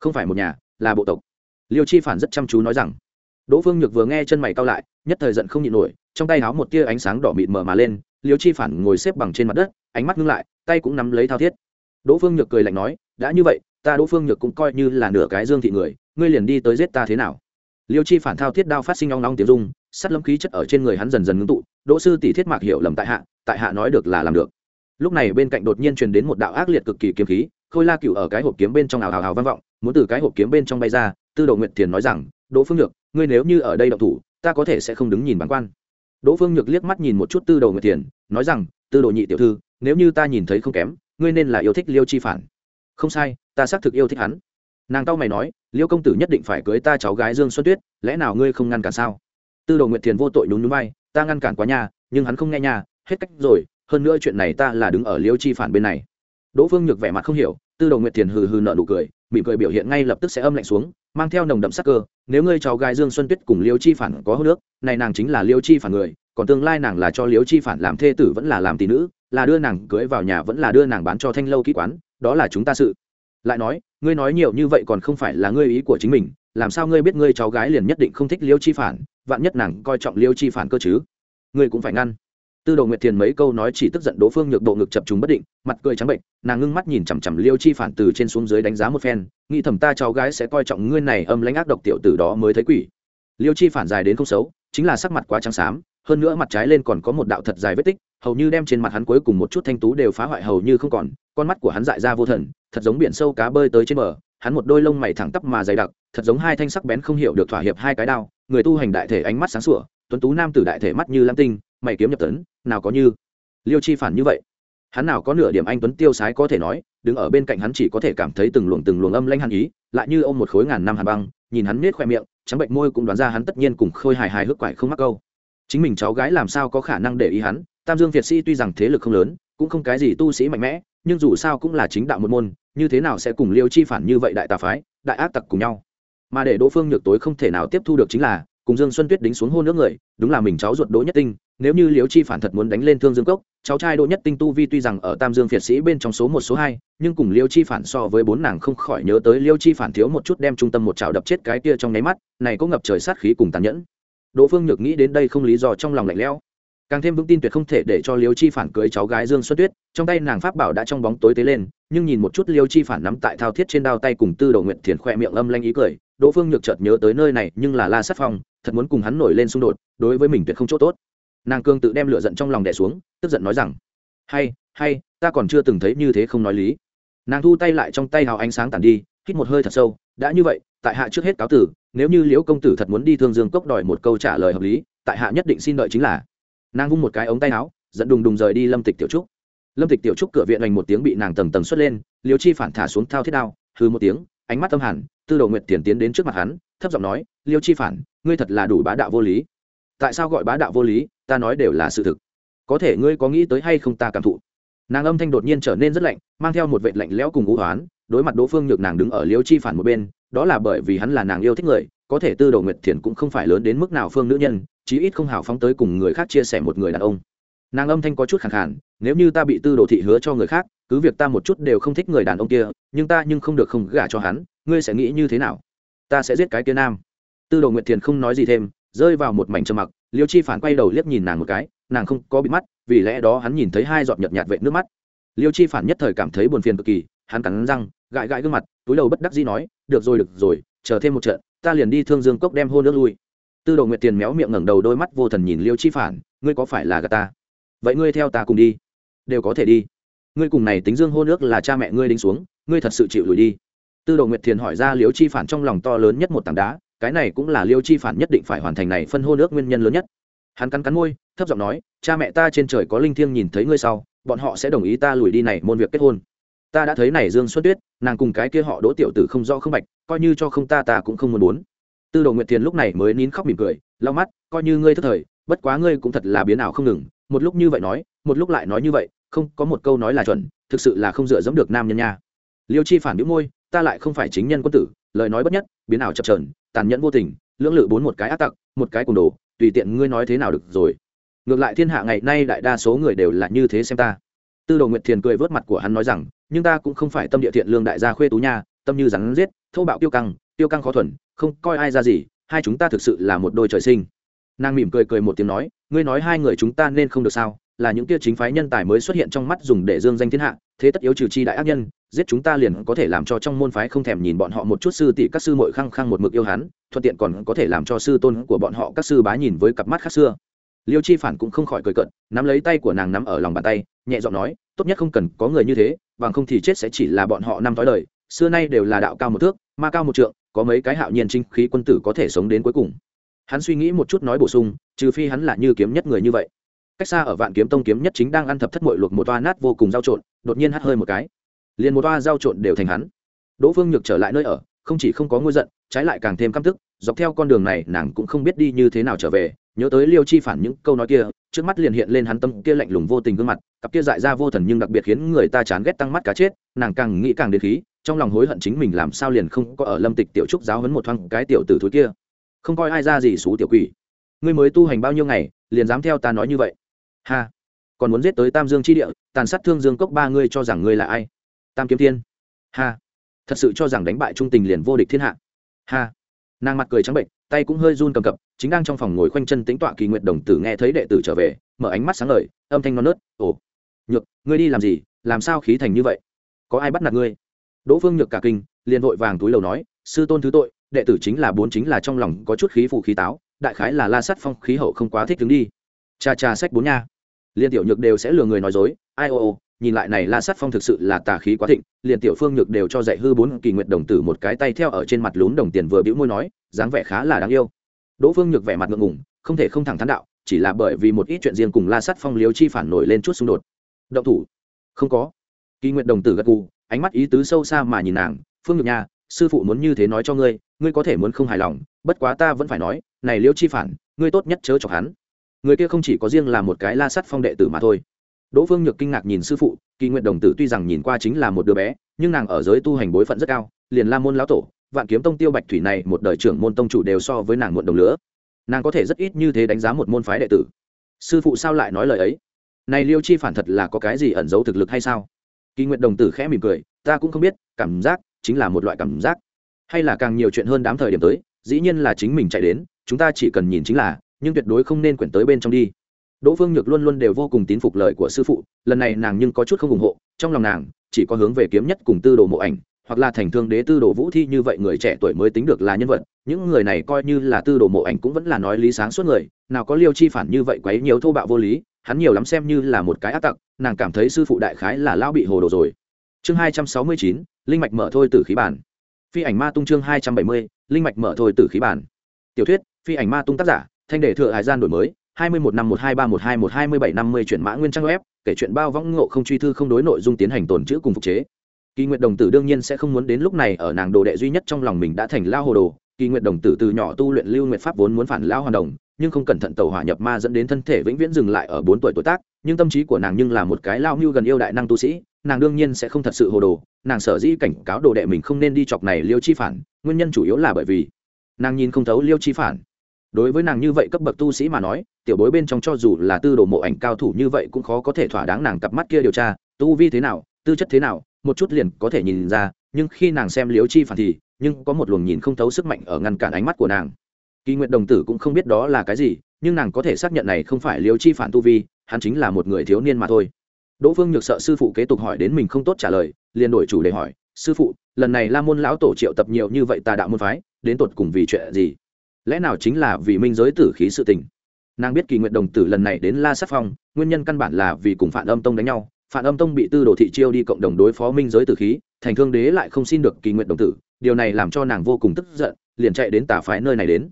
không phải một nhà, là bộ tộc. Liêu chi phản rất chăm chú nói rằng. Đỗ phương nhược vừa nghe chân mày cao lại, nhất thời giận không nhịn nổi, trong tay háo một tia ánh sáng đỏ mịt mờ mà lên, liêu chi phản ngồi xếp bằng trên mặt đất, ánh mắt ngưng lại, tay cũng nắm lấy thao thiết. Đỗ phương nhược cười lạnh nói, đã như vậy, ta đỗ phương nhược cũng coi như là nửa cái dương thị người, ngươi liền đi tới giết ta thế nào? Liêu chi phản thao thiết đao phát sinh long long tiếng rung sắt lâm khí chất ở trên người hắn dần dần ngưng tụ, đỗ sư tỷ thiết mạc hiểu lầm tại hạ tại hạ nói được là làm được. Lúc này bên cạnh đột nhiên truyền đến một đạo ác liệt cực kỳ kiếm khí khôi la cựu ở cái hộp kiếm bên trong ảo ảo ảo vang vọng, muốn từ cái hộp kiếm bên trong bay ra, tư đồ nguyệt thiền nói rằng, đỗ phương nhược, ngươi nếu như ở đây động thủ, ta có thể sẽ không đứng nhìn bản quan. Đỗ phương nhược liếc mắt nhìn một chút tư đồ nguyệt thiền, nói rằng, tư đồ nhị tiểu thư, nếu như ta nhìn thấy không kém, ngươi nên là yêu thích liêu chi phản. Không sai, ta xác thực yêu thích hắn. Nàng tao mày nói, liêu công tử nhất định phải cưới ta cháu gái dương xuân tuyết, lẽ nào ngươi không ngăn cản sao? Tư đồ nguyệt thiền vô tội nhún núi bay ta ngăn cản quá nhà nhưng hắn không nghe nhà hết cách rồi, hơn nữa chuyện này ta là đứng ở liêu chi phản bên này đỗ phương nhược vẻ mặt không hiểu, tư đồ nguyệt thiền hừ hừ nợ nụ cười, mỉm cười biểu hiện ngay lập tức sẽ âm lạnh xuống, mang theo nồng đậm sắc cơ, nếu ngươi cháu gái dương xuân tuyết cùng liêu chi phản có hô nước này nàng chính là liêu chi phản người, còn tương lai nàng là cho liêu chi phản làm thê tử vẫn là làm tỷ nữ, là đưa nàng cưới vào nhà vẫn là đưa nàng bán cho thanh lâu kỹ quán, đó là chúng ta sự. Lại nói, ngươi nói nhiều như vậy còn không phải là ngươi ý của chính mình, làm sao ngươi biết ngươi cháu gái liền nhất định không thích liêu chi phản, vạn nhất nàng coi trọng liêu chi phản cơ chứ? Ngươi cũng phải ngăn tư đồ nguyệt thiền mấy câu nói chỉ tức giận đỗ phương nhược độ ngực chập chúng bất định, mặt cười trắng bệnh, nàng ngưng mắt nhìn chằm chằm liêu chi phản từ trên xuống dưới đánh giá một phen, nghĩ thầm ta cháu gái sẽ coi trọng ngươi này âm lãnh ác độc tiểu tử đó mới thấy quỷ. Liêu chi phản dài đến không xấu, chính là sắc mặt quá trắng xám, hơn nữa mặt trái lên còn có một đạo thật dài vết tích, hầu như đem trên mặt hắn cuối cùng một chút thanh tú đều phá hoại hầu như không còn, con mắt của hắn dại ra vô thần, thật giống biển sâu cá bơi tới trên bờ, hắn một đôi lông mày thẳng tắp mà dày đặc, thật giống hai thanh sắc bén không hiểu được thỏa hiệp hai cái đao, người tu hành đại thể ánh mắt sáng sủa, tuấn tú nam tử đại thể mắt như lam tinh mày kiếm nhập tấn, nào có như liêu chi phản như vậy. Hắn nào có nửa điểm anh tuấn tiêu sái có thể nói, đứng ở bên cạnh hắn chỉ có thể cảm thấy từng luồng từng luồng âm lanh hàn ý, lại như ôm một khối ngàn năm hàn băng, nhìn hắn nết khoe miệng, trắng bệnh môi cũng đoán ra hắn tất nhiên cùng khôi hài hài hước quải không mắc câu. Chính mình cháu gái làm sao có khả năng để ý hắn, tam dương việt sĩ tuy rằng thế lực không lớn, cũng không cái gì tu sĩ mạnh mẽ, nhưng dù sao cũng là chính đạo một môn, như thế nào sẽ cùng liêu chi phản như vậy đại tà phái, đại ác tặc cùng nhau. Mà để đỗ phương nhược tối không thể nào tiếp thu được chính là, cùng dương xuân tuyết đính xuống hôn nước người, đúng là mình cháu ruột đỗ nhất tinh nếu như liễu chi phản thật muốn đánh lên thương dương cốc, cháu trai đỗ nhất tinh tu vi tuy rằng ở tam dương phiệt sĩ bên trong số một, số hai, nhưng cùng liễu chi phản so với bốn nàng không khỏi nhớ tới liễu chi phản thiếu một chút đem trung tâm một chảo đập chết cái kia trong nháy mắt, này có ngập trời sát khí cùng tàn nhẫn. Đỗ phương nhược nghĩ đến đây không lý do trong lòng lạnh lẽo. Càng thêm vững tin tuyệt không thể để cho liêu chi phản cưới cháu gái dương xuân tuyết, trong tay nàng pháp bảo đã trong bóng tối tế lên, nhưng nhìn một chút liêu chi phản nắm tại thao thiết trên đao tay cùng tư đầu nguyện thiền khoe miệng âm lanh ý cười, đỗ phương nhược chợt nhớ tới nơi này, nhưng là la sát phong, thật muốn cùng hắn nổi lên xung đột, đối với mình tuyệt không chỗ tốt nàng cương tự đem lửa giận trong lòng đẻ xuống, tức giận nói rằng, hay hay, ta còn chưa từng thấy như thế không nói lý. Nàng thu tay lại trong tay hào ánh sáng tàn đi, hít một hơi thật sâu, đã như vậy, tại hạ trước hết cáo tử, nếu như liễu công tử thật muốn đi thương dương cốc đòi một câu trả lời hợp lý, tại hạ nhất định xin đợi chính là. Nàng vung một cái ống tay áo dẫn đùng đùng rời đi lâm tịch tiểu trúc. Lâm tịch tiểu trúc cửa viện hoành một tiếng bị nàng tầng tầng xuất lên liều chi phản thả xuống thao thiết đao hư một tiếng, ánh mắt tâm hẳn tư đồ nguyệt tiền tiến đến trước mặt hắn, thấp giọng nói liêu chi phản, ngươi thật là đủ bá đạo vô lý. Tại sao gọi bá đạo vô lý? Ta nói đều là sự thực. Có thể ngươi có nghĩ tới hay không ta cảm thụ. Nàng âm thanh đột nhiên trở nên rất lạnh, mang theo một vệ lạnh lẽo cùng ngũ hoán, đối mặt đỗ phương nhược nàng đứng ở liêu chi phản một bên, đó là bởi vì hắn là nàng yêu thích người, có thể tư đồ nguyệt thiền cũng không phải lớn đến mức nào phương nữ nhân, chí ít không hào phóng tới cùng người khác chia sẻ một người đàn ông. Nàng âm thanh có chút khẳng khản nếu như ta bị tư đồ thị hứa cho người khác, cứ việc ta một chút đều không thích người đàn ông kia, nhưng ta nhưng không được không gả cho hắn, ngươi sẽ nghĩ như thế nào? Ta sẽ giết cái kia nam. Tư đồ nguyệt thiền không nói gì thêm, rơi vào một mảnh trầm mặc liêu chi phản quay đầu liếc nhìn nàng một cái, nàng không có bị mắt, vì lẽ đó hắn nhìn thấy hai giọt nhợt nhạt vệ nước mắt. Liêu chi phản nhất thời cảm thấy buồn phiền cực kỳ, hắn cắn răng, gãi gãi gương mặt, túi đầu bất đắc dĩ nói, được rồi được rồi, chờ thêm một trận, ta liền đi thương dương cốc đem hôn nước lui. Tư đồ nguyệt tiền méo miệng ngẩng đầu đôi mắt vô thần nhìn liêu chi phản, ngươi có phải là gà ta? Vậy ngươi theo ta cùng đi. Đều có thể đi. Ngươi cùng này tính dương hôn nước là cha mẹ ngươi đính xuống, ngươi thật sự chịu lùi đi. Tư đồ nguyệt thiền hỏi ra liêu chi phản trong lòng to lớn nhất một tảng đá cái này cũng là liêu chi phản nhất định phải hoàn thành này phân hôn nước nguyên nhân lớn nhất. Hắn cắn cắn môi, thấp giọng nói, cha mẹ ta trên trời có linh thiêng nhìn thấy ngươi sau, bọn họ sẽ đồng ý ta lùi đi này môn việc kết hôn. Ta đã thấy này dương xuất tuyết, nàng cùng cái kia họ đỗ tiểu tử không do không bạch, coi như cho không ta ta cũng không muốn muốn. Tư đồ nguyệt thiền lúc này mới nín khóc mỉm cười, lau mắt, coi như ngươi thất thời, bất quá ngươi cũng thật là biến ảo không ngừng, một lúc như vậy nói, một lúc lại nói như vậy, không có một câu nói là chuẩn, thực sự là không dựa dẫm được nam nhân nha. Liêu chi phản đĩu môi, ta lại không phải chính nhân quân tử, lời nói bất nhất, biến ảo chập trờn tàn nhẫn vô tình, lưỡng lự bốn một cái ác tặc, một cái cùng đồ, tùy tiện ngươi nói thế nào được rồi. Ngược lại thiên hạ ngày nay đại đa số người đều là như thế xem ta. Tư đồ nguyệt thiền cười vớt mặt của hắn nói rằng, nhưng ta cũng không phải tâm địa thiện lương đại gia khuê tú nha, tâm như rắn giết thâu bạo tiêu căng tiêu căng khó thuần, không coi ai ra gì, hai chúng ta thực sự là một đôi trời sinh. Nàng mỉm cười cười một tiếng nói, ngươi nói hai người chúng ta nên không được sao? Là những kia chính phái nhân tài mới xuất hiện trong mắt dùng để dương danh thiên hạ, thế tất yếu trừ chi đại ác nhân, giết chúng ta liền có thể làm cho trong môn phái không thèm nhìn bọn họ một chút sư tỷ các sư muội khăng khăng một mực yêu hắn, thuận tiện còn có thể làm cho sư tôn của bọn họ các sư bá nhìn với cặp mắt khác xưa. Liêu chi phản cũng không khỏi cười cận nắm lấy tay của nàng nắm ở lòng bàn tay, nhẹ giọng nói, tốt nhất không cần có người như thế, bằng không thì chết sẽ chỉ là bọn họ năm thói đời, xưa nay đều là đạo cao một thước, ma cao một trượng, có mấy cái hạo nhiên trinh khí quân tử có thể sống đến cuối cùng. Hắn suy nghĩ một chút nói bổ sung, trừ phi hắn là như kiếm nhất người như vậy cách xa ở vạn kiếm tông kiếm nhất chính đang ăn thập thất mội luộc một toa nát vô cùng dao trộn, đột nhiên hắt hơi một cái. Liền một toa dao trộn đều thành hắn. Đỗ phương nhược trở lại nơi ở, không chỉ không có ngôi giận, trái lại càng thêm căm tức, dọc theo con đường này nàng cũng không biết đi như thế nào trở về, nhớ tới liêu chi phản những câu nói kia, trước mắt liền hiện lên hắn tâm kia lạnh lùng vô tình gương mặt, cặp kia dại ra vô thần nhưng đặc biệt khiến người ta chán ghét tăng mắt cá chết, nàng càng nghĩ càng đến khí, trong lòng hối hận chính mình làm sao liền không có ở lâm tịch tiểu trúc giáo hấn một thoáng cái tiểu tử thúi kia. Không coi ai ra gì xú tiểu quỷ. Ngươi mới tu hành bao nhiêu ngày, liền dám theo ta nói như vậy? Ha! Còn muốn giết tới tam dương chi địa, tàn sát thương dương cốc ba ngươi cho rằng ngươi là ai? Tam kiếm thiên. Ha! Thật sự cho rằng đánh bại trung tình liền vô địch thiên hạ. Ha! Nàng mặt cười trắng bệnh tay cũng hơi run cầm cập, chính đang trong phòng ngồi khoanh chân tính tọa kỳ nguyện đồng tử nghe thấy đệ tử trở về, mở ánh mắt sáng ngời, âm thanh non nớt, ồ, nhược, ngươi đi làm gì? Làm sao khí thành như vậy? Có ai bắt nạt ngươi? Đỗ phương nhược cả kinh, liền vội vàng túi lầu nói, sư tôn thứ tội, đệ tử chính là bốn chính là trong lòng có chút khí phụ khí táo, đại khái là la sắt phong khí hậu không quá thích đứng đi. Cha cha sách bốn nha liên tiểu nhược đều sẽ lừa người nói dối. Ai ô ô, nhìn lại này la sát phong thực sự là tà khí quá thịnh. Liền tiểu phương nhược đều cho dạy hư bốn kỳ nguyện đồng tử một cái tay theo ở trên mặt lún đồng tiền vừa bĩu môi nói, dáng vẻ khá là đáng yêu. Đỗ phương nhược vẻ mặt ngượng ngùng, không thể không thẳng thắn đạo, chỉ là bởi vì một ít chuyện riêng cùng la sát phong liếu chi phản nổi lên chút xung đột. Động thủ? Không có. Kỳ nguyện đồng tử gật gù, ánh mắt ý tứ sâu xa mà nhìn nàng. Phương nhược nha, sư phụ muốn như thế nói cho ngươi ngươi có thể muốn không hài lòng, bất quá ta vẫn phải nói, này liêu chi phản, ngươi tốt nhất chớ chọc hắn người kia không chỉ có riêng là một cái la sắt phong đệ tử mà thôi. Đỗ phương nhược kinh ngạc nhìn sư phụ, kỳ nguyện đồng tử tuy rằng nhìn qua chính là một đứa bé, nhưng nàng ở giới tu hành bối phận rất cao, liền la môn lão tổ, vạn kiếm tông tiêu bạch thủy này một đời trưởng môn tông chủ đều so với nàng muộn đồng lứa nàng có thể rất ít như thế đánh giá một môn phái đệ tử. Sư phụ sao lại nói lời ấy? Này liêu chi phản thật là có cái gì ẩn giấu thực lực hay sao? Kỳ nguyện đồng tử khẽ mỉm cười, ta cũng không biết, cảm giác chính là một loại cảm giác. Hay là càng nhiều chuyện hơn đám thời điểm tới, dĩ nhiên là chính mình chạy đến, chúng ta chỉ cần nhìn chính là nhưng tuyệt đối không nên quyển tới bên trong đi. Đỗ phương nhược luôn luôn đều vô cùng tín phục lời của sư phụ, lần này nàng nhưng có chút không ủng hộ, trong lòng nàng, chỉ có hướng về kiếm nhất cùng tư đồ mộ ảnh, hoặc là thành thương đế tư đồ vũ thi như vậy người trẻ tuổi mới tính được là nhân vật, những người này coi như là tư đồ mộ ảnh cũng vẫn là nói lý sáng suốt người, nào có liêu chi phản như vậy quấy nhiều thô bạo vô lý, hắn nhiều lắm xem như là một cái ác tặc, nàng cảm thấy sư phụ đại khái là lao bị hồ đồ rồi. Chương hai trăm sáu mươi chín, linh mạch mở thôi từ khí bản. Phi ảnh ma tung chương hai trăm bảy mươi, linh mạch mở thôi từ khí bản. Tiểu thuyết, phi ảnh ma tung tác giả thanh đề thừa hải gian đổi mới, hai mươi một năm một hai ba một hai một hai mươi bảy năm mươi chuyển mã nguyên trang web, kể chuyện bao võng ngộ không truy thư không đối nội dung tiến hành tồn chữ cùng phục chế. Kỳ nguyện đồng tử đương nhiên sẽ không muốn đến lúc này ở nàng đồ đệ duy nhất trong lòng mình đã thành lao hồ đồ. Kỳ nguyện đồng tử từ nhỏ tu luyện lưu nguyện pháp vốn muốn phản lao hoàn đồng, nhưng không cẩn thận tàu hỏa nhập ma dẫn đến thân thể vĩnh viễn dừng lại ở bốn tuổi tuổi tác, nhưng tâm trí của nàng nhưng là một cái lao mưu gần yêu đại năng tu sĩ, nàng đương nhiên sẽ không thật sự hồ đồ. Nàng sở dĩ cảnh cáo đồ đệ mình không nên đi chọc này liêu chi phản, nguyên nhân chủ yếu là bởi vì nàng nhìn không thấu liêu chi phản đối với nàng như vậy cấp bậc tu sĩ mà nói, tiểu bối bên trong cho dù là tư đồ mộ ảnh cao thủ như vậy cũng khó có thể thỏa đáng nàng cặp mắt kia điều tra, tu vi thế nào, tư chất thế nào, một chút liền có thể nhìn ra, nhưng khi nàng xem liễu chi phản thì, nhưng có một luồng nhìn không thấu sức mạnh ở ngăn cản ánh mắt của nàng. Kỳ nguyện đồng tử cũng không biết đó là cái gì, nhưng nàng có thể xác nhận này không phải liễu chi phản tu vi, hắn chính là một người thiếu niên mà thôi. Đỗ phương nhược sợ sư phụ kế tục hỏi đến mình không tốt trả lời, liền đổi chủ đề hỏi, sư phụ, lần này la môn lão tổ triệu tập nhiều như vậy tà đạo môn phái, đến tột cùng vì chuyện gì? Lẽ nào chính là vì minh giới tử khí sự tình? Nàng biết kỳ nguyện đồng tử lần này đến la sắc phong, nguyên nhân căn bản là vì cùng phản âm tông đánh nhau. Phản âm tông bị tư đồ thị chiêu đi cộng đồng đối phó minh giới tử khí, thành thương đế lại không xin được kỳ nguyện đồng tử. Điều này làm cho nàng vô cùng tức giận, liền chạy đến tà phái nơi này đến.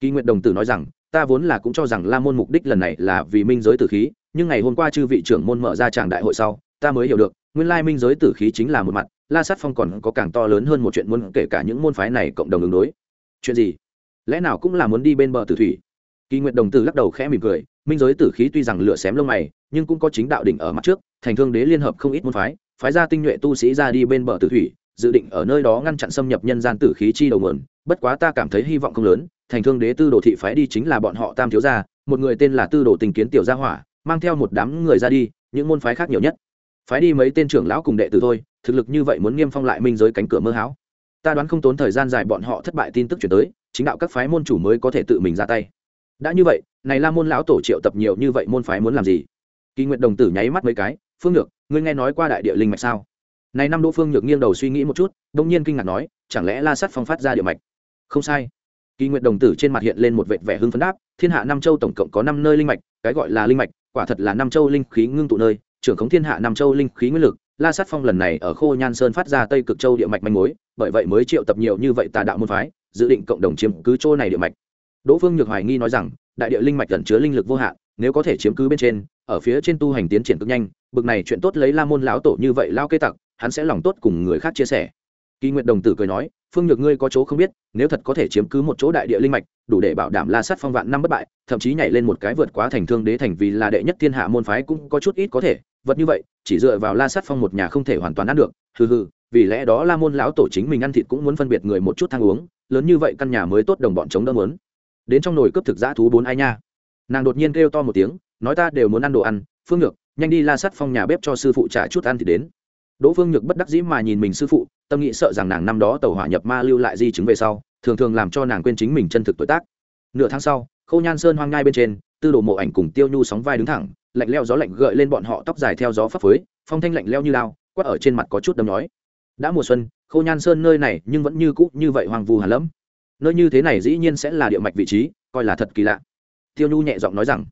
Kỳ nguyện đồng tử nói rằng, ta vốn là cũng cho rằng la môn mục đích lần này là vì minh giới tử khí, nhưng ngày hôm qua chư vị trưởng môn mở ra tràng đại hội sau, ta mới hiểu được, nguyên lai minh giới tử khí chính là một mặt, la sát phong còn có càng to lớn hơn một chuyện muốn kể cả những môn phái này cộng đồng ứng đối. Chuyện gì? Lẽ nào cũng là muốn đi bên bờ tử thủy? Kỳ nguyện đồng tử lắc đầu khẽ mỉm cười, minh giới tử khí tuy rằng lửa xém lông mày, nhưng cũng có chính đạo đỉnh ở mặt trước, thành thương đế liên hợp không ít môn phái phái ra tinh nhuệ tu sĩ ra đi bên bờ tử thủy, dự định ở nơi đó ngăn chặn xâm nhập nhân gian tử khí chi đầu nguồn, bất quá ta cảm thấy hy vọng không lớn, thành thương đế tư đồ thị phái đi chính là bọn họ tam thiếu gia, một người tên là tư đồ tình kiến tiểu gia hỏa, mang theo một đám người ra đi, những môn phái khác nhiều nhất. Phái đi mấy tên trưởng lão cùng đệ tử thôi, thực lực như vậy muốn nghiêm phong lại minh giới cánh cửa mơ hão. Ta đoán không tốn thời gian dài bọn họ thất bại tin tức chuyển tới chính đạo các phái môn chủ mới có thể tự mình ra tay. Đã như vậy, này la môn lão tổ triệu tập nhiều như vậy môn phái muốn làm gì? Kỳ nguyện đồng tử nháy mắt mấy cái, phương nhược, ngươi nghe nói qua đại địa linh mạch sao? Này năm đỗ phương nhược nghiêng đầu suy nghĩ một chút, đông nhiên kinh ngạc nói, chẳng lẽ la sắt phong phát ra địa mạch? Không sai. Kỳ nguyện đồng tử trên mặt hiện lên một vệt vẻ hưng phấn đáp, thiên hạ nam châu tổng cộng có năm nơi linh mạch, cái gọi là linh mạch, quả thật là nam châu linh khí ngưng tụ nơi, trưởng khống thiên hạ nam châu linh khí nguyên lực. La sát phong lần này ở khô nhan sơn phát ra tây cực châu địa mạch manh mối, bởi vậy mới triệu tập nhiều như vậy tà đạo môn phái dự định cộng đồng chiếm cứ chỗ này địa mạch. Đỗ phương nhược hoài nghi nói rằng, đại địa linh mạch gần chứa linh lực vô hạn, nếu có thể chiếm cứ bên trên, ở phía trên tu hành tiến triển cực nhanh, bực này chuyện tốt lấy la môn lão tổ như vậy lao kê tặc, hắn sẽ lòng tốt cùng người khác chia sẻ. Kỳ nguyện đồng tử cười nói, phương nhược ngươi có chỗ không biết, nếu thật có thể chiếm cứ một chỗ đại địa linh mạch, đủ để bảo đảm la sát phong vạn năm bất bại, thậm chí nhảy lên một cái vượt quá thành thương đế thành vì là đệ nhất thiên hạ môn phái cũng có chút ít có thể, vật như vậy, chỉ dựa vào la sát phong một nhà không thể hoàn toàn ăn được, hừ hừ vì lẽ đó la môn lão tổ chính mình ăn thịt cũng muốn phân biệt người một chút thang uống, lớn như vậy căn nhà mới tốt đồng bọn chống đỡ muốn. Đến trong nồi cướp thực giã thú bốn ai nha. Nàng đột nhiên kêu to một tiếng, nói ta đều muốn ăn đồ ăn, phương nhược, nhanh đi la sắt phong nhà bếp cho sư phụ trả chút ăn thì đến. Đỗ phương nhược bất đắc dĩ mà nhìn mình sư phụ, tâm nghĩ sợ rằng nàng năm đó tàu hỏa nhập ma lưu lại di chứng về sau, thường thường làm cho nàng quên chính mình chân thực tuổi tác. Nửa tháng sau, khâu nhan sơn hoang ngai bên trên, tư đồ mộ ảnh cùng tiêu nhu sóng vai đứng thẳng, lạnh leo gió lạnh gợi lên bọn họ tóc dài theo gió phấp phới, phong thanh lạnh leo như lao, quát ở trên mặt có chút đâm nói đã mùa xuân, khô nhan sơn nơi này nhưng vẫn như cũ như vậy hoang vu hà lẫm. Nơi như thế này dĩ nhiên sẽ là địa mạch vị trí, coi là thật kỳ lạ. Tiêu nhu nhẹ giọng nói rằng,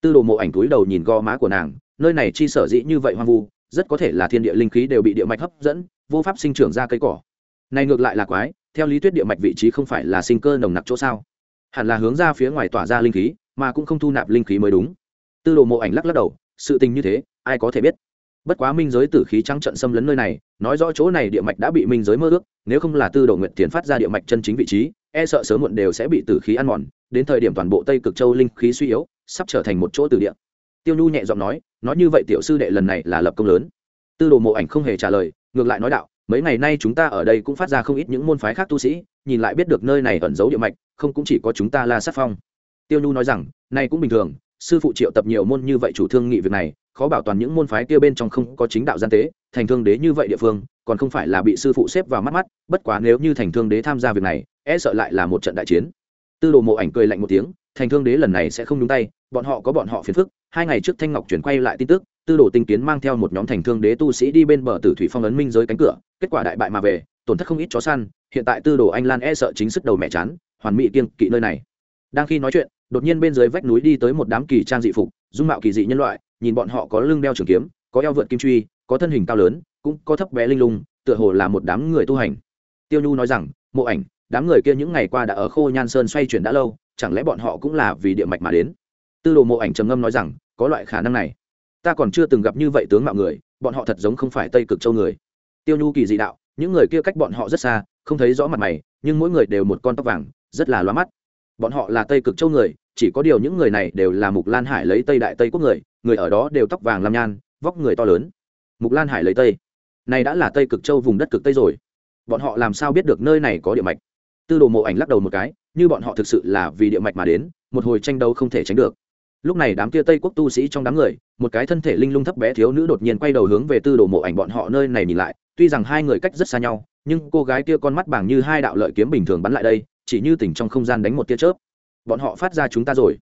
tư đồ mộ ảnh túi đầu nhìn gò má của nàng, nơi này chi sở dĩ như vậy hoang vu, rất có thể là thiên địa linh khí đều bị địa mạch hấp dẫn, vô pháp sinh trưởng ra cây cỏ. Này ngược lại là quái, theo lý thuyết địa mạch vị trí không phải là sinh cơ nồng nặc chỗ sao? Hẳn là hướng ra phía ngoài tỏa ra linh khí, mà cũng không thu nạp linh khí mới đúng. Tư đồ mộ ảnh lắc lắc đầu, sự tình như thế, ai có thể biết? Bất quá minh giới tử khí trắng trận xâm lấn nơi này, nói rõ chỗ này địa mạch đã bị minh giới mơ ước, nếu không là tư đồ nguyện tiền phát ra địa mạch chân chính vị trí e sợ sớm muộn đều sẽ bị tử khí ăn mòn, đến thời điểm toàn bộ tây cực châu linh khí suy yếu, sắp trở thành một chỗ từ địa. Tiêu nhu nhẹ giọng nói nói như vậy tiểu sư đệ lần này là lập công lớn. Tư đồ mộ ảnh không hề trả lời, ngược lại nói đạo, mấy ngày nay chúng ta ở đây cũng phát ra không ít những môn phái khác tu sĩ, nhìn lại biết được nơi này ẩn giấu địa mạch, không cũng chỉ có chúng ta là sát phong. Tiêu nhu nói rằng nay cũng bình thường sư phụ triệu tập nhiều môn như vậy chủ thương nghị việc này, khó bảo toàn những môn phái kia bên trong không có chính đạo gian tế, thành thương đế như vậy địa phương, còn không phải là bị sư phụ xếp vào mắt mắt, bất quá nếu như thành thương đế tham gia việc này e sợ lại là một trận đại chiến. Tư đồ mộ ảnh cười lạnh một tiếng, thành thương đế lần này sẽ không đúng tay, bọn họ có bọn họ phiền phức, hai ngày trước thanh ngọc chuyển quay lại tin tức, tư đồ tinh kiến mang theo một nhóm thành thương đế tu sĩ đi bên bờ tử thủy phong ấn minh giới cánh cửa, kết quả đại bại mà về, tổn thất không ít chó săn, hiện tại tư đồ anh lan e sợ chính sức đầu mẹ chán, hoàn mỹ kiêng kỵ nơi này. Đang khi nói chuyện đột nhiên bên dưới vách núi đi tới một đám kỳ trang dị phục, dung mạo kỳ dị nhân loại, nhìn bọn họ có lưng đeo trường kiếm, có eo vượt kim truy, có thân hình cao lớn, cũng có thấp bé linh lung, tựa hồ là một đám người tu hành. Tiêu nhu nói rằng, mộ ảnh, đám người kia những ngày qua đã ở khô nhan sơn xoay chuyển đã lâu, chẳng lẽ bọn họ cũng là vì địa mạch mà đến? Tư đồ mộ ảnh trầm ngâm nói rằng, có loại khả năng này. Ta còn chưa từng gặp như vậy tướng mạo người, bọn họ thật giống không phải tây cực châu người. Tiêu nhu kỳ dị đạo, những người kia cách bọn họ rất xa, không thấy rõ mặt mày, nhưng mỗi người đều một con tóc vàng, rất là loa mắt bọn họ là tây cực châu người, chỉ có điều những người này đều là mục lan hải lấy tây đại tây quốc người người ở đó đều tóc vàng lam nhan, vóc người to lớn. Mục lan hải lấy tây. Này đã là tây cực châu vùng đất cực tây rồi. Bọn họ làm sao biết được nơi này có địa mạch? Tư đồ mộ ảnh lắc đầu một cái, như bọn họ thực sự là vì địa mạch mà đến, một hồi tranh đấu không thể tránh được. Lúc này đám kia tây quốc tu sĩ trong đám người, một cái thân thể linh lung thấp bé thiếu nữ đột nhiên quay đầu hướng về tư đồ mộ ảnh bọn họ nơi này nhìn lại, tuy rằng hai người cách rất xa nhau, nhưng cô gái kia con mắt bảng như hai đạo lợi kiếm bình thường bắn lại đây chỉ như tỉnh trong không gian đánh một tia chớp. Bọn họ phát ra chúng ta rồi.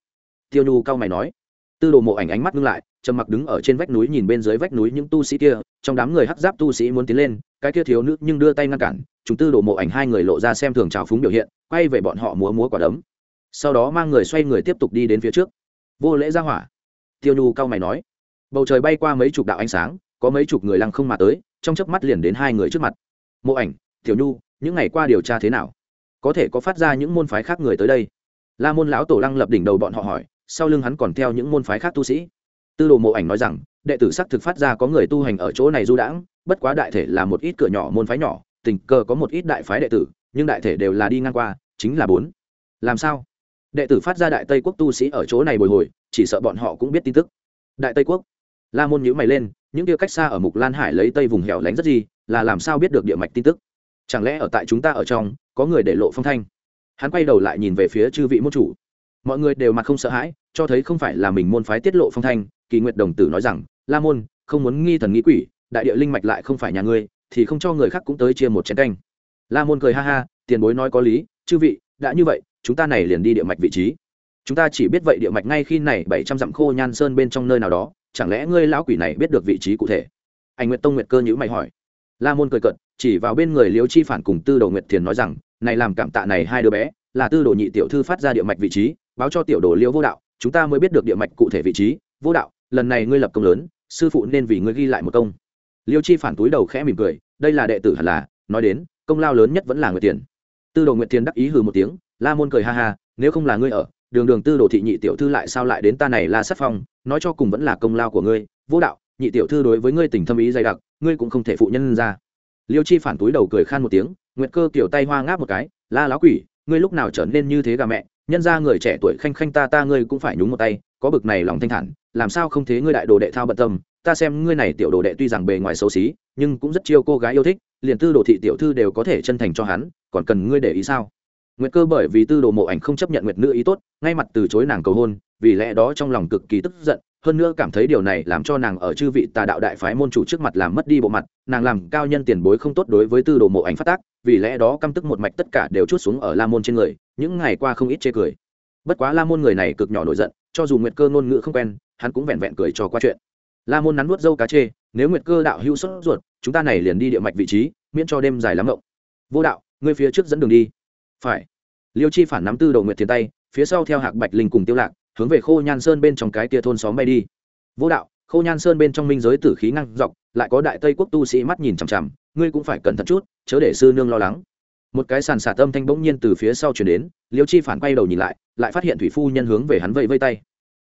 Tiêu nhu cao mày nói. Tư đồ mộ ảnh ánh mắt ngưng lại, trầm mặc đứng ở trên vách núi nhìn bên dưới vách núi những tu sĩ kia, trong đám người hắc giáp tu sĩ muốn tiến lên, cái kia thiếu nữ nhưng đưa tay ngăn cản, chúng tư đồ mộ ảnh hai người lộ ra xem thường trào phúng biểu hiện, quay về bọn họ múa múa quả đấm. Sau đó mang người xoay người tiếp tục đi đến phía trước. Vô lễ ra hỏa. Tiêu nhu cao mày nói. Bầu trời bay qua mấy chục đạo ánh sáng, có mấy chục người lăng không mà tới, trong chớp mắt liền đến hai người trước mặt. Mộ ảnh, tiểu nhu, những ngày qua điều tra thế nào? Có thể có phát ra những môn phái khác người tới đây. La môn lão tổ lăng lập đỉnh đầu bọn họ hỏi, sau lưng hắn còn theo những môn phái khác tu sĩ. Tư đồ mộ ảnh nói rằng, đệ tử sắc thực phát ra có người tu hành ở chỗ này du đãng, bất quá đại thể là một ít cửa nhỏ môn phái nhỏ, tình cờ có một ít đại phái đệ tử, nhưng đại thể đều là đi ngang qua, chính là bốn. Làm sao? Đệ tử phát ra đại tây quốc tu sĩ ở chỗ này bồi hồi, chỉ sợ bọn họ cũng biết tin tức. Đại tây quốc. La môn nhữ mày lên, những kia cách xa ở mục lan hải lấy tây vùng hẻo lánh rất gì, là làm sao biết được địa mạch tin tức? Chẳng lẽ ở tại chúng ta ở trong, có người để lộ phong thanh? Hắn quay đầu lại nhìn về phía chư vị môn chủ. Mọi người đều mặt không sợ hãi, cho thấy không phải là mình môn phái tiết lộ phong thanh, kỳ nguyệt đồng tử nói rằng, la môn, không muốn nghi thần nghĩ quỷ, đại địa linh mạch lại không phải nhà ngươi, thì không cho người khác cũng tới chia một chén canh. La môn cười ha ha, tiền bối nói có lý, chư vị, đã như vậy, chúng ta này liền đi địa mạch vị trí. Chúng ta chỉ biết vậy địa mạch ngay khi này bảy trăm dặm khô nhan sơn bên trong nơi nào đó, chẳng lẽ ngươi lão quỷ này biết được vị trí cụ thể? Anh nguyệt tông nguyệt cơ nhữ mày hỏi la môn cười cận chỉ vào bên người Liêu chi phản cùng tư đồ nguyệt thiền nói rằng, này làm cảm tạ này hai đứa bé, là tư đồ nhị tiểu thư phát ra địa mạch vị trí, báo cho tiểu đồ liêu vô đạo, chúng ta mới biết được địa mạch cụ thể vị trí. Vô đạo, lần này ngươi lập công lớn, sư phụ nên vì ngươi ghi lại một công. Liêu chi phản túi đầu khẽ mỉm cười, đây là đệ tử hẳn là, nói đến, công lao lớn nhất vẫn là nguyệt tiền tư đồ nguyệt tiền đắc ý hừ một tiếng, la môn cười ha ha, nếu không là ngươi ở, đường đường tư đồ thị nhị tiểu thư lại sao lại đến ta này là sát phong, nói cho cùng vẫn là công lao của ngươi. Vô đạo nhị tiểu thư đối với ngươi tình thâm ý dày đặc, ngươi cũng không thể phụ nhân ra. Liêu chi phản túi đầu cười khan một tiếng, nguyệt cơ kiểu tay hoa ngáp một cái, la láo quỷ, ngươi lúc nào trở nên như thế gà mẹ? Nhân ra người trẻ tuổi khanh khanh ta ta ngươi cũng phải nhúng một tay, có bực này lòng thanh thản, làm sao không thế ngươi đại đồ đệ thao bận tâm? Ta xem ngươi này tiểu đồ đệ tuy rằng bề ngoài xấu xí, nhưng cũng rất chiêu cô gái yêu thích, liền tư đồ thị tiểu thư đều có thể chân thành cho hắn, còn cần ngươi để ý sao? Nguyệt cơ bởi vì tư đồ mộ ảnh không chấp nhận nguyệt nữ ý tốt, ngay mặt từ chối nàng cầu hôn, vì lẽ đó trong lòng cực kỳ tức giận hơn nữa cảm thấy điều này làm cho nàng ở chư vị tà đạo đại phái môn chủ trước mặt làm mất đi bộ mặt, nàng làm cao nhân tiền bối không tốt đối với tư đồ mộ ảnh phát tác, vì lẽ đó căm tức một mạch tất cả đều chút xuống ở la môn trên người, những ngày qua không ít chê cười. Bất quá la môn người này cực nhỏ nổi giận, cho dù nguyệt cơ ngôn ngữ không quen, hắn cũng vẹn vẹn cười cho qua chuyện. La môn nắn nuốt dâu cá chê, nếu nguyệt cơ đạo hữu sốt ruột, chúng ta này liền đi địa mạch vị trí, miễn cho đêm dài lắm ngộng. Vô đạo, ngươi phía trước dẫn đường đi. Phải. Liêu chi phản nắm tư đầu nguyệt thiền tay, phía sau theo hạc bạch linh cùng tiêu lạc hướng về khô nhan sơn bên trong cái tia thôn xóm bay đi. Vô đạo, khô nhan sơn bên trong minh giới tử khí ngăn dọc, lại có đại tây quốc tu sĩ mắt nhìn chằm chằm, ngươi cũng phải cẩn thận chút, chớ để sư nương lo lắng. Một cái sàn xả tâm thanh bỗng nhiên từ phía sau chuyển đến, liêu chi phản quay đầu nhìn lại lại phát hiện thủy phu nhân hướng về hắn vẫy vây tay.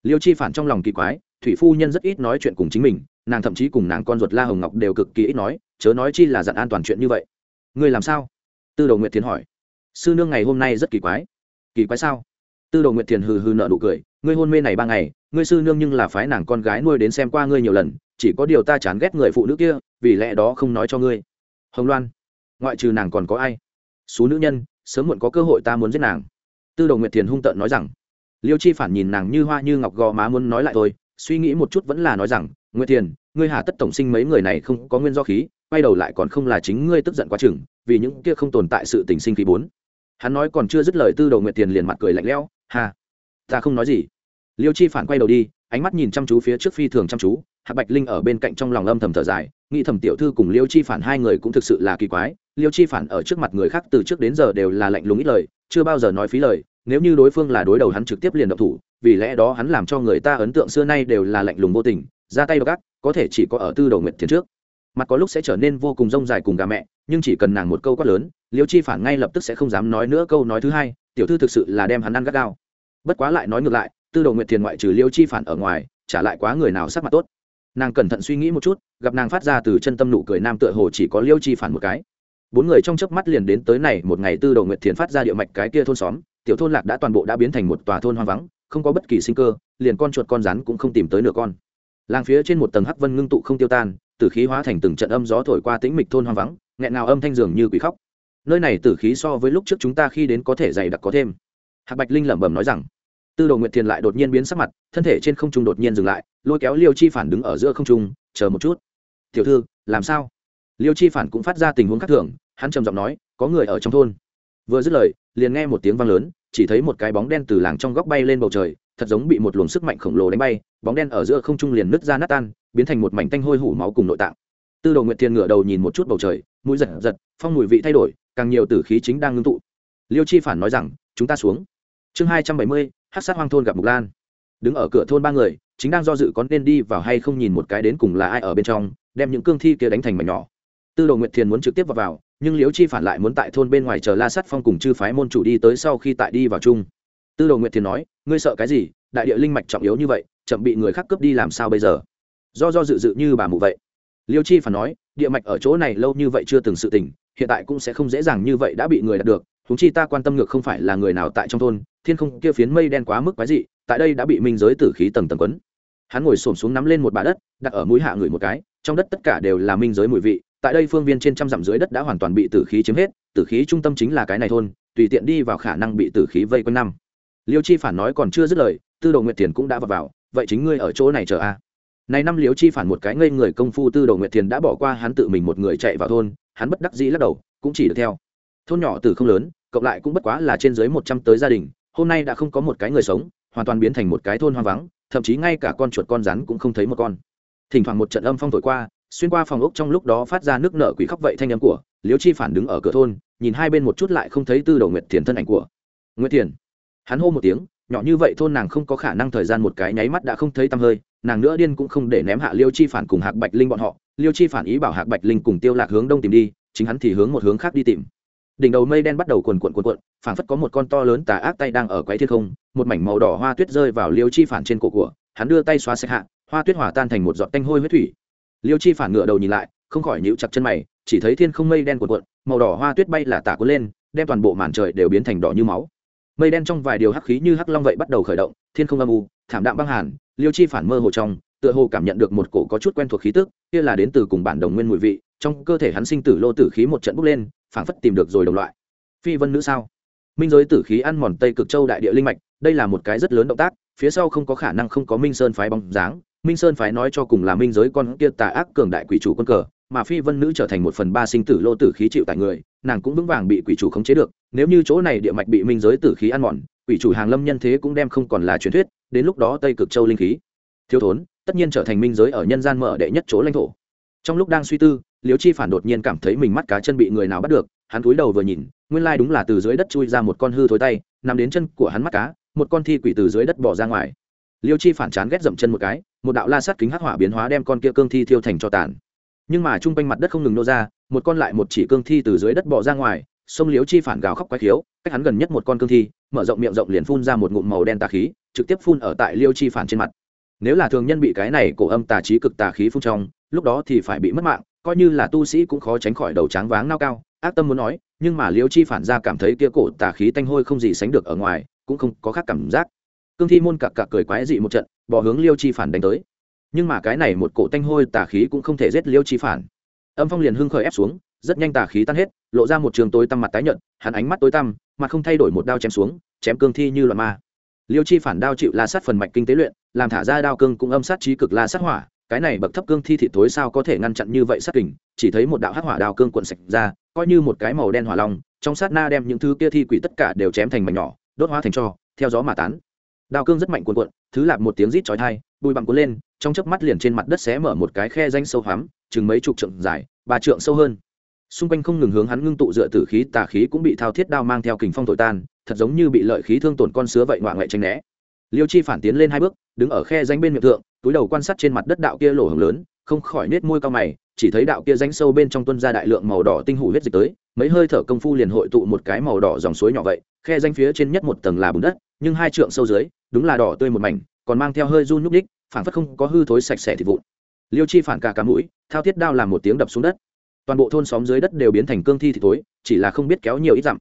Liêu chi phản trong lòng kỳ quái, thủy phu nhân rất ít nói chuyện cùng chính mình, nàng thậm chí cùng nàng con ruột la hồng ngọc đều cực kỳ ít nói, chớ nói chi là dặn an toàn chuyện như vậy. Ngươi làm sao? Tư đồ nguyệt tiến hỏi. Sư nương ngày hôm nay rất kỳ quái. Kỳ quái sao? Tư đồ nguyệt thiền hừ hừ nợ nụ cười, ngươi hôn mê này ba ngày, ngươi sư nương nhưng là phái nàng con gái nuôi đến xem qua ngươi nhiều lần, chỉ có điều ta chán ghét người phụ nữ kia, vì lẽ đó không nói cho ngươi. Hồng loan, ngoại trừ nàng còn có ai? Số nữ nhân, sớm muộn có cơ hội ta muốn giết nàng. Tư đồ nguyệt thiền hung tợn nói rằng, liêu chi phản nhìn nàng như hoa như ngọc gò má muốn nói lại thôi, suy nghĩ một chút vẫn là nói rằng, nguyệt thiền, ngươi hà tất tổng sinh mấy người này không có nguyên do khí, quay đầu lại còn không là chính ngươi tức giận quá chừng, vì những kia không tồn tại sự tình sinh khí bốn. Hắn nói còn chưa dứt lời, tư đầu nguyệt tiền liền mặt cười lạnh lẽo ha, ta không nói gì. Liêu chi phản quay đầu đi, ánh mắt nhìn chăm chú phía trước phi thường chăm chú, hạ bạch linh ở bên cạnh trong lòng âm thầm thở dài, nghĩ thầm tiểu thư cùng liêu chi phản hai người cũng thực sự là kỳ quái, liêu chi phản ở trước mặt người khác từ trước đến giờ đều là lạnh lùng ít lời, chưa bao giờ nói phí lời, nếu như đối phương là đối đầu hắn trực tiếp liền động thủ, vì lẽ đó hắn làm cho người ta ấn tượng xưa nay đều là lạnh lùng vô tình, ra tay đ gác có thể chỉ có ở tư đầu nguyệt thiền trước. Mặt có lúc sẽ trở nên vô cùng rông dài cùng gà mẹ, nhưng chỉ cần nàng một câu quát lớn liêu chi phản ngay lập tức sẽ không dám nói nữa câu nói thứ hai, tiểu thư thực sự là đem hắn ăn gắt gao. Bất quá lại nói ngược lại, tư đồ nguyệt thiền ngoại trừ liêu chi phản ở ngoài trả lại quá người nào sắc mặt tốt. Nàng cẩn thận suy nghĩ một chút, gặp nàng phát ra từ chân tâm nụ cười nam tựa hồ chỉ có liêu chi phản một cái. Bốn người trong chớp mắt liền đến tới này, một ngày tư đồ nguyệt thiền phát ra địa mạch cái kia thôn xóm, tiểu thôn lạc đã toàn bộ đã biến thành một tòa thôn hoang vắng, không có bất kỳ sinh cơ, liền con chuột con rắn cũng không tìm tới nửa con. Làng phía trên một tầng hắc vân ngưng tụ không tiêu tan, từ khí hóa thành từng trận âm gió thổi qua tĩnh mịch thôn hoang vắng, nghẹn nào âm thanh dường như quỷ khóc nơi này tử khí so với lúc trước chúng ta khi đến có thể dày đặc có thêm. Hạc bạch linh lẩm bẩm nói rằng, tư đồ nguyệt thiền lại đột nhiên biến sắc mặt, thân thể trên không trung đột nhiên dừng lại, lôi kéo liêu chi phản đứng ở giữa không trung, chờ một chút. Tiểu thư, làm sao? Liêu chi phản cũng phát ra tình huống khác thường, hắn trầm giọng nói, có người ở trong thôn. Vừa dứt lời, liền nghe một tiếng vang lớn, chỉ thấy một cái bóng đen từ làng trong góc bay lên bầu trời, thật giống bị một luồng sức mạnh khổng lồ đánh bay, bóng đen ở giữa không trung liền nứt ra nát tan, biến thành một mảnh tanh hôi hủ máu cùng nội tạng. Tư đồ nguyệt thiên ngửa đầu nhìn một chút bầu trời, mũi giật giật, phong mùi vị thay đổi càng nhiều tử khí chính đang ngưng tụ. Liêu chi phản nói rằng chúng ta xuống. Chương hai trăm bảy mươi hát sát hoang thôn gặp mục lan. Đứng ở cửa thôn ba người chính đang do dự có nên đi vào hay không nhìn một cái đến cùng là ai ở bên trong đem những cương thi kia đánh thành mảnh nhỏ. Tư đồ nguyệt thiền muốn trực tiếp vào, vào nhưng liễu chi phản lại muốn tại thôn bên ngoài chờ la sắt phong cùng chư phái môn chủ đi tới sau khi tại đi vào chung. Tư đồ nguyệt thiền nói ngươi sợ cái gì? Đại địa linh mạch trọng yếu như vậy chậm bị người khác cướp đi làm sao bây giờ? Do do dự dự như bà mụ vậy. Liêu chi phản nói địa mạch ở chỗ này lâu như vậy chưa từng sự tình hiện tại cũng sẽ không dễ dàng như vậy đã bị người đạt được húng chi ta quan tâm ngược không phải là người nào tại trong thôn thiên không kia phiến mây đen quá mức quái dị tại đây đã bị minh giới tử khí tầng tầng quấn. Hắn ngồi xổm xuống nắm lên một bả đất đặt ở mũi hạ người một cái trong đất tất cả đều là minh giới mùi vị tại đây phương viên trên trăm dặm dưới đất đã hoàn toàn bị tử khí chiếm hết tử khí trung tâm chính là cái này thôn tùy tiện đi vào khả năng bị tử khí vây quanh năm. Liêu chi phản nói còn chưa dứt lời tư đồ nguyệt tiền cũng đã vào, vào vậy chính ngươi ở chỗ này chờ a. Này năm liêu chi phản một cái ngây người công phu tư đồ nguyệt thiền đã bỏ qua hắn tự mình một người chạy vào thôn hắn bất đắc dĩ lắc đầu, cũng chỉ được theo. Thôn nhỏ từ không lớn, cộng lại cũng bất quá là trên dưới một trăm tới gia đình, hôm nay đã không có một cái người sống, hoàn toàn biến thành một cái thôn hoang vắng, thậm chí ngay cả con chuột con rắn cũng không thấy một con. Thỉnh thoảng một trận âm phong thổi qua, xuyên qua phòng ốc trong lúc đó phát ra nước nợ quỷ khóc vậy thanh âm của liễu chi phản đứng ở cửa thôn, nhìn hai bên một chút lại không thấy tư đầu nguyệt thiền thân ảnh của nguyệt thiền. Hắn hô một tiếng nhỏ như vậy thôn nàng không có khả năng thời gian một cái nháy mắt đã không thấy tăm hơi, nàng nữa điên cũng không để ném hạ liêu chi phản cùng hạc bạch linh bọn họ. Liêu chi phản ý bảo hạc bạch linh cùng tiêu lạc hướng đông tìm đi, chính hắn thì hướng một hướng khác đi tìm. Đỉnh đầu mây đen bắt đầu cuồn cuộn cuộn cuộn, phảng phất có một con to lớn tà ác tay đang ở quái thiên không, một mảnh màu đỏ hoa tuyết rơi vào liêu chi phản trên cổ của, hắn đưa tay xóa sạch hạ, hoa tuyết hòa tan thành một giọt tanh hôi huyết thủy. Liêu chi phản ngựa đầu nhìn lại, không khỏi nhíu chặt chân mày, chỉ thấy thiên không mây đen cuộn cuộn, màu đỏ hoa tuyết bay là tả cuốn lên, đem toàn bộ màn trời đều biến thành đỏ như máu mây đen trong vài điều hắc khí như hắc long vậy bắt đầu khởi động, thiên không âm u, thảm đạm băng hàn, liêu chi phản mơ hồ trong, tựa hồ cảm nhận được một cổ có chút quen thuộc khí tức, kia là đến từ cùng bản đồng nguyên mùi vị, trong cơ thể hắn sinh tử lô tử khí một trận bốc lên, phảng phất tìm được rồi đồng loại. Phi vân nữ sao? Minh giới tử khí ăn mòn tây cực châu đại địa linh mạch, đây là một cái rất lớn động tác, phía sau không có khả năng không có minh sơn phái bóng dáng, minh sơn phái nói cho cùng là minh giới con kia tà ác cường đại quỷ chủ quân cờ mà phi vân nữ trở thành một phần ba sinh tử lô tử khí chịu tại người, nàng cũng vững vàng bị quỷ chủ khống chế được. Nếu như chỗ này địa mạch bị minh giới tử khí ăn mòn, quỷ chủ hàng lâm nhân thế cũng đem không còn là truyền thuyết, đến lúc đó tây cực châu linh khí, thiếu thốn, tất nhiên trở thành minh giới ở nhân gian mở đệ nhất chỗ lãnh thổ. Trong lúc đang suy tư liêu chi phản đột nhiên cảm thấy mình mắt cá chân bị người nào bắt được, hắn cúi đầu vừa nhìn, nguyên lai đúng là từ dưới đất chui ra một con hư thối tay, nằm đến chân của hắn mắt cá, một con thi quỷ từ dưới đất bỏ ra ngoài. Liêu chi phản chán ghét dậm chân một cái, một đạo la sắt kính hắc hỏa biến hóa đem con kia cương thi thiêu thành cho tàn nhưng mà chung quanh mặt đất không ngừng nô ra, một con lại một chỉ cương thi từ dưới đất bỏ ra ngoài, sông liếu chi phản gào khóc quái khiếu, cách hắn gần nhất một con cương thi, mở rộng miệng rộng liền phun ra một ngụm màu đen tà khí, trực tiếp phun ở tại liêu chi phản trên mặt. Nếu là thường nhân bị cái này cổ âm tà trí cực tà khí phun trong, lúc đó thì phải bị mất mạng, coi như là tu sĩ cũng khó tránh khỏi đầu tráng váng nao cao, ác tâm muốn nói, nhưng mà liêu chi phản ra cảm thấy kia cổ tà khí tanh hôi không gì sánh được ở ngoài, cũng không có khác cảm giác. Cương thi môn cặc cặc cười quái dị một trận bỏ hướng liêu chi phản đánh tới nhưng mà cái này một cổ tanh hôi tà khí cũng không thể giết liêu chi phản. Âm phong liền hưng khởi ép xuống, rất nhanh tà khí tan hết, lộ ra một trường tối tăm mặt tái nhợt, hắn ánh mắt tối tăm mặt không thay đổi một đao chém xuống, chém cương thi như loạn ma. Liêu chi phản đao chịu la sát phần mạch kinh tế luyện, làm thả ra đao cương cũng âm sát trí cực la sát hỏa, cái này bậc thấp cương thi thị tối sao có thể ngăn chặn như vậy sát kình, chỉ thấy một đạo hắc hỏa đao cương cuộn sạch ra, coi như một cái màu đen hỏa long, trong sát na đem những thứ kia thi quỷ tất cả đều chém thành mảnh nhỏ, đốt hóa thành cho, theo gió mà tán. Đao cương rất mạnh cuộn cuộn, thứ lạp một tiếng rít chói tai bùi bặm cuốn lên trong chớp mắt liền trên mặt đất xé mở một cái khe danh sâu hoắm, chừng mấy chục trượng dài, ba trượng sâu hơn. Xung quanh không ngừng hướng hắn ngưng tụ dựa tử khí, tà khí cũng bị thao thiết đao mang theo kình phong thổi tan, thật giống như bị lợi khí thương tổn con sứa vậy ngoại ngoại tranh né. Liêu chi phản tiến lên hai bước, đứng ở khe danh bên miệng thượng, túi đầu quan sát trên mặt đất đạo kia lỗ hồng lớn, không khỏi nết môi cao mày, chỉ thấy đạo kia rãnh sâu bên trong tuân ra đại lượng màu đỏ tinh hủ huyết dịch tới, mấy hơi thở công phu liền hội tụ một cái màu đỏ dòng suối nhỏ vậy, khe danh phía trên nhất một tầng là bùn đất, nhưng hai trượng sâu dưới, đúng là đỏ tươi một mảnh, còn mang theo hơi run nhúc ních phản phất không có hư thối sạch sẽ thịt vụn. Liêu chi phản cả cả mũi thao thiết đao làm một tiếng đập xuống đất. Toàn bộ thôn xóm dưới đất đều biến thành cương thi thịt thối, chỉ là không biết kéo nhiều ít dặm.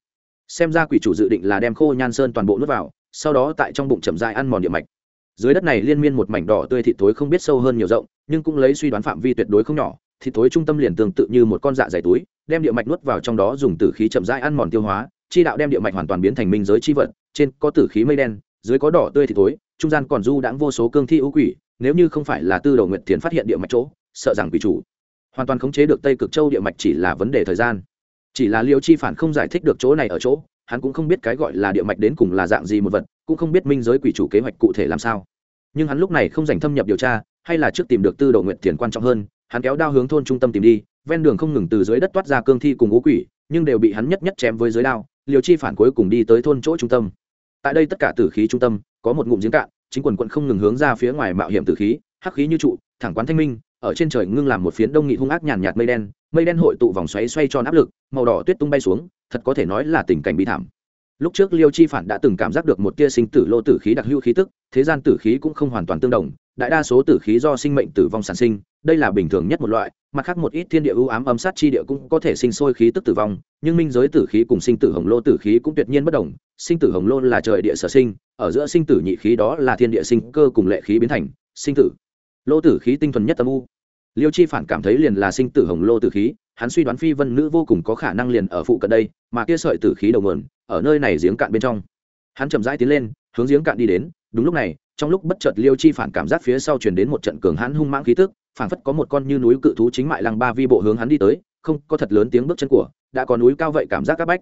Xem ra quỷ chủ dự định là đem khô nhan sơn toàn bộ nuốt vào sau đó tại trong bụng chậm dại ăn mòn địa mạch. Dưới đất này liên miên một mảnh đỏ tươi thịt thối không biết sâu hơn nhiều rộng nhưng cũng lấy suy đoán phạm vi tuyệt đối không nhỏ. Thịt thối trung tâm liền tương tự như một con dạ dày túi đem địa mạch nuốt vào trong đó dùng tử khí chậm dại ăn mòn tiêu hóa chi đạo đem địa mạch hoàn toàn biến thành minh giới chi vật trên có tử khí mây đen dưới có đỏ tươi thịt thối, trung gian còn du đãng vô số cương thi ưu quỷ nếu như không phải là tư đầu nguyệt thiền phát hiện địa mạch chỗ, sợ rằng quỷ chủ hoàn toàn khống chế được tây cực châu địa mạch chỉ là vấn đề thời gian. Chỉ là liêu chi phản không giải thích được chỗ này ở chỗ, hắn cũng không biết cái gọi là địa mạch đến cùng là dạng gì một vật, cũng không biết minh giới quỷ chủ kế hoạch cụ thể làm sao. Nhưng hắn lúc này không dành thâm nhập điều tra, hay là trước tìm được tư đầu nguyện tiền quan trọng hơn, hắn kéo đao hướng thôn trung tâm tìm đi, ven đường không ngừng từ dưới đất toát ra cương thi cùng ngũ quỷ, nhưng đều bị hắn nhất nhất chém với dưới đao liều chi phản cuối cùng đi tới thôn chỗ trung tâm. Tại đây tất cả tử khí trung tâm, có một ngụm giếng cạn chính quần quận không ngừng hướng ra phía ngoài mạo hiểm tử khí, hắc khí như trụ, thẳng quán thanh minh, ở trên trời ngưng làm một phiến đông nghị hung ác nhàn nhạt mây đen mây đen hội tụ vòng xoáy xoay tròn áp lực, màu đỏ tuyết tung bay xuống, thật có thể nói là tình cảnh bi thảm. Lúc trước liêu chi phản đã từng cảm giác được một tia sinh tử lô tử khí đặc hữu khí tức, thế gian tử khí cũng không hoàn toàn tương đồng, đại đa số tử khí do sinh mệnh tử vong sản sinh đây là bình thường nhất một loại, mặt khác một ít thiên địa ưu ám âm sát chi địa cũng có thể sinh sôi khí tức tử vong, nhưng minh giới tử khí cùng sinh tử hồng lô tử khí cũng tuyệt nhiên bất đồng, sinh tử hồng lô là trời địa sở sinh, ở giữa sinh tử nhị khí đó là thiên địa sinh cơ cùng lệ khí biến thành, sinh tử. Lô tử khí tinh thuần nhất âm u. Liêu chi phản cảm thấy liền là sinh tử hồng lô tử khí, hắn suy đoán phi vân nữ vô cùng có khả năng liền ở phụ cận đây, mà kia sợi tử khí đầu nguồn, ở nơi này giếng cạn bên trong. Hắn chậm rãi tiến lên, hướng giếng cạn đi đến, đúng lúc này trong lúc bất chợt liêu chi phản cảm giác phía sau truyền đến một trận cường hãn hung mãng khí tức phản phất có một con như núi cự thú chính mại lăng ba vi bộ hướng hắn đi tới, không có thật lớn tiếng bước chân của, đã có núi cao vậy cảm giác các bách.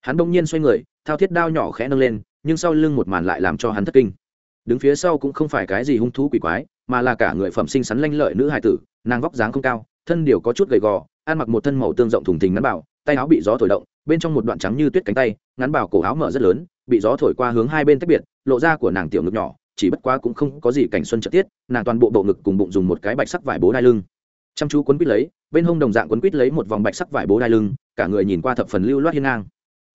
Hắn đông nhiên xoay người, thao thiết đao nhỏ khẽ nâng lên, nhưng sau lưng một màn lại làm cho hắn thất kinh. Đứng phía sau cũng không phải cái gì hung thú quỷ quái, mà là cả người phẩm sinh sắn lanh lợi nữ hài tử, nàng vóc dáng không cao, thân điều có chút gầy gò, ăn mặc một thân màu tương rộng thùng thình ngắn bảo, tay áo bị gió thổi động, bên trong một đoạn trắng như tuyết cánh tay, ngắn bảo cổ áo mở rất lớn, bị gió thổi qua hướng hai bên tách biệt, lộ ra của nàng tiểu ngực nhỏ chỉ bất quá cũng không có gì cảnh xuân trợ tiết, nàng toàn bộ bộ ngực cùng bụng dùng một cái bạch sắc vải bố đai lưng. Chăm chú quấn quýt lấy, bên hông đồng dạng quấn quýt lấy một vòng bạch sắc vải bố đai lưng, cả người nhìn qua thập phần lưu loát hiên ngang.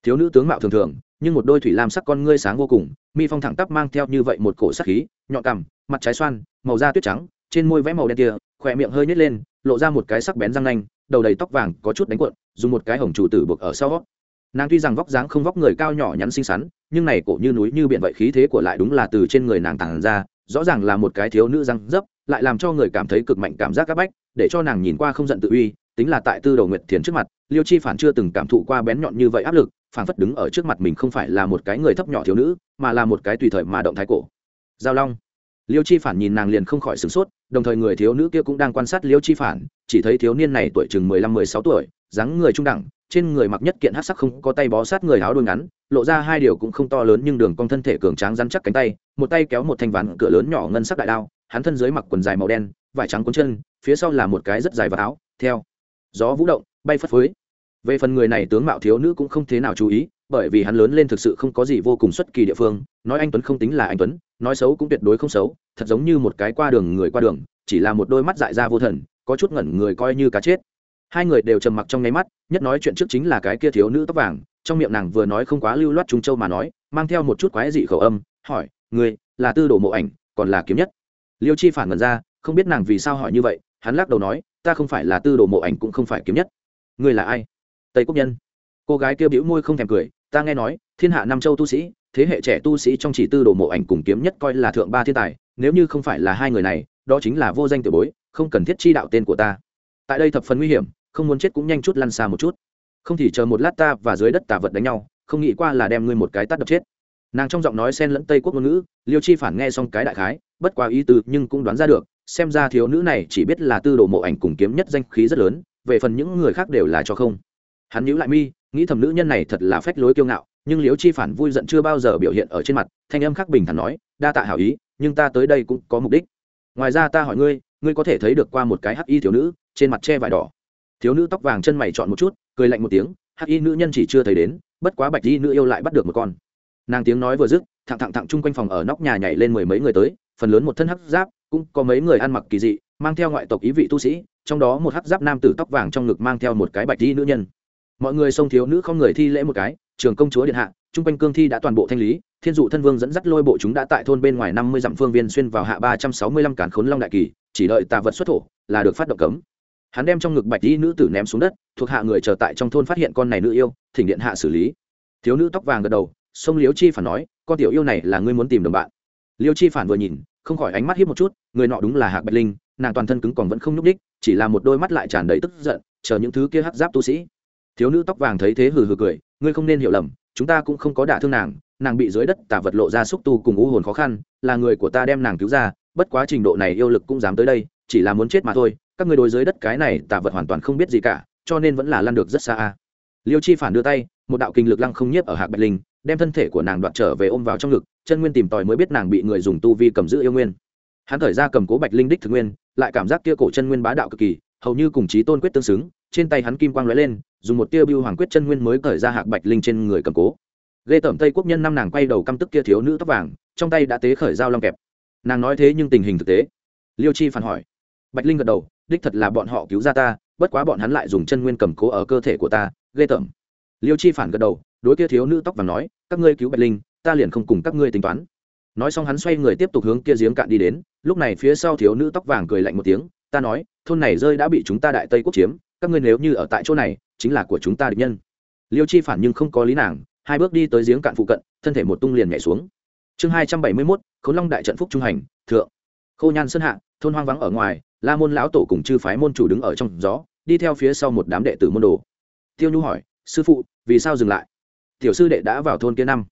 Thiếu nữ tướng mạo thường thường, nhưng một đôi thủy lam sắc con ngươi sáng vô cùng, mi phong thẳng tắp mang theo như vậy một cổ sắc khí, nhọn cằm, mặt trái xoan, màu da tuyết trắng, trên môi vẽ màu đen kia, khỏe miệng hơi nhét lên, lộ ra một cái sắc bén răng nanh, đầu đầy tóc vàng có chút đánh cuộn, dùng một cái hồng trụ tử buộc ở sau nàng tuy rằng vóc dáng không vóc người cao nhỏ nhắn xinh xắn, nhưng này cổ như núi như biển vậy khí thế của lại đúng là từ trên người nàng tàn ra, rõ ràng là một cái thiếu nữ răng dấp, lại làm cho người cảm thấy cực mạnh cảm giác áp bách, để cho nàng nhìn qua không giận tự uy, tính là tại tư đầu nguyệt thiền trước mặt, liêu chi phản chưa từng cảm thụ qua bén nhọn như vậy áp lực phản phất đứng ở trước mặt mình không phải là một cái người thấp nhỏ thiếu nữ, mà là một cái tùy thời mà động thái cổ. Giao long. Liêu chi phản nhìn nàng liền không khỏi sửng sốt, đồng thời người thiếu nữ kia cũng đang quan sát liêu chi phản, chỉ thấy thiếu niên này tuổi chừng mười lăm mười sáu tuổi, dáng người trung đẳng trên người mặc nhất kiện hát sắc không có tay bó sát người áo đôi ngắn, lộ ra hai điều cũng không to lớn nhưng đường cong thân thể cường tráng rắn chắc cánh tay, một tay kéo một thanh ván cửa lớn nhỏ ngân sắc đại đao, hắn thân dưới mặc quần dài màu đen, vải trắng cuốn chân, phía sau là một cái rất dài và áo, theo gió vũ động, bay phất phới. Về phần người này tướng mạo thiếu nữ cũng không thế nào chú ý, bởi vì hắn lớn lên thực sự không có gì vô cùng xuất kỳ địa phương, nói anh tuấn không tính là anh tuấn, nói xấu cũng tuyệt đối không xấu, thật giống như một cái qua đường người qua đường, chỉ là một đôi mắt dại ra vô thần, có chút ngẩn người coi như cá chết hai người đều trầm mặc trong nháy mắt, nhất nói chuyện trước chính là cái kia thiếu nữ tóc vàng, trong miệng nàng vừa nói không quá lưu loát trung châu mà nói, mang theo một chút quái dị khẩu âm, hỏi người là tư đồ mộ ảnh, còn là kiếm nhất? Liêu chi phản ngần ra, không biết nàng vì sao hỏi như vậy, hắn lắc đầu nói, ta không phải là tư đồ mộ ảnh cũng không phải kiếm nhất. Người là ai? Tây quốc nhân. Cô gái kia bĩu môi không thèm cười, ta nghe nói, thiên hạ nam châu tu sĩ, thế hệ trẻ tu sĩ trong chỉ tư đồ mộ ảnh cùng kiếm nhất coi là thượng ba thiên tài, nếu như không phải là hai người này, đó chính là vô danh tiểu bối, không cần thiết chi đạo tên của ta. Tại đây thập phần nguy hiểm không muốn chết cũng nhanh chút lăn xa một chút. Không thì chờ một lát ta và dưới đất tà vật đánh nhau, không nghĩ qua là đem ngươi một cái tắt đập chết. Nàng trong giọng nói xen lẫn tây quốc ngôn ngữ, liêu chi phản nghe xong cái đại khái, bất quá ý tứ nhưng cũng đoán ra được, xem ra thiếu nữ này chỉ biết là tư đồ mộ ảnh cùng kiếm nhất danh khí rất lớn, về phần những người khác đều là cho không. Hắn nhữ lại mi, nghĩ thầm nữ nhân này thật là phách lối kiêu ngạo, nhưng liễu chi phản vui giận chưa bao giờ biểu hiện ở trên mặt, thanh âm khắc bình thản nói, đa tạ hảo ý, nhưng ta tới đây cũng có mục đích. Ngoài ra ta hỏi ngươi ngươi có thể thấy được qua một cái hắc y thiếu nữ, trên mặt che vải đỏ thiếu nữ tóc vàng chân mày chọn một chút, cười lạnh một tiếng, hắc y nữ nhân chỉ chưa thấy đến, bất quá bạch y nữ yêu lại bắt được một con. Nàng tiếng nói vừa dứt, thẳng thẳng thẳng chung quanh phòng ở nóc nhà nhảy lên mười mấy người tới, phần lớn một thân hắc giáp, cũng có mấy người ăn mặc kỳ dị, mang theo ngoại tộc ý vị tu sĩ, trong đó một hắc giáp nam tử tóc vàng trong ngực mang theo một cái bạch y nữ nhân. Mọi người xông thiếu nữ không người thi lễ một cái, trường công chúa điện hạ, chung quanh cương thi đã toàn bộ thanh lý, thiên dụ thân vương dẫn dắt lôi bộ chúng đã tại thôn bên ngoài năm mươi dặm phương viên xuyên vào hạ ba trăm sáu mươi lăm cản khốn long đại kỳ, chỉ đợi tà vật xuất thổ là được phát động cấm hắn đem trong ngực bạch y nữ tử ném xuống đất, thuộc hạ người chờ tại trong thôn phát hiện con này nữ yêu, thỉnh điện hạ xử lý. Thiếu nữ tóc vàng gật đầu, sông liếu chi phản nói, con tiểu yêu này là ngươi muốn tìm đồng bạn. Liêu chi phản vừa nhìn, không khỏi ánh mắt hiếp một chút, người nọ đúng là hạc bạch linh, nàng toàn thân cứng còn vẫn không nhúc đích chỉ là một đôi mắt lại tràn đầy tức giận, chờ những thứ kia hắc giáp tu sĩ. Thiếu nữ tóc vàng thấy thế hừ hừ cười, ngươi không nên hiểu lầm, chúng ta cũng không có đả thương nàng nàng bị dưới đất tả vật lộ ra xúc tu cùng u hồn khó khăn, là người của ta đem nàng cứu ra, bất quá trình độ này yêu lực cũng dám tới đây, chỉ là muốn chết mà thôi các người đối dưới đất cái này tả vật hoàn toàn không biết gì cả, cho nên vẫn là lăn được rất xa a. Liêu chi phản đưa tay, một đạo kinh lực lăng không nhiếp ở hạc bạch linh, đem thân thể của nàng đoạt trở về ôm vào trong ngực, chân nguyên tìm tòi mới biết nàng bị người dùng tu vi cầm giữ yêu nguyên. Hắn thời ra cầm cố bạch linh đích thực nguyên, lại cảm giác kia cổ chân nguyên bá đạo cực kỳ, hầu như cùng chí tôn quyết tương xứng, trên tay hắn kim quang lóe lên, dùng một tia bưu hoàng quyết chân nguyên mới cởi ra hạc bạch linh trên người cầm cố. Ghê tởm tây quốc nhân năm nàng quay đầu căm tức kia thiếu nữ tóc vàng, trong tay đã tế khởi dao long kẹp. Nàng nói thế nhưng tình hình thực tế. Liêu chi phản hỏi. Bạch linh gật đầu đích thật là bọn họ cứu ra ta, bất quá bọn hắn lại dùng chân nguyên cầm cố ở cơ thể của ta, ghê tởm. Liêu chi phản gật đầu, đối kia thiếu nữ tóc vàng nói, các ngươi cứu bạch linh, ta liền không cùng các ngươi tính toán. Nói xong hắn xoay người tiếp tục hướng kia giếng cạn đi đến, lúc này phía sau thiếu nữ tóc vàng cười lạnh một tiếng, ta nói, thôn này rơi đã bị chúng ta đại tây quốc chiếm, các ngươi nếu như ở tại chỗ này, chính là của chúng ta địch nhân. Liêu chi phản nhưng không có lý nàng, hai bước đi tới giếng cạn phụ cận, thân thể một tung liền nhảy xuống. Chương hai trăm bảy mươi mốt khấu long đại trận phúc trung hành, thượng. Khô nhan sơn hạ thôn hoang vắng ở ngoài, la môn lão tổ cùng chư phái môn chủ đứng ở trong gió, đi theo phía sau một đám đệ tử môn đồ. Tiêu nhu hỏi, sư phụ, vì sao dừng lại? Tiểu sư đệ đã vào thôn kia năm.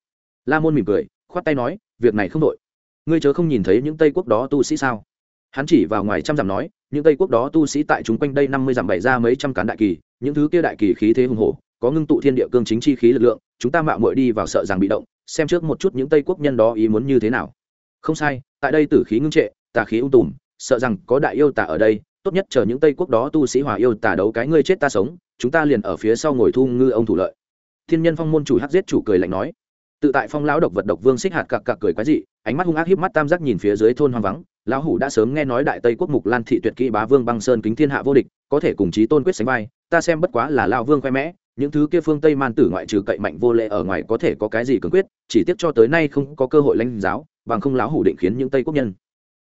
La môn mỉm cười, khoát tay nói, việc này không đội. Ngươi chớ không nhìn thấy những tây quốc đó tu sĩ sao? Hắn chỉ vào ngoài trăm dặm nói, những tây quốc đó tu sĩ tại chúng quanh đây năm mươi dặm bày ra mấy trăm cán đại kỳ, những thứ kia đại kỳ khí thế hùng hổ, có ngưng tụ thiên địa cương chính chi khí lực lượng, chúng ta mạo muội đi vào sợ rằng bị động, xem trước một chút những tây quốc nhân đó ý muốn như thế nào. Không sai, tại đây tử khí ngưng trệ, tà khí ung tùm sợ rằng có đại yêu tà ở đây, tốt nhất chờ những tây quốc đó tu sĩ hòa yêu tà đấu cái ngươi chết ta sống, chúng ta liền ở phía sau ngồi thu ngư ông thủ lợi. Thiên nhân phong môn chủ hắc giết chủ cười lạnh nói. Tự tại phong lão độc vật độc vương xích hạt cặc cặc cười quái dị, ánh mắt hung ác híp mắt tam giác nhìn phía dưới thôn hoang vắng, lão hủ đã sớm nghe nói đại tây quốc mục lan thị tuyệt kỹ bá vương băng sơn kính thiên hạ vô địch, có thể cùng chí tôn quyết sánh vai, ta xem bất quá là lao vương khoe mẽ, những thứ kia phương tây man tử ngoại trừ cậy mạnh vô lệ ở ngoài có thể có cái gì cường quyết, chỉ tiếc cho tới nay không có cơ hội lãnh giáo, bằng không lão hủ định khiến những tây quốc nhân.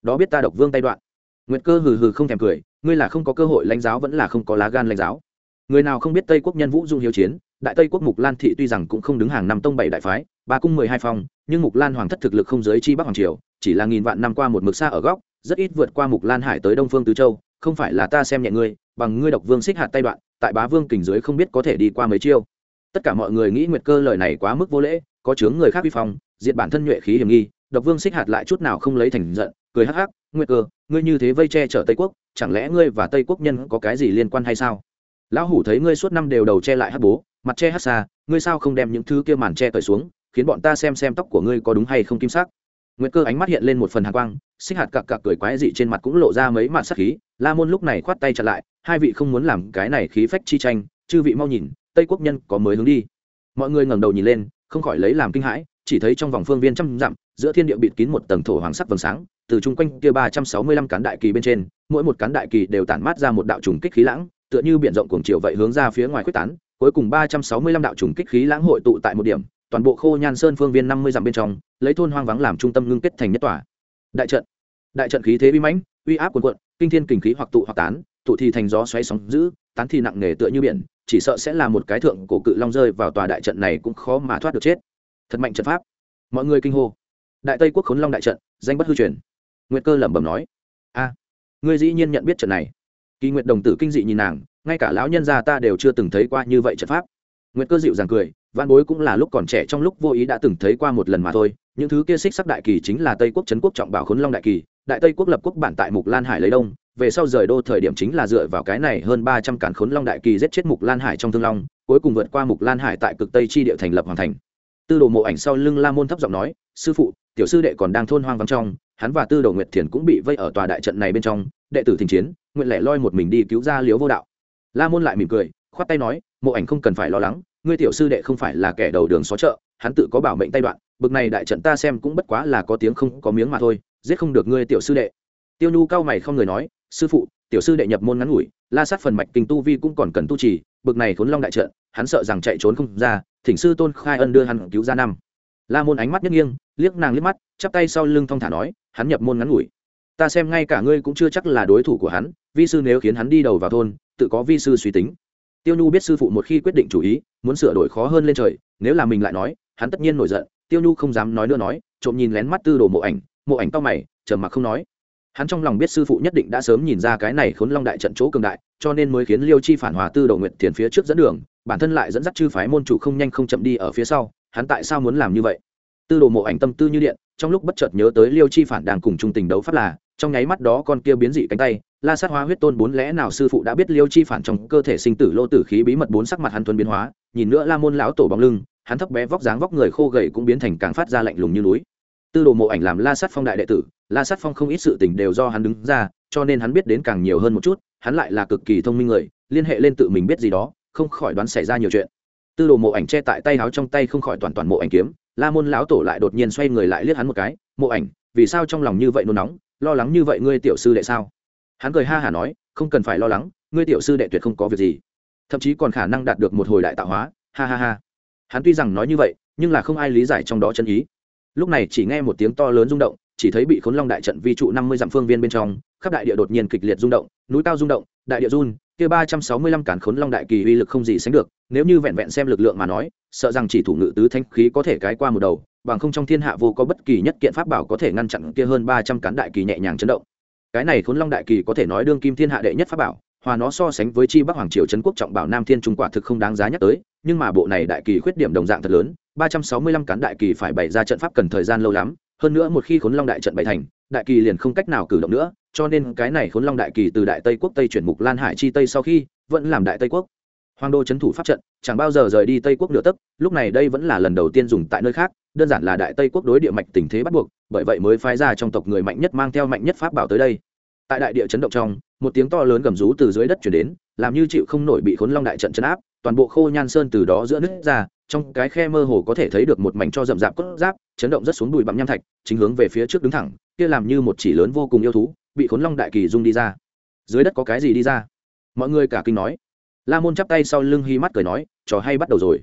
Đó biết ta độc vương tay đoạn nguyệt cơ hừ hừ không thèm cười, ngươi là không có cơ hội lãnh giáo vẫn là không có lá gan lãnh giáo. Người nào không biết tây quốc nhân vũ dung hiếu chiến, đại tây quốc mục lan thị tuy rằng cũng không đứng hàng năm tông bảy đại phái, ba cung mười hai phong, nhưng mục lan hoàng thất thực lực không giới chi bắc hoàng triều, chỉ là nghìn vạn năm qua một mực xa ở góc, rất ít vượt qua mục lan hải tới đông phương tứ châu, không phải là ta xem nhẹ ngươi, bằng ngươi độc vương xích hạt tay đoạn, tại bá vương kình dưới không biết có thể đi qua mấy chiêu. Tất cả mọi người nghĩ nguyệt cơ lời này quá mức vô lễ, có chướng người khác vi phong, diệt bản thân nhuệ khí hiểm nghi, độc vương xích hạt lại chút nào không lấy thành giận, cười hắc hắc, nguyệt cơ ngươi như thế vây che chở tây quốc, chẳng lẽ ngươi và tây quốc nhân có cái gì liên quan hay sao? Lão hủ thấy ngươi suốt năm đều đầu che lại hắc bố, mặt che hắc xa, ngươi sao không đem những thứ kia màn che cởi xuống, khiến bọn ta xem xem tóc của ngươi có đúng hay không kim sắc? Nguyệt cơ ánh mắt hiện lên một phần hàn quang, xích hạt cặc cặc cười quái dị trên mặt cũng lộ ra mấy mặt sắc khí, la môn lúc này khoát tay chặt lại, hai vị không muốn làm cái này khí phách chi tranh, chư vị mau nhìn, tây quốc nhân có mới hướng đi. Mọi người ngẩng đầu nhìn lên, không khỏi lấy làm kinh hãi chỉ thấy trong vòng phương viên trăm dặm, giữa thiên địa bịt kín một tầng thổ hoàng sắc vầng sáng, từ chung quanh kia ba trăm sáu mươi lăm cán đại kỳ bên trên, mỗi một cán đại kỳ đều tản mát ra một đạo trùng kích khí lãng, tựa như biển rộng cuồng chiều vậy hướng ra phía ngoài quyết tán, cuối cùng ba trăm sáu mươi lăm đạo trùng kích khí lãng hội tụ tại một điểm, toàn bộ khô nhan sơn phương viên năm mươi dặm bên trong, lấy thôn hoang vắng làm trung tâm ngưng kết thành nhất tòa. Đại trận. Đại trận khí thế uy mãnh, uy áp cuồn cuộn, kinh thiên kình khí hoặc tụ hoặc tán, tụ thì thành gió xoáy sóng dữ, tán thì nặng nề tựa như biển, chỉ sợ sẽ là một cái thượng cổ cự long rơi vào tòa đại trận này cũng khó mà thoát được chết thật mạnh trận pháp. Mọi người kinh hô. Đại tây quốc khốn long đại trận, danh bất hư truyền. Nguyệt cơ lẩm bẩm nói, a, ngươi dĩ nhiên nhận biết trận này. Kỳ nguyệt đồng tử kinh dị nhìn nàng, ngay cả lão nhân gia ta đều chưa từng thấy qua như vậy trận pháp. Nguyệt cơ dịu dàng cười văn bối cũng là lúc còn trẻ trong lúc vô ý đã từng thấy qua một lần mà thôi, những thứ kia xích sắc đại kỳ chính là tây quốc trấn quốc trọng bảo khốn long đại kỳ, đại tây quốc lập quốc bản tại mục lan hải lấy đông, về sau rời đô thời điểm chính là dựa vào cái này hơn ba trăm cản khốn long đại kỳ giết chết mục lan hải trong thương long, cuối cùng vượt qua mục lan hải tại cực tây chi địa thành lập hoàn thành tư đồ mộ ảnh sau lưng la môn thấp giọng nói, sư phụ, tiểu sư đệ còn đang thôn hoang vắng trong, hắn và tư đồ nguyệt thiền cũng bị vây ở tòa đại trận này bên trong, đệ tử thình chiến, nguyện lẻ loi một mình đi cứu ra liếu vô đạo. La môn lại mỉm cười, khoát tay nói, mộ ảnh không cần phải lo lắng, ngươi tiểu sư đệ không phải là kẻ đầu đường xó chợ, hắn tự có bảo mệnh tay đoạn, bực này đại trận ta xem cũng bất quá là có tiếng không có miếng mà thôi, giết không được ngươi tiểu sư đệ. Tiêu nhu cao mày không người nói, sư phụ, tiểu sư đệ nhập môn ngắn ngủi, la sát phần mạch kinh tu vi cũng còn cần tu trì, bực này khốn long đại trận, hắn sợ rằng chạy trốn không ra thỉnh sư tôn khai ân đưa hắn cứu ra năm. La môn ánh mắt nhất nghiêng, liếc nàng liếc mắt, chắp tay sau lưng thong thả nói, hắn nhập môn ngắn ngủi. Ta xem ngay cả ngươi cũng chưa chắc là đối thủ của hắn, vi sư nếu khiến hắn đi đầu vào thôn, tự có vi sư suy tính. Tiêu nhu biết sư phụ một khi quyết định chủ ý, muốn sửa đổi khó hơn lên trời, nếu là mình lại nói, hắn tất nhiên nổi giận. Tiêu nhu không dám nói nữa nói, trộm nhìn lén mắt tư đồ mộ ảnh mộ ảnh to mày, trầm mặc không nói. Hắn trong lòng biết sư phụ nhất định đã sớm nhìn ra cái này khốn long đại trận chỗ cường đại, cho nên mới khiến liêu chi phản hòa tư đồ nguyện tiền phía trước dẫn đường bản thân lại dẫn dắt chư phái môn chủ không nhanh không chậm đi ở phía sau, hắn tại sao muốn làm như vậy? Tư đồ mộ ảnh tâm tư như điện, trong lúc bất chợt nhớ tới liêu chi phản đang cùng trung tình đấu pháp là, trong nháy mắt đó con kia biến dị cánh tay, la sát hóa huyết tôn bốn lẽ nào sư phụ đã biết liêu chi phản trong cơ thể sinh tử lô tử khí bí mật bốn sắc mặt hắn thuần biến hóa, nhìn nữa la môn lão tổ bóng lưng, hắn thấp bé vóc dáng vóc người khô gầy cũng biến thành càng phát ra lạnh lùng như núi. Tư đồ mộ ảnh làm la sát phong đại đệ tử, la sát phong không ít sự tình đều do hắn đứng ra, cho nên hắn biết đến càng nhiều hơn một chút, hắn lại là cực kỳ thông minh người, liên hệ lên tự mình biết gì đó không khỏi đoán xảy ra nhiều chuyện. Tư đồ mộ ảnh che tại tay áo trong tay không khỏi toàn toàn mộ ảnh kiếm, la môn lão tổ lại đột nhiên xoay người lại liếc hắn một cái, mộ ảnh, vì sao trong lòng như vậy nôn nóng? Lo lắng như vậy ngươi tiểu sư đệ sao? Hắn cười ha hả nói, không cần phải lo lắng, ngươi tiểu sư đệ tuyệt không có việc gì. Thậm chí còn khả năng đạt được một hồi đại tạo hóa. Ha ha ha. Hắn tuy rằng nói như vậy, nhưng là không ai lý giải trong đó chân ý. Lúc này chỉ nghe một tiếng to lớn rung động, chỉ thấy bị khốn long đại trận vi trụ năm mươi dặm phương viên bên trong, khắp đại địa đột nhiên kịch liệt rung động, núi cao rung động, đại địa run kia ba trăm sáu mươi lăm cản khốn long đại kỳ uy lực không gì sánh được, nếu như vẹn vẹn xem lực lượng mà nói, sợ rằng chỉ thủ ngự tứ thanh khí có thể cái qua một đầu, bằng không trong thiên hạ vô có bất kỳ nhất kiện pháp bảo có thể ngăn chặn kia hơn ba trăm cán đại kỳ nhẹ nhàng chấn động. Cái này khốn long đại kỳ có thể nói đương kim thiên hạ đệ nhất pháp bảo, hòa nó so sánh với chi bắc hoàng triều trấn quốc trọng bảo nam thiên trung quả thực không đáng giá nhắc tới, nhưng mà bộ này đại kỳ khuyết điểm đồng dạng thật lớn, ba trăm sáu mươi lăm cán đại kỳ phải bày ra trận pháp cần thời gian lâu lắm, hơn nữa một khi khốn long đại trận bày thành đại kỳ liền không cách nào cử động nữa, cho nên cái này khốn long đại kỳ từ đại tây quốc tây chuyển mục lan hải chi tây sau khi, vẫn làm đại tây quốc. Hoàng đô trấn thủ pháp trận, chẳng bao giờ rời đi tây quốc nửa tấc, lúc này đây vẫn là lần đầu tiên dùng tại nơi khác, đơn giản là đại tây quốc đối địa mạch tình thế bắt buộc, bởi vậy mới phái ra trong tộc người mạnh nhất mang theo mạnh nhất pháp bảo tới đây. Tại đại địa chấn động trong, một tiếng to lớn gầm rú từ dưới đất chuyển đến, làm như chịu không nổi bị khốn long đại trận chấn áp, toàn bộ khô nhan sơn từ đó giữa nứt ra trong cái khe mơ hồ có thể thấy được một mảnh cho rậm rạp cốt giáp, chấn động rất xuống đùi bặm nham thạch, chính hướng về phía trước đứng thẳng, kia làm như một chỉ lớn vô cùng yêu thú, bị khốn long đại kỳ dung đi ra. Dưới đất có cái gì đi ra? Mọi người cả kinh nói. La môn chắp tay sau lưng hi mắt cười nói, trò hay bắt đầu rồi.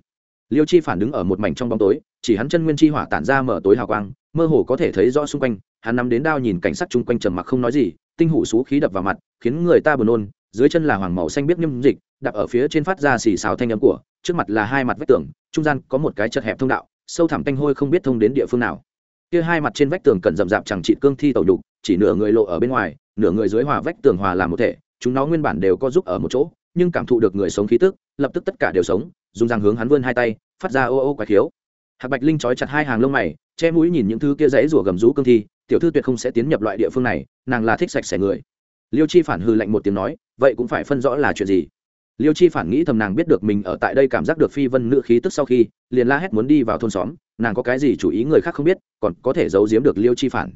Liêu chi phản đứng ở một mảnh trong bóng tối, chỉ hắn chân nguyên chi hỏa tản ra mở tối hào quang, mơ hồ có thể thấy rõ xung quanh, hắn nắm đến đao nhìn cảnh sắc chung quanh trầm mặc không nói gì, tinh hủ xú khí đập vào mặt, khiến người ta buồn nôn, dưới chân là hoàng màu xanh biết nhâm dịch, đạp ở phía trên phát ra xì xào thanh âm của trước mặt là hai mặt vách tường, trung gian có một cái chật hẹp thông đạo, sâu thẳm tanh hôi không biết thông đến địa phương nào. Kia hai mặt trên vách tường cần rậm rạp chẳng trị cương thi tẩu đục chỉ nửa người lộ ở bên ngoài, nửa người dưới hòa vách tường hòa làm một thể, chúng nó nguyên bản đều có giúp ở một chỗ, nhưng cảm thụ được người sống khí tức, lập tức tất cả đều sống, dùng răng hướng hắn vươn hai tay, phát ra ô ô quái khiếu. Hạc bạch linh trói chặt hai hàng lông mày, che mũi nhìn những thứ kia dãy rủa gầm rú cương thi, tiểu thư tuyệt không sẽ tiến nhập loại địa phương này, nàng là thích sạch sẽ người. Liêu chi phản hư lạnh một tiếng nói, vậy cũng phải phân rõ là chuyện gì? Liêu chi phản nghĩ thầm nàng biết được mình ở tại đây cảm giác được phi vân nữ khí tức sau khi, liền la hét muốn đi vào thôn xóm, nàng có cái gì chủ ý người khác không biết, còn có thể giấu giếm được liêu chi phản.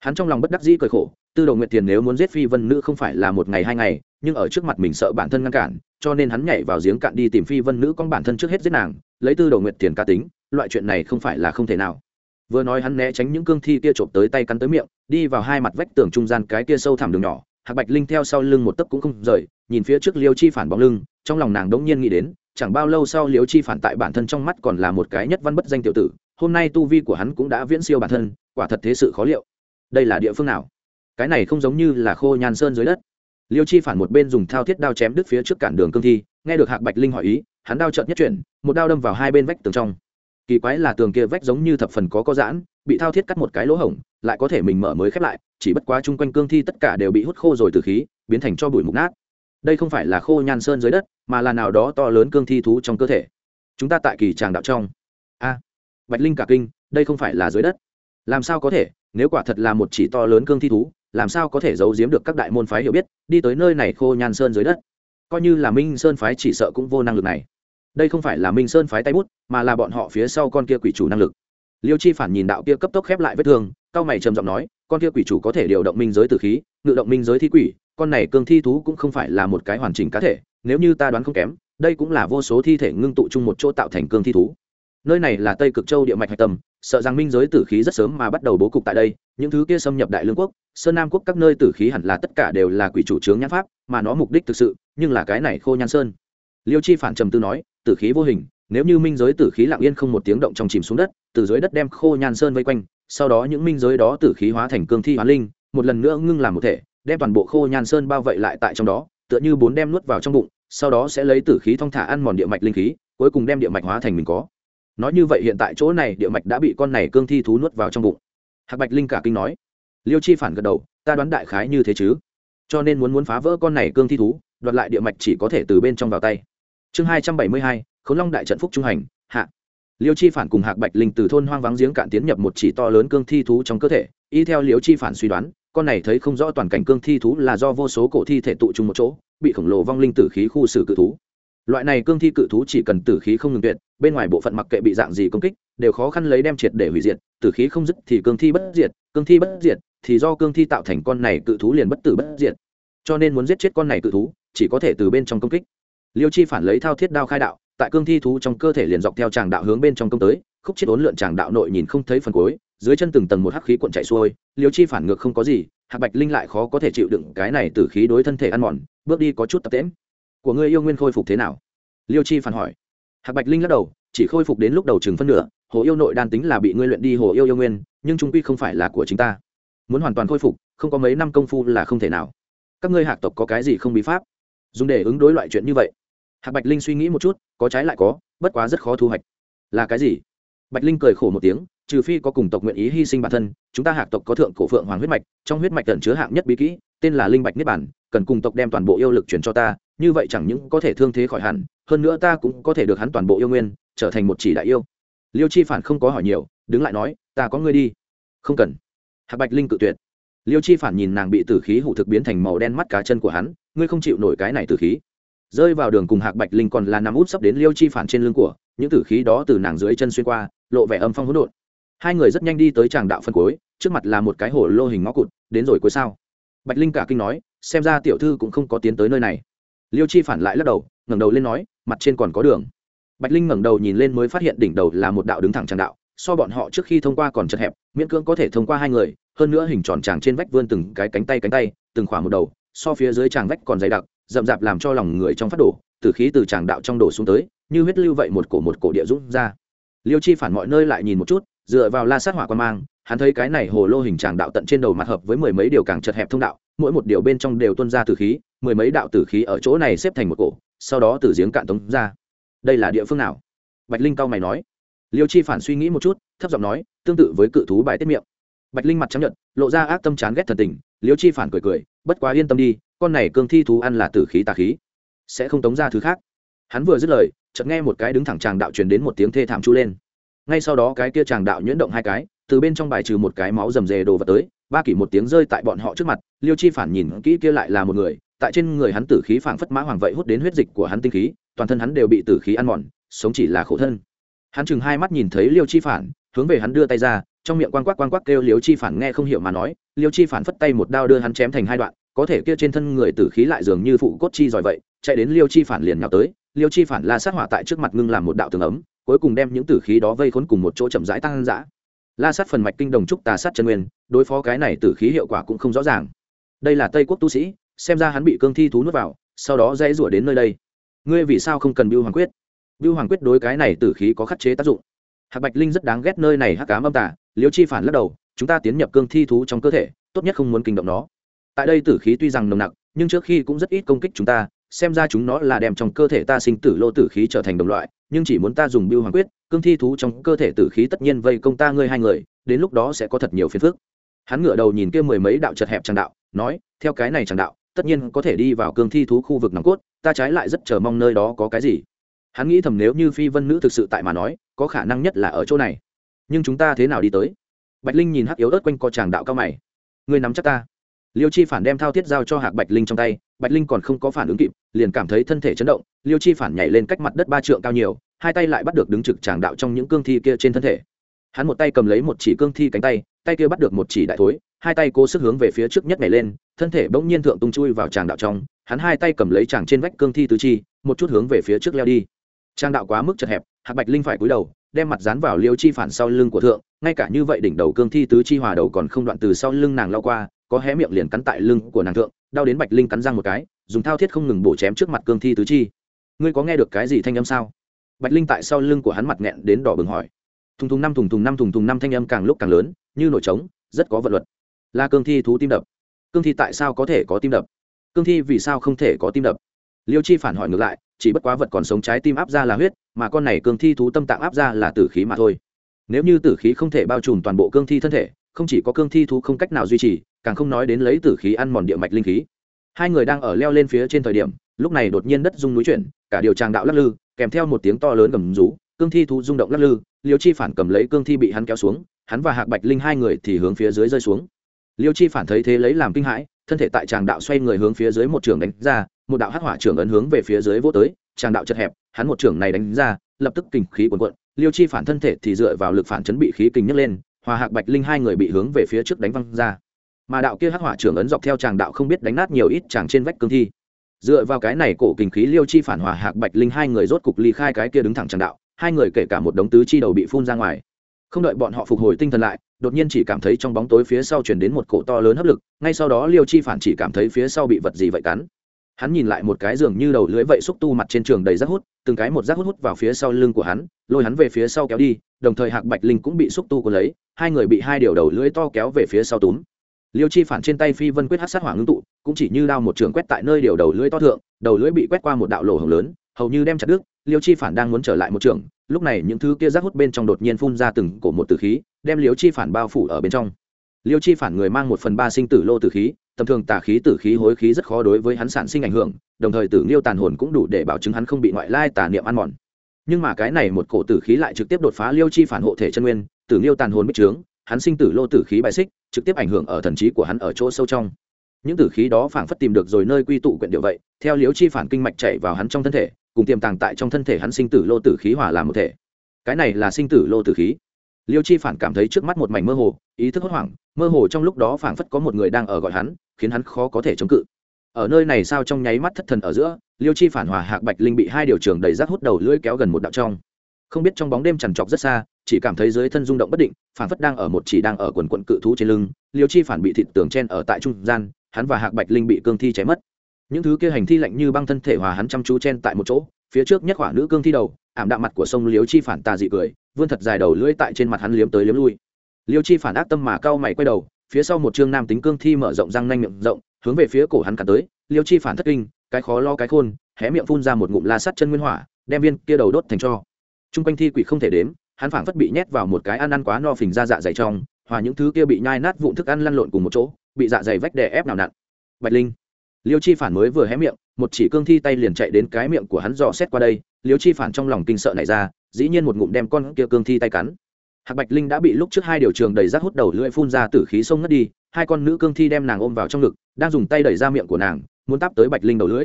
Hắn trong lòng bất đắc dĩ cười khổ, tư đồ nguyệt tiền nếu muốn giết phi vân nữ không phải là một ngày hai ngày, nhưng ở trước mặt mình sợ bản thân ngăn cản, cho nên hắn nhảy vào giếng cạn đi tìm phi vân nữ con bản thân trước hết giết nàng, lấy tư đồ nguyệt tiền ca tính, loại chuyện này không phải là không thể nào. Vừa nói hắn né tránh những cương thi kia trộm tới tay cắn tới miệng, đi vào hai mặt vách tường trung gian cái kia sâu thẳm đường nhỏ, hạc bạch linh theo sau lưng một tấc cũng không rời nhìn phía trước liêu chi phản bóng lưng, trong lòng nàng đống nhiên nghĩ đến, chẳng bao lâu sau liêu chi phản tại bản thân trong mắt còn là một cái nhất văn bất danh tiểu tử, hôm nay tu vi của hắn cũng đã viễn siêu bản thân, quả thật thế sự khó liệu. Đây là địa phương nào? Cái này không giống như là khô nhàn sơn dưới đất. Liêu chi phản một bên dùng thao thiết đao chém đứt phía trước cản đường cương thi, nghe được hạc bạch linh hỏi ý, hắn đao trợn nhất chuyển, một đao đâm vào hai bên vách tường trong. Kỳ quái là tường kia vách giống như thập phần có có giãn, bị thao thiết cắt một cái lỗ hổng, lại có thể mình mở mới khép lại, chỉ bất quá chung quanh cương thi tất cả đều bị hút khô rồi từ khí, biến thành cho bụi mục nát đây không phải là khô nhan sơn dưới đất, mà là nào đó to lớn cương thi thú trong cơ thể. Chúng ta tại kỳ tràng đạo trong. A, bạch linh cả kinh, đây không phải là dưới đất. Làm sao có thể? Nếu quả thật là một chỉ to lớn cương thi thú, làm sao có thể giấu giếm được các đại môn phái hiểu biết, đi tới nơi này khô nhan sơn dưới đất? Coi như là minh sơn phái chỉ sợ cũng vô năng lực này. Đây không phải là minh sơn phái tay bút, mà là bọn họ phía sau con kia quỷ chủ năng lực. Liêu chi phản nhìn đạo kia cấp tốc khép lại vết thương cao mày trầm giọng nói, con kia quỷ chủ có thể điều động minh giới từ khí ngự động minh giới thi quỷ, con này cương thi thú cũng không phải là một cái hoàn chỉnh cá thể, nếu như ta đoán không kém, đây cũng là vô số thi thể ngưng tụ chung một chỗ tạo thành cương thi thú. Nơi này là tây cực châu địa mạch hạch tâm, sợ rằng minh giới tử khí rất sớm mà bắt đầu bố cục tại đây, những thứ kia xâm nhập đại lương quốc, sơn nam quốc các nơi tử khí hẳn là tất cả đều là quỷ chủ trướng nhãn pháp, mà nó mục đích thực sự, nhưng là cái này khô nhan sơn. Liêu chi phản trầm tư nói, tử khí vô hình, nếu như minh giới tử khí lặng yên không một tiếng động trong chìm xuống đất, từ dưới đất đem khô nhan sơn vây quanh, sau đó những minh giới đó tử khí hóa thành cương thi hóa linh một lần nữa ngưng làm một thể, đem toàn bộ khô nhan sơn bao vây lại tại trong đó, tựa như bốn đem nuốt vào trong bụng, sau đó sẽ lấy tử khí thong thả ăn mòn địa mạch linh khí, cuối cùng đem địa mạch hóa thành mình có. Nói như vậy hiện tại chỗ này địa mạch đã bị con này cương thi thú nuốt vào trong bụng. Hạc bạch linh cả kinh nói. Liêu chi phản gật đầu, ta đoán đại khái như thế chứ. Cho nên muốn muốn phá vỡ con này cương thi thú, đoạt lại địa mạch chỉ có thể từ bên trong vào tay. Chương hai trăm bảy mươi hai, khốn long đại trận phúc trung hành, hạ. Liêu chi phản cùng hạc bạch linh từ thôn hoang vắng giếng cạn tiến nhập một chỉ to lớn cương thi thú trong cơ thể, y theo liêu chi phản suy đoán con này thấy không rõ toàn cảnh cương thi thú là do vô số cổ thi thể tụ chung một chỗ, bị khổng lồ vong linh tử khí khu xử cự thú. Loại này cương thi cự thú chỉ cần tử khí không ngừng tuyệt, bên ngoài bộ phận mặc kệ bị dạng gì công kích, đều khó khăn lấy đem triệt để hủy diệt, tử khí không dứt thì cương thi bất diệt, cương thi bất diệt thì do cương thi tạo thành con này cự thú liền bất tử bất diệt. Cho nên muốn giết chết con này cự thú, chỉ có thể từ bên trong công kích. Liêu chi phản lấy thao thiết đao khai đạo, tại cương thi thú trong cơ thể liền dọc theo tràng đạo hướng bên trong công tới, khúc chết ốn lượn tràng đạo nội nhìn không thấy phần cuối dưới chân từng tầng một hắc khí cuộn chạy xuôi, liêu chi phản ngược không có gì, hạc bạch linh lại khó có thể chịu đựng cái này từ khí đối thân thể ăn mòn, bước đi có chút tập tễm của ngươi yêu nguyên khôi phục thế nào? Liêu chi phản hỏi. Hạc bạch linh lắc đầu, chỉ khôi phục đến lúc đầu chừng phân nửa, hồ yêu nội đan tính là bị ngươi luyện đi hồ yêu yêu nguyên, nhưng chúng quy không phải là của chính ta. Muốn hoàn toàn khôi phục, không có mấy năm công phu là không thể nào. Các ngươi hạc tộc có cái gì không bí pháp? Dùng để ứng đối loại chuyện như vậy. Hạc bạch linh suy nghĩ một chút, có trái lại có, bất quá rất khó thu hoạch. Là cái gì? Bạch linh cười khổ một tiếng trừ phi có cùng tộc nguyện ý hy sinh bản thân, chúng ta hạc tộc có thượng cổ phượng hoàng huyết mạch, trong huyết mạch tận chứa hạng nhất bí kỹ, tên là linh bạch niết bản, cần cùng tộc đem toàn bộ yêu lực truyền cho ta, như vậy chẳng những có thể thương thế khỏi hẳn, hơn nữa ta cũng có thể được hắn toàn bộ yêu nguyên, trở thành một chỉ đại yêu. Liêu chi phản không có hỏi nhiều, đứng lại nói, ta có ngươi đi. Không cần. Hạc bạch linh cự tuyệt. Liêu chi phản nhìn nàng bị tử khí hủ thực biến thành màu đen mắt cá chân của hắn, ngươi không chịu nổi cái này tử khí. Rơi vào đường cùng hạc bạch linh còn là nằm út sấp đến liêu chi phản trên lưng của, những tử khí đó từ nàng dưới chân xuyên qua, lộ vẻ âm phong hỗn độn hai người rất nhanh đi tới tràng đạo phân cuối, trước mặt là một cái hồ lô hình ngõ cụt, đến rồi cuối sao bạch linh cả kinh nói, xem ra tiểu thư cũng không có tiến tới nơi này. Liêu chi phản lại lắc đầu, ngẩng đầu lên nói, mặt trên còn có đường. Bạch linh ngẩng đầu nhìn lên mới phát hiện đỉnh đầu là một đạo đứng thẳng tràng đạo, so bọn họ trước khi thông qua còn chật hẹp, miễn cưỡng có thể thông qua hai người, hơn nữa hình tròn tràng trên vách vươn từng cái cánh tay cánh tay, từng khoảng một đầu, so phía dưới tràng vách còn dày đặc, rậm rạp làm cho lòng người trong phát đổ, từ khí từ tràng đạo trong đổ xuống tới, như huyết lưu vậy một cổ một cổ địa rút ra. Liêu chi phản mọi nơi lại nhìn một chút dựa vào la sát hỏa quan mang, hắn thấy cái này hồ lô hình tràng đạo tận trên đầu mặt hợp với mười mấy điều càng chật hẹp thông đạo, mỗi một điều bên trong đều tuân ra từ khí, mười mấy đạo tử khí ở chỗ này xếp thành một cổ, sau đó từ giếng cạn tống ra. Đây là địa phương nào? Bạch linh cao mày nói. Liêu chi phản suy nghĩ một chút, thấp giọng nói, tương tự với cự thú bài tiết miệng. Bạch linh mặt chấp nhận lộ ra ác tâm chán ghét thần tình, liêu chi phản cười cười, bất quá yên tâm đi, con này cương thi thú ăn là tử khí tà khí, sẽ không tống ra thứ khác. Hắn vừa dứt lời, chợt nghe một cái đứng thẳng tràng đạo truyền đến một tiếng thê thảm chu lên ngay sau đó cái kia chàng đạo nhuyễn động hai cái, từ bên trong bài trừ một cái máu rầm rề đồ vật tới, ba kỷ một tiếng rơi tại bọn họ trước mặt, liêu chi phản nhìn kỹ kia lại là một người, tại trên người hắn tử khí phảng phất mã hoàng vậy hút đến huyết dịch của hắn tinh khí, toàn thân hắn đều bị tử khí ăn mòn, sống chỉ là khổ thân. Hắn chừng hai mắt nhìn thấy liêu chi phản, hướng về hắn đưa tay ra, trong miệng quan quắc quan quắc kêu liêu chi phản nghe không hiểu mà nói, liêu chi phản phất tay một đao đưa hắn chém thành hai đoạn, có thể kia trên thân người tử khí lại dường như phụ cốt chi giỏi vậy, chạy đến liêu chi phản liền nhào tới, liêu chi phản la sát hỏa tại trước mặt ngưng làm một đạo tường ấm cuối cùng đem những tử khí đó vây khốn cùng một chỗ chậm rãi tăng dã. La sát phần mạch kinh đồng trúc tà sát chân nguyên, đối phó cái này tử khí hiệu quả cũng không rõ ràng. Đây là tây quốc tu sĩ, xem ra hắn bị cương thi thú nuốt vào, sau đó dễ rủa đến nơi đây. Ngươi vì sao không cần biêu hoàng quyết? Biêu hoàng quyết đối cái này tử khí có khắc chế tác dụng. Hạc bạch linh rất đáng ghét nơi này hắc cám âm tả liêu chi phản lắc đầu, chúng ta tiến nhập cương thi thú trong cơ thể, tốt nhất không muốn kinh động nó. Tại đây tử khí tuy rằng nồng nặc, nhưng trước khi cũng rất ít công kích chúng ta xem ra chúng nó là đem trong cơ thể ta sinh tử lô tử khí trở thành đồng loại, nhưng chỉ muốn ta dùng biêu hoàng quyết, cương thi thú trong cơ thể tử khí tất nhiên vây công ta ngươi hai người, đến lúc đó sẽ có thật nhiều phiền phức. Hắn ngửa đầu nhìn kia mười mấy đạo chật hẹp tràng đạo, nói, theo cái này tràng đạo, tất nhiên có thể đi vào cương thi thú khu vực nòng cốt, ta trái lại rất chờ mong nơi đó có cái gì. Hắn nghĩ thầm nếu như phi vân nữ thực sự tại mà nói, có khả năng nhất là ở chỗ này. Nhưng chúng ta thế nào đi tới? Bạch linh nhìn hắc yếu ớt quanh co tràng đạo cao mày. Ngươi nắm chắc ta liêu chi phản đem thao thiết giao cho hạc bạch linh trong tay, bạch linh còn không có phản ứng kịp, liền cảm thấy thân thể chấn động, liêu chi phản nhảy lên cách mặt đất ba trượng cao nhiều, hai tay lại bắt được đứng trực tràng đạo trong những cương thi kia trên thân thể. Hắn một tay cầm lấy một chỉ cương thi cánh tay tay kia bắt được một chỉ đại thối, hai tay cố sức hướng về phía trước nhất nhảy lên, thân thể bỗng nhiên thượng tung chui vào tràng đạo trong, hắn hai tay cầm lấy tràng trên vách cương thi tứ chi, một chút hướng về phía trước leo đi. Trang đạo quá mức chật hẹp, hạc bạch linh phải cúi đầu, đem mặt dán vào liêu chi phản sau lưng của thượng, ngay cả như vậy đỉnh đầu cương thi tứ chi hòa đầu còn không đoạn từ sau lưng nàng lao qua có hé miệng liền cắn tại lưng của nàng thượng, đau đến bạch linh cắn răng một cái, dùng thao thiết không ngừng bổ chém trước mặt cương thi tứ chi. Ngươi có nghe được cái gì thanh âm sao? Bạch linh tại sau lưng của hắn mặt nghẹn đến đỏ bừng hỏi. Thùng thùng năm thùng thùng năm thùng thùng năm thanh âm càng lúc càng lớn, như nổi trống, rất có vật luật. Là cương thi thú tim đập. Cương thi tại sao có thể có tim đập? Cương thi vì sao không thể có tim đập? Liêu chi phản hỏi ngược lại, chỉ bất quá vật còn sống trái tim áp ra là huyết, mà con này cương thi thú tâm tạng áp ra là tử khí mà thôi. Nếu như tử khí không thể bao trùm toàn bộ cương thi thân thể, không chỉ có cương thi thú không cách nào duy trì càng không nói đến lấy tử khí ăn mòn địa mạch linh khí. Hai người đang ở leo lên phía trên thời điểm, lúc này đột nhiên đất rung núi chuyển, cả điều tràng đạo lắc lư, kèm theo một tiếng to lớn gầm rú, cương thi thú rung động lắc lư, liêu chi phản cầm lấy cương thi bị hắn kéo xuống, hắn và hạc bạch linh hai người thì hướng phía dưới rơi xuống. Liêu chi phản thấy thế lấy làm kinh hãi, thân thể tại tràng đạo xoay người hướng phía dưới một trường đánh ra, một đạo hắc hỏa trưởng ấn hướng về phía dưới vô tới, tràng đạo chật hẹp, hắn một trưởng này đánh ra, lập tức kình khí cuồn cuộn, liêu chi phản thân thể thì dựa vào lực phản chấn bị khí kình nhấc lên, hòa hạc bạch linh hai người bị hướng về phía trước đánh văng ra mà đạo kia hắc hỏa trưởng ấn dọc theo chàng đạo không biết đánh nát nhiều ít chàng trên vách cương thi. Dựa vào cái này cổ kình khí liêu chi phản hòa hạc bạch linh hai người rốt cục ly khai cái kia đứng thẳng chàng đạo, hai người kể cả một đống tứ chi đầu bị phun ra ngoài. Không đợi bọn họ phục hồi tinh thần lại, đột nhiên chỉ cảm thấy trong bóng tối phía sau chuyển đến một cổ to lớn hấp lực, ngay sau đó liêu chi phản chỉ cảm thấy phía sau bị vật gì vậy cắn. Hắn nhìn lại một cái giường như đầu lưỡi vậy xúc tu mặt trên trường đầy rác hút, từng cái một rác hút hút vào phía sau lưng của hắn, lôi hắn về phía sau kéo đi, đồng thời hạc bạch linh cũng bị xúc tu của lấy, hai người bị hai điều đầu lưỡi to kéo về phía sau túm liêu chi phản trên tay phi vân quyết hát sát hỏa ngưng tụ, cũng chỉ như đao một trường quét tại nơi điều đầu lưỡi to thượng, đầu lưỡi bị quét qua một đạo lỗ hồng lớn, hầu như đem chặt đứt, liêu chi phản đang muốn trở lại một trường, lúc này những thứ kia rác hút bên trong đột nhiên phun ra từng cổ một từ khí, đem liêu chi phản bao phủ ở bên trong. Liêu chi phản người mang một phần ba sinh tử lô tử khí, tầm thường tà khí tử khí hối khí rất khó đối với hắn sản sinh ảnh hưởng, đồng thời tử nghiêu tàn hồn cũng đủ để bảo chứng hắn không bị ngoại lai tà niệm ăn mòn. Nhưng mà cái này một cổ tử khí lại trực tiếp đột phá liêu chi phản hộ thể chân nguyên, tử nghiêu tàn hồn bích trướng hắn sinh tử lô tử khí bài xích, trực tiếp ảnh hưởng ở thần trí của hắn ở chỗ sâu trong. Những tử khí đó phảng phất tìm được rồi nơi quy tụ quyện điệu vậy, theo liếu chi phản kinh mạch chạy vào hắn trong thân thể, cùng tiềm tàng tại trong thân thể hắn sinh tử lô tử khí hòa làm một thể. Cái này là sinh tử lô tử khí. Liêu chi phản cảm thấy trước mắt một mảnh mơ hồ, ý thức hốt hoảng, mơ hồ trong lúc đó phảng phất có một người đang ở gọi hắn, khiến hắn khó có thể chống cự. Ở nơi này sao trong nháy mắt thất thần ở giữa liêu chi phản hòa hạc bạch linh bị hai điều trường đầy rác hút đầu lưỡi kéo gần một đạo trong không biết trong bóng đêm chằn trọc rất xa, chỉ cảm thấy dưới thân rung động bất định, phản phất đang ở một chỉ đang ở quần quận cự thú trên lưng, liêu chi phản bị thịt tường chen ở tại trung gian, hắn và hạc bạch linh bị cương thi cháy mất. Những thứ kia hành thi lạnh như băng thân thể hòa hắn chăm chú chen tại một chỗ, phía trước nhất hỏa nữ cương thi đầu, ảm đạm mặt của sông liêu chi phản tà dị cười, vươn thật dài đầu lưỡi tại trên mặt hắn liếm tới liếm lui. Liêu chi phản ác tâm mà cau mày quay đầu, phía sau một chương nam tính cương thi mở rộng răng nanh miệng rộng, hướng về phía cổ hắn cả tới, liêu chi phản thất kinh, cái khó lo cái khôn, hé miệng phun ra một ngụm la sắt chân nguyên hỏa, đem viên kia đầu đốt thành cho chung quanh thi quỷ không thể đếm, hắn phảng phất bị nhét vào một cái ăn ăn quá no phình ra dạ dày trong, hòa những thứ kia bị nhai nát vụn thức ăn lăn lộn cùng một chỗ, bị dạ dày vách đè ép nào nặn. Bạch linh, liêu chi phản mới vừa hé miệng, một chỉ cương thi tay liền chạy đến cái miệng của hắn dò xét qua đây, liêu chi phản trong lòng kinh sợ này ra, dĩ nhiên một ngụm đem con kia cương thi tay cắn. Hạc bạch linh đã bị lúc trước hai điều trường đầy rác hút đầu lưỡi phun ra tử khí sông ngất đi, hai con nữ cương thi đem nàng ôm vào trong ngực, đang dùng tay đẩy ra miệng của nàng, muốn tắp tới bạch linh đầu lưỡi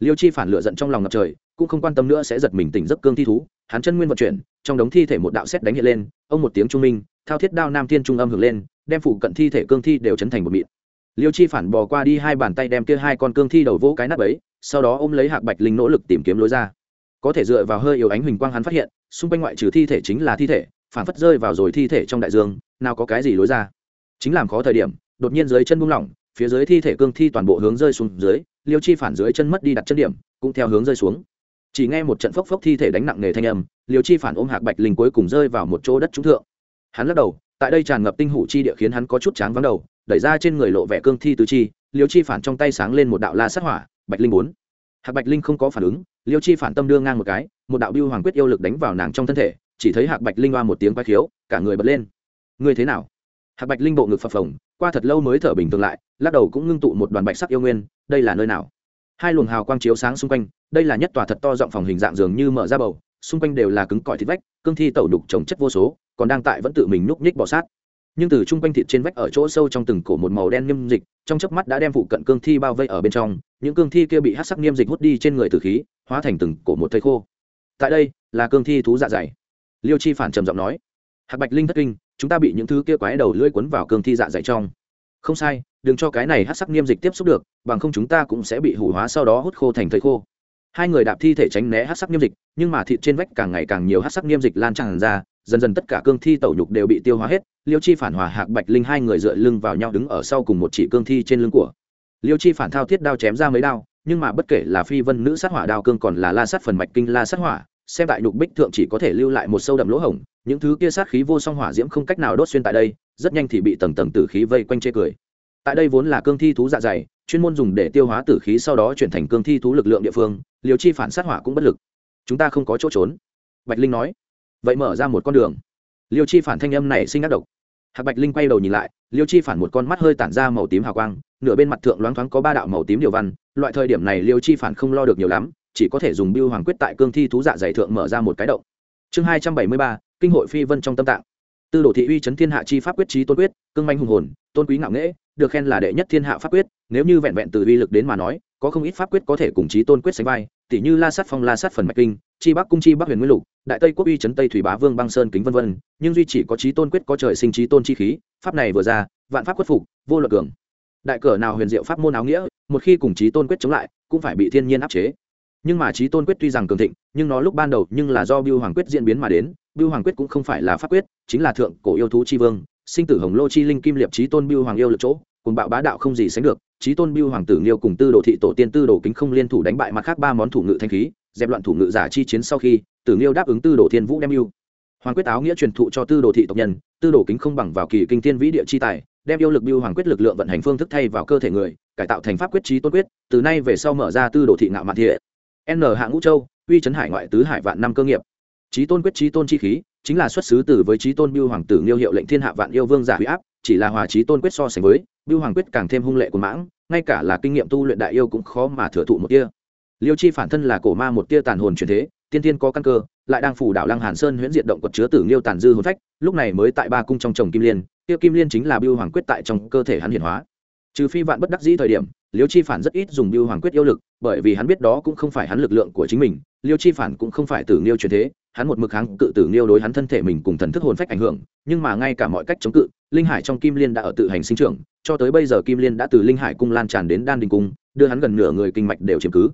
liêu chi phản lựa giận trong lòng ngập trời, cũng không quan tâm nữa sẽ giật mình tỉnh giấc cương thi thú, hắn chân nguyên vận chuyển, trong đống thi thể một đạo xét đánh hiện lên, ông một tiếng trung minh, thao thiết đao nam thiên trung âm hưởng lên, đem phụ cận thi thể cương thi đều chấn thành một mịn. Liêu chi phản bò qua đi hai bàn tay đem kia hai con cương thi đầu vỗ cái nắp ấy sau đó ôm lấy hạc bạch linh nỗ lực tìm kiếm lối ra. Có thể dựa vào hơi yếu ánh huỳnh quang hắn phát hiện, xung quanh ngoại trừ thi thể chính là thi thể phản phất rơi vào rồi thi thể trong đại dương, nào có cái gì lối ra. Chính làm khó thời điểm, đột nhiên dưới chân buông lỏng phía dưới thi thể cương thi toàn bộ hướng rơi xuống dưới, liêu chi phản dưới chân mất đi đặt chân điểm, cũng theo hướng rơi xuống. Chỉ nghe một trận phốc phốc thi thể đánh nặng nề thanh âm, liêu chi phản ôm hạc bạch linh cuối cùng rơi vào một chỗ đất trúng thượng. Hắn lắc đầu, tại đây tràn ngập tinh hủ chi địa khiến hắn có chút tráng vắng đầu, đẩy ra trên người lộ vẻ cương thi tứ chi, liêu chi phản trong tay sáng lên một đạo la sát hỏa, bạch linh bốn. Hạc bạch linh không có phản ứng, liêu chi phản tâm đưa ngang một cái, một đạo biêu hoàng quyết yêu lực đánh vào nàng trong thân thể, chỉ thấy hạc bạch linh hoa một tiếng quay khiếu, cả người bật lên. Người thế nào? Hạc bạch linh bộ ngực phập phồng, qua thật lâu mới thở bình thường lại, lắc đầu cũng ngưng tụ một đoàn bạch sắc yêu nguyên, đây là nơi nào? Hai luồng hào quang chiếu sáng xung quanh, đây là nhất tòa thật to giọng phòng hình dạng dường như mở ra bầu, xung quanh đều là cứng cỏi thịt vách, cương thi tẩu đục trồng chất vô số, còn đang tại vẫn tự mình núp nhích bỏ sát. Nhưng từ chung quanh thịt trên vách ở chỗ sâu trong từng cổ một màu đen nghiêm dịch, trong chớp mắt đã đem phụ cận cương thi bao vây ở bên trong, những cương thi kia bị hát sắc nghiêm dịch hút đi trên người từ khí, hóa thành từng cổ một thây khô. Tại đây, là cương thi thú dạ dày. Liêu chi phản trầm giọng nói. Hạc bạch linh thất kinh chúng ta bị những thứ kia quái đầu lưỡi quấn vào cương thi dạ dày trong. Không sai, đừng cho cái này hát sắc niêm dịch tiếp xúc được, bằng không chúng ta cũng sẽ bị hủ hóa sau đó hút khô thành thầy khô. Hai người đạp thi thể tránh né hát sắc niêm dịch, nhưng mà thịt trên vách càng ngày càng nhiều hát sắc niêm dịch lan tràn ra, dần dần tất cả cương thi tẩu nhục đều bị tiêu hóa hết, liêu chi phản hòa hạc bạch linh hai người dựa lưng vào nhau đứng ở sau cùng một chỉ cương thi trên lưng của. Liêu chi phản thao thiết đao chém ra mấy đao, nhưng mà bất kể là phi vân nữ sát hỏa đao cương còn là la sát phần mạch kinh la sát hỏa, xem đại nhục bích thượng chỉ có thể lưu lại một sâu đậm lỗ hổng những thứ kia sát khí vô song hỏa diễm không cách nào đốt xuyên tại đây, rất nhanh thì bị tầng tầng tử khí vây quanh chê cười. Tại đây vốn là cương thi thú dạ dày, chuyên môn dùng để tiêu hóa tử khí sau đó chuyển thành cương thi thú lực lượng địa phương, liều chi phản sát hỏa cũng bất lực. Chúng ta không có chỗ trốn. Bạch linh nói. Vậy mở ra một con đường. Liêu chi phản thanh âm này sinh ác độc. Hạc bạch linh quay đầu nhìn lại liêu chi phản một con mắt hơi tản ra màu tím hào quang, nửa bên mặt thượng loáng thoáng có ba đạo màu tím điều văn, loại thời điểm này liêu chi phản không lo được nhiều lắm, chỉ có thể dùng biêu hoàng quyết tại cương thi thú dạ dày thượng mở ra một cái động. Chương hai trăm bảy mươi ba kinh hội phi vân trong tâm tạng. Tư đồ thị uy chấn thiên hạ chi pháp quyết trí tôn quyết, cương manh hùng hồn, tôn quý ngạo nghễ, được khen là đệ nhất thiên hạ pháp quyết, nếu như vẹn vẹn từ uy lực đến mà nói, có không ít pháp quyết có thể cùng trí tôn quyết sánh vai tỷ như la sát phong, la sát phần mạch kinh, chi bắc cung, chi bắc huyền nguyên lục, đại tây quốc uy chấn tây thủy bá vương, băng sơn kính vân vân, nhưng duy chỉ có trí tôn quyết có trời sinh trí tôn chi khí, pháp này vừa ra, vạn pháp quyết phục, vô luật cường. Đại cờ nào huyền diệu pháp môn áo nghĩa, một khi cùng trí tôn quyết chống lại, cũng phải bị thiên nhiên áp chế. Nhưng mà trí tôn quyết tuy rằng cường thịnh, nhưng nó lúc ban đầu nhưng là do biêu hoàng quyết diễn biến mà đến Bưu hoàng quyết cũng không phải là pháp quyết, chính là thượng cổ yêu thú chi vương, sinh tử hồng lô chi linh kim liệp chí tôn bưu hoàng yêu lực chỗ, cùng bạo bá đạo không gì sánh được, Chí tôn bưu hoàng tử liêu cùng tư đồ thị tổ tiên tư đồ kính không liên thủ đánh bại mặt khác ba món thủ ngự thanh khí, dẹp loạn thủ ngự giả chi chiến sau khi, tử liêu đáp ứng tư đồ thiên vũ đem yêu. Hoàng quyết áo nghĩa truyền thụ cho tư đồ thị tộc nhân, tư đồ kính không bằng vào kỳ kinh thiên vĩ địa chi tài, đem yêu lực bưu hoàng quyết lực lượng vận hành phương thức thay vào cơ thể người, cải tạo thành pháp quyết chí tôn quyết, từ nay về sau mở ra tư đồ thị ngạo mạn thiện. N hạng ngũ châu, uy chấn hải ngoại tứ hải vạn năm cơ nghiệp trí tôn quyết trí tôn chi khí, chính là xuất xứ từ với trí tôn biêu hoàng tử liêu hiệu lệnh thiên hạ vạn yêu vương giả huy áp, chỉ là hòa trí tôn quyết so sánh với biêu hoàng quyết càng thêm hung lệ của mãng, ngay cả là kinh nghiệm tu luyện đại yêu cũng khó mà thừa thụ một tia. Liêu chi phản thân là cổ ma một tia tàn hồn truyền thế, tiên tiên có căn cơ, lại đang phủ đảo lăng hàn sơn huyễn diện động quật chứa tử liêu tàn dư hồn phách, lúc này mới tại ba cung trong chồng kim liên tiêu kim liên chính là biêu hoàng quyết tại trong cơ thể hắn hiển hóa. Trừ phi vạn bất đắc dĩ thời điểm liêu chi phản rất ít dùng biêu hoàng quyết yêu lực, bởi vì hắn biết đó cũng không phải hắn lực lượng của chính mình, liêu chi phản cũng không phải tử nghiêu truyền thế, hắn một mực kháng cự tử nghiêu đối hắn thân thể mình cùng thần thức hồn phách ảnh hưởng, nhưng mà ngay cả mọi cách chống cự, linh hải trong kim liên đã ở tự hành sinh trưởng, cho tới bây giờ kim liên đã từ linh hải cung lan tràn đến đan đình cung, đưa hắn gần nửa người kinh mạch đều chiếm cứ.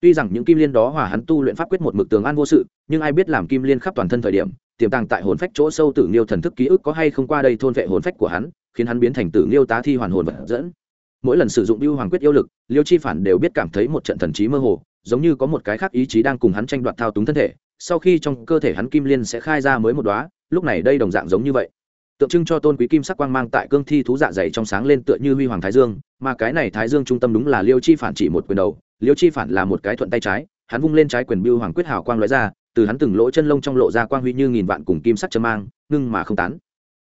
Tuy rằng những kim liên đó hòa hắn tu luyện pháp quyết một mực tường an vô sự, nhưng ai biết làm kim liên khắp toàn thân thời điểm, tiềm tàng tại hồn phách chỗ sâu tử nghiêu thần thức ký ức có hay không qua đây thôn vệ hồn phách của hắn, khiến hắn biến thành tử nghiêu tá thi hoàn hồn vật dẫn mỗi lần sử dụng biêu hoàng quyết yêu lực, liêu chi phản đều biết cảm thấy một trận thần trí mơ hồ, giống như có một cái khác ý chí đang cùng hắn tranh đoạt thao túng thân thể, sau khi trong cơ thể hắn kim liên sẽ khai ra mới một đóa, lúc này đây đồng dạng giống như vậy. Tượng trưng cho tôn quý kim sắc quang mang tại cương thi thú dạ dày trong sáng lên tựa như huy hoàng thái dương, mà cái này thái dương trung tâm đúng là liêu chi phản chỉ một quyền đầu, liêu chi phản là một cái thuận tay trái, hắn vung lên trái quyền biêu hoàng quyết hào quang lóe ra, từ hắn từng lỗ chân lông trong lộ ra quang huy như nghìn vạn cùng kim sắc châm mang, ngưng mà không tán.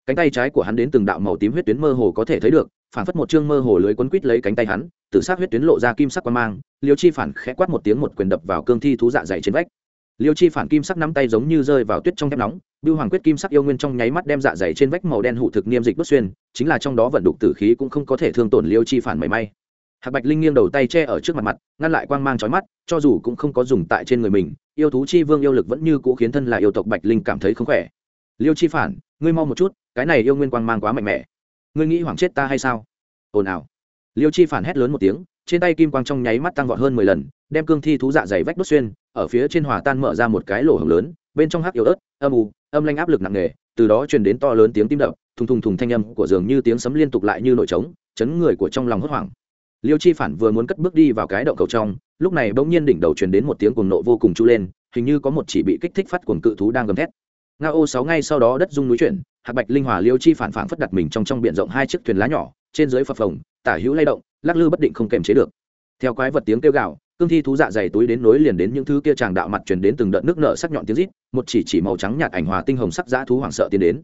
Cánh tay trái của hắn đến từng đạo màu tím huyết tuyến mơ hồ có thể thấy được phản phất một chương mơ hồ lưới quấn quít lấy cánh tay hắn tự sát huyết tuyến lộ ra kim sắc quang mang, liêu chi phản khẽ quát một tiếng một quyền đập vào cương thi thú dạ dày trên vách. Liêu chi phản kim sắc nắm tay giống như rơi vào tuyết trong thép nóng, bưu hoàng quyết kim sắc yêu nguyên trong nháy mắt đem dạ dày trên vách màu đen hụ thực niêm dịch đốt xuyên, chính là trong đó vận đục tử khí cũng không có thể thương tổn liêu chi phản mảy may. Hạc bạch linh nghiêng đầu tay che ở trước mặt mặt, ngăn lại quang mang trói mắt, cho dù cũng không có dùng tại trên người mình, yêu thú chi vương yêu lực vẫn như cũ khiến thân là yêu tộc bạch linh cảm thấy không khỏe. Liêu chi phản, ngươi mau một chút, cái này yêu nguyên quang mang quá mạnh mẽ ngươi nghĩ hoảng chết ta hay sao? Ồn ào. Liêu chi phản hét lớn một tiếng, trên tay kim quang trong nháy mắt tăng vọt hơn mười lần, đem cương thi thú dạ dày vách đốt xuyên, ở phía trên hòa tan mở ra một cái lỗ hổng lớn, bên trong hắc yếu ớt, âm u, âm lanh áp lực nặng nề, từ đó truyền đến to lớn tiếng tim đập, thùng thùng thùng thanh âm của giường như tiếng sấm liên tục lại như nội trống, chấn người của trong lòng hốt hoảng. Liêu chi phản vừa muốn cất bước đi vào cái động cầu trong, lúc này bỗng nhiên đỉnh đầu truyền đến một tiếng cuồng nộ vô cùng chu lên, hình như có một chỉ bị kích thích phát cuồng cự thú đang gầm thét nga ô sáu ngay sau đó đất dung núi chuyển, hạc bạch linh hòa liêu chi phản phản phất đặt mình trong trong biển rộng hai chiếc thuyền lá nhỏ, trên dưới phập phồng, tả hữu lay động, lắc lư bất định không kềm chế được. Theo quái vật tiếng kêu gào, cương thi thú dạ dày túi đến nối liền đến những thứ kia tràng đạo mặt truyền đến từng đợt nước nợ sắc nhọn tiếng rít, một chỉ chỉ màu trắng nhạt ảnh hòa tinh hồng sắc dã thú hoảng sợ tiến đến.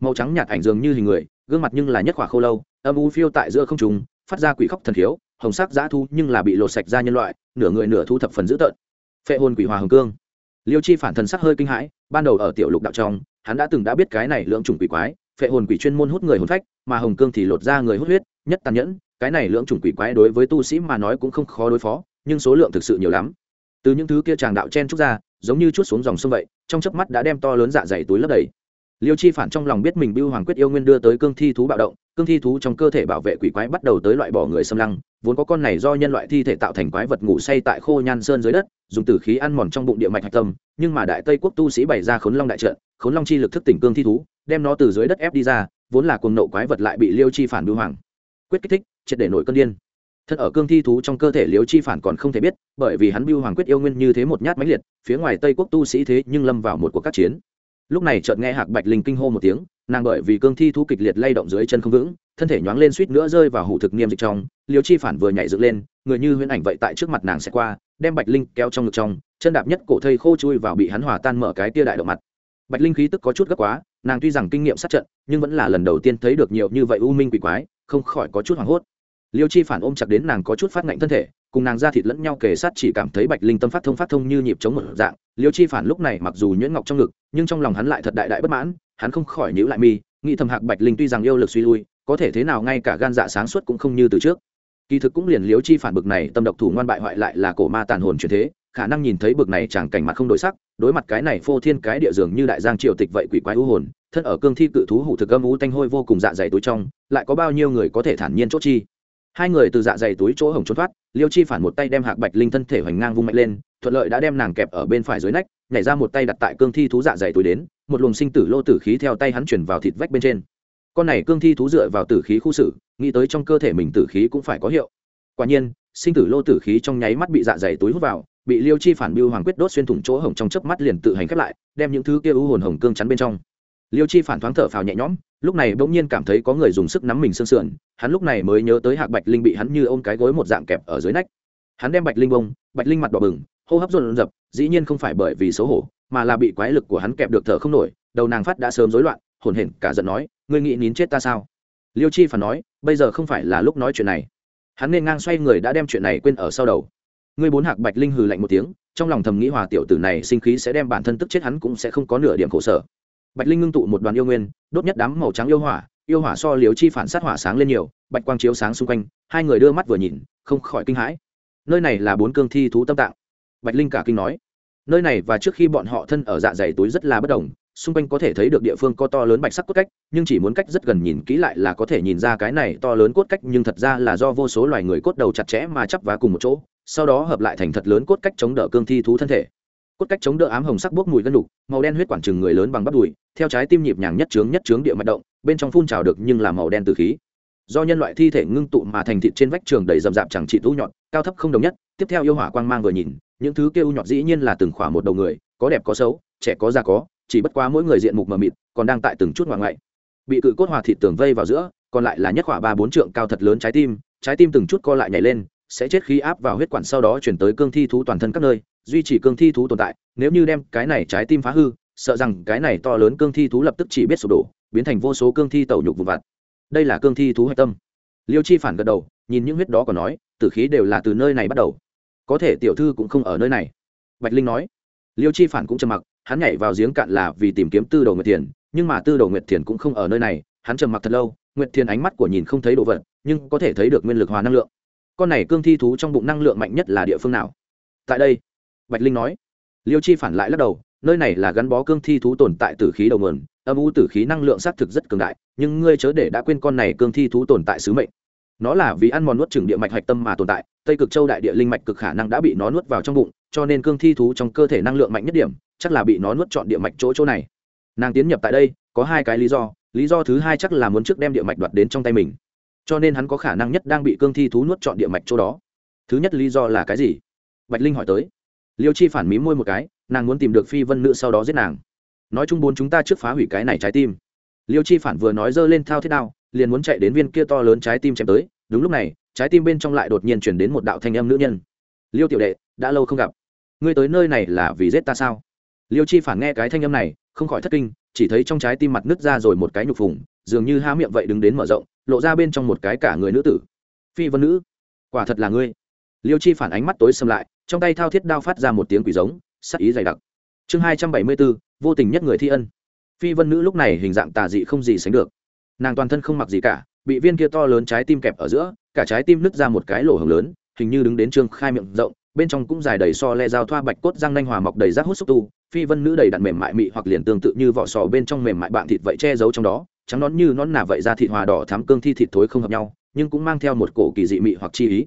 Màu trắng nhạt ảnh dường như hình người, gương mặt nhưng là nhất khỏa khô lâu, âm u phiêu tại giữa không trùng phát ra quỷ khóc thần khiếu, hồng sắc dã thú nhưng là bị lột sạch ra nhân loại, nửa người nửa thu thập phần dữ tợn. Phệ hồn quỷ hòa hồng cương liêu chi phản thần sắc hơi kinh hãi, ban đầu ở tiểu lục đạo trong, hắn đã từng đã biết cái này lưỡng chủng quỷ quái, phệ hồn quỷ chuyên môn hút người hồn phách, mà hồng cương thì lột ra người hút huyết, nhất tàn nhẫn, cái này lưỡng chủng quỷ quái đối với tu sĩ mà nói cũng không khó đối phó, nhưng số lượng thực sự nhiều lắm. Từ những thứ kia tràng đạo chen trúc ra, giống như chút xuống dòng sông vậy, trong chớp mắt đã đem to lớn dạ dày túi lấp đầy. Liêu chi phản trong lòng biết mình bưu hoàng quyết yêu nguyên đưa tới cương thi thú bạo động, cương thi thú trong cơ thể bảo vệ quỷ quái bắt đầu tới loại bỏ người xâm lăng, vốn có con này do nhân loại thi thể tạo thành quái vật ngủ say tại khô nhan sơn dưới đất dùng tử khí ăn mòn trong bụng địa mạch hạch tâm, nhưng mà đại tây quốc tu sĩ bày ra khốn long đại trận, khốn long chi lực thức tỉnh cương thi thú, đem nó từ dưới đất ép đi ra, vốn là cuồng nộ quái vật lại bị liêu chi phản bưu hoàng. Quyết kích thích, triệt để nổi cơn điên. Thân ở cương thi thú trong cơ thể liêu chi phản còn không thể biết, bởi vì hắn bưu hoàng quyết yêu nguyên như thế một nhát mãnh liệt, phía ngoài tây quốc tu sĩ thế nhưng lâm vào một cuộc các chiến. Lúc này chợt nghe hạc bạch linh kinh hô một tiếng, nàng bởi vì cương thi thú kịch liệt lay động dưới chân không vững, thân thể nhoáng lên suýt nữa rơi vào hủ thực niêm dịch trong, liêu chi phản vừa nhảy dựng lên, người như huyễn ảnh vậy tại trước mặt nàng sẽ qua đem bạch linh kéo trong ngực trong, chân đạp nhất cổ thây khô chui vào bị hắn hòa tan mở cái tia đại động mặt. Bạch linh khí tức có chút gấp quá, nàng tuy rằng kinh nghiệm sát trận, nhưng vẫn là lần đầu tiên thấy được nhiều như vậy u minh quỷ quái, không khỏi có chút hoảng hốt. Liêu chi phản ôm chặt đến nàng có chút phát ngạnh thân thể, cùng nàng ra thịt lẫn nhau kề sát chỉ cảm thấy bạch linh tâm phát thông phát thông như nhịp chống một dạng. Liêu chi phản lúc này mặc dù nhuyễn ngọc trong ngực, nhưng trong lòng hắn lại thật đại đại bất mãn, hắn không khỏi nhíu lại mi, nghĩ thầm hạc bạch linh tuy rằng yêu lực suy lui, có thể thế nào ngay cả gan dạ sáng suốt cũng không như từ trước kỳ thực cũng liền liêu chi phản bực này, tâm độc thủ ngoan bại hoại lại là cổ ma tàn hồn truyền thế, khả năng nhìn thấy bực này chẳng cảnh mặt không đổi sắc, đối mặt cái này phô thiên cái địa dường như đại giang triều tịch vậy quỷ quái u hồn, thân ở cương thi cự thú hủ thực âm u tanh hôi vô cùng dạ dày túi trong, lại có bao nhiêu người có thể thản nhiên chốt chi? Hai người từ dạ dày túi chỗ hồng trốn thoát liêu chi phản một tay đem hạc bạch linh thân thể hoành ngang vung mạnh lên, thuận lợi đã đem nàng kẹp ở bên phải dưới nách, nhảy ra một tay đặt tại cương thi thú dạ dày túi đến, một luồng sinh tử lô tử khí theo tay hắn chuyển vào thịt vách bên trên con này cương thi thú dựa vào tử khí khu xử, nghĩ tới trong cơ thể mình tử khí cũng phải có hiệu. Quả nhiên, sinh tử lô tử khí trong nháy mắt bị dạ dày túi hút vào, bị liêu chi phản biêu hoàng quyết đốt xuyên thủng chỗ hồng trong chớp mắt liền tự hành khép lại, đem những thứ kia u hồn hồng cương chắn bên trong. Liêu chi phản thoáng thở phào nhẹ nhõm, lúc này bỗng nhiên cảm thấy có người dùng sức nắm mình sương sườn, hắn lúc này mới nhớ tới hạc bạch linh bị hắn như ôm cái gối một dạng kẹp ở dưới nách. Hắn đem bạch linh bông, bạch linh mặt đỏ bừng, hô hấp rộn rập, dĩ nhiên không phải bởi vì xấu hổ, mà là bị quái lực của hắn kẹp được thở không nổi, đầu nàng phát đã sớm rối loạn, hồn hển cả giận nói ngươi nghĩ nín chết ta sao? Liêu chi phản nói, bây giờ không phải là lúc nói chuyện này. Hắn nên ngang xoay người đã đem chuyện này quên ở sau đầu. Ngươi bốn hạc bạch linh hừ lạnh một tiếng, trong lòng thầm nghĩ hòa tiểu tử này sinh khí sẽ đem bản thân tức chết hắn cũng sẽ không có nửa điểm khổ sở. Bạch linh ngưng tụ một đoàn yêu nguyên, đốt nhất đám màu trắng yêu hỏa yêu hỏa so liếu chi phản sát hỏa sáng lên nhiều, bạch quang chiếu sáng xung quanh, hai người đưa mắt vừa nhìn, không khỏi kinh hãi. Nơi này là bốn cương thi thú tâm tạng. Bạch linh cả kinh nói, nơi này và trước khi bọn họ thân ở dạ dày túi rất là bất đồng xung quanh có thể thấy được địa phương có to lớn bạch sắc cốt cách, nhưng chỉ muốn cách rất gần nhìn kỹ lại là có thể nhìn ra cái này to lớn cốt cách, nhưng thật ra là do vô số loài người cốt đầu chặt chẽ mà chắp vá cùng một chỗ, sau đó hợp lại thành thật lớn cốt cách chống đỡ cương thi thú thân thể. Cốt cách chống đỡ ám hồng sắc bốc mùi gân đục, màu đen huyết quản chừng người lớn bằng bắp đùi, theo trái tim nhịp nhàng nhất trướng nhất trướng địa mạch động, bên trong phun trào được nhưng là màu đen từ khí. Do nhân loại thi thể ngưng tụ mà thành thịt trên vách trường đầy rậm rạp chẳng trị u nhọn cao thấp không đồng nhất, tiếp theo yêu hỏa quang mang vừa nhìn, những thứ kêu nhọn dĩ nhiên là từng khỏa một đầu người, có đẹp có xấu, trẻ có già có chỉ bất quá mỗi người diện mục mờ mịt, còn đang tại từng chút ngoại ngoại. Bị cự cốt hòa thịt tường vây vào giữa, còn lại là nhất khỏa ba bốn trượng cao thật lớn trái tim trái tim từng chút co lại nhảy lên, sẽ chết khí áp vào huyết quản sau đó chuyển tới cương thi thú toàn thân các nơi, duy trì cương thi thú tồn tại, nếu như đem cái này trái tim phá hư, sợ rằng cái này to lớn cương thi thú lập tức chỉ biết sụp đổ, biến thành vô số cương thi tẩu nhục vụ vặt. Đây là cương thi thú hạch tâm. Liêu chi phản gật đầu, nhìn những huyết đó còn nói, tử khí đều là từ nơi này bắt đầu. Có thể tiểu thư cũng không ở nơi này. Bạch linh nói. Liêu chi phản cũng trầm mặc hắn nhảy vào giếng cạn là vì tìm kiếm tư đồ nguyệt thiền, nhưng mà tư đồ nguyệt thiền cũng không ở nơi này, hắn trầm mặc thật lâu, nguyệt thiền ánh mắt của nhìn không thấy đồ vật, nhưng có thể thấy được nguyên lực hòa năng lượng. Con này cương thi thú trong bụng năng lượng mạnh nhất là địa phương nào? Tại đây, bạch linh nói. Liêu chi phản lại lắc đầu, nơi này là gắn bó cương thi thú tồn tại tử khí đầu nguồn, âm u tử khí năng lượng xác thực rất cường đại, nhưng ngươi chớ để đã quên con này cương thi thú tồn tại sứ mệnh. Nó là vì ăn mòn nuốt trừng địa mạch hạch tâm mà tồn tại, tây cực châu đại địa linh mạch cực khả năng đã bị nó nuốt vào trong bụng, cho nên cương thi thú trong cơ thể năng lượng mạnh nhất điểm chắc là bị nó nuốt chọn địa mạch chỗ chỗ này. Nàng tiến nhập tại đây, có hai cái lý do. Lý do thứ hai chắc là muốn trước đem địa mạch đoạt đến trong tay mình. Cho nên hắn có khả năng nhất đang bị cương thi thú nuốt chọn địa mạch chỗ đó. Thứ nhất lý do là cái gì? Bạch linh hỏi tới. Liêu chi phản mí môi một cái, nàng muốn tìm được phi vân nữ sau đó giết nàng. Nói chung bốn chúng ta trước phá hủy cái này trái tim. Liêu chi phản vừa nói dơ lên thao thiết đao, liền muốn chạy đến viên kia to lớn trái tim chém tới. Đúng lúc này, trái tim bên trong lại đột nhiên chuyển đến một đạo thanh âm nữ nhân. Liêu tiểu đệ, đã lâu không gặp. Ngươi tới nơi này là vì giết ta sao? Liêu chi phản nghe cái thanh âm này, không khỏi thất kinh, chỉ thấy trong trái tim mặt nứt ra rồi một cái nhục phùng, dường như há miệng vậy đứng đến mở rộng, lộ ra bên trong một cái cả người nữ tử. Phi vân nữ, quả thật là ngươi. Liêu chi phản ánh mắt tối xâm lại, trong tay thao thiết đao phát ra một tiếng quỷ giống, sắc ý dày đặc. Chương hai trăm bảy mươi bốn, vô tình nhất người thi ân. Phi vân nữ lúc này hình dạng tà dị không gì sánh được. Nàng toàn thân không mặc gì cả, bị viên kia to lớn trái tim kẹp ở giữa, cả trái tim nứt ra một cái lỗ hồng lớn, hình như đứng đến trương khai miệng rộng bên trong cũng dài đầy so le dao thoa bạch cốt răng nanh hòa mọc đầy rác hút xúc tu, phi vân nữ đầy đặn mềm mại mị hoặc liền tương tự như vỏ sò bên trong mềm mại bạn thịt vậy che giấu trong đó, trắng nón như nón nà vậy ra thịt hòa đỏ thám cương thi thịt thối không hợp nhau, nhưng cũng mang theo một cổ kỳ dị mị hoặc chi ý.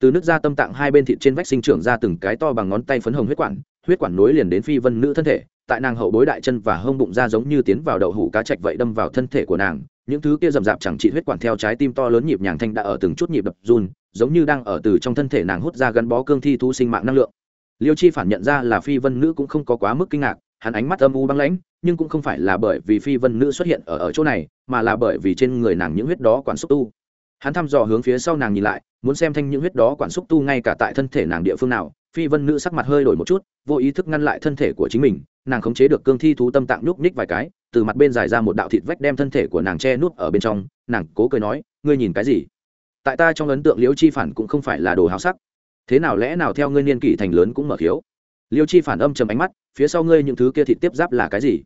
Từ nước da tâm tạng hai bên thịt trên vách sinh trưởng ra từng cái to bằng ngón tay phấn hồng huyết quản huyết quản nối liền đến phi vân nữ thân thể, tại nàng hậu bối đại chân và hông bụng ra giống như tiến vào đậu hủ cá chạch vậy đâm vào thân thể của nàng, những thứ kia rầm rạp chẳng trị huyết quản theo trái tim to lớn nhịp nhàng thanh đã ở từng chút nhịp đập run giống như đang ở từ trong thân thể nàng hút ra gắn bó cương thi thu sinh mạng năng lượng. Liêu chi phản nhận ra là phi vân nữ cũng không có quá mức kinh ngạc, hắn ánh mắt âm u băng lãnh, nhưng cũng không phải là bởi vì phi vân nữ xuất hiện ở ở chỗ này, mà là bởi vì trên người nàng những huyết đó quản xúc tu. Hắn thăm dò hướng phía sau nàng nhìn lại, muốn xem thanh những huyết đó quản xúc tu ngay cả tại thân thể nàng địa phương nào, phi vân nữ sắc mặt hơi đổi một chút, vô ý thức ngăn lại thân thể của chính mình, nàng khống chế được cương thi thú tâm tạng nhúc nhích vài cái, từ mặt bên dài ra một đạo thịt vách đem thân thể của nàng che nuốt ở bên trong, nàng cố cười nói, ngươi nhìn cái gì? Tại ta trong ấn tượng Liêu chi phản cũng không phải là đồ háo sắc. Thế nào lẽ nào theo ngươi niên kỷ thành lớn cũng mở khiếu? Liêu chi phản âm chầm ánh mắt, phía sau ngươi những thứ kia thịt tiếp giáp là cái gì?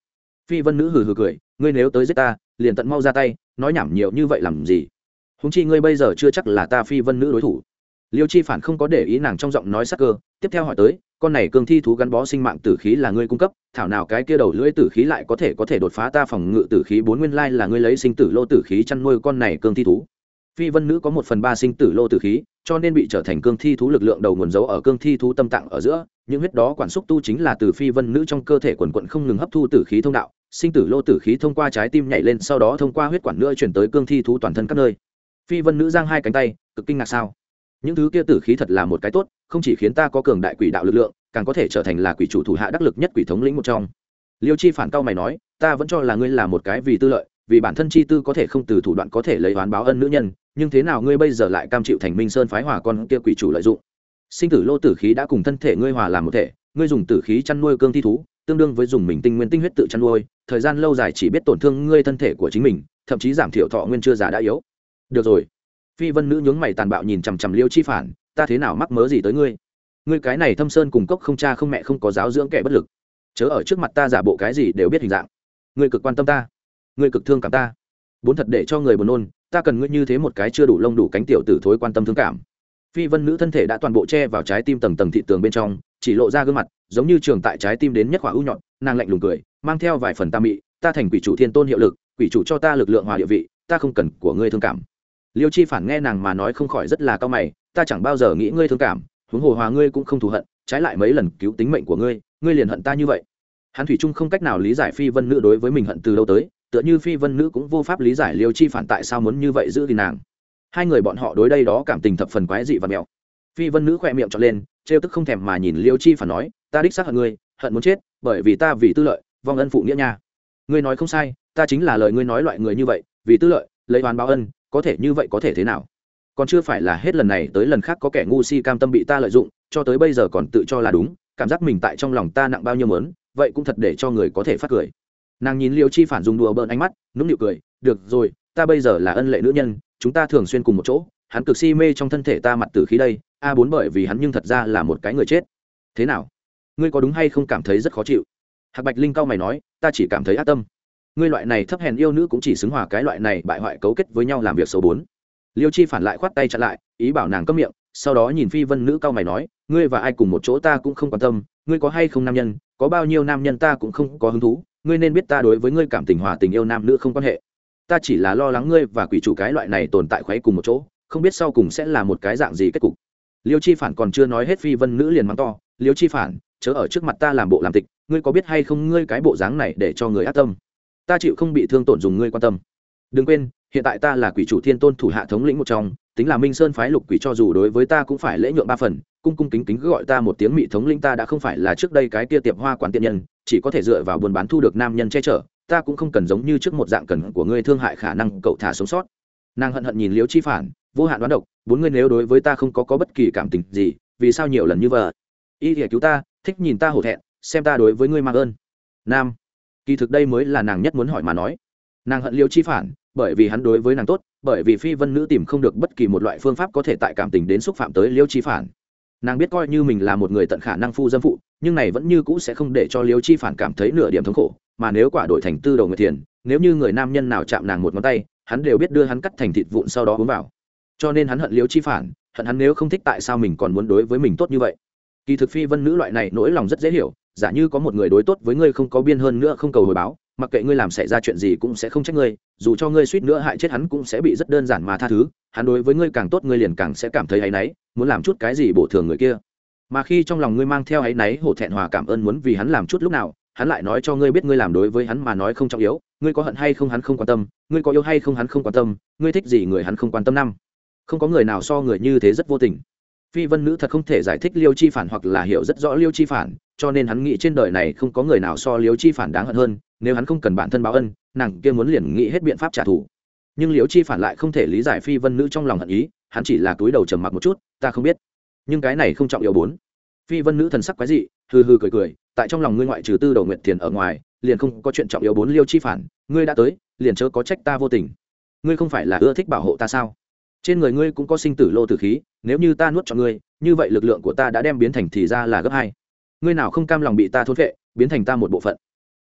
Phi vân nữ hừ hừ cười, ngươi nếu tới giết ta, liền tận mau ra tay, nói nhảm nhiều như vậy làm gì? Húng chi ngươi bây giờ chưa chắc là ta phi vân nữ đối thủ. Liêu chi phản không có để ý nàng trong giọng nói sắc cơ, tiếp theo hỏi tới, con này cương thi thú gắn bó sinh mạng tử khí là ngươi cung cấp, thảo nào cái kia đầu lưỡi tử khí lại có thể có thể đột phá ta phòng ngự tử khí, bốn nguyên lai là ngươi lấy sinh tử lô tử khí chăn nuôi con này cương thi thú phi vân nữ có một phần ba sinh tử lô tử khí, cho nên bị trở thành cương thi thú lực lượng đầu nguồn dấu ở cương thi thú tâm tạng ở giữa. Những huyết đó quản xúc tu chính là từ phi vân nữ trong cơ thể quần quận không ngừng hấp thu tử khí thông đạo. Sinh tử lô tử khí thông qua trái tim nhảy lên, sau đó thông qua huyết quản nữa chuyển tới cương thi thú toàn thân các nơi. Phi vân nữ giang hai cánh tay, cực kinh ngạc sao? Những thứ kia tử khí thật là một cái tốt, không chỉ khiến ta có cường đại quỷ đạo lực lượng, càng có thể trở thành là quỷ chủ thủ hạ đắc lực nhất quỷ thống lĩnh một trong. Liêu chi phản cao mày nói, ta vẫn cho là ngươi là một cái vì tư lợi vì bản thân chi tư có thể không từ thủ đoạn có thể lấy oán báo ân nữ nhân, nhưng thế nào ngươi bây giờ lại cam chịu thành minh sơn phái hòa con kia quỷ chủ lợi dụng? Sinh tử lô tử khí đã cùng thân thể ngươi hòa làm một thể, ngươi dùng tử khí chăn nuôi cương thi thú, tương đương với dùng mình tinh nguyên tinh huyết tự chăn nuôi, thời gian lâu dài chỉ biết tổn thương ngươi thân thể của chính mình, thậm chí giảm thiểu thọ nguyên chưa già đã yếu. Được rồi. Phi vân nữ nhướng mày tàn bạo nhìn chằm chằm liêu chi phản, ta thế nào mắc mớ gì tới ngươi? Ngươi cái này thâm sơn cùng cốc không cha không mẹ không có giáo dưỡng kẻ bất lực. Chớ ở trước mặt ta giả bộ cái gì đều biết hình dạng. Ngươi cực quan tâm ta ngươi cực thương cảm ta. Bốn thật để cho người buồn nôn, ta cần ngươi như thế một cái chưa đủ lông đủ cánh tiểu tử thối quan tâm thương cảm. Phi vân nữ thân thể đã toàn bộ che vào trái tim tầng tầng thị tường bên trong, chỉ lộ ra gương mặt, giống như trường tại trái tim đến nhất khỏa ưu nhọn, nàng lạnh lùng cười, mang theo vài phần tam mị, ta thành quỷ chủ thiên tôn hiệu lực, quỷ chủ cho ta lực lượng hòa địa vị, ta không cần của ngươi thương cảm. Liêu chi phản nghe nàng mà nói không khỏi rất là cao mày, ta chẳng bao giờ nghĩ ngươi thương cảm, huống hồ hòa ngươi cũng không thù hận, trái lại mấy lần cứu tính mệnh của ngươi ngươi liền hận ta như vậy. Hắn thủy trung không cách nào lý giải phi vân nữ đối với mình hận từ lâu tới tựa như phi vân nữ cũng vô pháp lý giải liêu chi phản tại sao muốn như vậy giữ thì nàng. Hai người bọn họ đối đây đó cảm tình thập phần quái dị và mèo phi vân nữ khỏe miệng trọn lên, trêu tức không thèm mà nhìn liêu chi phản nói, ta đích xác hận ngươi, hận muốn chết, bởi vì ta vì tư lợi, vong ân phụ nghĩa nha. Ngươi nói không sai, ta chính là lời ngươi nói loại người như vậy, vì tư lợi, lấy oán báo ân, có thể như vậy có thể thế nào? Còn chưa phải là hết lần này tới lần khác có kẻ ngu si cam tâm bị ta lợi dụng, cho tới bây giờ còn tự cho là đúng, cảm giác mình tại trong lòng ta nặng bao nhiêu mớn, vậy cũng thật để cho người có thể phát cười nàng nhìn liêu chi phản dùng đùa bỡn ánh mắt, nũng nịu cười, được rồi, ta bây giờ là ân lệ nữ nhân, chúng ta thường xuyên cùng một chỗ, hắn cực si mê trong thân thể ta mặt từ khí đây, a bốn bởi vì hắn nhưng thật ra là một cái người chết. Thế nào? Ngươi có đúng hay không cảm thấy rất khó chịu? Hạc bạch linh cao mày nói, ta chỉ cảm thấy ác tâm. Ngươi loại này thấp hèn yêu nữ cũng chỉ xứng hòa cái loại này bại hoại cấu kết với nhau làm việc số bốn. Liêu chi phản lại khoát tay chặn lại, ý bảo nàng cấm miệng, sau đó nhìn phi vân nữ cao mày nói, ngươi và ai cùng một chỗ ta cũng không quan tâm, ngươi có hay không nam nhân, có bao nhiêu nam nhân ta cũng không có hứng thú ngươi nên biết ta đối với ngươi cảm tình hòa tình yêu nam nữ không quan hệ. Ta chỉ là lo lắng ngươi và quỷ chủ cái loại này tồn tại khoáy cùng một chỗ, không biết sau cùng sẽ là một cái dạng gì kết cục. Liêu chi phản còn chưa nói hết phi vân nữ liền mắng to, liêu chi phản, chớ ở trước mặt ta làm bộ làm tịch, ngươi có biết hay không ngươi cái bộ dáng này để cho người ác tâm? Ta chịu không bị thương tổn dùng ngươi quan tâm. Đừng quên, hiện tại ta là quỷ chủ thiên tôn thủ hạ thống lĩnh một trong tính là minh sơn phái lục quỷ cho dù đối với ta cũng phải lễ nhượng ba phần, cung cung kính kính gọi ta một tiếng mị thống linh ta đã không phải là trước đây cái kia tiệm hoa quán tiện nhân, chỉ có thể dựa vào buôn bán thu được nam nhân che chở, ta cũng không cần giống như trước một dạng cần của ngươi thương hại khả năng cậu thả sống sót. Nàng hận hận nhìn liễu chi phản, vô hạn đoán độc, bốn ngươi nếu đối với ta không có có bất kỳ cảm tình gì, vì sao nhiều lần như vợ y thì cứu ta, thích nhìn ta hổ thẹn, xem ta đối với ngươi mang ơn. Nam, kỳ thực đây mới là nàng nhất muốn hỏi mà nói. Nàng hận Liễu chi phản, bởi vì hắn đối với nàng tốt bởi vì phi vân nữ tìm không được bất kỳ một loại phương pháp có thể tại cảm tình đến xúc phạm tới liêu chi phản. Nàng biết coi như mình là một người tận khả năng phu dâm phụ, nhưng này vẫn như cũ sẽ không để cho liêu chi phản cảm thấy nửa điểm thống khổ, mà nếu quả đổi thành tư đầu người thiền, nếu như người nam nhân nào chạm nàng một ngón tay, hắn đều biết đưa hắn cắt thành thịt vụn sau đó uống vào. Cho nên hắn hận liêu chi phản, hận hắn nếu không thích tại sao mình còn muốn đối với mình tốt như vậy. Kỳ thực phi vân nữ loại này nỗi lòng rất dễ hiểu, giả như có một người đối tốt với ngươi không có biên hơn nữa không cầu hồi báo mặc kệ ngươi làm xảy ra chuyện gì cũng sẽ không trách ngươi, dù cho ngươi suýt nữa hại chết hắn cũng sẽ bị rất đơn giản mà tha thứ, hắn đối với ngươi càng tốt ngươi liền càng sẽ cảm thấy áy náy, muốn làm chút cái gì bổ thường người kia. Mà khi trong lòng ngươi mang theo áy náy, hổ thẹn hòa cảm ơn muốn vì hắn làm chút lúc nào, hắn lại nói cho ngươi biết ngươi làm đối với hắn mà nói không trọng yếu, ngươi có hận hay không hắn không quan tâm, ngươi có yêu hay không hắn không quan tâm, ngươi thích gì người hắn không quan tâm năm. Không có người nào so người như thế rất vô tình. Phi vân nữ thật không thể giải thích liêu chi phản hoặc là hiểu rất rõ liêu chi phản cho nên hắn nghĩ trên đời này không có người nào so Liễu chi phản đáng hận hơn, nếu hắn không cần bản thân báo ân, nàng kia muốn liền nghĩ hết biện pháp trả thù. Nhưng Liễu chi phản lại không thể lý giải phi vân nữ trong lòng hận ý, hắn chỉ là túi đầu trầm mặc một chút, ta không biết, nhưng cái này không trọng yếu bốn. Phi vân nữ thần sắc quái dị, hừ hừ cười cười, tại trong lòng ngươi ngoại trừ tư đầu nguyện tiền ở ngoài, liền không có chuyện trọng yếu bốn liêu chi phản, ngươi đã tới, liền chớ có trách ta vô tình. Ngươi không phải là ưa thích bảo hộ ta sao? Trên người ngươi cũng có sinh tử lô tử khí, nếu như ta nuốt cho ngươi, như vậy lực lượng của ta đã đem biến thành thì ra là gấp hai ngươi nào không cam lòng bị ta thốt vệ, biến thành ta một bộ phận.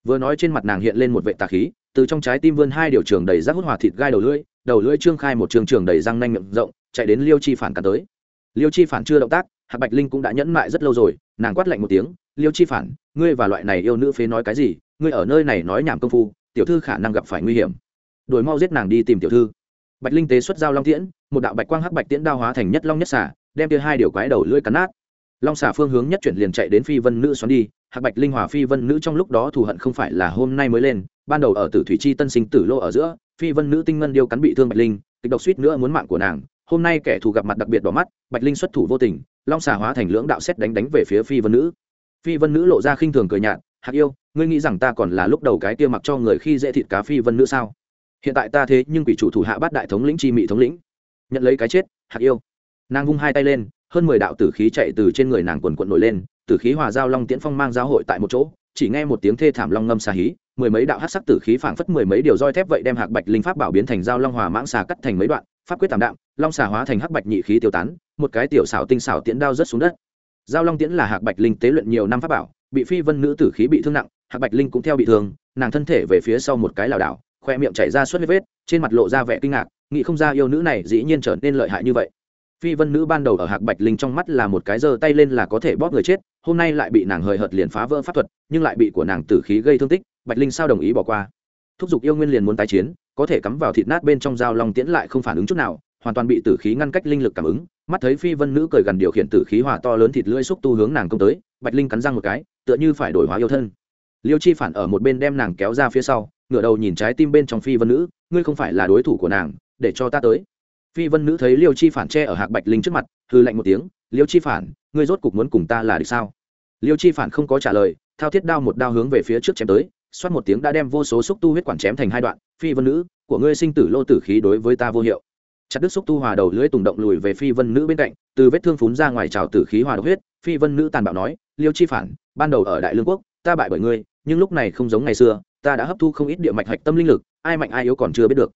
Vừa nói trên mặt nàng hiện lên một vệ tà khí, từ trong trái tim vươn hai điều trường đầy rác hút hòa thịt gai đầu lưỡi đầu lưỡi trương khai một trường trường đầy răng nanh miệng rộng, chạy đến liêu chi phản cả tới. Liêu chi phản chưa động tác, hạc bạch linh cũng đã nhẫn mại rất lâu rồi, nàng quát lạnh một tiếng, liêu chi phản, ngươi và loại này yêu nữ phế nói cái gì? Ngươi ở nơi này nói nhảm công phu, tiểu thư khả năng gặp phải nguy hiểm. Đổi mau giết nàng đi tìm tiểu thư. Bạch linh tế xuất giao long tiễn, một đạo bạch quang hắc bạch tiễn đao hóa thành nhất long nhất xả đem kia hai điều quái đầu lưỡi cắn nát long xả phương hướng nhất chuyển liền chạy đến phi vân nữ xoắn đi, hạc bạch linh hòa phi vân nữ trong lúc đó thù hận không phải là hôm nay mới lên, ban đầu ở tử thủy chi tân sinh tử lô ở giữa, phi vân nữ tinh ngân điêu cắn bị thương bạch linh, kịch độc suýt nữa muốn mạng của nàng, hôm nay kẻ thù gặp mặt đặc biệt đỏ mắt, bạch linh xuất thủ vô tình, long xà hóa thành lưỡng đạo xét đánh đánh về phía phi vân nữ. Phi vân nữ lộ ra khinh thường cười nhạt, hạc yêu, ngươi nghĩ rằng ta còn là lúc đầu cái kia mặc cho người khi dễ thịt cá phi vân nữ sao? Hiện tại ta thế nhưng quỷ chủ thủ hạ bát đại thống lĩnh chi mị thống lĩnh. Nhận lấy cái chết, hạc yêu. Nàng vung hai tay lên hơn mười đạo tử khí chạy từ trên người nàng quần quận nổi lên, tử khí hòa giao long tiễn phong mang giao hội tại một chỗ, chỉ nghe một tiếng thê thảm long ngâm xà hí, mười mấy đạo hát sắc tử khí phảng phất mười mấy điều roi thép vậy đem hạc bạch linh pháp bảo biến thành giao long hòa mãng xà cắt thành mấy đoạn, pháp quyết tạm đạm, long xà hóa thành hắc bạch nhị khí tiêu tán, một cái tiểu xảo tinh xảo tiễn đao rớt xuống đất. Giao long tiễn là hạc bạch linh tế luyện nhiều năm pháp bảo, bị phi vân nữ tử khí bị thương nặng, hạc bạch linh cũng theo bị thương, nàng thân thể về phía sau một cái lảo đảo, khoe miệng chảy ra suốt vết, trên mặt lộ ra vẻ kinh ngạc, nghĩ không ra yêu nữ này dĩ nhiên trở nên lợi hại như vậy phi vân nữ ban đầu ở hạc bạch linh trong mắt là một cái giơ tay lên là có thể bóp người chết, hôm nay lại bị nàng hời hợt liền phá vỡ pháp thuật, nhưng lại bị của nàng tử khí gây thương tích, bạch linh sao đồng ý bỏ qua. Thúc giục yêu nguyên liền muốn tái chiến, có thể cắm vào thịt nát bên trong dao long tiễn lại không phản ứng chút nào, hoàn toàn bị tử khí ngăn cách linh lực cảm ứng, mắt thấy phi vân nữ cười gần điều khiển tử khí hòa to lớn thịt lưỡi xúc tu hướng nàng công tới, bạch linh cắn răng một cái, tựa như phải đổi hóa yêu thân. Liêu chi phản ở một bên đem nàng kéo ra phía sau, ngửa đầu nhìn trái tim bên trong phi vân nữ, ngươi không phải là đối thủ của nàng, để cho ta tới phi vân nữ thấy liêu chi phản che ở hạc bạch linh trước mặt hư lạnh một tiếng, liêu chi phản, ngươi rốt cục muốn cùng ta là được sao? Liêu chi phản không có trả lời, thao thiết đao một đao hướng về phía trước chém tới, xoát một tiếng đã đem vô số xúc tu huyết quản chém thành hai đoạn, phi vân nữ, của ngươi sinh tử lô tử khí đối với ta vô hiệu. Chặt đứt xúc tu hòa đầu lưỡi tùng động lùi về phi vân nữ bên cạnh, từ vết thương phún ra ngoài trào tử khí hòa độc huyết, phi vân nữ tàn bạo nói, liêu chi phản, ban đầu ở đại lương quốc, ta bại bởi ngươi, nhưng lúc này không giống ngày xưa, ta đã hấp thu không ít địa mạch hạch tâm linh lực, ai mạnh ai yếu còn chưa biết được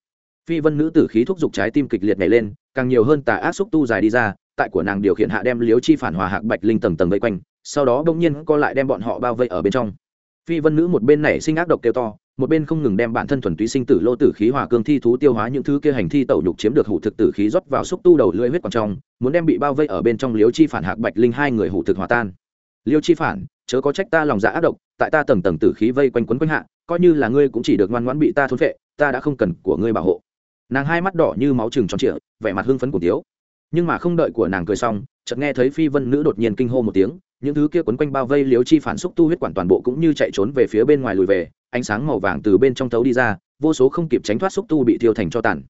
phi vân nữ tử khí thúc giục trái tim kịch liệt nhảy lên, càng nhiều hơn tà ác xúc tu dài đi ra, tại của nàng điều khiển hạ đem liếu chi phản hòa hạc bạch linh tầng tầng vây quanh, sau đó bỗng nhiên co lại đem bọn họ bao vây ở bên trong. Phi vân nữ một bên nảy sinh ác độc kêu to, một bên không ngừng đem bản thân thuần túy sinh tử lô tử khí hòa cương thi thú tiêu hóa những thứ kia hành thi tẩu nhục chiếm được hủ thực tử khí rót vào xúc tu đầu lưỡi huyết quang trong, muốn đem bị bao vây ở bên trong liếu chi phản hạc bạch linh hai người hủ thực hòa tan. Liêu chi phản, chớ có trách ta lòng dạ ác độc, tại ta tầng tầng tử khí vây quanh quấn quanh hạ, coi như là ngươi cũng chỉ được ngoan ngoãn bị ta thốn vệ ta đã không cần của ngươi bảo hộ nàng hai mắt đỏ như máu trừng tròn trịa, vẻ mặt hưng phấn của tiếu. Nhưng mà không đợi của nàng cười xong, chợt nghe thấy phi vân nữ đột nhiên kinh hô một tiếng, những thứ kia quấn quanh bao vây liếu chi phản xúc tu huyết quản toàn bộ cũng như chạy trốn về phía bên ngoài lùi về, ánh sáng màu vàng từ bên trong thấu đi ra, vô số không kịp tránh thoát xúc tu bị thiêu thành cho tàn.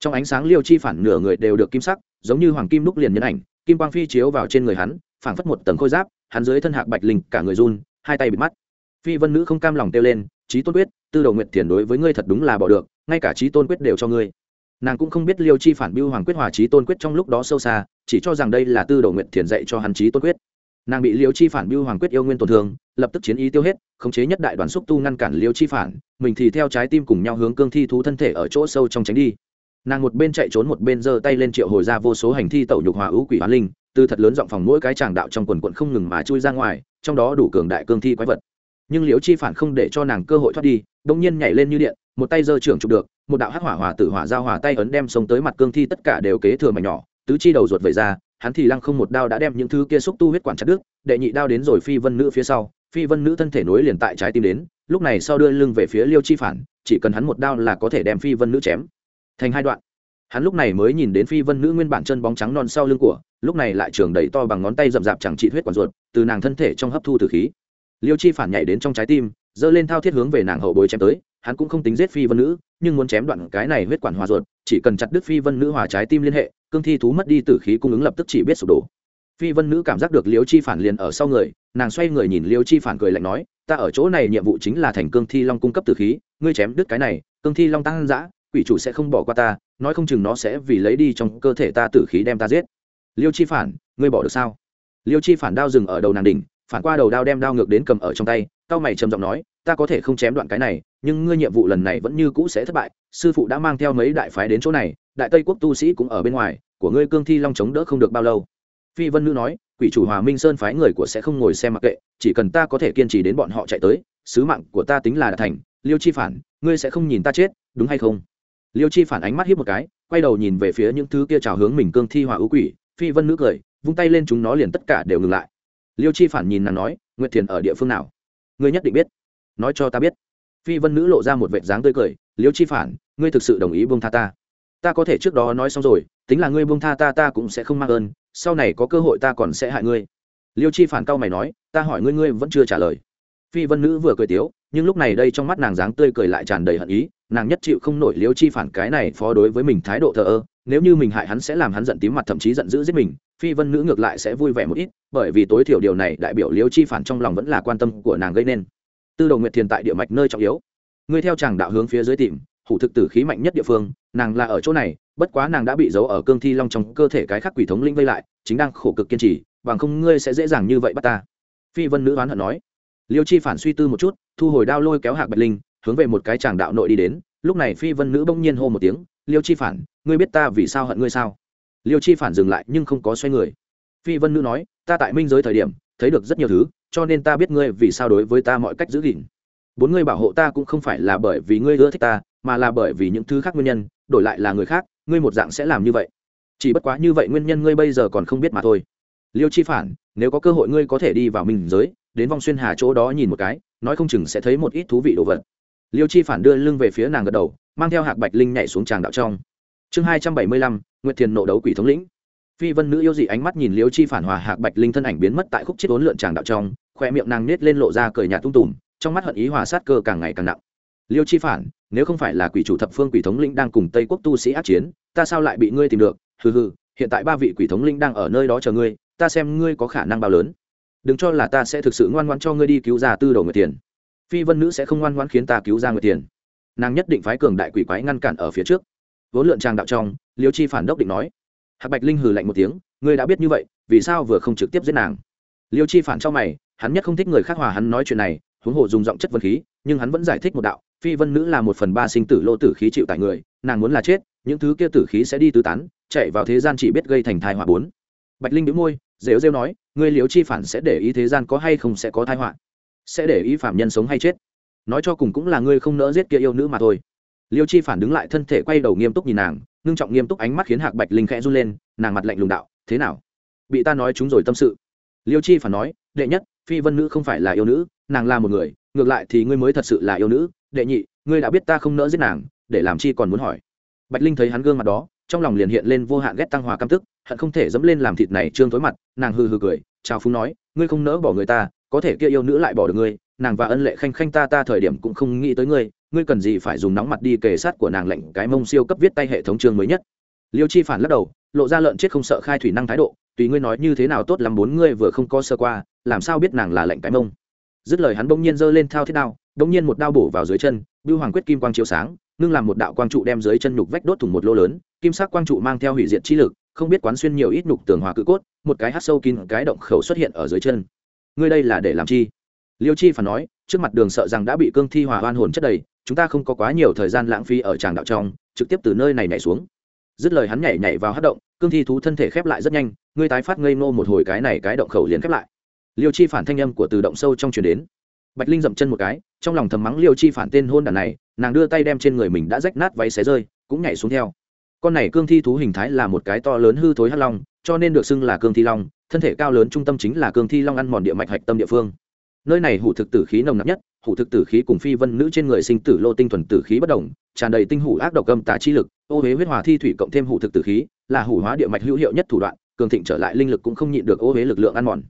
Trong ánh sáng liêu chi phản nửa người đều được kim sắc, giống như hoàng kim đúc liền nhân ảnh, kim quang phi chiếu vào trên người hắn, phảng phất một tầng khôi giáp, hắn dưới thân hạc bạch linh, cả người run, hai tay bịt mắt. Phi vân nữ không cam lòng kêu lên trí tôn quyết, tư đầu nguyệt thiền đối với ngươi thật đúng là bỏ được, ngay cả trí tôn quyết đều cho ngươi nàng cũng không biết liêu chi phản biêu hoàng quyết hòa trí tôn quyết trong lúc đó sâu xa, chỉ cho rằng đây là tư đồ nguyện thiền dạy cho hắn trí tôn quyết. Nàng bị liêu chi phản biêu hoàng quyết yêu nguyên tổn thương, lập tức chiến ý tiêu hết, khống chế nhất đại đoàn xúc tu ngăn cản liêu chi phản, mình thì theo trái tim cùng nhau hướng cương thi thú thân thể ở chỗ sâu trong tránh đi. Nàng một bên chạy trốn một bên giơ tay lên triệu hồi ra vô số hành thi tẩu nhục hòa ưu quỷ hoán linh, từ thật lớn giọng phòng mỗi cái tràng đạo trong quần quận không ngừng mà chui ra ngoài, trong đó đủ cường đại cương thi quái vật nhưng liễu chi phản không để cho nàng cơ hội thoát đi đông nhiên nhảy lên như điện, một tay giơ trưởng chụp được, một đạo hắc hỏa hỏa tử hỏa giao hỏa tay ấn đem sống tới mặt cương thi tất cả đều kế thừa mảnh nhỏ, tứ chi đầu ruột vẩy ra, hắn thì lăng không một đao đã đem những thứ kia xúc tu huyết quản chặt đứt, đệ nhị đao đến rồi phi vân nữ phía sau, phi vân nữ thân thể nối liền tại trái tim đến, lúc này sau đưa lưng về phía liêu chi phản, chỉ cần hắn một đao là có thể đem phi vân nữ chém. Thành hai đoạn. Hắn lúc này mới nhìn đến phi vân nữ nguyên bản chân bóng trắng non sau lưng của, lúc này lại trường đầy to bằng ngón tay rậm rạp chẳng trị huyết quản ruột, từ nàng thân thể trong hấp thu từ khí liêu chi phản nhảy đến trong trái tim, giơ lên thao thiết hướng về nàng hậu bối chém tới, hắn cũng không tính giết phi vân nữ, nhưng muốn chém đoạn cái này huyết quản hòa ruột, chỉ cần chặt đứt phi vân nữ hòa trái tim liên hệ, cương thi thú mất đi tử khí cung ứng lập tức chỉ biết sụp đổ. Phi vân nữ cảm giác được liêu chi phản liền ở sau người, nàng xoay người nhìn liêu chi phản cười lạnh nói, ta ở chỗ này nhiệm vụ chính là thành cương thi long cung cấp tử khí, ngươi chém đứt cái này, cương thi long tăng dã, quỷ chủ sẽ không bỏ qua ta, nói không chừng nó sẽ vì lấy đi trong cơ thể ta tử khí đem ta giết. Liêu chi phản, ngươi bỏ được sao? Liêu chi phản đao dừng ở đầu nàng đỉnh phản qua đầu đao đem đao ngược đến cầm ở trong tay, cao mày trầm giọng nói, ta có thể không chém đoạn cái này, nhưng ngươi nhiệm vụ lần này vẫn như cũ sẽ thất bại. Sư phụ đã mang theo mấy đại phái đến chỗ này, đại tây quốc tu sĩ cũng ở bên ngoài, của ngươi cương thi long chống đỡ không được bao lâu. Phi vân nữ nói, quỷ chủ hòa minh sơn phái người của sẽ không ngồi xem mặc kệ, chỉ cần ta có thể kiên trì đến bọn họ chạy tới, sứ mạng của ta tính là đã thành. Liêu chi phản, ngươi sẽ không nhìn ta chết, đúng hay không? Liêu chi phản ánh mắt hiếp một cái, quay đầu nhìn về phía những thứ kia trào hướng mình cương thi hòa ưu quỷ. Phi vân nữ cười, vung tay lên chúng nó liền tất cả đều ngừng lại liêu chi phản nhìn nàng nói, nguyệt thiền ở địa phương nào? Ngươi nhất định biết. Nói cho ta biết. Phi vân nữ lộ ra một vệ dáng tươi cười, liêu chi phản, ngươi thực sự đồng ý buông tha ta? Ta có thể trước đó nói xong rồi, tính là ngươi buông tha ta ta cũng sẽ không mang ơn, sau này có cơ hội ta còn sẽ hại ngươi. Liêu chi phản cao mày nói, ta hỏi ngươi ngươi vẫn chưa trả lời. Phi vân nữ vừa cười tiếu, nhưng lúc này đây trong mắt nàng dáng tươi cười lại tràn đầy hận ý, nàng nhất chịu không nổi liêu chi phản cái này phó đối với mình thái độ thờ ơ nếu như mình hại hắn sẽ làm hắn giận tím mặt thậm chí giận dữ giết mình, phi vân nữ ngược lại sẽ vui vẻ một ít, bởi vì tối thiểu điều này đại biểu liêu chi phản trong lòng vẫn là quan tâm của nàng gây nên. Tư đồ nguyệt thiền tại địa mạch nơi trọng yếu. Ngươi theo chàng đạo hướng phía dưới tìm, hủ thực tử khí mạnh nhất địa phương, nàng là ở chỗ này, bất quá nàng đã bị giấu ở cương thi long trong cơ thể cái khắc quỷ thống linh vây lại, chính đang khổ cực kiên trì, bằng không ngươi sẽ dễ dàng như vậy bắt ta. Phi vân nữ oán hận nói. Liêu chi phản suy tư một chút, thu hồi đao lôi kéo hạc bạch linh, hướng về một cái chàng đạo nội đi đến, lúc này phi vân nữ bỗng nhiên hô một tiếng liêu chi phản, ngươi biết ta vì sao hận ngươi sao? Liêu chi phản dừng lại nhưng không có xoay người. Phi vân nữ nói, ta tại minh giới thời điểm, thấy được rất nhiều thứ, cho nên ta biết ngươi vì sao đối với ta mọi cách giữ gìn. Bốn ngươi bảo hộ ta cũng không phải là bởi vì ngươi ưa thích ta, mà là bởi vì những thứ khác nguyên nhân, đổi lại là người khác, ngươi một dạng sẽ làm như vậy. Chỉ bất quá như vậy nguyên nhân ngươi bây giờ còn không biết mà thôi. Liêu chi phản, nếu có cơ hội ngươi có thể đi vào minh giới, đến vong xuyên hà chỗ đó nhìn một cái, nói không chừng sẽ thấy một ít thú vị đồ vật liêu chi phản đưa lưng về phía nàng gật đầu, mang theo hạc bạch linh nhảy xuống tràng đạo trong. Chương hai trăm bảy mươi lăm, nguyệt thiền nộ đấu quỷ thống lĩnh. Phi vân nữ yêu dị ánh mắt nhìn liêu chi phản hòa hạc bạch linh thân ảnh biến mất tại khúc chiết ốn lượn tràng đạo trong, khoe miệng nàng nết lên lộ ra cười nhạt tung tùm, trong mắt hận ý hòa sát cơ càng ngày càng nặng. Liêu chi phản, nếu không phải là quỷ chủ thập phương quỷ thống lĩnh đang cùng tây quốc tu sĩ át chiến, ta sao lại bị ngươi tìm được? Hừ hừ, hiện tại ba vị quỷ thống lĩnh đang ở nơi đó chờ ngươi, ta xem ngươi có khả năng bao lớn. Đừng cho là ta sẽ thực sự ngoan ngoan cho ngươi đi cứu ra tư đầu người tiền phi vân nữ sẽ không ngoan ngoãn khiến ta cứu ra người tiền. Nàng nhất định phái cường đại quỷ quái ngăn cản ở phía trước. Vốn lượn trang đạo trong, liêu chi phản đốc định nói. Hạc bạch linh hừ lạnh một tiếng, ngươi đã biết như vậy, vì sao vừa không trực tiếp giết nàng? Liêu chi phản cho mày, hắn nhất không thích người khác hòa hắn nói chuyện này, huống hồ dùng giọng chất vân khí, nhưng hắn vẫn giải thích một đạo, phi vân nữ là một phần ba sinh tử lô tử khí chịu tại người, nàng muốn là chết, những thứ kia tử khí sẽ đi tứ tán, chạy vào thế gian chỉ biết gây thành thai họa bốn. Bạch linh đĩu môi, rêu rêu nói, ngươi Liêu chi phản sẽ để ý thế gian có hay không sẽ có thai họa sẽ để ý phạm nhân sống hay chết. Nói cho cùng cũng là ngươi không nỡ giết kia yêu nữ mà thôi. Liêu chi phản đứng lại thân thể quay đầu nghiêm túc nhìn nàng, ngưng trọng nghiêm túc ánh mắt khiến hạc bạch linh khẽ run lên, nàng mặt lạnh lùng đạo, thế nào? Bị ta nói chúng rồi tâm sự. Liêu chi phản nói, đệ nhất, phi vân nữ không phải là yêu nữ, nàng là một người, ngược lại thì ngươi mới thật sự là yêu nữ. Đệ nhị, ngươi đã biết ta không nỡ giết nàng, để làm chi còn muốn hỏi. Bạch linh thấy hắn gương mặt đó, trong lòng liền hiện lên vô hạn ghét tăng hòa cam tức, hận không thể dẫm lên làm thịt này trương tối mặt, nàng hừ hừ cười, chào phúng nói, ngươi không nỡ bỏ người ta có thể kia yêu nữ lại bỏ được ngươi, nàng và ân lệ khanh khanh ta ta thời điểm cũng không nghĩ tới ngươi ngươi cần gì phải dùng nóng mặt đi kề sát của nàng lệnh cái mông siêu cấp viết tay hệ thống chương mới nhất. Liêu chi phản lắc đầu, lộ ra lợn chết không sợ khai thủy năng thái độ, tùy ngươi nói như thế nào tốt lắm bốn ngươi vừa không có sơ qua, làm sao biết nàng là lệnh cái mông. Dứt lời hắn bỗng nhiên giơ lên thao thiết đao, bỗng nhiên một đao bổ vào dưới chân, bưu hoàng quyết kim quang chiếu sáng, ngưng làm một đạo quang trụ đem dưới chân nhục vách đốt thủng một lô lớn, kim sắc quang trụ mang theo hủy diệt chi lực, không biết quán xuyên nhiều ít nhục tường hòa cự cốt, một cái hát sâu kín cái động khẩu xuất hiện ở dưới chân ngươi đây là để làm chi? Liêu chi phản nói, trước mặt đường sợ rằng đã bị cương thi hòa hoan hồn chất đầy, chúng ta không có quá nhiều thời gian lãng phí ở tràng đạo trong, trực tiếp từ nơi này nhảy xuống. Dứt lời hắn nhảy nhảy vào hát động, cương thi thú thân thể khép lại rất nhanh, ngươi tái phát ngây nô một hồi cái này cái động khẩu liền khép lại. Liêu chi phản thanh âm của từ động sâu trong chuyển đến. Bạch linh dậm chân một cái, trong lòng thầm mắng liêu chi phản tên hôn đàn này, nàng đưa tay đem trên người mình đã rách nát váy xé rơi, cũng nhảy xuống theo. Con này cương thi thú hình thái là một cái to lớn hư thối hắt long cho nên được xưng là cương thi long, thân thể cao lớn trung tâm chính là cương thi long ăn mòn địa mạch hạch tâm địa phương. Nơi này hủ thực tử khí nồng nặc nhất, hủ thực tử khí cùng phi vân nữ trên người sinh tử lô tinh thuần tử khí bất đồng, tràn đầy tinh hủ ác độc âm tà chi lực, ô huế huyết hòa thi thủy cộng thêm hủ thực tử khí, là hủ hóa địa mạch hữu hiệu nhất thủ đoạn, cường thịnh trở lại linh lực cũng không nhịn được ô huế lực lượng ăn mòn.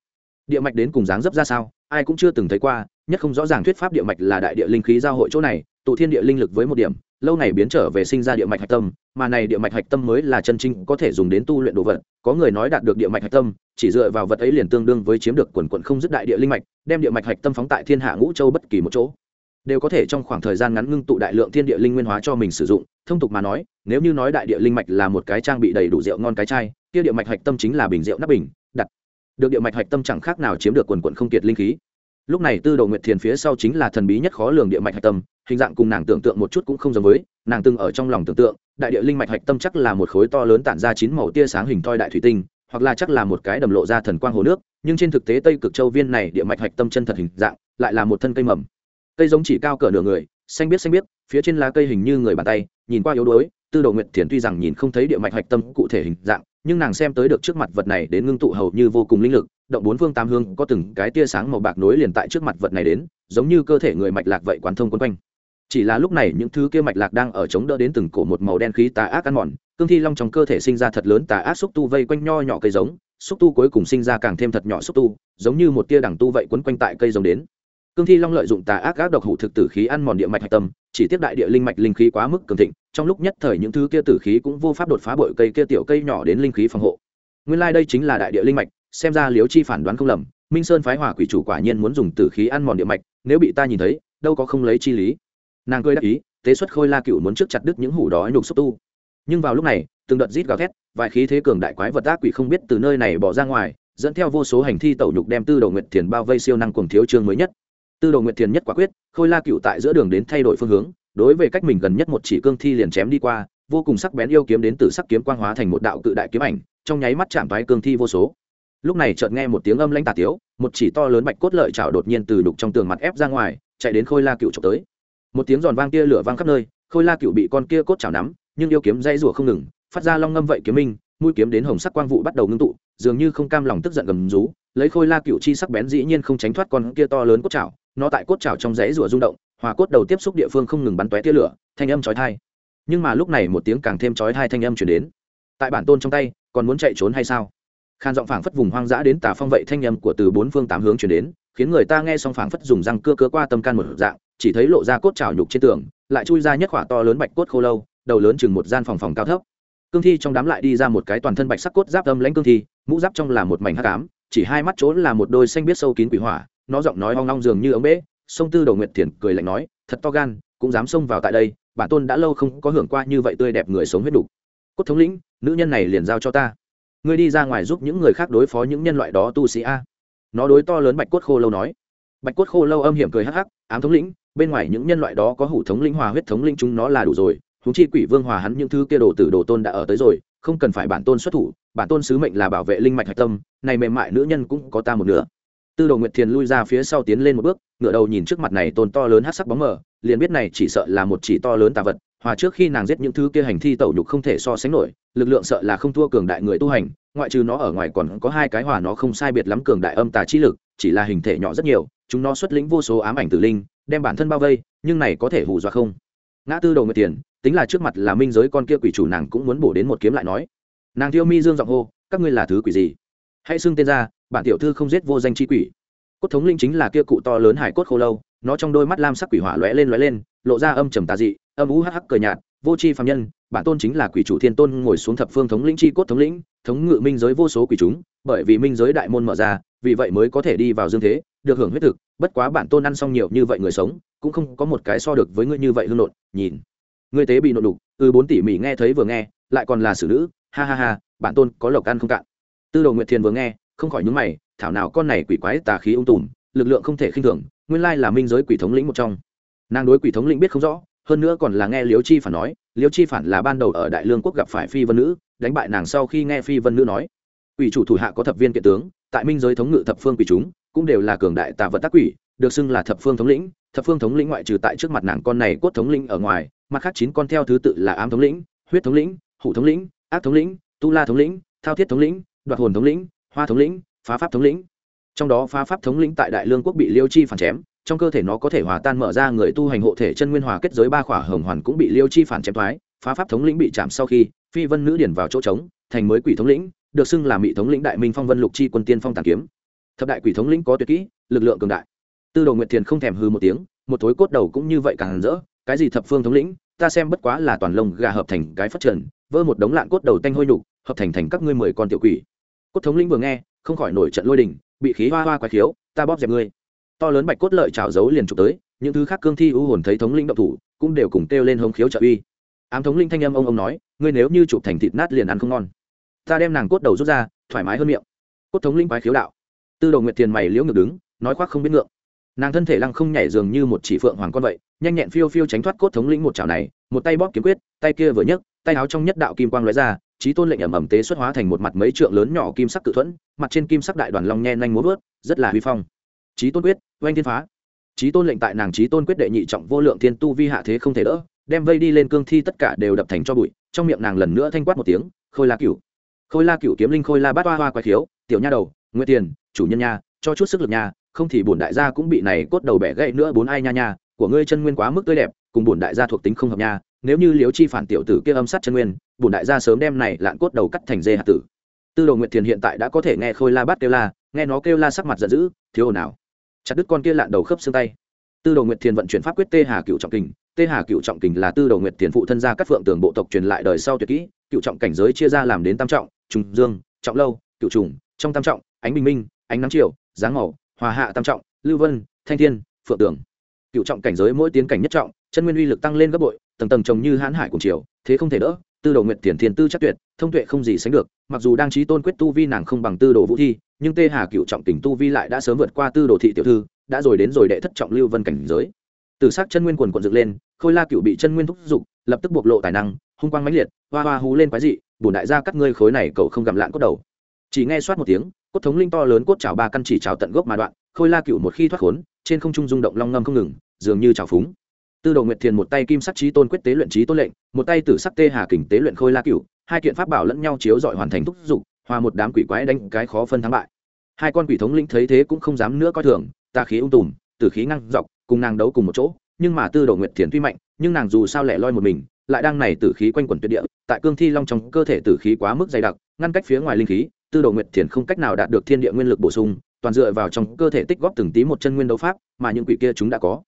Địa mạch đến cùng dáng dấp ra sao, ai cũng chưa từng thấy qua, nhất không rõ ràng thuyết pháp địa mạch là đại địa linh khí giao hội chỗ này tụ thiên địa linh lực với một điểm, lâu này biến trở về sinh ra địa mạch hạch tâm, mà này địa mạch hạch tâm mới là chân chính có thể dùng đến tu luyện đồ vật. Có người nói đạt được địa mạch hạch tâm, chỉ dựa vào vật ấy liền tương đương với chiếm được quần quận không dứt đại địa linh mạch, đem địa mạch hạch tâm phóng tại thiên hạ ngũ châu bất kỳ một chỗ. Đều có thể trong khoảng thời gian ngắn ngưng tụ đại lượng thiên địa linh nguyên hóa cho mình sử dụng. Thông tục mà nói, nếu như nói đại địa linh mạch là một cái trang bị đầy đủ rượu ngon cái chai, kia địa mạch hạch tâm chính là bình rượu nắp bình, đặt. Được địa mạch hạch tâm chẳng khác nào chiếm được quần quận không kiệt linh khí lúc này tư đồ nguyệt thiền phía sau chính là thần bí nhất khó lường địa mạch hạch tâm, hình dạng cùng nàng tưởng tượng một chút cũng không giống với, nàng từng ở trong lòng tưởng tượng, đại địa linh mạch hạch tâm chắc là một khối to lớn tản ra chín màu tia sáng hình thoi đại thủy tinh, hoặc là chắc là một cái đầm lộ ra thần quang hồ nước, nhưng trên thực tế tây cực châu viên này địa mạch hạch tâm chân thật hình dạng, lại là một thân cây mầm. Cây giống chỉ cao cỡ nửa người, xanh biết xanh biết phía trên lá cây hình như người bàn tay, nhìn qua yếu đuối, tư đồ nguyệt thiền tuy rằng nhìn không thấy địa mạch hạch tâm cụ thể hình dạng nhưng nàng xem tới được trước mặt vật này đến ngưng tụ hầu như vô cùng linh lực, động bốn phương tám hương có từng cái tia sáng màu bạc nối liền tại trước mặt vật này đến, giống như cơ thể người mạch lạc vậy quán thông quấn quanh. Chỉ là lúc này những thứ kia mạch lạc đang ở chống đỡ đến từng cổ một màu đen khí tà ác ăn mòn, cương thi long trong cơ thể sinh ra thật lớn tà ác xúc tu vây quanh nho nhỏ cây giống, xúc tu cuối cùng sinh ra càng thêm thật nhỏ xúc tu, giống như một tia đằng tu vậy quấn quanh tại cây giống đến cương thi long lợi dụng tà ác ác độc hủ thực tử khí ăn mòn địa mạch hạch tâm, chỉ tiếp đại địa linh mạch linh khí quá mức cường thịnh, trong lúc nhất thời những thứ kia tử khí cũng vô pháp đột phá bội cây kia tiểu cây nhỏ đến linh khí phòng hộ. Nguyên lai、like、đây chính là đại địa linh mạch, xem ra liếu chi phản đoán không lầm, minh sơn phái hỏa quỷ chủ quả nhiên muốn dùng tử khí ăn mòn địa mạch, nếu bị ta nhìn thấy, đâu có không lấy chi lý. Nàng cười đáp ý, tế xuất khôi la cựu muốn trước chặt đứt những hủ đó nhục xúc tu. Nhưng vào lúc này, từng đợt rít gào thét, vài khí thế cường đại quái vật ác quỷ không biết từ nơi này bỏ ra ngoài, dẫn theo vô số hành thi tẩu nhục đem tư đầu nguyệt thiền bao vây siêu năng cuồng thiếu chương mới nhất tư đồ nguyệt thiền nhất quả quyết, khôi la cựu tại giữa đường đến thay đổi phương hướng, đối với cách mình gần nhất một chỉ cương thi liền chém đi qua, vô cùng sắc bén yêu kiếm đến từ sắc kiếm quang hóa thành một đạo cự đại kiếm ảnh, trong nháy mắt chạm toái cương thi vô số. Lúc này chợt nghe một tiếng âm lãnh tà tiếu, một chỉ to lớn bạch cốt lợi chảo đột nhiên từ đục trong tường mặt ép ra ngoài, chạy đến khôi la cựu trộm tới. Một tiếng giòn vang kia lửa vang khắp nơi, khôi la cựu bị con kia cốt chảo nắm, nhưng yêu kiếm dây rủa không ngừng, phát ra long ngâm vậy kiếm minh, mũi kiếm đến hồng sắc quang vụ bắt đầu ngưng tụ, dường như không cam lòng tức giận gầm rú, lấy khôi la cựu chi sắc bén dĩ nhiên không tránh thoát con kia to lớn cốt chảo nó tại cốt trào trong rẽ rủa rung động, hòa cốt đầu tiếp xúc địa phương không ngừng bắn tóe tia lửa, thanh âm chói thai nhưng mà lúc này một tiếng càng thêm chói thai thanh âm chuyển đến. Tại bản tôn trong tay, còn muốn chạy trốn hay sao? Khan giọng phảng phất vùng hoang dã đến tà phong vậy thanh âm của từ bốn phương tám hướng chuyển đến, khiến người ta nghe xong phảng phất dùng răng cưa cưa qua tâm can một dạng, chỉ thấy lộ ra cốt trào nhục trên tường, lại chui ra nhất khỏa to lớn bạch cốt khô lâu, đầu lớn chừng một gian phòng phòng cao thấp. Cương thi trong đám lại đi ra một cái toàn thân bạch sắc cốt giáp âm lãnh cương thi, mũ giáp trong là một mảnh hắc ám, chỉ hai mắt trốn là một đôi xanh biết sâu kín quỷ hỏa nó giọng nói hoang long dường như ống bể sông tư đầu nguyệt thiền cười lạnh nói, thật to gan, cũng dám xông vào tại đây, bản tôn đã lâu không có hưởng qua như vậy tươi đẹp người sống huyết đủ. cốt thống lĩnh, nữ nhân này liền giao cho ta. Ngươi đi ra ngoài giúp những người khác đối phó những nhân loại đó tu sĩ a. Nó đối to lớn bạch cốt khô lâu nói. Bạch cốt khô lâu âm hiểm cười hắc hắc, ám thống lĩnh, bên ngoài những nhân loại đó có hủ thống lĩnh hòa huyết thống lĩnh chúng nó là đủ rồi. Húng chi quỷ vương hòa hắn những thứ kia đồ tử đồ tôn đã ở tới rồi, không cần phải bản tôn xuất thủ, bản tôn sứ mệnh là bảo vệ linh mạch hạch tâm, này mềm mại nữ nhân cũng có ta một nửa tư đồ nguyệt thiền lui ra phía sau tiến lên một bước ngựa đầu nhìn trước mặt này tôn to lớn hát sắc bóng mờ, liền biết này chỉ sợ là một chỉ to lớn tà vật, hòa trước khi nàng giết những thứ kia hành thi tẩu nhục không thể so sánh nổi, lực lượng sợ là không thua cường đại người tu hành, ngoại trừ nó ở ngoài còn có hai cái hòa nó không sai biệt lắm cường đại âm tà chi lực, chỉ là hình thể nhỏ rất nhiều, chúng nó xuất lĩnh vô số ám ảnh tử linh, đem bản thân bao vây, nhưng này có thể hù dọa không? Ngã tư đầu nguyệt tiền tính là trước mặt là minh giới con kia quỷ chủ nàng cũng muốn bổ đến một kiếm lại nói. Nàng thiêu mi dương giọng hô, các ngươi là thứ quỷ gì? Hãy xưng tên ra bản tiểu thư không giết vô danh chi quỷ. Cốt thống linh chính là kia cụ to lớn hải cốt khô lâu, nó trong đôi mắt lam sắc quỷ hỏa lóe lên lóe lên, lộ ra âm trầm tà dị, âm ú hắc hắc cờ nhạt, vô c h i phạm nhân, bản tôn chính là quỷ chủ thiên tôn ngồi xuống thập phương thống lĩnh chi cốt thống lĩnh, thống ngự minh giới vô số quỷ chúng, bởi vì minh giới đại môn mở ra, vì vậy mới có thể đi vào dương thế, được hưởng huyết thực, bất quá bản tôn ăn xong nhiều như vậy người sống, cũng không có một cái so được với ngươi như vậy hương nộn, nhìn. Ngươi tế bị nộn đục ư bốn tỷ mỹ nghe thấy vừa nghe, lại còn là xử nữ, ha ha ha, bản tôn có lộc ăn không cạn. Tư đồ nguyệt thiền vừa nghe không khỏi nhúng mày, thảo nào con này quỷ quái tà khí ung tùm, lực lượng không thể khinh thường, nguyên lai là minh giới quỷ thống lĩnh một trong. Nàng đối quỷ thống lĩnh biết không rõ, hơn nữa còn là nghe liếu chi phản nói liếu chi phản là ban đầu ở đại lương quốc gặp phải phi vân nữ, đánh bại nàng sau khi nghe phi vân nữ nói. Quỷ chủ thủ hạ có thập viên kiện tướng, tại minh giới thống ngự thập phương quỷ chúng, cũng đều là cường đại tà vật tác quỷ, được xưng là thập phương thống lĩnh, thập phương thống lĩnh ngoại trừ tại trước mặt nàng con này cốt thống lĩnh ở ngoài, mặt khác chín con theo thứ tự là ám thống lĩnh, huyết thống lĩnh, hủ thống lĩnh, ác thống lĩnh, tu la thống lĩnh, thao thiết thống lĩnh, đoạt hồn thống lĩnh hoa thống lĩnh, phá pháp thống lĩnh. Trong đó phá pháp thống lĩnh tại đại lương quốc bị liêu chi phản chém, trong cơ thể nó có thể hòa tan mở ra người tu hành hộ thể chân nguyên hòa kết giới ba khỏa hồng hoàn cũng bị liêu chi phản chém thoái, phá pháp thống lĩnh bị chạm sau khi, phi vân nữ điển vào chỗ trống, thành mới quỷ thống lĩnh, được xưng là mỹ thống lĩnh đại minh phong vân lục chi quân tiên phong tàn kiếm. Thập đại quỷ thống lĩnh có tuyệt kỹ, lực lượng cường đại. Tư đồ nguyệt thiền không thèm hư một tiếng, một thối cốt đầu cũng như vậy càng rỡ, cái gì thập phương thống lĩnh, ta xem bất quá là toàn lông gà hợp thành cái phát trần, vơ một đống lạn cốt đầu tanh hôi nhục, hợp thành thành các ngươi mười con tiểu quỷ cốt thống lĩnh vừa nghe, không khỏi nổi trận lôi đình, bị khí hoa hoa quái khiếu, ta bóp dẹp ngươi. To lớn bạch cốt lợi trào giấu liền trục tới, những thứ khác cương thi u hồn thấy thống linh động thủ, cũng đều cùng kêu lên hống khiếu trợ uy. Ám thống linh thanh âm ông ông nói, ngươi nếu như chụp thành thịt nát liền ăn không ngon. Ta đem nàng cốt đầu rút ra, thoải mái hơn miệng. Cốt thống linh quái khiếu đạo. Tư đầu nguyệt tiền mày liễu ngược đứng, nói khoác không biết ngượng. Nàng thân thể lăng không nhảy dường như một chỉ phượng hoàng con vậy, nhanh nhẹn phiêu phiêu tránh thoát cốt thống lĩnh một chảo này, một tay bóp kiếm quyết, tay kia vừa nhấc tay áo trong nhất đạo kim quang lóe ra trí tôn lệnh ẩm ẩm tế xuất hóa thành một mặt mấy trượng lớn nhỏ kim sắc cự thuẫn, mặt trên kim sắc đại đoàn long nhe nhanh múa vớt, rất là huy phong. Trí tôn quyết, oanh thiên phá. Trí tôn lệnh tại nàng trí tôn quyết đệ nhị trọng vô lượng thiên tu vi hạ thế không thể đỡ, đem vây đi lên cương thi tất cả đều đập thành cho bụi, trong miệng nàng lần nữa thanh quát một tiếng, khôi la cửu. Khôi la cửu kiếm linh khôi la bát hoa hoa quái thiếu tiểu nha đầu nguyệt tiền, chủ nhân nha, cho chút sức lực nha, không thì bổn đại gia cũng bị này cốt đầu bẻ gãy nữa bốn ai nha nha, của ngươi chân nguyên quá mức tươi đẹp, cùng bổn đại gia thuộc tính không hợp nha nếu như liếu chi phản tiểu tử kia âm sát chân nguyên, bổn đại gia sớm đem này lạn cốt đầu cắt thành dê hạt tử. Tư đồ nguyệt thiền hiện tại đã có thể nghe khôi la bát kêu la, nghe nó kêu la sắc mặt giận dữ, thiếu ồn ào. Chặt đứt con kia lạn đầu khớp xương tay. Tư đồ nguyệt thiền vận chuyển pháp quyết tê hà cựu trọng kình. Tê hà cựu trọng kình là tư đồ nguyệt thiền phụ thân gia các phượng tường bộ tộc truyền lại đời sau tuyệt kỹ, cựu trọng cảnh giới chia ra làm đến tam trọng, trùng dương, trọng lâu, cựu trùng, trong tam trọng, ánh bình minh, ánh nắng chiều, dáng màu, hòa hạ tam trọng, lưu vân, thanh thiên, phượng tường. Cựu trọng cảnh giới mỗi tiến cảnh nhất trọng, chân nguyên uy lực tăng lên gấp bội tầng tầng trồng như hãn hải cùng chiều, thế không thể đỡ, tư đồ nguyệt tiền thiền tư chắc tuyệt, thông tuệ không gì sánh được, mặc dù đang trí tôn quyết tu vi nàng không bằng tư đồ vũ thi, nhưng tê hà cựu trọng tình tu vi lại đã sớm vượt qua tư đồ thị tiểu thư, đã rồi đến rồi đệ thất trọng lưu vân cảnh giới. Từ sắc chân nguyên quần quần dựng lên, khôi la cựu bị chân nguyên thúc giục, lập tức bộc lộ tài năng, hung quang mãnh liệt, hoa hoa hú lên quái dị bùn đại gia cắt ngươi khối này cậu không gặm lạn cốt đầu. Chỉ nghe soát một tiếng, cốt thống linh to lớn cốt chảo ba căn chỉ chảo tận gốc mà đoạn, khôi la cựu một khi thoát khốn, trên không trung rung động long ngâm không ngừng, dường như chảo phúng tư đồ nguyệt thiền một tay kim sắc trí tôn quyết tế luyện trí tôn lệnh, một tay tử sắc tê hà kình tế luyện khôi la cựu hai kiện pháp bảo lẫn nhau chiếu dọi hoàn thành thúc giục hòa một đám quỷ quái đánh cái khó phân thắng bại. Hai con quỷ thống lĩnh thấy thế cũng không dám nữa coi thường, tà khí ung tùm, tử khí ngăn dọc, cùng nàng đấu cùng một chỗ, nhưng mà tư đồ nguyệt thiền tuy mạnh, nhưng nàng dù sao lẻ loi một mình, lại đang này tử khí quanh quẩn tuyệt địa, tại cương thi long trong cơ thể tử khí quá mức dày đặc, ngăn cách phía ngoài linh khí, tư đồ nguyệt thiền không cách nào đạt được thiên địa nguyên lực bổ sung, toàn dựa vào trong cơ thể tích góp từng tí một chân nguyên đấu pháp, mà những quỷ kia chúng đã có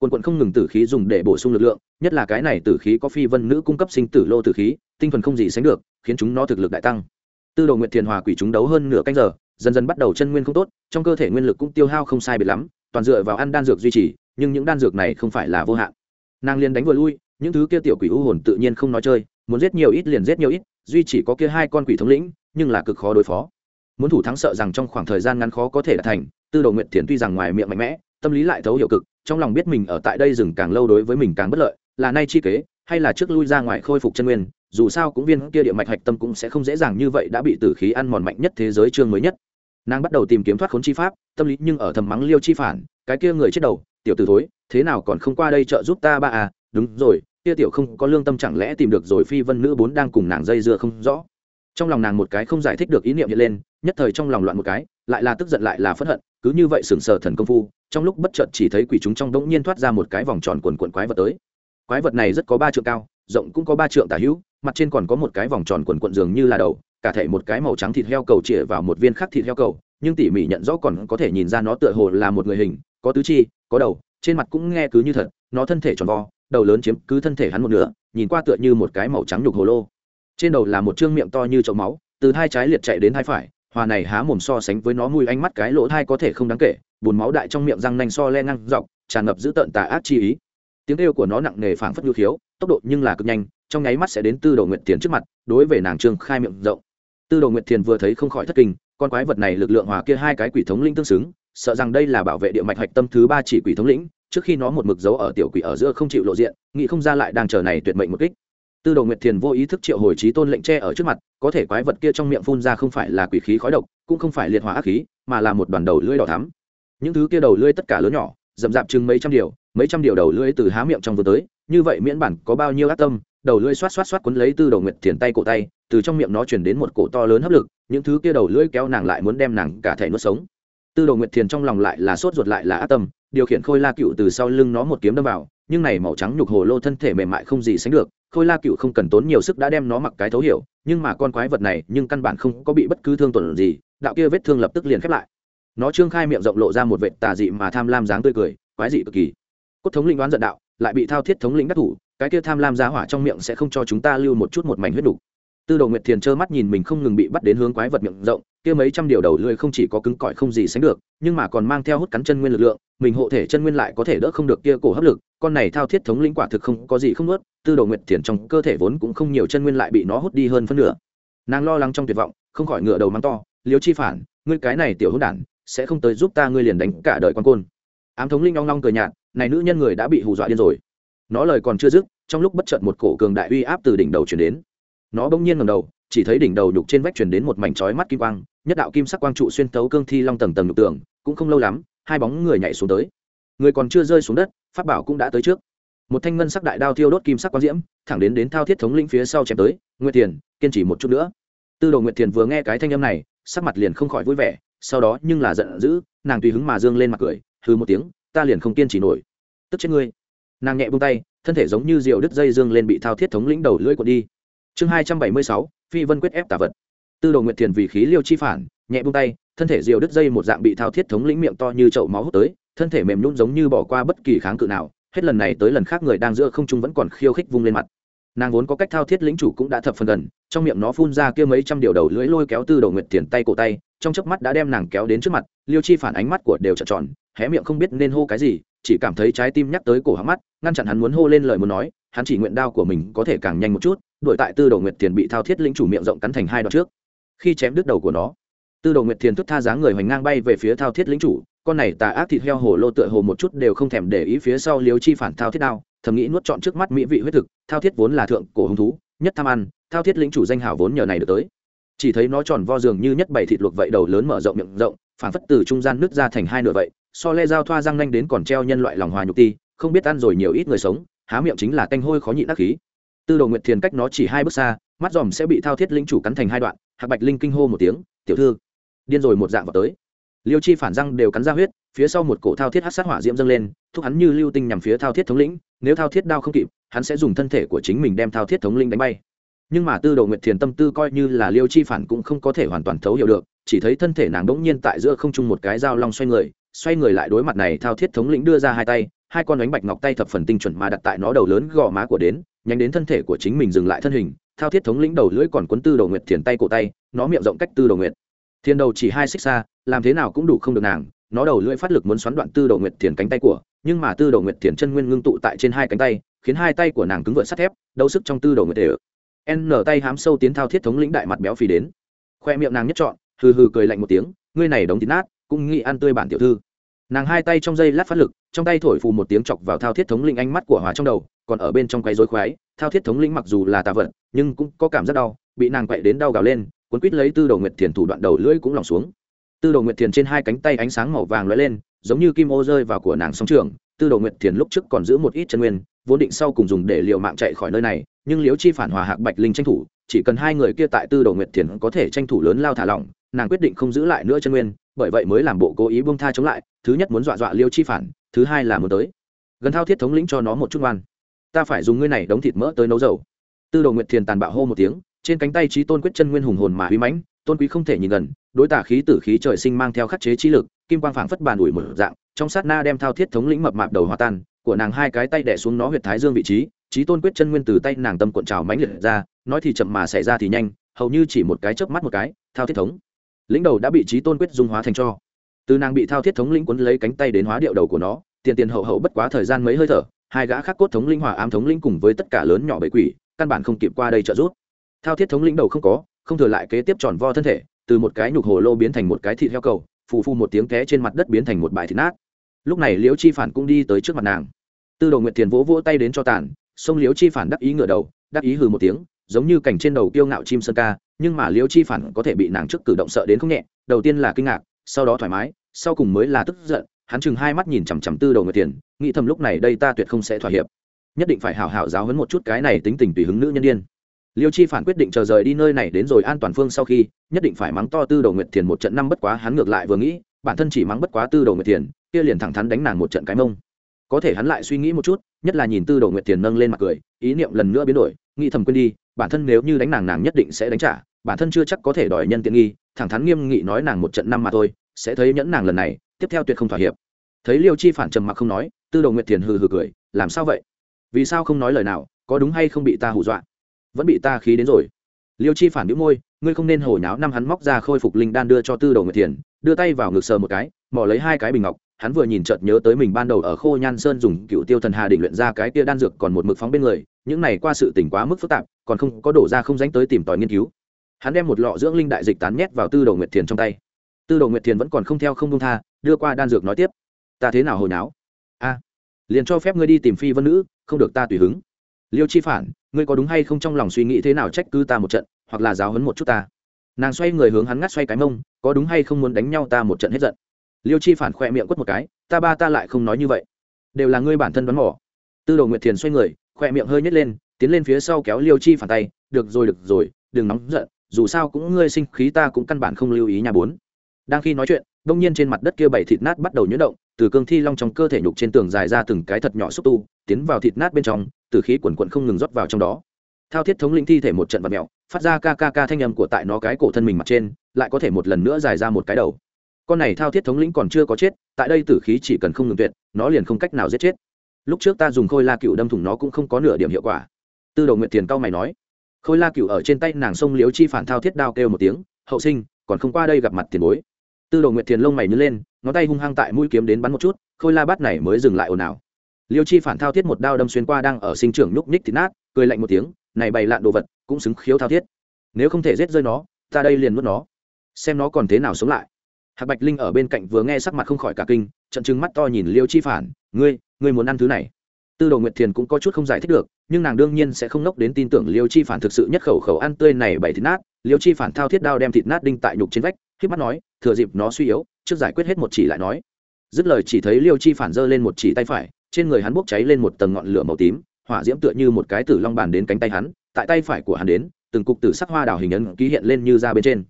quần quận không ngừng tử khí dùng để bổ sung lực lượng, nhất là cái này tử khí có phi vân nữ cung cấp sinh tử lô tử khí, tinh thuần không gì sánh được, khiến chúng nó thực lực đại tăng. Tư đồ nguyện thiền hòa quỷ chúng đấu hơn nửa canh giờ, dần dần bắt đầu chân nguyên không tốt, trong cơ thể nguyên lực cũng tiêu hao không sai biệt lắm, toàn dựa vào ăn đan dược duy trì, nhưng những đan dược này không phải là vô hạn. Nàng liền đánh vừa lui, những thứ kia tiểu quỷ u hồn tự nhiên không nói chơi, muốn giết nhiều ít liền giết nhiều ít, duy chỉ có kia hai con quỷ thống lĩnh, nhưng là cực khó đối phó. Muốn thủ thắng sợ rằng trong khoảng thời gian ngắn khó có thể đạt thành, tư đồ nguyện thiền tuy rằng ngoài miệng mạnh mẽ tâm lý lại thấu hiểu cực, trong lòng biết mình ở tại đây dừng càng lâu đối với mình càng bất lợi, là nay chi kế, hay là trước lui ra ngoài khôi phục chân nguyên, dù sao cũng viên kia địa mạch hạch tâm cũng sẽ không dễ dàng như vậy đã bị tử khí ăn mòn mạnh nhất thế giới chương mới nhất. Nàng bắt đầu tìm kiếm thoát khốn chi pháp, tâm lý nhưng ở thầm mắng liêu chi phản, cái kia người chết đầu, tiểu tử thối, thế nào còn không qua đây trợ giúp ta ba à đúng rồi, kia tiểu không có lương tâm chẳng lẽ tìm được rồi phi vân nữ bốn đang cùng nàng dây dưa không rõ. Trong lòng nàng một cái không giải thích được ý niệm hiện lên, nhất thời trong lòng loạn một cái lại là tức giận lại là phẫn hận, cứ như vậy sừng sờ thần công phu, trong lúc bất chợt chỉ thấy quỷ chúng trong đống nhiên thoát ra một cái vòng tròn quần quần quái vật tới. Quái vật này rất có ba trượng cao, rộng cũng có ba trượng tả hữu, mặt trên còn có một cái vòng tròn quần cuộn dường như là đầu, cả thể một cái màu trắng thịt heo cầu chĩa vào một viên khác thịt heo cầu, nhưng tỉ mỉ nhận rõ còn có thể nhìn ra nó tựa hồ là một người hình, có tứ chi, có đầu, trên mặt cũng nghe cứ như thật, nó thân thể tròn vo, đầu lớn chiếm cứ thân thể hắn một nửa, nhìn qua tựa như một cái màu trắng nhục hồ lô. Trên đầu là một chương miệng to như chậu máu, từ hai trái liệt chạy đến hai phải hòa này há mồm so sánh với nó mùi ánh mắt cái lỗ thai có thể không đáng kể bùn máu đại trong miệng răng nanh so le ngang dọc, tràn ngập giữ tợn tà ác chi ý. Tiếng kêu của nó nặng nề phảng phất nhu khiếu, tốc độ nhưng là cực nhanh, trong nháy mắt sẽ đến tư đồ nguyện tiền trước mặt, đối về nàng trương khai miệng rộng. Tư đồ nguyện tiền vừa thấy không khỏi thất kinh, con quái vật này lực lượng hòa kia hai cái quỷ thống linh tương xứng, sợ rằng đây là bảo vệ địa mạch hạch tâm thứ ba chỉ quỷ thống lĩnh, trước khi nó một mực dấu ở tiểu quỷ ở giữa không chịu lộ diện, nghĩ không ra lại đang chờ này tuyệt mệnh một kích tư đồ nguyệt thiền vô ý thức triệu hồi trí tôn lệnh tre ở trước mặt, có thể quái vật kia trong miệng phun ra không phải là quỷ khí khói độc, cũng không phải liệt hỏa ác khí, mà là một đoàn đầu lưỡi đỏ thắm. Những thứ kia đầu lưỡi tất cả lớn nhỏ, rậm rạp chừng mấy trăm điều, mấy trăm điều đầu lưỡi từ há miệng trong vừa tới, như vậy miễn bản có bao nhiêu ác tâm, đầu lưỡi xoát xoát xoát cuốn lấy tư đầu nguyệt thiền tay cổ tay, từ trong miệng nó chuyển đến một cổ to lớn hấp lực, những thứ kia đầu lưỡi kéo nàng lại muốn đem nàng cả thể nuốt sống. Tư đầu nguyệt thiền trong lòng lại là sốt ruột lại là ác tâm, điều khiển khôi la cựu từ sau lưng nó một kiếm đâm vào, nhưng này màu trắng nhục hồ lô thân thể mềm mại không gì sánh được khôi la cựu không cần tốn nhiều sức đã đem nó mặc cái thấu hiểu, nhưng mà con quái vật này nhưng căn bản không có bị bất cứ thương tổn gì, đạo kia vết thương lập tức liền khép lại nó trương khai miệng rộng lộ ra một vệt tà dị mà tham lam dáng tươi cười, quái dị cực kỳ cốt thống linh đoán giận đạo, lại bị thao thiết thống lĩnh đắc thủ, cái kia tham lam giá hỏa trong miệng sẽ không cho chúng ta lưu một chút một mảnh huyết đủ. tư đồ nguyệt thiền trơ mắt nhìn mình không ngừng bị bắt đến hướng quái vật miệng rộng kia mấy trăm điều đầu lưỡi không chỉ có cứng cỏi không gì sánh được, nhưng mà còn mang theo hút cắn chân nguyên lực lượng, mình hộ thể chân nguyên lại có thể đỡ không được kia cổ hấp lực, con này thao thiết thống lĩnh quả thực không có gì không nuốt, tư đồ nguyệt thiền trong cơ thể vốn cũng không nhiều chân nguyên lại bị nó hút đi hơn phân nửa. Nàng lo lắng trong tuyệt vọng, không khỏi ngửa đầu mắng to liếu chi phản, ngươi cái này tiểu hỗn đản, sẽ không tới giúp ta ngươi liền đánh cả đời con côn. Ám thống linh ong long cười nhạt, này nữ nhân người đã bị hù dọa điên rồi. Nó lời còn chưa dứt, trong lúc bất chợt một cổ cường đại uy áp từ đỉnh đầu truyền đến. Nó bỗng nhiên ngẩng đầu chỉ thấy đỉnh đầu nhục trên vách chuyển đến một mảnh chói mắt kim quang, nhất đạo kim sắc quang trụ xuyên tấu cương thi long tầng tầng nhục tường, cũng không lâu lắm, hai bóng người nhảy xuống tới. Người còn chưa rơi xuống đất, pháp bảo cũng đã tới trước. Một thanh ngân sắc đại đao thiêu đốt kim sắc quang diễm, thẳng đến đến thao thiết thống lĩnh phía sau chém tới, nguyệt thiền, kiên trì một chút nữa. Tư đồ nguyệt thiền vừa nghe cái thanh âm này, sắc mặt liền không khỏi vui vẻ, sau đó nhưng là giận dữ, nàng tùy hứng mà dương lên mặt cười, hừ một tiếng, ta liền không kiên trì nổi. Tức chết ngươi. Nàng nhẹ buông tay, thân thể giống như rượu đứt dây dương lên bị thao thiết thống lĩnh đầu lưỡi cuộn đi chương hai trăm bảy mươi sáu, phi vân quyết ép tà vật. Tư đồ nguyệt thiền vì khí liêu chi phản, nhẹ buông tay, thân thể diều đứt dây một dạng bị thao thiết thống lĩnh miệng to như chậu máu hút tới, thân thể mềm nhún giống như bỏ qua bất kỳ kháng cự nào, hết lần này tới lần khác người đang giữa không trung vẫn còn khiêu khích vung lên mặt. Nàng vốn có cách thao thiết lĩnh chủ cũng đã thập phần gần, trong miệng nó phun ra kia mấy trăm điều đầu lưỡi lôi kéo tư đầu nguyệt thiền tay cổ tay, trong chớp mắt đã đem nàng kéo đến trước mặt, liêu chi phản ánh mắt của đều trợn tròn, hé miệng không biết nên hô cái gì, chỉ cảm thấy trái tim nhắc tới cổ họng mắt, ngăn chặn hắn muốn hô lên lời muốn nói, hắn chỉ nguyện đao của mình có thể càng nhanh một chút đuổi tại tư đầu nguyệt thiền bị thao thiết lĩnh chủ miệng rộng cắn thành hai đoạn trước. Khi chém đứt đầu của nó, tư đầu nguyệt thiền thức tha dáng người hoành ngang bay về phía thao thiết lĩnh chủ, con này tà ác thịt heo hồ lô tựa hồ một chút đều không thèm để ý phía sau liếu chi phản thao thiết đao, thầm nghĩ nuốt chọn trước mắt mỹ vị huyết thực, thao thiết vốn là thượng cổ hứng thú, nhất tham ăn, thao thiết lĩnh chủ danh hảo vốn nhờ này được tới. Chỉ thấy nó tròn vo dường như nhất bảy thịt luộc vậy đầu lớn mở rộng miệng rộng, phản phất từ trung gian nứt ra thành hai nửa vậy, so le dao thoa răng nhanh đến còn treo nhân loại lòng hòa nhục ti, không biết ăn rồi nhiều ít người sống, há miệng chính là canh hôi khó nhịn đắc khí tư đồ nguyệt thiền cách nó chỉ hai bước xa, mắt dòm sẽ bị thao thiết linh chủ cắn thành hai đoạn, hạc bạch linh kinh hô một tiếng, tiểu thư. Điên rồi một dạng vào tới. Liêu chi phản răng đều cắn ra huyết, phía sau một cổ thao thiết hát sát hỏa diễm dâng lên, thúc hắn như lưu tinh nhằm phía thao thiết thống lĩnh, nếu thao thiết đao không kịp, hắn sẽ dùng thân thể của chính mình đem thao thiết thống lĩnh đánh bay. Nhưng mà tư đồ nguyệt thiền tâm tư coi như là liêu chi phản cũng không có thể hoàn toàn thấu hiểu được, chỉ thấy thân thể nàng đ ỗ n g nhiên tại giữa không trung một cái dao long xoay người xoay người lại đối mặt này thao thiết thống lĩnh đưa ra hai tay, hai con đánh bạch ngọc tay thập phần tinh chuẩn mà đặt tại nó đầu lớn gò má của đến nhánh đến thân thể của chính mình dừng lại thân hình, thao thiết thống lĩnh đầu lưỡi còn quấn tư đồ nguyệt thiền tay cổ tay, nó miệng rộng cách tư đồ nguyệt. Thiên đầu chỉ hai xích xa, làm thế nào cũng đủ không được nàng, nó đầu lưỡi phát lực muốn xoắn đoạn tư đầu nguyệt thiền cánh tay của, nhưng mà tư đầu nguyệt thiền chân nguyên ngưng tụ tại trên hai cánh tay, khiến hai tay của nàng cứng vượt sắt thép, đấu sức trong tư đầu nguyệt thể n nở tay hám sâu tiến thao thiết thống lĩnh đại mặt béo phì đến. Khoe miệng nàng nhất chọn hừ hừ cười lạnh một tiếng, ngươi này đóng thịt nát, cũng nghĩ ăn tươi bản tiểu thư. Nàng hai tay trong dây lát phát lực, trong tay thổi phù một tiếng chọc vào thao thiết thống lĩnh ánh mắt của hòa trong đầu còn ở bên trong quấy rối khoái, thao thiết thống lĩnh mặc dù là tà vật, nhưng cũng có cảm giác đau, bị nàng quậy đến đau gào lên, cuốn quýt lấy tư đầu nguyệt thiền thủ đoạn đầu lưỡi cũng lỏng xuống. Tư đầu nguyệt thiền trên hai cánh tay ánh sáng màu vàng lóe lên, giống như kim ô rơi vào của nàng sóng trường. Tư đầu nguyệt thiền lúc trước còn giữ một ít chân nguyên, vốn định sau cùng dùng để liệu mạng chạy khỏi nơi này, nhưng liễu chi phản hòa hạc bạch linh tranh thủ, chỉ cần hai người kia tại tư đầu nguyệt thiền có thể tranh thủ lớn lao thả lỏng, nàng quyết định không giữ lại nữa chân nguyên, bởi vậy mới làm bộ cố ý buông tha chống lại, thứ nhất muốn dọa dọa liễu chi phản, thứ hai là muốn tới. Gần thao thiết thống lĩnh cho nó một chút ngoan ta phải dùng ngươi này đóng thịt mỡ tới nấu dầu. Tư đồ nguyệt thiền tàn bạo hô một tiếng, trên cánh tay trí tôn quyết chân nguyên hùng hồn mà huy mãnh, tôn quý không thể nhìn gần, đối tả khí tử khí trời sinh mang theo khắc chế trí lực, kim quang phảng phất bàn ủi một dạng, trong sát na đem thao thiết thống lĩnh mập mạp đầu hòa tan, của nàng hai cái tay đẻ xuống nó huyệt thái dương vị trí trí tôn quyết chân nguyên từ tay nàng tâm cuộn trào mãnh liệt ra, nói thì chậm mà xảy ra thì nhanh, hầu như chỉ một cái chớp mắt một cái, thao thiết thống. Lĩnh đầu đã bị trí tôn quyết dung hóa thành cho. Từ nàng bị thao thiết thống lĩnh quấn lấy cánh tay đến hóa điệu đầu của nó, tiền tiền hậu hậu bất quá thời gian mấy hơi thở hai gã khác cốt thống linh hòa ám thống linh cùng với tất cả lớn nhỏ bệ quỷ, căn bản không kịp qua đây trợ giúp thao thiết thống linh đầu không có, không thừa lại kế tiếp tròn vo thân thể, từ một cái nhục hồ lô biến thành một cái thịt heo cầu, phù phu một tiếng té trên mặt đất biến thành một bãi thịt nát lúc này liễu chi phản cũng đi tới trước mặt nàng tư đồ nguyệt thiền vỗ vỗ tay đến cho tàn, sông liễu chi phản đắc ý ngửa đầu, đắc ý hừ một tiếng, giống như cảnh trên đầu kiêu ngạo chim sơn ca, nhưng mà liễu chi phản có thể bị nàng trước cử động sợ đến không nhẹ, đầu tiên là kinh ngạc, sau đó thoải mái, sau cùng mới là tức giận, hắn chừng hai mắt nhìn chằm chằm tư đồ nguyệt tiền nghĩ thầm lúc này đây ta tuyệt không sẽ thỏa hiệp. Nhất định phải hảo hảo giáo hấn một chút cái này tính tình tùy hứng nữ nhân điên. Liêu chi phản quyết định chờ rời đi nơi này đến rồi an toàn phương sau khi, nhất định phải mắng to tư đầu nguyệt thiền một trận năm bất quá hắn ngược lại vừa nghĩ, bản thân chỉ mắng bất quá tư đầu nguyệt thiền, kia liền thẳng thắn đánh nàng một trận cái mông. Có thể hắn lại suy nghĩ một chút, nhất là nhìn tư đầu nguyệt thiền nâng lên mặt cười, ý niệm lần nữa biến đổi, nghĩ thầm quên đi, bản thân nếu như đánh nàng nàng nhất định sẽ đánh trả, bản thân chưa chắc có thể đòi nhân tiện nghi, thẳng thắn nghiêm nghị nói nàng một trận năm mà thôi, sẽ thấy nhẫn nàng lần này, tiếp theo tuyệt không thỏa hiệp thấy liêu chi phản trầm mặc không nói, tư đầu nguyệt thiền hừ hừ cười, làm sao vậy? Vì sao không nói lời nào, có đúng hay không bị ta hù dọa? Vẫn bị ta khí đến rồi. Liêu chi phản đĩu môi, ngươi không nên hồi nháo, năm hắn móc ra khôi phục linh đan đưa cho tư đầu nguyệt thiền, đưa tay vào ngực sờ một cái, mò lấy hai cái bình ngọc, hắn vừa nhìn chợt nhớ tới mình ban đầu ở khô nhan sơn dùng cựu tiêu thần hà định luyện ra cái tia đan dược còn một mực phóng bên người, những này qua sự tỉnh quá mức phức tạp, còn không có đổ ra không dánh tới tìm tòi nghiên cứu. Hắn đem một lọ dưỡng linh đại dịch tán nhét vào tư đầu nguyệt thiền trong tay. Tư đầu nguyệt thiền vẫn còn không theo không đông tha, đưa qua đan dược nói tiếp ta thế nào hồi náo? A, liền cho phép ngươi đi tìm phi vân nữ, không được ta tùy hứng. Liêu chi phản, ngươi có đúng hay không trong lòng suy nghĩ thế nào trách cứ ta một trận, hoặc là giáo hấn một chút ta? Nàng xoay người hướng hắn ngắt xoay cái mông, có đúng hay không muốn đánh nhau ta một trận hết giận? Liêu chi phản khoe miệng quất một cái, ta ba ta lại không nói như vậy. Đều là ngươi bản thân đoán mỏ tư đồ nguyệt thiền xoay người khoe miệng hơi nhét lên, tiến lên phía sau kéo liêu chi phản tay, được rồi được rồi, đừng nóng giận, dù sao cũng ngươi sinh khí ta cũng căn bản không lưu ý nhà bốn. Đang khi nói chuyện đông nhiên trên mặt đất kia bảy thịt nát bắt đầu nhuyễn động từ cương thi long trong cơ thể nhục trên tường dài ra từng cái thật nhỏ xúc tu tiến vào thịt nát bên trong từ khí quần quận không ngừng rót vào trong đó. Thao thiết thống lĩnh thi thể một trận vật mèo, phát ra ca ca ca thanh âm của tại nó cái cổ thân mình mặt trên lại có thể một lần nữa dài ra một cái đầu. Con này thao thiết thống lĩnh còn chưa có chết tại đây tử khí chỉ cần không ngừng tuyệt nó liền không cách nào giết chết. Lúc trước ta dùng khôi la cựu đâm thủng nó cũng không có nửa điểm hiệu quả. Tư đầu nguyện tiền cao mày nói. Khôi la cựu ở trên tay nàng sông liếu chi phản thao thiết đao kêu một tiếng hậu sinh còn không qua đây gặp mặt tiền bối tư đồ nguyện thiền lông mày nhớ lên, ngón tay hung hăng tại mũi kiếm đến bắn một chút, khôi la bát này mới dừng lại ồn ào. Liêu chi phản thao thiết một đao đâm xuyên qua đang ở sinh trưởng nhúc nhích thịt nát, cười lạnh một tiếng, này bày lạn đồ vật, cũng xứng khiếu thao thiết. Nếu không thể giết rơi nó, ta đây liền nuốt nó. Xem nó còn thế nào sống lại. Hạc bạch linh ở bên cạnh vừa nghe sắc mặt không khỏi cả kinh trận trừng mắt to nhìn liêu chi phản, ngươi ngươi muốn ăn thứ này? Tư đồ nguyệt thiền cũng có chút không giải thích được, nhưng nàng đương nhiên sẽ không nốc đến tin tưởng liêu chi phản thực sự nhất khẩu khẩu ăn tươi này bảy thịt nát. Liêu chi phản thao thiết đao đem thịt nát đinh tại nhục trên vách k mắt nói, thừa dịp nó suy yếu, trước giải quyết hết một chỉ lại nói. Dứt lời chỉ thấy liêu chi phản giơ lên một chỉ tay phải, trên người hắn bốc cháy lên một tầng ngọn lửa màu tím, hỏa diễm tựa như một cái tử long bàn đến cánh tay hắn, tại tay phải của hắn đến, từng cục tử sắc hoa đào hình ấn ký hiện lên như ra bên trên.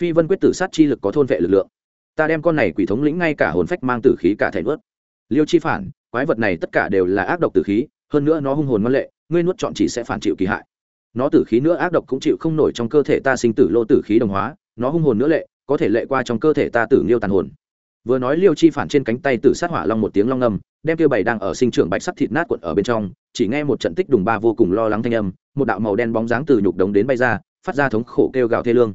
Phi vân quyết tử sát chi lực có thôn vệ lực lượng. Ta đem con này quỷ thống lĩnh ngay cả hồn phách mang tử khí cả thể vớt liêu chi phản quái vật này tất cả đều là ác độc tử khí, hơn nữa nó hung hồn ngoan lệ, ngươi nuốt chọn chỉ sẽ phản chịu kỳ hại. Nó tử khí nữa ác độc cũng chịu không nổi trong cơ thể ta sinh tử lô tử khí đồng hóa, nó hung hồn nữa lệ, có thể lệ qua trong cơ thể ta tử liêu tàn hồn. Vừa nói liêu chi phản trên cánh tay tử sát hỏa long một tiếng long âm, đem kia bảy đang ở sinh trưởng bạch sắt thịt nát cuộn ở bên trong, chỉ nghe một trận tích đùng ba vô cùng lo lắng thanh âm, một đạo màu đen bóng dáng từ nhục đống đến bay ra, phát ra thống khổ kêu gào thê lương.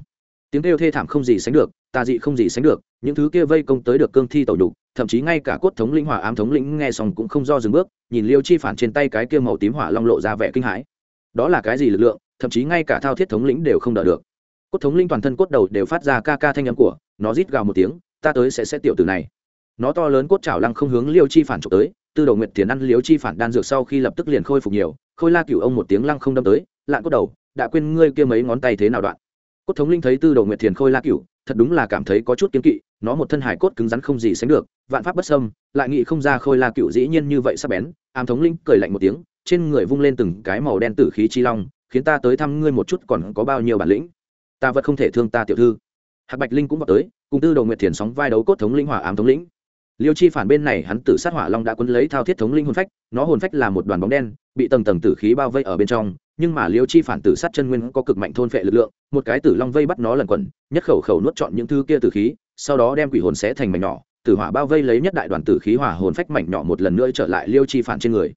Tiếng kêu thê thảm không gì sánh được, tà dị không gì sánh được, những thứ kia vây công tới được cương thi tẩu nhục thậm chí ngay cả cốt thống lĩnh hỏa ám thống lĩnh nghe xong cũng không do dừng bước, nhìn liêu chi phản trên tay cái kia màu tím hỏa long lộ ra vẻ kinh hãi. Đó là cái gì lực lượng, thậm chí ngay cả thao thiết thống lĩnh đều không đỡ được. Cốt thống lĩnh toàn thân cốt đầu đều phát ra ca ca thanh âm của, nó rít gào một tiếng, ta tới sẽ sẽ tiểu từ này. Nó to lớn cốt chảo lăng không hướng liêu chi phản chụp tới, tư đầu nguyệt thiền ăn liêu chi phản đan dược sau khi lập tức liền khôi phục nhiều, khôi la cửu ông một tiếng lăng không đâm tới, lạn cốt đầu, đã quên ngươi kia mấy ngón tay thế nào đoạn? Cốt thống linh thấy tư đầu nguyệt thiền khôi la cửu thật đúng là cảm thấy có chút kiến kỵ, nó một thân hải cốt cứng rắn không gì sánh được, vạn pháp bất sâm lại nghĩ không ra khôi la cựu dĩ nhiên như vậy sắp bén, ám thống linh cười lạnh một tiếng, trên người vung lên từng cái màu đen tử khí chi long, khiến ta tới thăm ngươi một chút còn có bao nhiêu bản lĩnh. Ta vật không thể thương ta tiểu thư. Hạc bạch linh cũng vào tới, cùng tư đầu nguyệt thiền sóng vai đấu cốt thống linh hỏa ám thống lĩnh. Liêu chi phản bên này hắn tử sát hỏa long đã quấn lấy thao thiết thống linh hồn phách, nó hồn phách là một đoàn bóng đen, bị tầng tầng tử khí bao vây ở bên trong nhưng mà liêu chi phản tử sát chân nguyên có cực mạnh thôn phệ lực lượng, một cái tử long vây bắt nó lần quẩn, nhất khẩu khẩu nuốt chọn những thứ kia tử khí, sau đó đem quỷ hồn xé thành mảnh nhỏ, tử hỏa bao vây lấy nhất đại đoàn tử khí hỏa hồn phách mảnh nhỏ một lần nữa trở lại liêu chi phản trên người.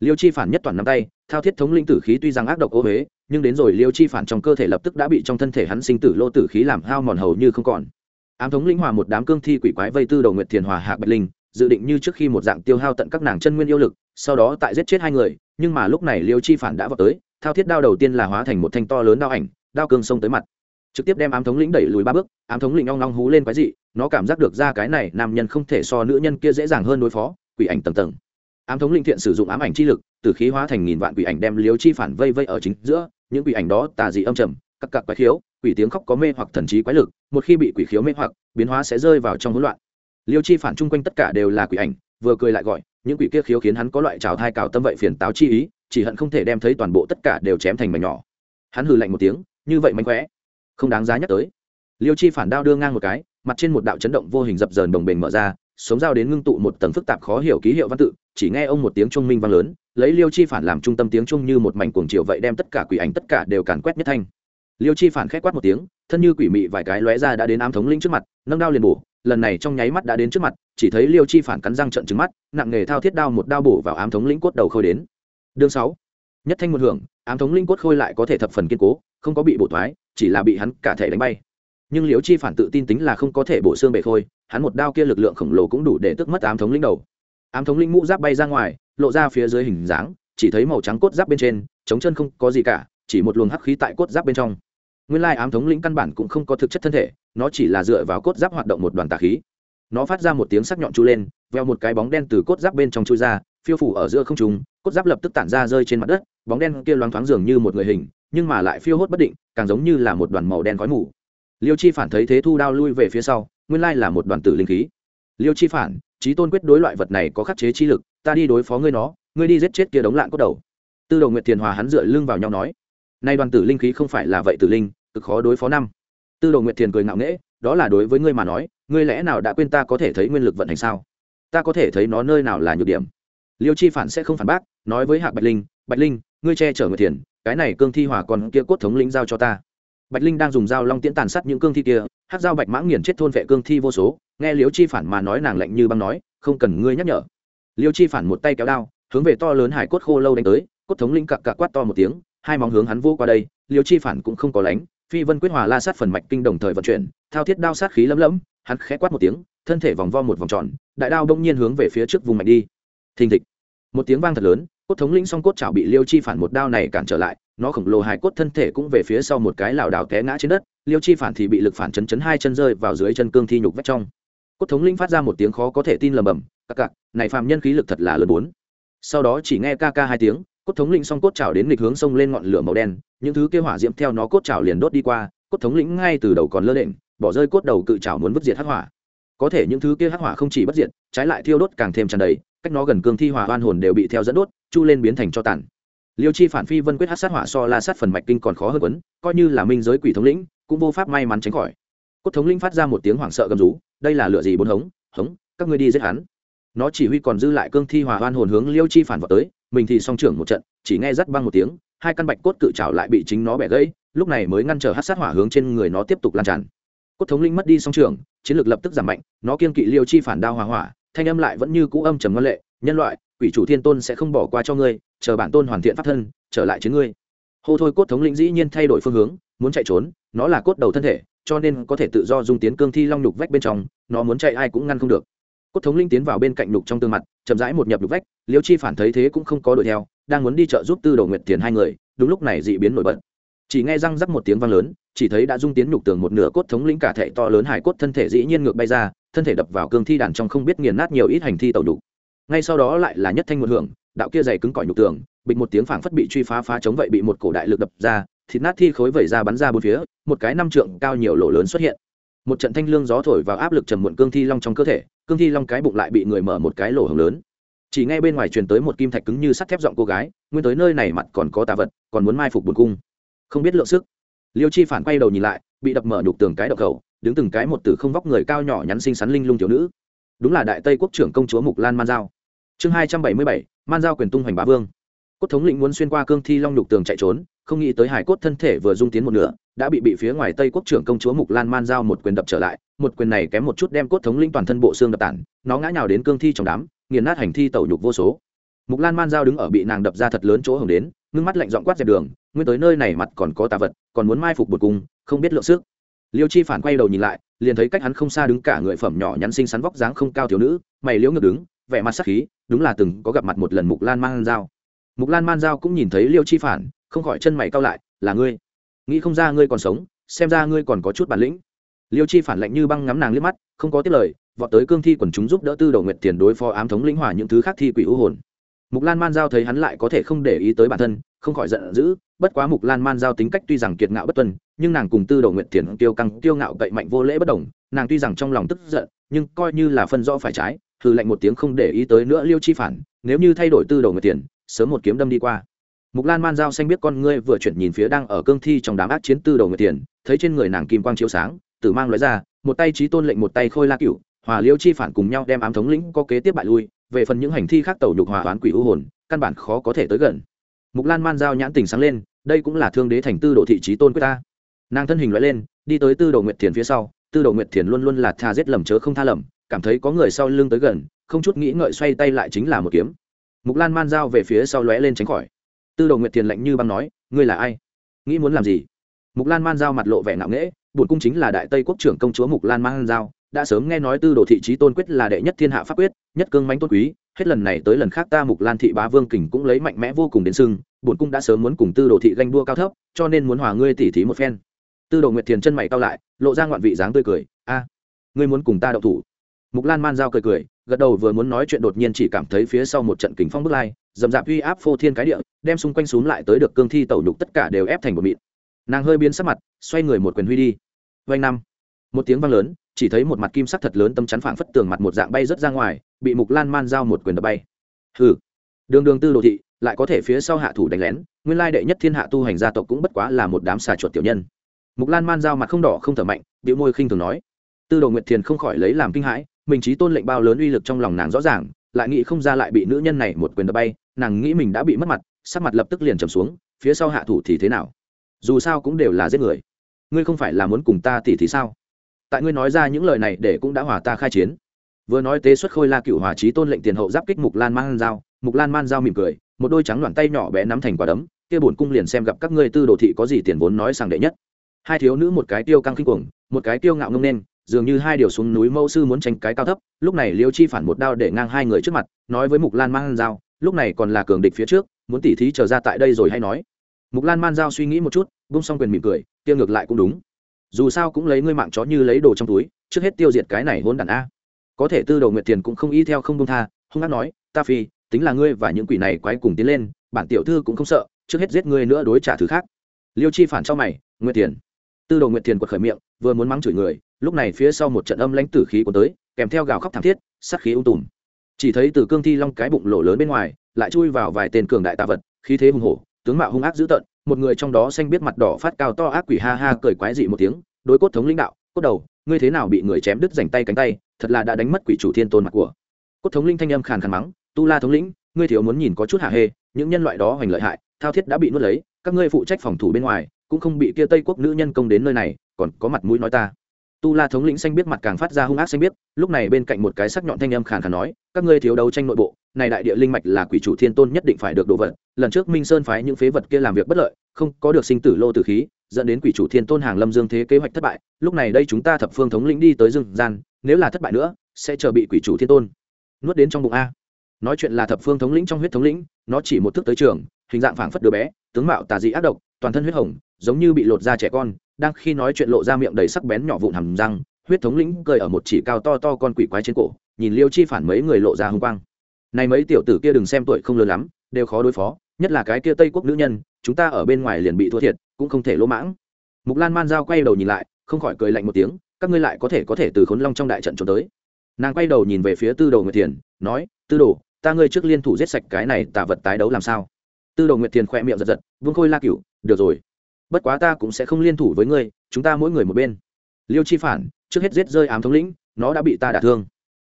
Liêu chi phản nhất toàn nắm tay, thao thiết thống linh tử khí tuy rằng ác độc ô huế nhưng đến rồi liêu chi phản trong cơ thể lập tức đã bị trong thân thể hắn sinh tử lô tử khí làm hao mòn hầu như không còn. Ám thống linh hòa một đám cương thi quỷ quái vây tư đầu nguyệt thiền hòa hạc bạch linh, dự định như trước khi một dạng tiêu hao tận các nàng chân nguyên yêu lực, sau đó tại giết chết hai người, nhưng mà lúc này liêu chi phản đã vào tới thao thiết đao đầu tiên là hóa thành một thanh to lớn đao ảnh, đao cương xông tới mặt. Trực tiếp đem ám thống lĩnh đẩy lùi ba bước, ám thống lĩnh ong long hú lên quái dị, nó cảm giác được ra cái này nam nhân không thể so nữ nhân kia dễ dàng hơn đối phó, quỷ ảnh tầng tầng. Ám thống linh thiện sử dụng ám ảnh chi lực, từ khí hóa thành nghìn vạn quỷ ảnh đem liếu chi phản vây vây ở chính giữa, những quỷ ảnh đó tà dị âm trầm cặp cặc quái khiếu, quỷ tiếng khóc có mê hoặc thần trí quái lực, một khi bị quỷ khiếu mê hoặc, biến hóa sẽ rơi vào trong hỗn loạn. Liêu chi phản chung quanh tất cả đều là quỷ ảnh, vừa cười lại gọi, những quỷ kia khiếu khiến hắn có loại trào thai cào tâm vậy phiền táo chi ý chỉ hận không thể đem thấy toàn bộ tất cả đều chém thành mảnh nhỏ. Hắn hừ lạnh một tiếng, như vậy mánh khóe. Không đáng giá nhắc tới. Liêu chi phản đao đưa ngang một cái, mặt trên một đạo chấn động vô hình dập dờn đồng bền mở ra, sống dao đến ngưng tụ một tầng phức tạp khó hiểu ký hiệu văn tự, chỉ nghe ông một tiếng trung minh vang lớn, lấy liêu chi phản làm trung tâm tiếng trung như một mảnh cuồng chiều vậy đem tất cả quỷ ảnh tất cả đều càn quét nhất thanh. Liêu chi phản khét quát một tiếng, thân như quỷ mị vài cái lóe ra đã đến ám thống linh trước mặt, nâng đao liền bổ, lần này trong nháy mắt đã đến trước mặt, chỉ thấy liêu chi phản cắn răng trận trứng mắt, nặng nghề thao thiết đao một đao bổ vào ám thống lĩnh cốt đầu khôi đến đương sáu. Nhất thanh một hưởng, ám thống linh cốt khôi lại có thể thập phần kiên cố, không có bị bổ thoái, chỉ là bị hắn cả thể đánh bay. Nhưng liễu chi phản tự tin tính là không có thể bổ xương bể khôi, hắn một đao kia lực lượng khổng lồ cũng đủ để tức mất ám thống linh đầu. Ám thống linh mũ giáp bay ra ngoài, lộ ra phía dưới hình dáng, chỉ thấy màu trắng cốt giáp bên trên chống chân không có gì cả, chỉ một luồng hắc khí tại cốt giáp bên trong. Nguyên lai ám thống lĩnh căn bản cũng không có thực chất thân thể, nó chỉ là dựa vào cốt giáp hoạt động một đoàn tà khí. Nó phát ra một tiếng sắc nhọn chu lên, veo một cái bóng đen từ cốt giáp bên trong chui ra phiêu phủ ở giữa không trung, cốt giáp lập tức tản ra rơi trên mặt đất, bóng đen kia loáng thoáng dường như một người hình, nhưng mà lại phiêu hốt bất định, càng giống như là một đoàn màu đen khói mù. Liêu chi phản thấy thế thu đao lui về phía sau, nguyên lai là một đoàn tử linh khí. Liêu chi phản trí tôn quyết đối loại vật này có khắc chế chi lực, ta đi đối phó ngươi nó, ngươi đi giết chết kia đống lạn cốt đầu. Tư đầu nguyệt thiền hòa hắn dựa lưng vào nhau nói, nay đoàn tử linh khí không phải là vậy tử linh, cực khó đối phó năm. Tư đầu nguyệt thiền cười ngạo nghễ, đó là đối với ngươi mà nói, ngươi lẽ nào đã quên ta có thể thấy nguyên lực vận hành sao? Ta có thể thấy nó nơi nào là nhược điểm? Liêu chi phản sẽ không phản bác, nói với hạc bạch linh bạch linh, ngươi che chở người thiền, cái này cương thi hỏa còn kia cốt thống lĩnh giao cho ta. Bạch linh đang dùng dao long tiễn tàn sát những cương thi kia hát dao bạch mãng nghiền chết thôn vệ cương thi vô số, nghe liêu chi phản mà nói nàng lạnh như băng nói, không cần ngươi nhắc nhở. Liêu chi phản một tay kéo đao, hướng về to lớn hải cốt khô lâu đánh tới, cốt thống linh cặc cặc quát to một tiếng, hai móng hướng hắn vô qua đây, liêu chi phản cũng không có lánh, phi vân quyết hòa la sát phần mạch kinh đồng thời vận chuyển, thao thiết đao sát khí lấm lấm, hắn khẽ quát một tiếng, thân thể vòng vo một vòng tròn, đại đao đông nhiên hướng về phía trước vùng mạnh đi. Thình thịch một tiếng vang thật lớn, cốt thống lĩnh song cốt chảo bị liêu chi phản một đao này cản trở lại, nó khổng lồ hài cốt thân thể cũng về phía sau một cái lảo đảo té ngã trên đất, liêu chi phản thì bị lực phản chấn chấn hai chân rơi vào dưới chân cương thi nhục vách trong. Cốt thống lĩnh phát ra một tiếng khó có thể tin lầm bầm cặc cặc này phàm nhân khí lực thật là lớn bốn. Sau đó chỉ nghe ca ca hai tiếng, cốt thống lĩnh song cốt chảo đến nghịch hướng sông lên ngọn lửa màu đen, những thứ kêu hỏa diễm theo nó cốt chảo liền đốt đi qua, cốt thống lĩnh ngay từ đầu còn lơ lệnh bỏ rơi cốt đầu cự chảo muốn vứt diệt hắc hỏa. Có thể những thứ kia hắc hỏa không chỉ bất diệt, trái lại thiêu đốt càng thêm tràn đầy cách nó gần cương thi hỏa oan hồn đều bị theo dẫn đốt, chu lên biến thành cho tàn. Liêu chi phản phi vân quyết hát sát hỏa so la sát phần mạch kinh còn khó hơn quấn, coi như là minh giới quỷ thống lĩnh, cũng vô pháp may mắn tránh khỏi. Cốt thống lĩnh phát ra một tiếng hoảng sợ gầm rú, đây là lựa gì bốn hống hống, các ngươi đi giết hắn. Nó chỉ huy còn dư lại cương thi hòa oan hồn hướng liêu chi phản vào tới, mình thì song trưởng một trận, chỉ nghe rắt băng một tiếng, hai căn bạch cốt cự trào lại bị chính nó bẻ gãy, lúc này mới ngăn trở hát sát hỏa hướng trên người nó tiếp tục lan tràn. Cốt thống linh mất đi song trưởng, chiến lược lập tức giảm mạnh, nó kiên kỵ liêu chi phản đao hòa hỏa thanh âm lại vẫn như cũ âm trầm ngân lệ, nhân loại, quỷ chủ thiên tôn sẽ không bỏ qua cho ngươi, chờ bản tôn hoàn thiện pháp thân, trở lại chiến ngươi. Hô thôi cốt thống lĩnh dĩ nhiên thay đổi phương hướng, muốn chạy trốn, nó là cốt đầu thân thể, cho nên có thể tự do dung tiến cương thi long nhục vách bên trong, nó muốn chạy ai cũng ngăn không được. Cốt thống linh tiến vào bên cạnh nhục trong tương mặt, chậm rãi một nhập nhục vách, liêu chi phản thấy thế cũng không có đuổi theo, đang muốn đi chợ giúp tư đồ nguyệt tiền hai người, đúng lúc này dị biến nổi bật. Chỉ nghe răng rắc một tiếng vang lớn chỉ thấy đã dung tiến nhục tường một nửa cốt thống lĩnh cả thể to lớn hải cốt thân thể dĩ nhiên ngược bay ra, thân thể đập vào cương thi đàn trong không biết nghiền nát nhiều ít hành thi tẩu đục ngay sau đó lại là nhất thanh một hưởng, đạo kia dày cứng cỏi nhục tường, bịch một tiếng phảng phất bị truy phá phá chống vậy bị một cổ đại lực đập ra, thịt nát thi khối vẩy ra bắn ra bốn phía, một cái năm trượng cao nhiều lỗ lớn xuất hiện. Một trận thanh lương gió thổi vào áp lực trầm muộn cương thi long trong cơ thể, cương thi long cái bụng lại bị người mở một cái lỗ hồng lớn. Chỉ ngay bên ngoài truyền tới một kim thạch cứng như sắt thép giọng cô gái, nguyên tới nơi này mặt còn có tà vật, còn muốn mai phục buồn cung. Không biết lượng sức liêu chi phản quay đầu nhìn lại, bị đập mở đục tường cái đậu cầu đứng từng cái một từ không vóc người cao nhỏ nhắn xinh xắn linh lung thiếu nữ. Đúng là đại tây quốc trưởng công chúa mục lan man giao. Chương hai trăm bảy mươi bảy, man giao quyền tung hoành bá vương. Cốt thống lĩnh muốn xuyên qua cương thi long đục tường chạy trốn, không nghĩ tới hải cốt thân thể vừa dung tiến một nửa, đã bị bị phía ngoài tây quốc trưởng công chúa mục lan man giao một quyền đập trở lại, một quyền này kém một chút đem cốt thống lĩnh toàn thân bộ xương đập tản, nó ngã nhào đến cương thi trong đám, nghiền nát hành thi tẩu nhục vô số mục lan man giao đứng ở bị nàng đập ra thật lớn chỗ hồng đến, ngưng mắt lạnh dọn quát dẹp đường nguyên tới nơi này mặt còn có tà vật, còn muốn mai phục bột cung, không biết lượng sức. Liêu chi phản quay đầu nhìn lại, liền thấy cách hắn không xa đứng cả người phẩm nhỏ nhắn xinh xắn vóc dáng không cao thiếu nữ, mày liễu ngược đứng, vẻ mặt sắc khí, đúng là từng có gặp mặt một lần mục lan man giao. Mục lan man giao cũng nhìn thấy liêu chi phản, không khỏi chân mày cao lại, là ngươi? Nghĩ không ra ngươi còn sống, xem ra ngươi còn có chút bản lĩnh. Liêu chi phản lạnh như băng ngắm nàng liếc mắt, không có tiết lời, vọt tới cương thi quần chúng giúp đỡ tư đầu nguyện tiền đối phó ám thống lĩnh hỏa những thứ khác thi quỷ u hồn mục lan man giao thấy hắn lại có thể không để ý tới bản thân, không khỏi giận dữ, bất quá mục lan man giao tính cách tuy rằng kiệt ngạo bất tuân nhưng nàng cùng tư đầu nguyện tiền tiêu căng tiêu ngạo cậy mạnh vô lễ bất đồng, nàng tuy rằng trong lòng tức giận, nhưng coi như là phân rõ phải trái, hừ lạnh một tiếng không để ý tới nữa liêu chi phản, nếu như thay đổi tư đầu nguyện tiền sớm một kiếm đâm đi qua. Mục lan man giao xanh biết con ngươi vừa chuyển nhìn phía đang ở cương thi trong đám ác chiến tư đầu nguyện tiền thấy trên người nàng kim quang chiếu sáng, tử mang loại ra, một tay trí tôn lệnh một tay khôi la cựu hòa liêu chi phản cùng nhau đem ám thống lĩnh có kế tiếp bại lui về phần những hành thi khác tẩu nhục hòa oán quỷ u hồn, căn bản khó có thể tới gần. Mục lan man giao nhãn tình sáng lên, đây cũng là thương đế thành tư đồ thị trí tôn quyết ta. Nàng thân hình loại lên, đi tới tư đồ nguyệt thiền phía sau, tư đồ nguyệt thiền luôn luôn là tha giết lầm chớ không tha lầm, cảm thấy có người sau lưng tới gần, không chút nghĩ ngợi xoay tay lại chính là một kiếm. Mục lan man giao về phía sau lóe lên tránh khỏi. Tư đồ nguyệt thiền lạnh như băng nói, ngươi là ai? Nghĩ muốn làm gì? Mục lan man giao mặt lộ vẻ ngạo nghễ, bổn cung chính là đại tây quốc trưởng công chúa mục lan man giao đã sớm nghe nói tư đồ thị trí tôn quyết là đệ nhất thiên hạ pháp quyết, nhất cương mánh tôn quý, hết lần này tới lần khác ta mục lan thị bá vương kình cũng lấy mạnh mẽ vô cùng đến sưng, bổn cung đã sớm muốn cùng tư đồ thị ganh đua cao thấp, cho nên muốn hòa ngươi tỉ thí một phen. Tư đồ nguyệt thiền chân mày cao lại, lộ ra ngoạn vị dáng tươi cười, a, ngươi muốn cùng ta đậu thủ? Mục lan man giao cười cười, gật đầu vừa muốn nói chuyện đột nhiên chỉ cảm thấy phía sau một trận kính phong bức lai, dầm dạp uy áp phô thiên cái địa, đem xung quanh xuống lại tới được cương thi tẩu nhục tất cả đều ép thành một mịn. Nàng hơi biến sắc mặt, xoay người một quyền huy đi. Vanh năm, một tiếng vang lớn chỉ thấy một mặt kim sắc thật lớn tâm chắn phảng phất tường mặt một dạng bay rất ra ngoài, bị mục lan man giao một quyền đập bay. Hừ. Đường đường tư đồ thị, lại có thể phía sau hạ thủ đánh lén, nguyên lai đệ nhất thiên hạ tu hành gia tộc cũng bất quá là một đám xà chuột tiểu nhân. Mục lan man giao mặt không đỏ không thở mạnh bị môi khinh thường nói. Tư đồ nguyệt thiền không khỏi lấy làm kinh hãi, mình trí tôn lệnh bao lớn uy lực trong lòng nàng rõ ràng, lại nghĩ không ra lại bị nữ nhân này một quyền đập bay, nàng nghĩ mình đã bị mất mặt, sắc mặt lập tức liền trầm xuống, phía sau hạ thủ thì thế nào? Dù sao cũng đều là giết người. Ngươi không phải là muốn cùng ta tỉ thì sao? Tại ngươi nói ra những lời này để cũng đã hòa ta khai chiến. Vừa nói tế xuất khôi la cựu hòa trí tôn lệnh tiền hậu giáp kích mục lan man dao mục lan man dao mỉm cười, một đôi trắng loạn tay nhỏ bé nắm thành quả đấm, kia bổn cung liền xem gặp các ngươi tư đồ thị có gì tiền vốn nói sang đệ nhất. Hai thiếu nữ một cái tiêu căng khinh cuồng, một cái tiêu ngạo ngông nên, dường như hai điều xuống núi mẫu sư muốn tranh cái cao thấp, lúc này liêu chi phản một đao để ngang hai người trước mặt, nói với mục lan man dao lúc này còn là cường địch phía trước, muốn tỉ thí trở ra tại đây rồi hay nói. Mục lan man dao suy nghĩ một chút bung xong quyền mỉm cười tiêu ngược lại cũng đúng dù sao cũng lấy ngươi mạng chó như lấy đồ trong túi, trước hết tiêu diệt cái này hôn đàn a. Có thể tư đầu nguyệt tiền cũng không y theo không công tha, hung hát nói, ta phi, tính là ngươi và những quỷ này quái cùng tiến lên, bản tiểu thư cũng không sợ, trước hết giết ngươi nữa đối trả thứ khác. Liêu chi phản cho mày, nguyệt tiền tư đầu nguyệt tiền quật khởi miệng, vừa muốn mắng chửi người, lúc này phía sau một trận âm lãnh tử khí của tới, kèm theo gào khóc thảm thiết, sát khí ung tùm. Chỉ thấy từ cương thi long cái bụng lỗ lớn bên ngoài, lại chui vào vài tên cường đại tạ vật, khí thế hùng hổ, tướng mạo hung ác dữ tợn một người trong đó xanh biết mặt đỏ phát cao to ác quỷ ha ha cười quái dị một tiếng, đối cốt thống lĩnh đạo, cốt đầu, ngươi thế nào bị người chém đứt rảnh tay cánh tay, thật là đã đánh mất quỷ chủ thiên tôn mặt của. Cốt thống linh thanh âm khàn khàn mắng, tu la thống lĩnh, ngươi thiếu muốn nhìn có chút hạ hê, những nhân loại đó hoành lợi hại, thao thiết đã bị nuốt lấy, các ngươi phụ trách phòng thủ bên ngoài, cũng không bị kia tây quốc nữ nhân công đến nơi này, còn có mặt mũi nói ta tu la thống lĩnh xanh biết mặt càng phát ra hung ác xanh biết, lúc này bên cạnh một cái sắc nhọn thanh âm khàn khàn nói, các ngươi thiếu đấu tranh nội bộ, này đại địa linh mạch là quỷ chủ thiên tôn nhất định phải được đồ vật, lần trước minh sơn phái những phế vật kia làm việc bất lợi, không có được sinh tử lô tử khí, dẫn đến quỷ chủ thiên tôn hàng lâm dương thế kế hoạch thất bại, lúc này đây chúng ta thập phương thống lĩnh đi tới dương gian, nếu là thất bại nữa, sẽ chờ bị quỷ chủ thiên tôn nuốt đến trong bụng a. Nói chuyện là thập phương thống lĩnh trong huyết thống lĩnh, nó chỉ một thức tới trường, hình dạng phảng phất đứa bé, tướng mạo tà dị ác độc, toàn thân huyết hồng giống như bị lột da trẻ con, đang khi nói chuyện lộ ra miệng đầy sắc bén nhỏ vụn hầm răng, huyết thống lĩnh cười ở một chỉ cao to to con quỷ quái trên cổ, nhìn liêu chi phản mấy người lộ ra hung quang. Này mấy tiểu tử kia đừng xem tuổi không lớn lắm, đều khó đối phó, nhất là cái kia tây quốc nữ nhân, chúng ta ở bên ngoài liền bị thua thiệt, cũng không thể lỗ mãng. Mục lan man dao quay đầu nhìn lại, không khỏi cười lạnh một tiếng, các ngươi lại có thể có thể từ khốn long trong đại trận trốn tới. Nàng quay đầu nhìn về phía tư đồ nguyệt thiền, nói, tư đồ, ta ngươi trước liên thủ giết sạch cái này tả vật tái đấu làm sao? Tư đồ nguyệt thiền khỏe miệng giật giật, vương khôi la cửu, được rồi bất quá ta cũng sẽ không liên thủ với ngươi, chúng ta mỗi người một bên. Liêu chi phản, trước hết giết rơi ám thống lĩnh, nó đã bị ta đả thương.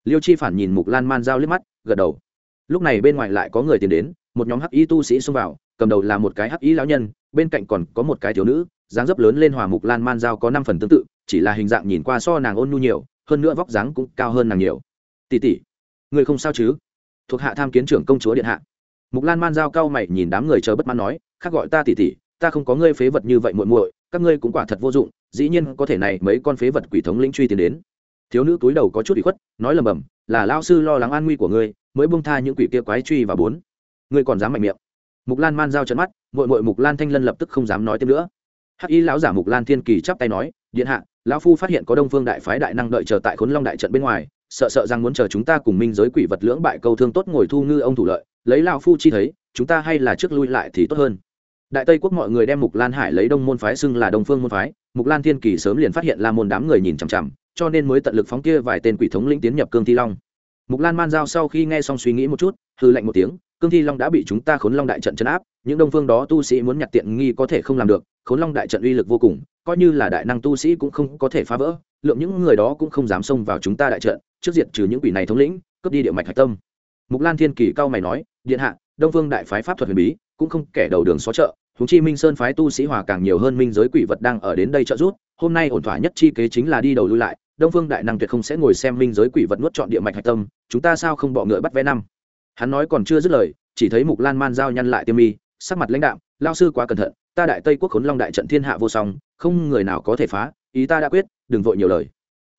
Liêu chi phản nhìn mục lan man giao liếc mắt, gật đầu. Lúc này bên ngoài lại có người tiến đến, một nhóm hắc y tu sĩ xông vào, cầm đầu là một cái hắc y lão nhân, bên cạnh còn có một cái thiếu nữ, dáng dấp lớn lên hòa mục lan man giao có năm phần tương tự, chỉ là hình dạng nhìn qua so nàng ôn nhu nhiều, hơn nữa vóc dáng cũng cao hơn nàng nhiều. Tỷ tỷ người không sao chứ? Thuộc hạ tham kiến trưởng công chúa điện hạ. Mục lan man giao cao mày nhìn đám người chờ bất mãn nói, khác gọi ta tỷ tỷ ta không có ngươi phế vật như vậy muội muội, các ngươi cũng quả thật vô dụng, dĩ nhiên có thể này mấy con phế vật quỷ thống lĩnh truy tiến đến. Thiếu nữ túi đầu có chút ủy khuất, nói lầm bầm, là lao sư lo lắng an nguy của ngươi, mới bông tha những quỷ kia quái truy và bốn. Ngươi còn dám mạnh miệng. Mục lan man giao trận mắt mội mội mục lan thanh lân lập tức không dám nói thêm nữa. Hắc y lão giả mục lan thiên kỳ chắp tay nói, điện hạ, lão phu phát hiện có đông phương đại phái đại năng đợi chờ tại khốn long đại trận bên ngoài, sợ sợ rằng muốn chờ chúng ta cùng minh giới quỷ vật lưỡng bại câu thương tốt ngồi thu ngư ông thủ lợi, lấy lão phu chi thấy, chúng ta hay là trước lui lại thì tốt hơn đại tây quốc mọi người đem mục lan hải lấy đông môn phái xưng là đông phương môn phái, mục lan thiên kỳ sớm liền phát hiện là môn đám người nhìn chằm chằm, cho nên mới tận lực phóng kia vài tên quỷ thống lĩnh tiến nhập cương thi long. Mục lan man giao sau khi nghe xong suy nghĩ một chút hư lạnh một tiếng, cương thi long đã bị chúng ta khốn long đại trận chấn áp, những đông phương đó tu sĩ muốn nhặt tiện nghi có thể không làm được, khốn long đại trận uy lực vô cùng, coi như là đại năng tu sĩ cũng không có thể phá vỡ, lượng những người đó cũng không dám xông vào chúng ta đại trận, trước diệt trừ những quỷ này thống lĩnh, cướp đi địa mạch hạch tâm. Mục lan thiên kỳ cao mày nói, điện hạ, đông phương đại phái pháp thuật huyền bí cũng không kẻ đầu đường xó chợ húng chi minh sơn phái tu sĩ hòa càng nhiều hơn minh giới quỷ vật đang ở đến đây trợ giúp, hôm nay ổn thỏa nhất chi kế chính là đi đầu lui lại, đông phương đại năng tuyệt không sẽ ngồi xem minh giới quỷ vật nuốt chọn địa mạch hạch tâm, chúng ta sao không bọ ngựa bắt vé năm? Hắn nói còn chưa dứt lời, chỉ thấy mục lan man giao nhăn lại tiêm mi, sắc mặt lãnh đạm lao sư quá cẩn thận, ta đại tây quốc khốn long đại trận thiên hạ vô song, không người nào có thể phá, ý ta đã quyết, đừng vội nhiều lời.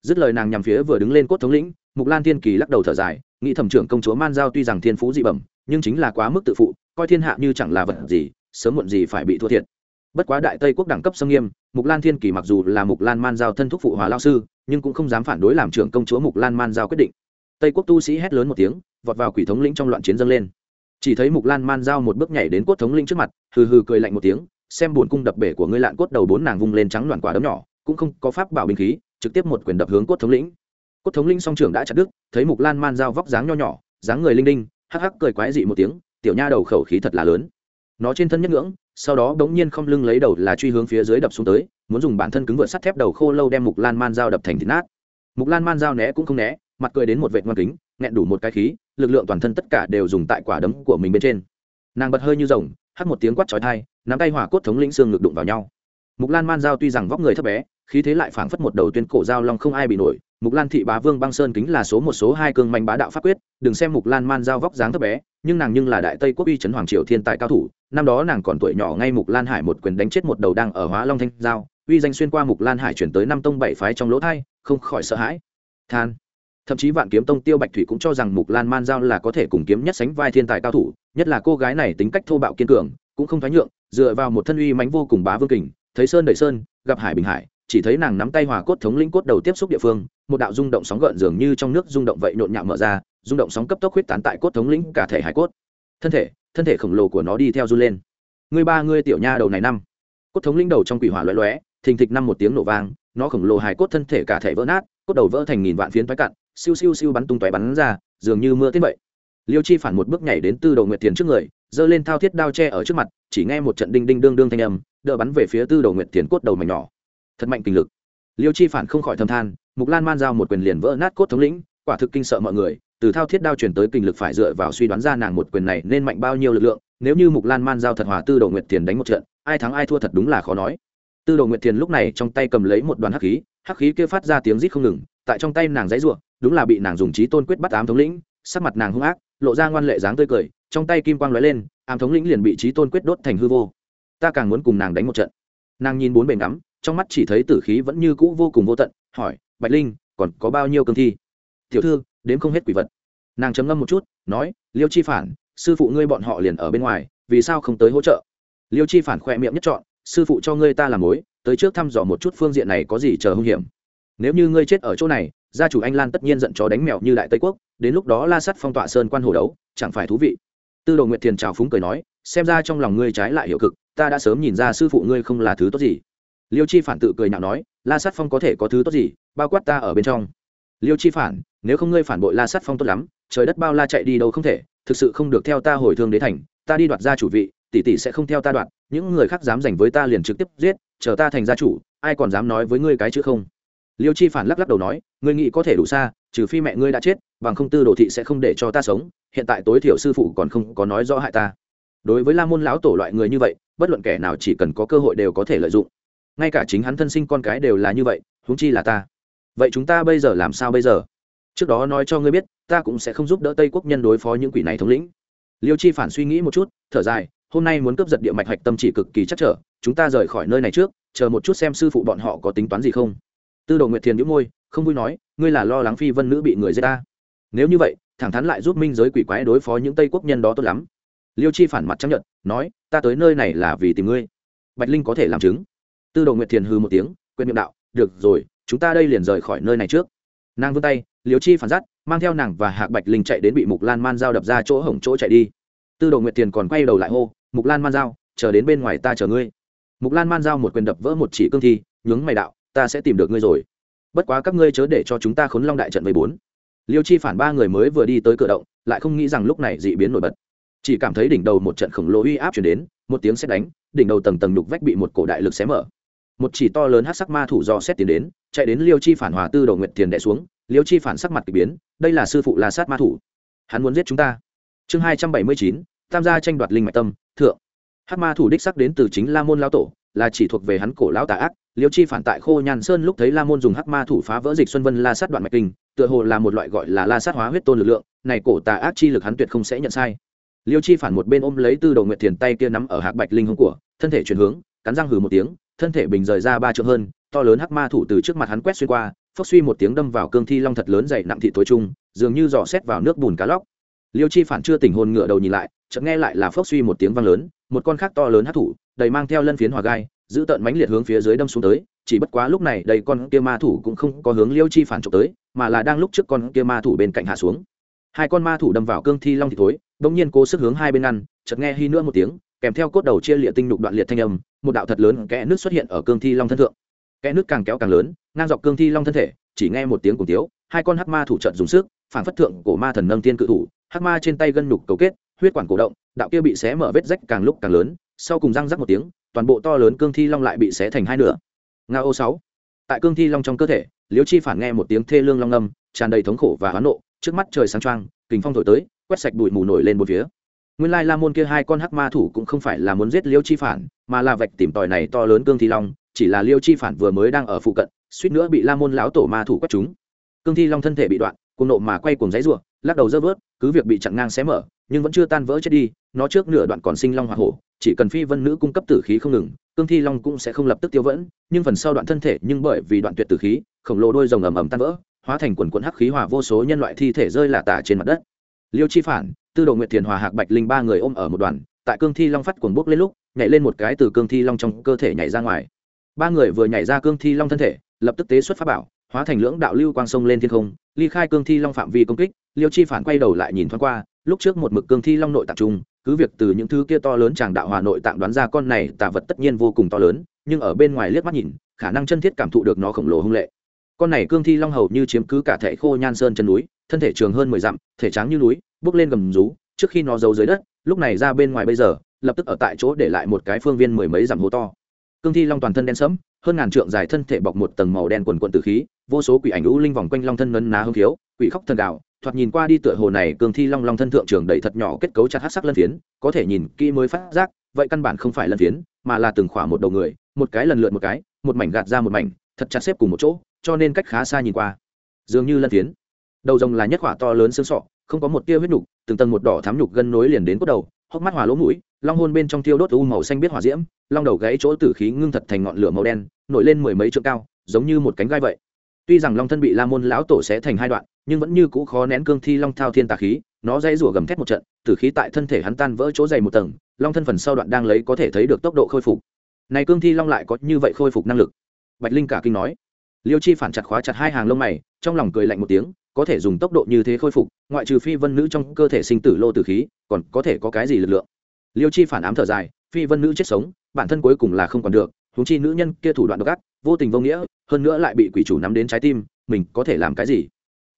Dứt lời nàng nhằm phía vừa đứng lên cốt thống lĩnh, mục lan thiên kỳ lắc đầu thở dài, nghĩ thẩm trưởng công chúa man giao tuy rằng thiên phú dị bẩm, nhưng chính là quá mức tự phụ coi thiên hạ như chẳng là vật gì, sớm muộn gì phải bị thua thiệt. Bất quá đại tây quốc đẳng cấp sâm nghiêm, mục lan thiên kỳ mặc dù là mục lan man giao thân thúc phụ hòa lao sư, nhưng cũng không dám phản đối làm trưởng công chúa mục lan man giao quyết định. Tây quốc tu sĩ hét lớn một tiếng, vọt vào quỷ thống lĩnh trong loạn chiến dâng lên. Chỉ thấy mục lan man giao một bước nhảy đến cốt thống lĩnh trước mặt, hừ hừ cười lạnh một tiếng, xem buồn cung đập bể của ngươi lạn cốt đầu bốn nàng vung lên trắng loạn quả đấm nhỏ, cũng không có pháp bảo binh khí, trực tiếp một quyền đập hướng cốt thống lĩnh. Cốt thống lĩnh song trưởng đã chặt đứt, thấy mục lan man giao vóc dáng nho nhỏ, dáng người linh đinh, hắc hắc cười quái dị một tiếng tiểu nha đầu khẩu khí thật là lớn. Nó trên thân nhất ngưỡng, sau đó đống nhiên không lưng lấy đầu là truy hướng phía dưới đập xuống tới, muốn dùng bản thân cứng vượt sắt thép đầu khô lâu đem mục lan man dao đập thành thịt nát. Mục lan man dao né cũng không né, mặt cười đến một vệt ngoan kính, nghẹn đủ một cái khí, lực lượng toàn thân tất cả đều dùng tại quả đấm của mình bên trên. Nàng bật hơi như rồng, hắt một tiếng quát chói thai nắm tay hỏa cốt thống lĩnh xương ngực đụng vào nhau. Mục lan man dao tuy rằng vóc người thấp bé, khí thế lại phảng phất một đầu tuyên cổ dao long không ai bị nổi mục lan thị bá vương băng sơn kính là số một số hai cương manh bá đạo pháp quyết, đừng xem mục lan man giao vóc dáng thấp bé, nhưng nàng nhưng là đại tây quốc uy trấn hoàng triều thiên tài cao thủ. Năm đó nàng còn tuổi nhỏ ngay mục lan hải một quyền đánh chết một đầu đang ở hóa long thanh giao, uy danh xuyên qua mục lan hải chuyển tới năm tông bảy phái trong lỗ thai, không khỏi sợ hãi. Than. Thậm chí vạn kiếm tông tiêu bạch thủy cũng cho rằng mục lan man giao là có thể cùng kiếm nhất sánh vai thiên tài cao thủ, nhất là cô gái này tính cách thô bạo kiên cường, cũng không thoái nhượng, dựa vào một thân uy mánh vô cùng bá vương kình, thấy sơn đẩy sơn, gặp hải bình hải chỉ thấy nàng nắm tay hòa cốt thống lĩnh cốt đầu tiếp xúc địa phương, một đạo rung động sóng gợn dường như trong nước rung động vậy nhộn nhạo mở ra, rung động sóng cấp tốc huyết tán tại cốt thống lĩnh cả thể hải cốt. Thân thể thân thể khổng lồ của nó đi theo run lên. Người ba, ngươi tiểu nha đầu này năm. Cốt thống lĩnh đầu trong quỷ hỏa loé loé, thình thịch năm một tiếng nổ vang, nó khổng lồ hải cốt thân thể cả thể vỡ nát, cốt đầu vỡ thành nghìn vạn phiến toái cặn, siêu siêu siêu bắn tung tóe bắn ra, dường như mưa tiết vậy. Liêu chi phản một bước nhảy đến tư đầu nguyệt thiền trước người, giơ lên thao thiết đao tre ở trước mặt, chỉ nghe một trận đinh đinh đương đương thanh âm, đỡ bắn về phía tư đầu nguyệt thiền cốt đầu mảnh nhỏ thật mạnh kinh lực. Liêu chi phản không khỏi thâm than, mục lan man giao một quyền liền vỡ nát cốt thống lĩnh, quả thực kinh sợ mọi người, từ thao thiết đao chuyển tới kinh lực phải dựa vào suy đoán ra nàng một quyền này nên mạnh bao nhiêu lực lượng, nếu như mục lan man giao thật hòa tư đồ nguyệt thiền đánh một trận, ai thắng ai thua thật đúng là khó nói. Tư đồ nguyệt thiền lúc này trong tay cầm lấy một đoàn hắc khí hắc khí kia phát ra tiếng rít không ngừng, tại trong tay nàng dãy ruộng đúng là bị nàng dùng trí tôn quyết bắt ám thống lĩnh, sắc mặt nàng hung ác, lộ ra ngoan lệ dáng tươi cười, trong tay kim quang lóe lên, ám thống lĩnh liền bị trí tôn quyết đốt thành hư vô. Ta càng muốn cùng nàng đánh một trận. Nàng nhìn bốn bề ngắm trong mắt chỉ thấy tử khí vẫn như cũ vô cùng vô tận, hỏi, bạch linh, còn có bao nhiêu cương thi? Tiểu thư đến không hết quỷ vật. Nàng chấm ngâm một chút, nói, liêu chi phản, sư phụ ngươi bọn họ liền ở bên ngoài, vì sao không tới hỗ trợ? Liêu chi phản khoe miệng nhất chọn sư phụ cho ngươi ta làm mối, tới trước thăm dò một chút phương diện này có gì chờ hung hiểm. Nếu như ngươi chết ở chỗ này, gia chủ anh lan tất nhiên giận chó đánh mèo như đại tây quốc, đến lúc đó la sắt phong tọa sơn quan hồ đấu, chẳng phải thú vị? Tư đồ nguyệt thiền trào phúng cười nói, xem ra trong lòng ngươi trái lại hiệu cực, ta đã sớm nhìn ra sư phụ ngươi không là thứ tốt gì liêu chi phản tự cười nhạo nói, la sắt phong có thể có thứ tốt gì, bao quát ta ở bên trong. Liêu chi phản, nếu không ngươi phản bội la sắt phong tốt lắm, trời đất bao la chạy đi đâu không thể, thực sự không được theo ta hồi thương đế thành, ta đi đoạt gia chủ vị, tỷ tỷ sẽ không theo ta đoạt, những người khác dám giành với ta liền trực tiếp giết, chờ ta thành gia chủ, ai còn dám nói với ngươi cái chữ không? Liêu chi phản lắc lắc đầu nói, ngươi nghĩ có thể đủ xa, trừ phi mẹ ngươi đã chết, bằng không tư đồ thị sẽ không để cho ta sống, hiện tại tối thiểu sư phụ còn không có nói rõ hại ta. Đối với la môn lão tổ loại người như vậy, bất luận kẻ nào chỉ cần có cơ hội đều có thể lợi dụng ngay cả chính hắn thân sinh con cái đều là như vậy, huống chi là ta. Vậy chúng ta bây giờ làm sao bây giờ? Trước đó nói cho ngươi biết, ta cũng sẽ không giúp đỡ tây quốc nhân đối phó những quỷ này thống lĩnh. Liêu chi phản suy nghĩ một chút, thở dài, hôm nay muốn cướp giật địa mạch hạch tâm chỉ cực kỳ chắc trở, chúng ta rời khỏi nơi này trước, chờ một chút xem sư phụ bọn họ có tính toán gì không. Tư đồ nguyệt thiền đĩu môi, không vui nói, ngươi là lo lắng phi vân nữ bị người giết ta. Nếu như vậy, thẳng thắn lại giúp minh giới quỷ quái đối phó những tây quốc nhân đó tốt lắm. Liêu chi phản mặt chấp nhận, nói, ta tới nơi này là vì tìm ngươi. Bạch linh có thể làm chứng tư đồ nguyệt thiền hư một tiếng quên miệng đạo, được rồi, chúng ta đây liền rời khỏi nơi này trước. Nàng vươn tay liều chi phản giác mang theo nàng và hạc bạch linh chạy đến bị mục lan man giao đập ra chỗ hổng chỗ chạy đi. Tư đồ nguyệt thiền còn quay đầu lại hô, mục lan man giao, chờ đến bên ngoài ta chờ ngươi. Mục lan man giao một quyền đập vỡ một chỉ cương thi, nhướng mày đạo, ta sẽ tìm được ngươi rồi. Bất quá các ngươi chớ để cho chúng ta khốn long đại trận mười bốn. Liêu chi phản ba người mới vừa đi tới cửa động, lại không nghĩ rằng lúc này dị biến nổi bật. Chỉ cảm thấy đỉnh đầu một trận khổng lồ uy áp chuyển đến, một tiếng xét đánh, đỉnh đầu tầng tầng đục vách bị một cổ đại lực xé mở một chỉ to lớn hát sắc ma thủ do xét tiến đến, chạy đến liêu chi phản hòa tư đầu nguyệt tiền đẻ xuống, liêu chi phản sắc mặt k ỳ biến, đây là sư phụ la sát ma thủ. Hắn muốn giết chúng ta. Chương hai trăm bảy mươi chín, tham gia tranh đoạt linh mạch tâm, thượng. Hát ma thủ đích sắc đến từ chính la môn lao tổ, là chỉ thuộc về hắn cổ lão tà ác. Liêu chi phản tại khô nhàn sơn lúc thấy la môn dùng hắc ma thủ phá vỡ dịch xuân vân la sát đoạn mạch kinh, tựa hồ là một loại gọi là la sát hóa huyết tôn lực lượng, này cổ tà ác chi lực hắn tuyệt không sẽ nhận sai. Liêu chi phản một bên ôm lấy tư đầu nguyệt thiền tay kia nắm ở hạc bạch linh hông của, thân thể chuyển hướng, cắn răng hừ một tiếng thân thể bình rời ra ba trượng hơn, to lớn hắc ma thủ từ trước mặt hắn quét xuyên qua, phốc suy một tiếng đâm vào cương thi long thật lớn dày nặng thị tối trung, dường như dò xét vào nước bùn cá lóc. Liêu chi phản chưa tỉnh hồn ngựa đầu nhìn lại, chợt nghe lại là phốc suy một tiếng vang lớn, một con khác to lớn hắc thủ, đầy mang theo lân phiến hòa gai, giữ tận mãnh liệt hướng phía dưới đâm xuống tới, chỉ bất quá lúc này đây con kia ma thủ cũng không có hướng liêu chi phản trộm tới, mà là đang lúc trước con kia ma thủ bên cạnh hạ xuống. Hai con ma thủ đâm vào cương thi long thì thối, bỗng nhiên cố sức hướng hai bên ngăn, chợt nghe hy nữa một tiếng, kèm theo cốt đầu chia liệt tinh nhục đoạn liệt thanh âm một đạo thật lớn kẽ nước xuất hiện ở cương thi long thân thượng. Kẽ nước càng kéo càng lớn, ngang dọc cương thi long thân thể, chỉ nghe một tiếng cùng tiếu, hai con hắc ma thủ trận dùng sức phản phất thượng cổ ma thần nâng tiên cự thủ, hắc ma trên tay gân nhục cấu kết, huyết quản cổ động, đạo kia bị xé mở vết rách càng lúc càng lớn, sau cùng răng rắc một tiếng, toàn bộ to lớn cương thi long lại bị xé thành hai nửa. Nga ô sáu. Tại cương thi long trong cơ thể, liễu chi phản nghe một tiếng thê lương long âm, tràn đầy thống khổ và hoán nộ, trước mắt trời sáng trăng kình phong thổi tới, quét sạch bụi mù nổi lên một phía nguyên lai la môn kia hai con hắc ma thủ cũng không phải là muốn giết liêu chi phản, mà là vạch tìm tòi này to lớn cương thi long, chỉ là liêu chi phản vừa mới đang ở phụ cận, suýt nữa bị la môn lão tổ ma thủ quét chúng cương thi long thân thể bị đoạn cùng nộ mà quay cùng giấy ruộng lắc đầu dơ vớt, cứ việc bị chặn ngang xé mở, nhưng vẫn chưa tan vỡ chết đi, nó trước nửa đoạn còn sinh long hoa hổ, chỉ cần phi vân nữ cung cấp tử khí không ngừng, cương thi long cũng sẽ không lập tức tiêu vẫn nhưng phần sau đoạn thân thể nhưng bởi vì đoạn tuyệt tử khí, khổng lồ đôi rồng ầm ầm tan vỡ, hóa thành quần quần hắc khí hòa vô số nhân loại thi thể rơi lả tả trên mặt đất. Liêu chi phản tư đồ nguyệt thiền hòa hạc bạch linh ba người ôm ở một đoàn, tại cương thi long phát cuồng bốc lên lúc, nhảy lên một cái từ cương thi long trong cơ thể nhảy ra ngoài. Ba người vừa nhảy ra cương thi long thân thể, lập tức tế xuất pháp bảo, hóa thành lưỡng đạo lưu quang sông lên thiên không, ly khai cương thi long phạm vi công kích, liêu chi phản quay đầu lại nhìn thoáng qua, lúc trước một mực cương thi long nội tạng trung, cứ việc từ những thứ kia to lớn chàng đạo hòa nội tạng đoán ra con này tả vật tất nhiên vô cùng to lớn, nhưng ở bên ngoài liếc mắt nhìn, khả năng chân thiết cảm thụ được nó khổng lồ hung lệ. Con này cương thi long hầu như chiếm cứ cả thể khô nhan sơn chân núi, thân thể trường hơn mười dặm, thể trắng như núi bước lên gầm rú, trước khi nó giấu dưới đất, lúc này ra bên ngoài bây giờ, lập tức ở tại chỗ để lại một cái phương viên mười mấy dặm hố to. Cương thi long toàn thân đen sẫm, hơn ngàn trượng dài thân thể bọc một tầng màu đen quần quần từ khí, vô số quỷ ảnh u linh vòng quanh long thân nấn ná hưng thiếu, quỷ khóc thần đạo thoạt nhìn qua đi tựa hồ này cương thi long long thân thượng trường đầy thật nhỏ kết cấu chặt hát sắc lân phiến, có thể nhìn kỹ mới phát giác, vậy căn bản không phải lân phiến, mà là từng khỏa một đầu người, một cái lần lượt một cái, một mảnh gạt ra một mảnh, thật chặt xếp cùng một chỗ, cho nên cách khá xa nhìn qua. Dường như lân phiến. Đầu rồng là nhất khỏa to lớn xương sọ không có một tia huyết nhục, từng tầng một đỏ thắm nhục gân nối liền đến cốt đầu, hốc mắt hòa lỗ mũi, long hôn bên trong tiêu đốt u màu xanh biết hỏa diễm, long đầu gãy chỗ tử khí ngưng thật thành ngọn lửa màu đen, nổi lên mười mấy trượng cao, giống như một cánh gai vậy. Tuy rằng long thân bị la môn lão tổ sẽ thành hai đoạn, nhưng vẫn như cũ khó nén cương thi long thao thiên tà khí, nó dãy rủa gầm thét một trận, tử khí tại thân thể hắn tan vỡ chỗ dày một tầng, long thân phần sau đoạn đang lấy có thể thấy được tốc độ khôi phục. Này cương thi long lại có như vậy khôi phục năng lực. Bạch linh cả kinh nói. Liêu chi phản chặt khóa chặt hai hàng lông mày, trong lòng cười lạnh một tiếng có thể dùng tốc độ như thế khôi phục, ngoại trừ phi vân nữ trong cơ thể sinh tử lô tử khí, còn có thể có cái gì lực lượng? Liêu chi phản ám thở dài, phi vân nữ chết sống, bản thân cuối cùng là không còn được, huống chi nữ nhân kia thủ đoạn độc ác, vô tình vô nghĩa, hơn nữa lại bị quỷ chủ nắm đến trái tim, mình có thể làm cái gì?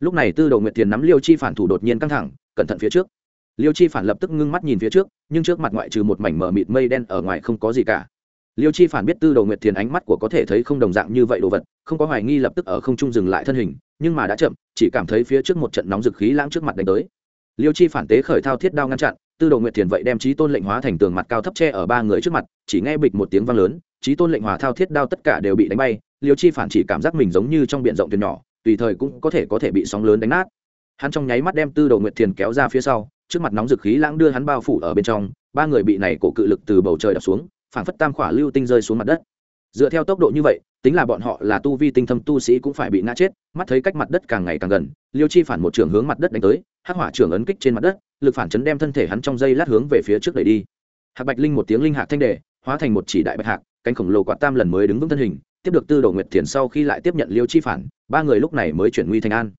Lúc này tư đầu nguyệt tiền nắm liêu chi phản thủ đột nhiên căng thẳng, cẩn thận phía trước. Liêu chi phản lập tức ngưng mắt nhìn phía trước, nhưng trước mặt ngoại trừ một mảnh mờ mịt mây đen ở ngoài không có gì cả liêu chi phản biết tư đầu nguyệt thiền ánh mắt của có thể thấy không đồng dạng như vậy đồ vật, không có hoài nghi lập tức ở không trung dừng lại thân hình, nhưng mà đã chậm, chỉ cảm thấy phía trước một trận nóng dực khí lãng trước mặt đánh tới. Liêu chi phản tế khởi thao thiết đao ngăn chặn, tư đầu nguyệt thiền vậy đem trí tôn lệnh hóa thành tường mặt cao thấp tre ở ba người trước mặt, chỉ nghe bịch một tiếng vang lớn trí tôn lệnh hòa thao thiết đao tất cả đều bị đánh bay, liêu chi phản chỉ cảm giác mình giống như trong b i ể n rộng thuyền nhỏ, tùy thời cũng có thể có thể bị sóng lớn đánh nát. Hắn trong nháy mắt đem tư đầu nguyệt thiền kéo ra phía sau, trước mặt nóng dực khí lãng đưa hắn bao phủ ở bên trong, ba người bị này cổ cự lực từ bầu trời đập xuống phảng phất tam khỏa lưu tinh rơi xuống mặt đất. Dựa theo tốc độ như vậy, tính là bọn họ là tu vi tinh thâm tu sĩ cũng phải bị ngã chết, mắt thấy cách mặt đất càng ngày càng gần, liêu chi phản một trường hướng mặt đất đánh tới, hắc hỏa trường ấn kích trên mặt đất, lực phản chấn đem thân thể hắn trong dây lát hướng về phía trước đẩy đi. Hạc bạch linh một tiếng linh hạc thanh đề, hóa thành một chỉ đại bạch hạc, cánh khổng lồ quạt tam lần mới đứng vững thân hình, tiếp được tư đồ nguyệt thiền sau khi lại tiếp nhận liêu chi phản, ba người lúc này mới chuyển nguy thành an.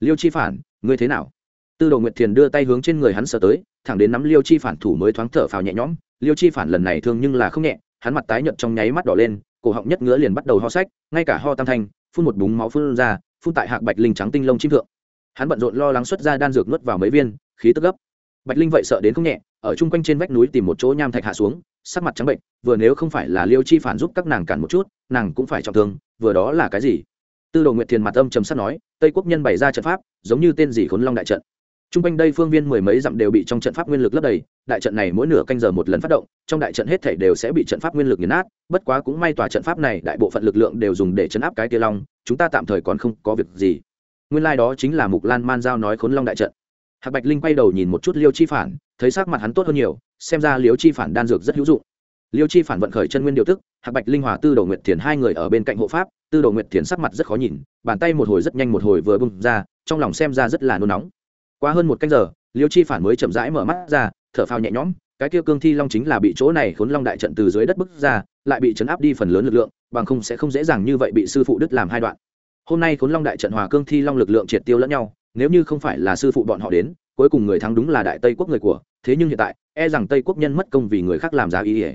Liêu chi phản, ngươi thế nào? Tư đồ nguyệt thiền đưa tay hướng trên người hắn sờ tới, thẳng đến nắm liêu chi phản thủ mới thoáng thở phào nhẹ nhõm. Liêu chi phản lần này thương nhưng là không nhẹ, hắn mặt tái nhợt trong nháy mắt đỏ lên, cổ họng nhất ngứa liền bắt đầu ho sách, ngay cả ho tam thanh, phun một búng máu phun ra, phun tại hạc bạch linh trắng tinh lông chim thượng. Hắn bận rộn lo lắng xuất ra đan dược nuốt vào mấy viên, khí tức gấp. Bạch linh vậy sợ đến không nhẹ, ở chung quanh trên vách núi tìm một chỗ nham thạch hạ xuống, sắc mặt trắng bệnh, vừa nếu không phải là liêu chi phản giúp các nàng cản một chút, nàng cũng phải trọng thương, vừa đó là cái gì? Tư đồ nguyệt thiền mặt âm trầm sắt nói, tây quốc nhân bày ra trận pháp, giống như tên gì khốn long đại trận. Trung quanh đây phương viên mười mấy dặm đều bị trong trận pháp nguyên lực lấp đầy, đại trận này mỗi nửa canh giờ một lần phát động, trong đại trận hết thảy đều sẽ bị trận pháp nguyên lực nghiền nát, bất quá cũng may tòa trận pháp này đại bộ phận lực lượng đều dùng để chấn áp cái kia long, chúng ta tạm thời còn không có việc gì. Nguyên lai like đó chính là Mục Lan Man giao nói khốn long đại trận. Hạc Bạch Linh quay đầu nhìn một chút Liêu Chi Phản, thấy sắc mặt hắn tốt hơn nhiều, xem ra Liêu Chi Phản đan dược rất hữu dụng. Liêu Chi Phản vận khởi chân nguyên điều tức, Hạc Bạch Linh hòa Tư Đồ Nguyệt Thiền hai người ở bên cạnh hộ pháp, Tư Đồ Nguyệt Thiền sắc mặt rất khó nhìn, bàn tay một hồi rất nhanh một hồi vừa bung ra, trong lòng xem ra rất là nôn nóng qua hơn một canh giờ, liêu chi phản mới chậm rãi mở mắt ra, thở phào nhẹ nhõm, cái kia cương thi long chính là bị chỗ này khốn long đại trận từ dưới đất bức ra, lại bị chấn áp đi phần lớn lực lượng, bằng không sẽ không dễ dàng như vậy bị sư phụ đứt làm hai đoạn. Hôm nay khốn long đại trận hòa cương thi long lực lượng triệt tiêu lẫn nhau, nếu như không phải là sư phụ bọn họ đến, cuối cùng người thắng đúng là đại tây quốc người của, thế nhưng hiện tại e rằng tây quốc nhân mất công vì người khác làm giá ý ỉa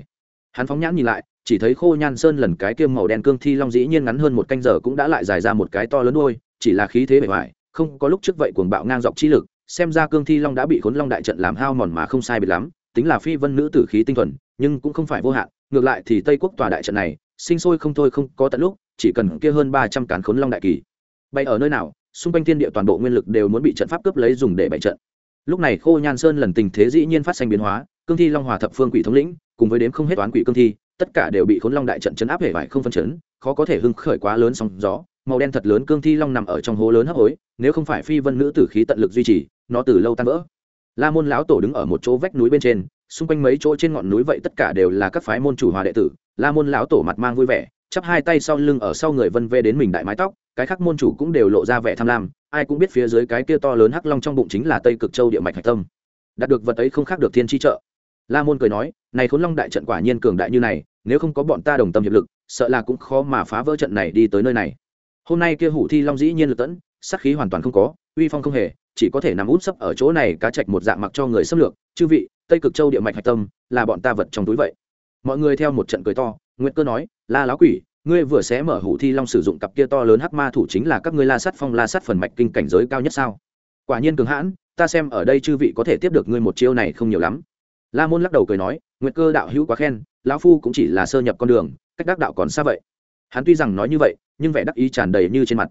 hắn phóng nhãn nhìn lại, chỉ thấy khô nhan sơn lần cái kiêm màu đen cương thi long dĩ nhiên ngắn hơn một canh giờ cũng đã lại dài ra một cái to lớn đôi chỉ là khí thế bề ngoài, không có lúc trước vậy cuồng bạo ngang dọc chi lực xem ra cương thi long đã bị khốn long đại trận làm hao mòn mà không sai biệt lắm, tính là phi vân nữ tử khí tinh thuần, nhưng cũng không phải vô hạn, ngược lại thì tây quốc tòa đại trận này, sinh sôi không thôi không có tận lúc, chỉ cần kia hơn ba trăm cán khốn long đại kỳ. Bay ở nơi nào, xung quanh thiên địa toàn bộ nguyên lực đều muốn bị trận pháp cướp lấy dùng để bày trận. Lúc này khô nhan sơn lần tình thế dĩ nhiên phát sinh biến hóa, cương thi long hòa thập phương quỷ thống lĩnh, cùng với đếm không hết toán quỷ cương thi, tất cả đều bị khốn long đại trận chấn áp hệ vải không phân chấn, khó có thể hưng khởi quá lớn sóng gió. Màu đen thật lớn cương thi long nằm ở trong hố lớn hấp hối, nếu không phải phi vân nữ tử khí tận lực duy trì nó từ lâu tan vỡ. La môn lão tổ đứng ở một chỗ vách núi bên trên, xung quanh mấy chỗ trên ngọn núi vậy tất cả đều là các phái môn chủ hòa đệ tử. La môn lão tổ mặt mang vui vẻ, chắp hai tay sau lưng ở sau người vân vê đến mình đại mái tóc, cái khác môn chủ cũng đều lộ ra vẻ tham lam, ai cũng biết phía dưới cái kia to lớn hắc long trong bụng chính là tây cực châu địa mạch hạch tâm. Đạt được vật ấy không khác được thiên chi trợ. La môn cười nói, này khốn long đại trận quả nhiên cường đại như này, nếu không có bọn ta đồng tâm hiệp lực, sợ là cũng khó mà phá vỡ trận này đi tới nơi này. Hôm nay kia hủ thi long dĩ nhiên lực tẫn, sát khí hoàn toàn không có, uy phong không hề chỉ có thể nằm út sấp ở chỗ này cá trạch một dạng mặc cho người xâm lược. Chư vị, tây cực châu địa mạch hạch tâm, là bọn ta vật trong túi vậy. Mọi người theo một trận cười to nguyễn cơ nói, la láo quỷ, ngươi vừa sẽ mở hủ thi long sử dụng cặp kia to lớn hắc ma thủ chính là các ngươi la sắt phong la sắt phần mạch kinh cảnh giới cao nhất sao? Quả nhiên cường hãn, ta xem ở đây chư vị có thể tiếp được ngươi một chiêu này không nhiều lắm. La môn lắc đầu cười nói, nguyệt cơ đạo hữu quá khen, lão phu cũng chỉ là sơ nhập con đường, cách đắc đạo còn xa vậy. Hắn tuy rằng nói như vậy, nhưng vẻ đắc ý tràn đầy như trên mặt.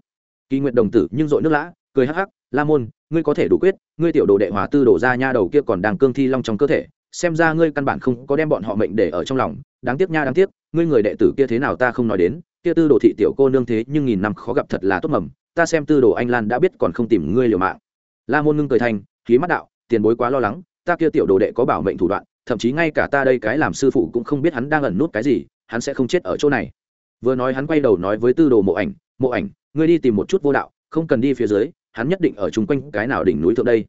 Kỳ nguyệt đồng tử nhưng dội nước lã, cười hắc hắc, la môn ngươi có thể đủ quyết, ngươi tiểu đồ đệ hòa tư đổ ra nha đầu kia còn đang cương thi long trong cơ thể, xem ra ngươi căn bản không có đem bọn họ mệnh để ở trong lòng. Đáng tiếc nha, đáng tiếc, ngươi người đệ tử kia thế nào ta không nói đến, kia tư đồ thị tiểu cô nương thế nhưng nghìn năm khó gặp thật là tốt mầm, ta xem tư đồ anh lan đã biết còn không tìm ngươi liều mạng. La môn ngưng cười thành, khí mắt đạo, tiền bối quá lo lắng, ta kia tiểu đồ đệ có bảo mệnh thủ đoạn, thậm chí ngay cả ta đây cái làm sư phụ cũng không biết hắn đang ẩn nút cái gì, hắn sẽ không chết ở chỗ này. Vừa nói hắn quay đầu nói với tư đồ mộ ảnh mộ ảnh, ngươi đi tìm một chút vô đạo, không cần đi phía dưới hắn nhất định ở chung quanh cái nào đỉnh núi thượng đây.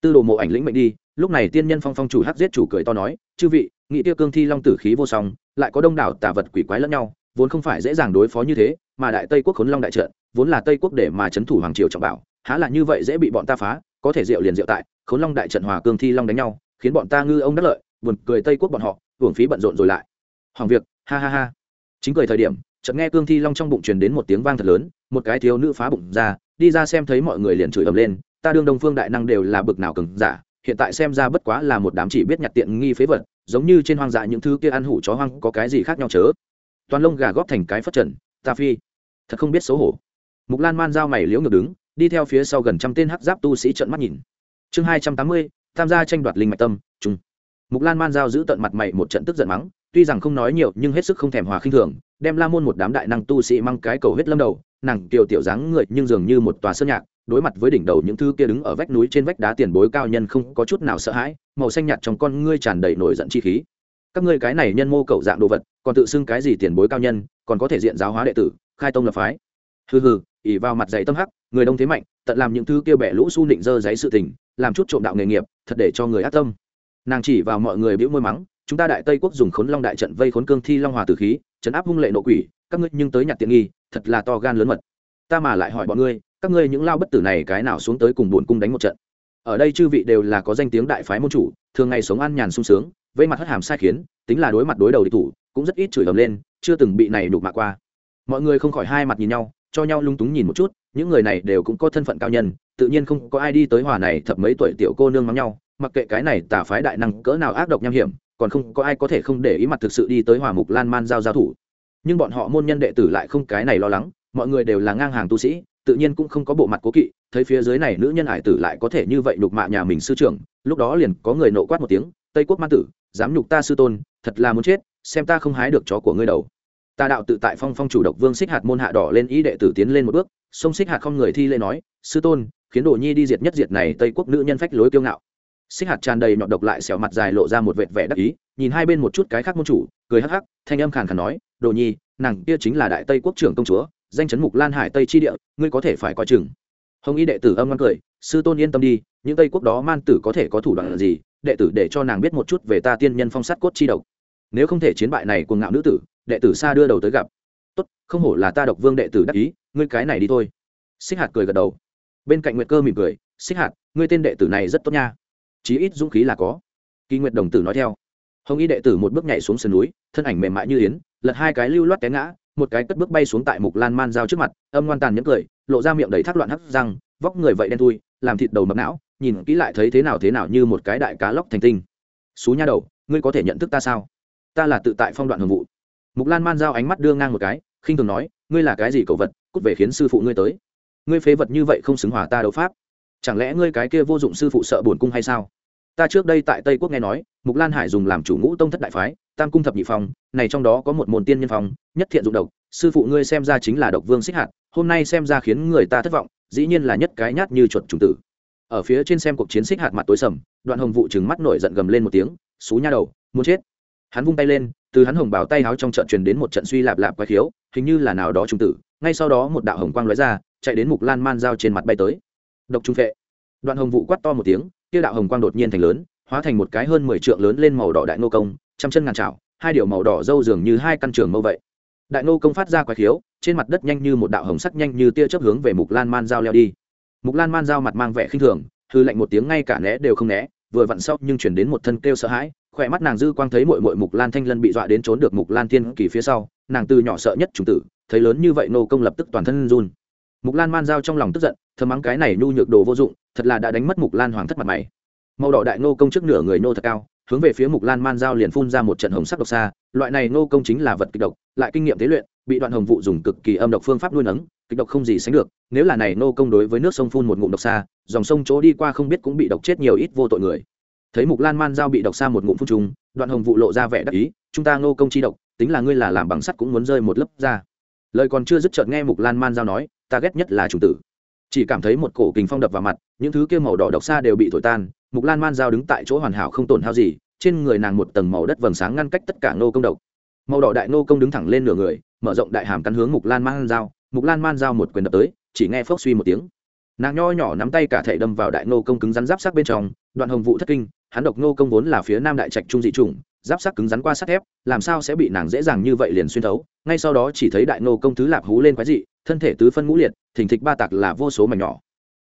Tư đồ mộ ảnh lĩnh mệnh đi, lúc này tiên nhân phong phong chủ hắc giết chủ cười to nói, chư vị, nghị tiêu cương thi long tử khí vô song, lại có đông đảo tà vật quỷ quái lẫn nhau, vốn không phải dễ dàng đối phó như thế, mà đại tây quốc khốn long đại trận, vốn là tây quốc để mà c thủ hoàng triều trọng bảo, há là như vậy dễ bị bọn ta phá, có thể diệu liền diệu tại, khốn long đại trận hòa cương thi long đánh nhau, khiến bọn ta ngư ông đắc lợi, buồn cười tây quốc bọn họ, hưởng phí bận rộn rồi lại. Hoàng việc ha ha ha. Chính cười thời điểm, chợt nghe cương thi long trong bụng truyền đến một tiếng vang thật lớn, một cái thiếu nữ phá bụng ra đi ra xem thấy mọi người liền chửi ầm lên, ta đương đông phương đại năng đều là bực nào cứng giả, hiện tại xem ra bất quá là một đám chỉ biết nhặt tiện nghi phế vật, giống như trên hoang dại những thứ kia ăn hủ chó hoang có cái gì khác nhau chớ? Toàn lông gà góp thành cái phất trần, ta phi, thật không biết xấu hổ. Mục lan man giao mày liễu ngược đứng, đi theo phía sau gần trăm tên hắc giáp tu sĩ trợn mắt nhìn. Chương hai trăm tám mươi, tham gia tranh đoạt linh mạch tâm trung mục lan man giao giữ tận mặt mày một trận tức giận mắng, tuy rằng không nói nhiều nhưng hết sức không thèm hòa khinh thường, đem la môn một đám đại năng tu sĩ mang cái cầu hết lâm đầu nàng kiều tiểu dáng người nhưng dường như một tòa sơn nhạc, đối mặt với đỉnh đầu những thứ kia đứng ở vách núi trên vách đá tiền bối cao nhân không có chút nào sợ hãi, màu xanh nhạt trong con ngươi tràn đầy nổi giận chi khí. Các ngươi cái này nhân mô cầu dạng đồ vật, còn tự xưng cái gì tiền bối cao nhân, còn có thể diện giáo hóa đệ tử, khai tông lập phái. Hừ hừ ỉ vào mặt dày tâm hắc, người đông thế mạnh, tận làm những thứ kia bẻ lũ su nịnh dơ giấy sự tình, làm chút trộm đạo nghề nghiệp, thật để cho người ác tâm. Nàng chỉ vào mọi người bĩu môi mắng chúng ta đại tây quốc dùng khốn long đại trận vây khốn cương thi long hòa tử khí, chấn áp hung lệ nộ quỷ, các ngươi nhưng tới nhặt tiện nghi, thật là to gan lớn mật. Ta mà lại hỏi bọn ngươi, các ngươi những lao bất tử này cái nào xuống tới cùng buồn cung đánh một trận? Ở đây chư vị đều là có danh tiếng đại phái môn chủ, thường ngày sống ăn nhàn sung sướng, vây mặt hất hàm sai khiến, tính là đối mặt đối đầu địch thủ, cũng rất ít chửi ầm lên, chưa từng bị này đục mạ qua. Mọi người không khỏi hai mặt nhìn nhau, cho nhau lung túng nhìn một chút, những người này đều cũng có thân phận cao nhân, tự nhiên không có ai đi tới hòa này thập mấy tuổi tiểu cô nương mắng nhau, mặc kệ cái này tả phái đại năng cỡ nào ác độc nham hiểm còn không có ai có thể không để ý mặt thực sự đi tới hòa mục lan man giao giao thủ. Nhưng bọn họ môn nhân đệ tử lại không cái này lo lắng, mọi người đều là ngang hàng tu sĩ, tự nhiên cũng không có bộ mặt cố kỵ, thấy phía dưới này nữ nhân hải tử lại có thể như vậy nhục mạ nhà mình sư trưởng, lúc đó liền có người nộ quát một tiếng, tây quốc man tử, dám nhục ta sư tôn, thật là muốn chết, xem ta không hái được chó của ngươi đầu. Ta đạo tự tại phong phong chủ độc vương xích hạt môn hạ đỏ lên ý đệ tử tiến lên một bước, sông xích hạt không người thi lễ nói, sư tôn, khiến đồ nhi đi diệt nhất diệt này tây quốc nữ nhân phách lối kiêu ngạo xích hạt tràn đầy nhọn độc lại xẻo mặt dài lộ ra một vệt vẻ đắc ý, nhìn hai bên một chút cái khác môn chủ, cười hắc hắc, thanh âm khàn khàn nói, đồ nhi, nàng kia chính là đại tây quốc trưởng công chúa, danh chấn mục lan hải tây chi địa, ngươi có thể phải coi chừng. Hồng y đệ tử âm ngang cười, sư tôn yên tâm đi, những tây quốc đó man tử có thể có thủ đoạn gì, đệ tử để cho nàng biết một chút về ta tiên nhân phong sát cốt chi độc. Nếu không thể chiến bại này cuồng ngạo nữ tử, đệ tử xa đưa đầu tới gặp. Tốt, không hổ là ta độc vương đệ tử đắc ý, ngươi cái này đi thôi. Xích hạt cười gật đầu. Bên cạnh nguyệt cơ mỉm cười, xích hạt, ngươi tên đệ tử này rất tốt nha chí ít dũng khí là có. Kỳ nguyệt đồng tử nói theo. Hồng y đệ tử một bước nhảy xuống sườn núi, thân ảnh mềm mại như yến, lật hai cái lưu loát té ngã, một cái cất bước bay xuống tại mục lan man dao trước mặt, âm ngoan tàn nhẫn cười, lộ ra miệng đầy thác loạn hắt răng, vóc người vậy đen thui, làm thịt đầu mập não, nhìn kỹ lại thấy thế nào thế nào như một cái đại cá lóc thành tinh. Xú nha đầu, ngươi có thể nhận thức ta sao? Ta là tự tại phong đoạn hồng vụ. Mục lan man dao ánh mắt đưa ngang một cái, khinh thường nói, ngươi là cái gì cẩu vật, cút về khiến sư phụ ngươi tới. Ngươi phế vật như vậy không xứng hòa ta đấu pháp chẳng lẽ ngươi cái kia vô dụng sư phụ sợ buồn cung hay sao? Ta trước đây tại tây quốc nghe nói, mục lan hải dùng làm chủ ngũ tông thất đại phái, tam cung thập nhị phong, này trong đó có một môn tiên nhân phong, nhất thiện dụng độc, sư phụ ngươi xem ra chính là độc vương xích hạt, hôm nay xem ra khiến người ta thất vọng, dĩ nhiên là nhất cái nhát như chuột trùng tử. Ở phía trên xem cuộc chiến xích hạt mặt tối sầm, đoạn hồng vụ chừng mắt nổi giận gầm lên một tiếng, xú nha đầu, muốn chết. Hắn vung tay lên, từ hắn hồng bảo tay háo trong trận truyền đến một trận suy lạp lạp quái khiếu, hình như là nào đó trung tử, ngay sau đó một đạo hồng quang lóe ra, chạy đến mục lan man dao trên mặt bay tới độc trung phệ. Đoạn hồng vụ quát to một tiếng, kia đạo hồng quang đột nhiên thành lớn, hóa thành một cái hơn mười trượng lớn lên màu đỏ đại nô công, trăm chân ngàn trào hai điều màu đỏ râu dường như hai căn trường mâu vậy. Đại nô công phát ra quái khiếu, trên mặt đất nhanh như một đạo hồng sắc nhanh như tia chớp hướng về mục lan man dao leo đi. Mục lan man dao mặt mang vẻ khinh thường, hư lạnh một tiếng ngay cả né đều không né, vừa vặn sau nhưng chuyển đến một thân kêu sợ hãi, khỏe mắt nàng dư quang thấy mội mội mục lan thanh lân bị dọa đến trốn được mục lan thiên kỳ phía sau, nàng từ nhỏ sợ nhất chủng tử, thấy lớn như vậy nô công lập tức toàn thân run mục lan man giao trong lòng tức giận thơm mắng cái này nhu nhược đồ vô dụng, thật là đã đánh mất mục lan hoàng thất mặt mày. Màu đỏ đại nô công trước nửa người nô thật cao, hướng về phía mục lan man Giao liền phun ra một trận hồng sắc độc xa loại này nô công chính là vật kịch độc, lại kinh nghiệm tế luyện, bị đoạn hồng vụ dùng cực kỳ âm độc phương pháp nuôi nấng, kịch độc không gì sánh được, nếu là này nô công đối với nước sông phun một ngụm độc xa dòng sông chỗ đi qua không biết cũng bị độc chết nhiều ít vô tội người. Thấy mục lan man Giao bị độc xa một ngụm phun trùng, đoạn hồng vụ lộ ra vẻ đắc ý, chúng ta nô công chi độc, tính là ngươi là làm bằng sắt cũng muốn rơi một lớp ra. Lời còn chưa dứt chợt nghe mục lan man giao nói ta ghét nhất là trùng tử. Chỉ cảm thấy một cổ kình phong đập vào mặt, những thứ kia màu đỏ độc xa đều bị thổi tan, mục lan man giao đứng tại chỗ hoàn hảo không tổn hao gì, trên người nàng một tầng màu đất vầng sáng ngăn cách tất cả nô công độc. Màu đỏ đại nô công đứng thẳng lên nửa người, mở rộng đại hàm căn hướng mục lan man giao, mục lan man giao một quyền đập tới, chỉ nghe phốc suy một tiếng. Nàng nho nhỏ nắm tay cả thể đâm vào đại nô công cứng rắn giáp sắc bên trong, đoạn hồng vụ thất kinh, hắn độc nô công vốn là phía nam đại trạch trung dị chủng, giáp sắc cứng rắn qua sắt thép, làm sao sẽ bị nàng dễ dàng như vậy liền xuyên thấu, ngay sau đó chỉ thấy đại nô công thứ lạp hú lên quái dị thân thể tứ phân ngũ liệt, thình thịch ba tạc là vô số mảnh nhỏ.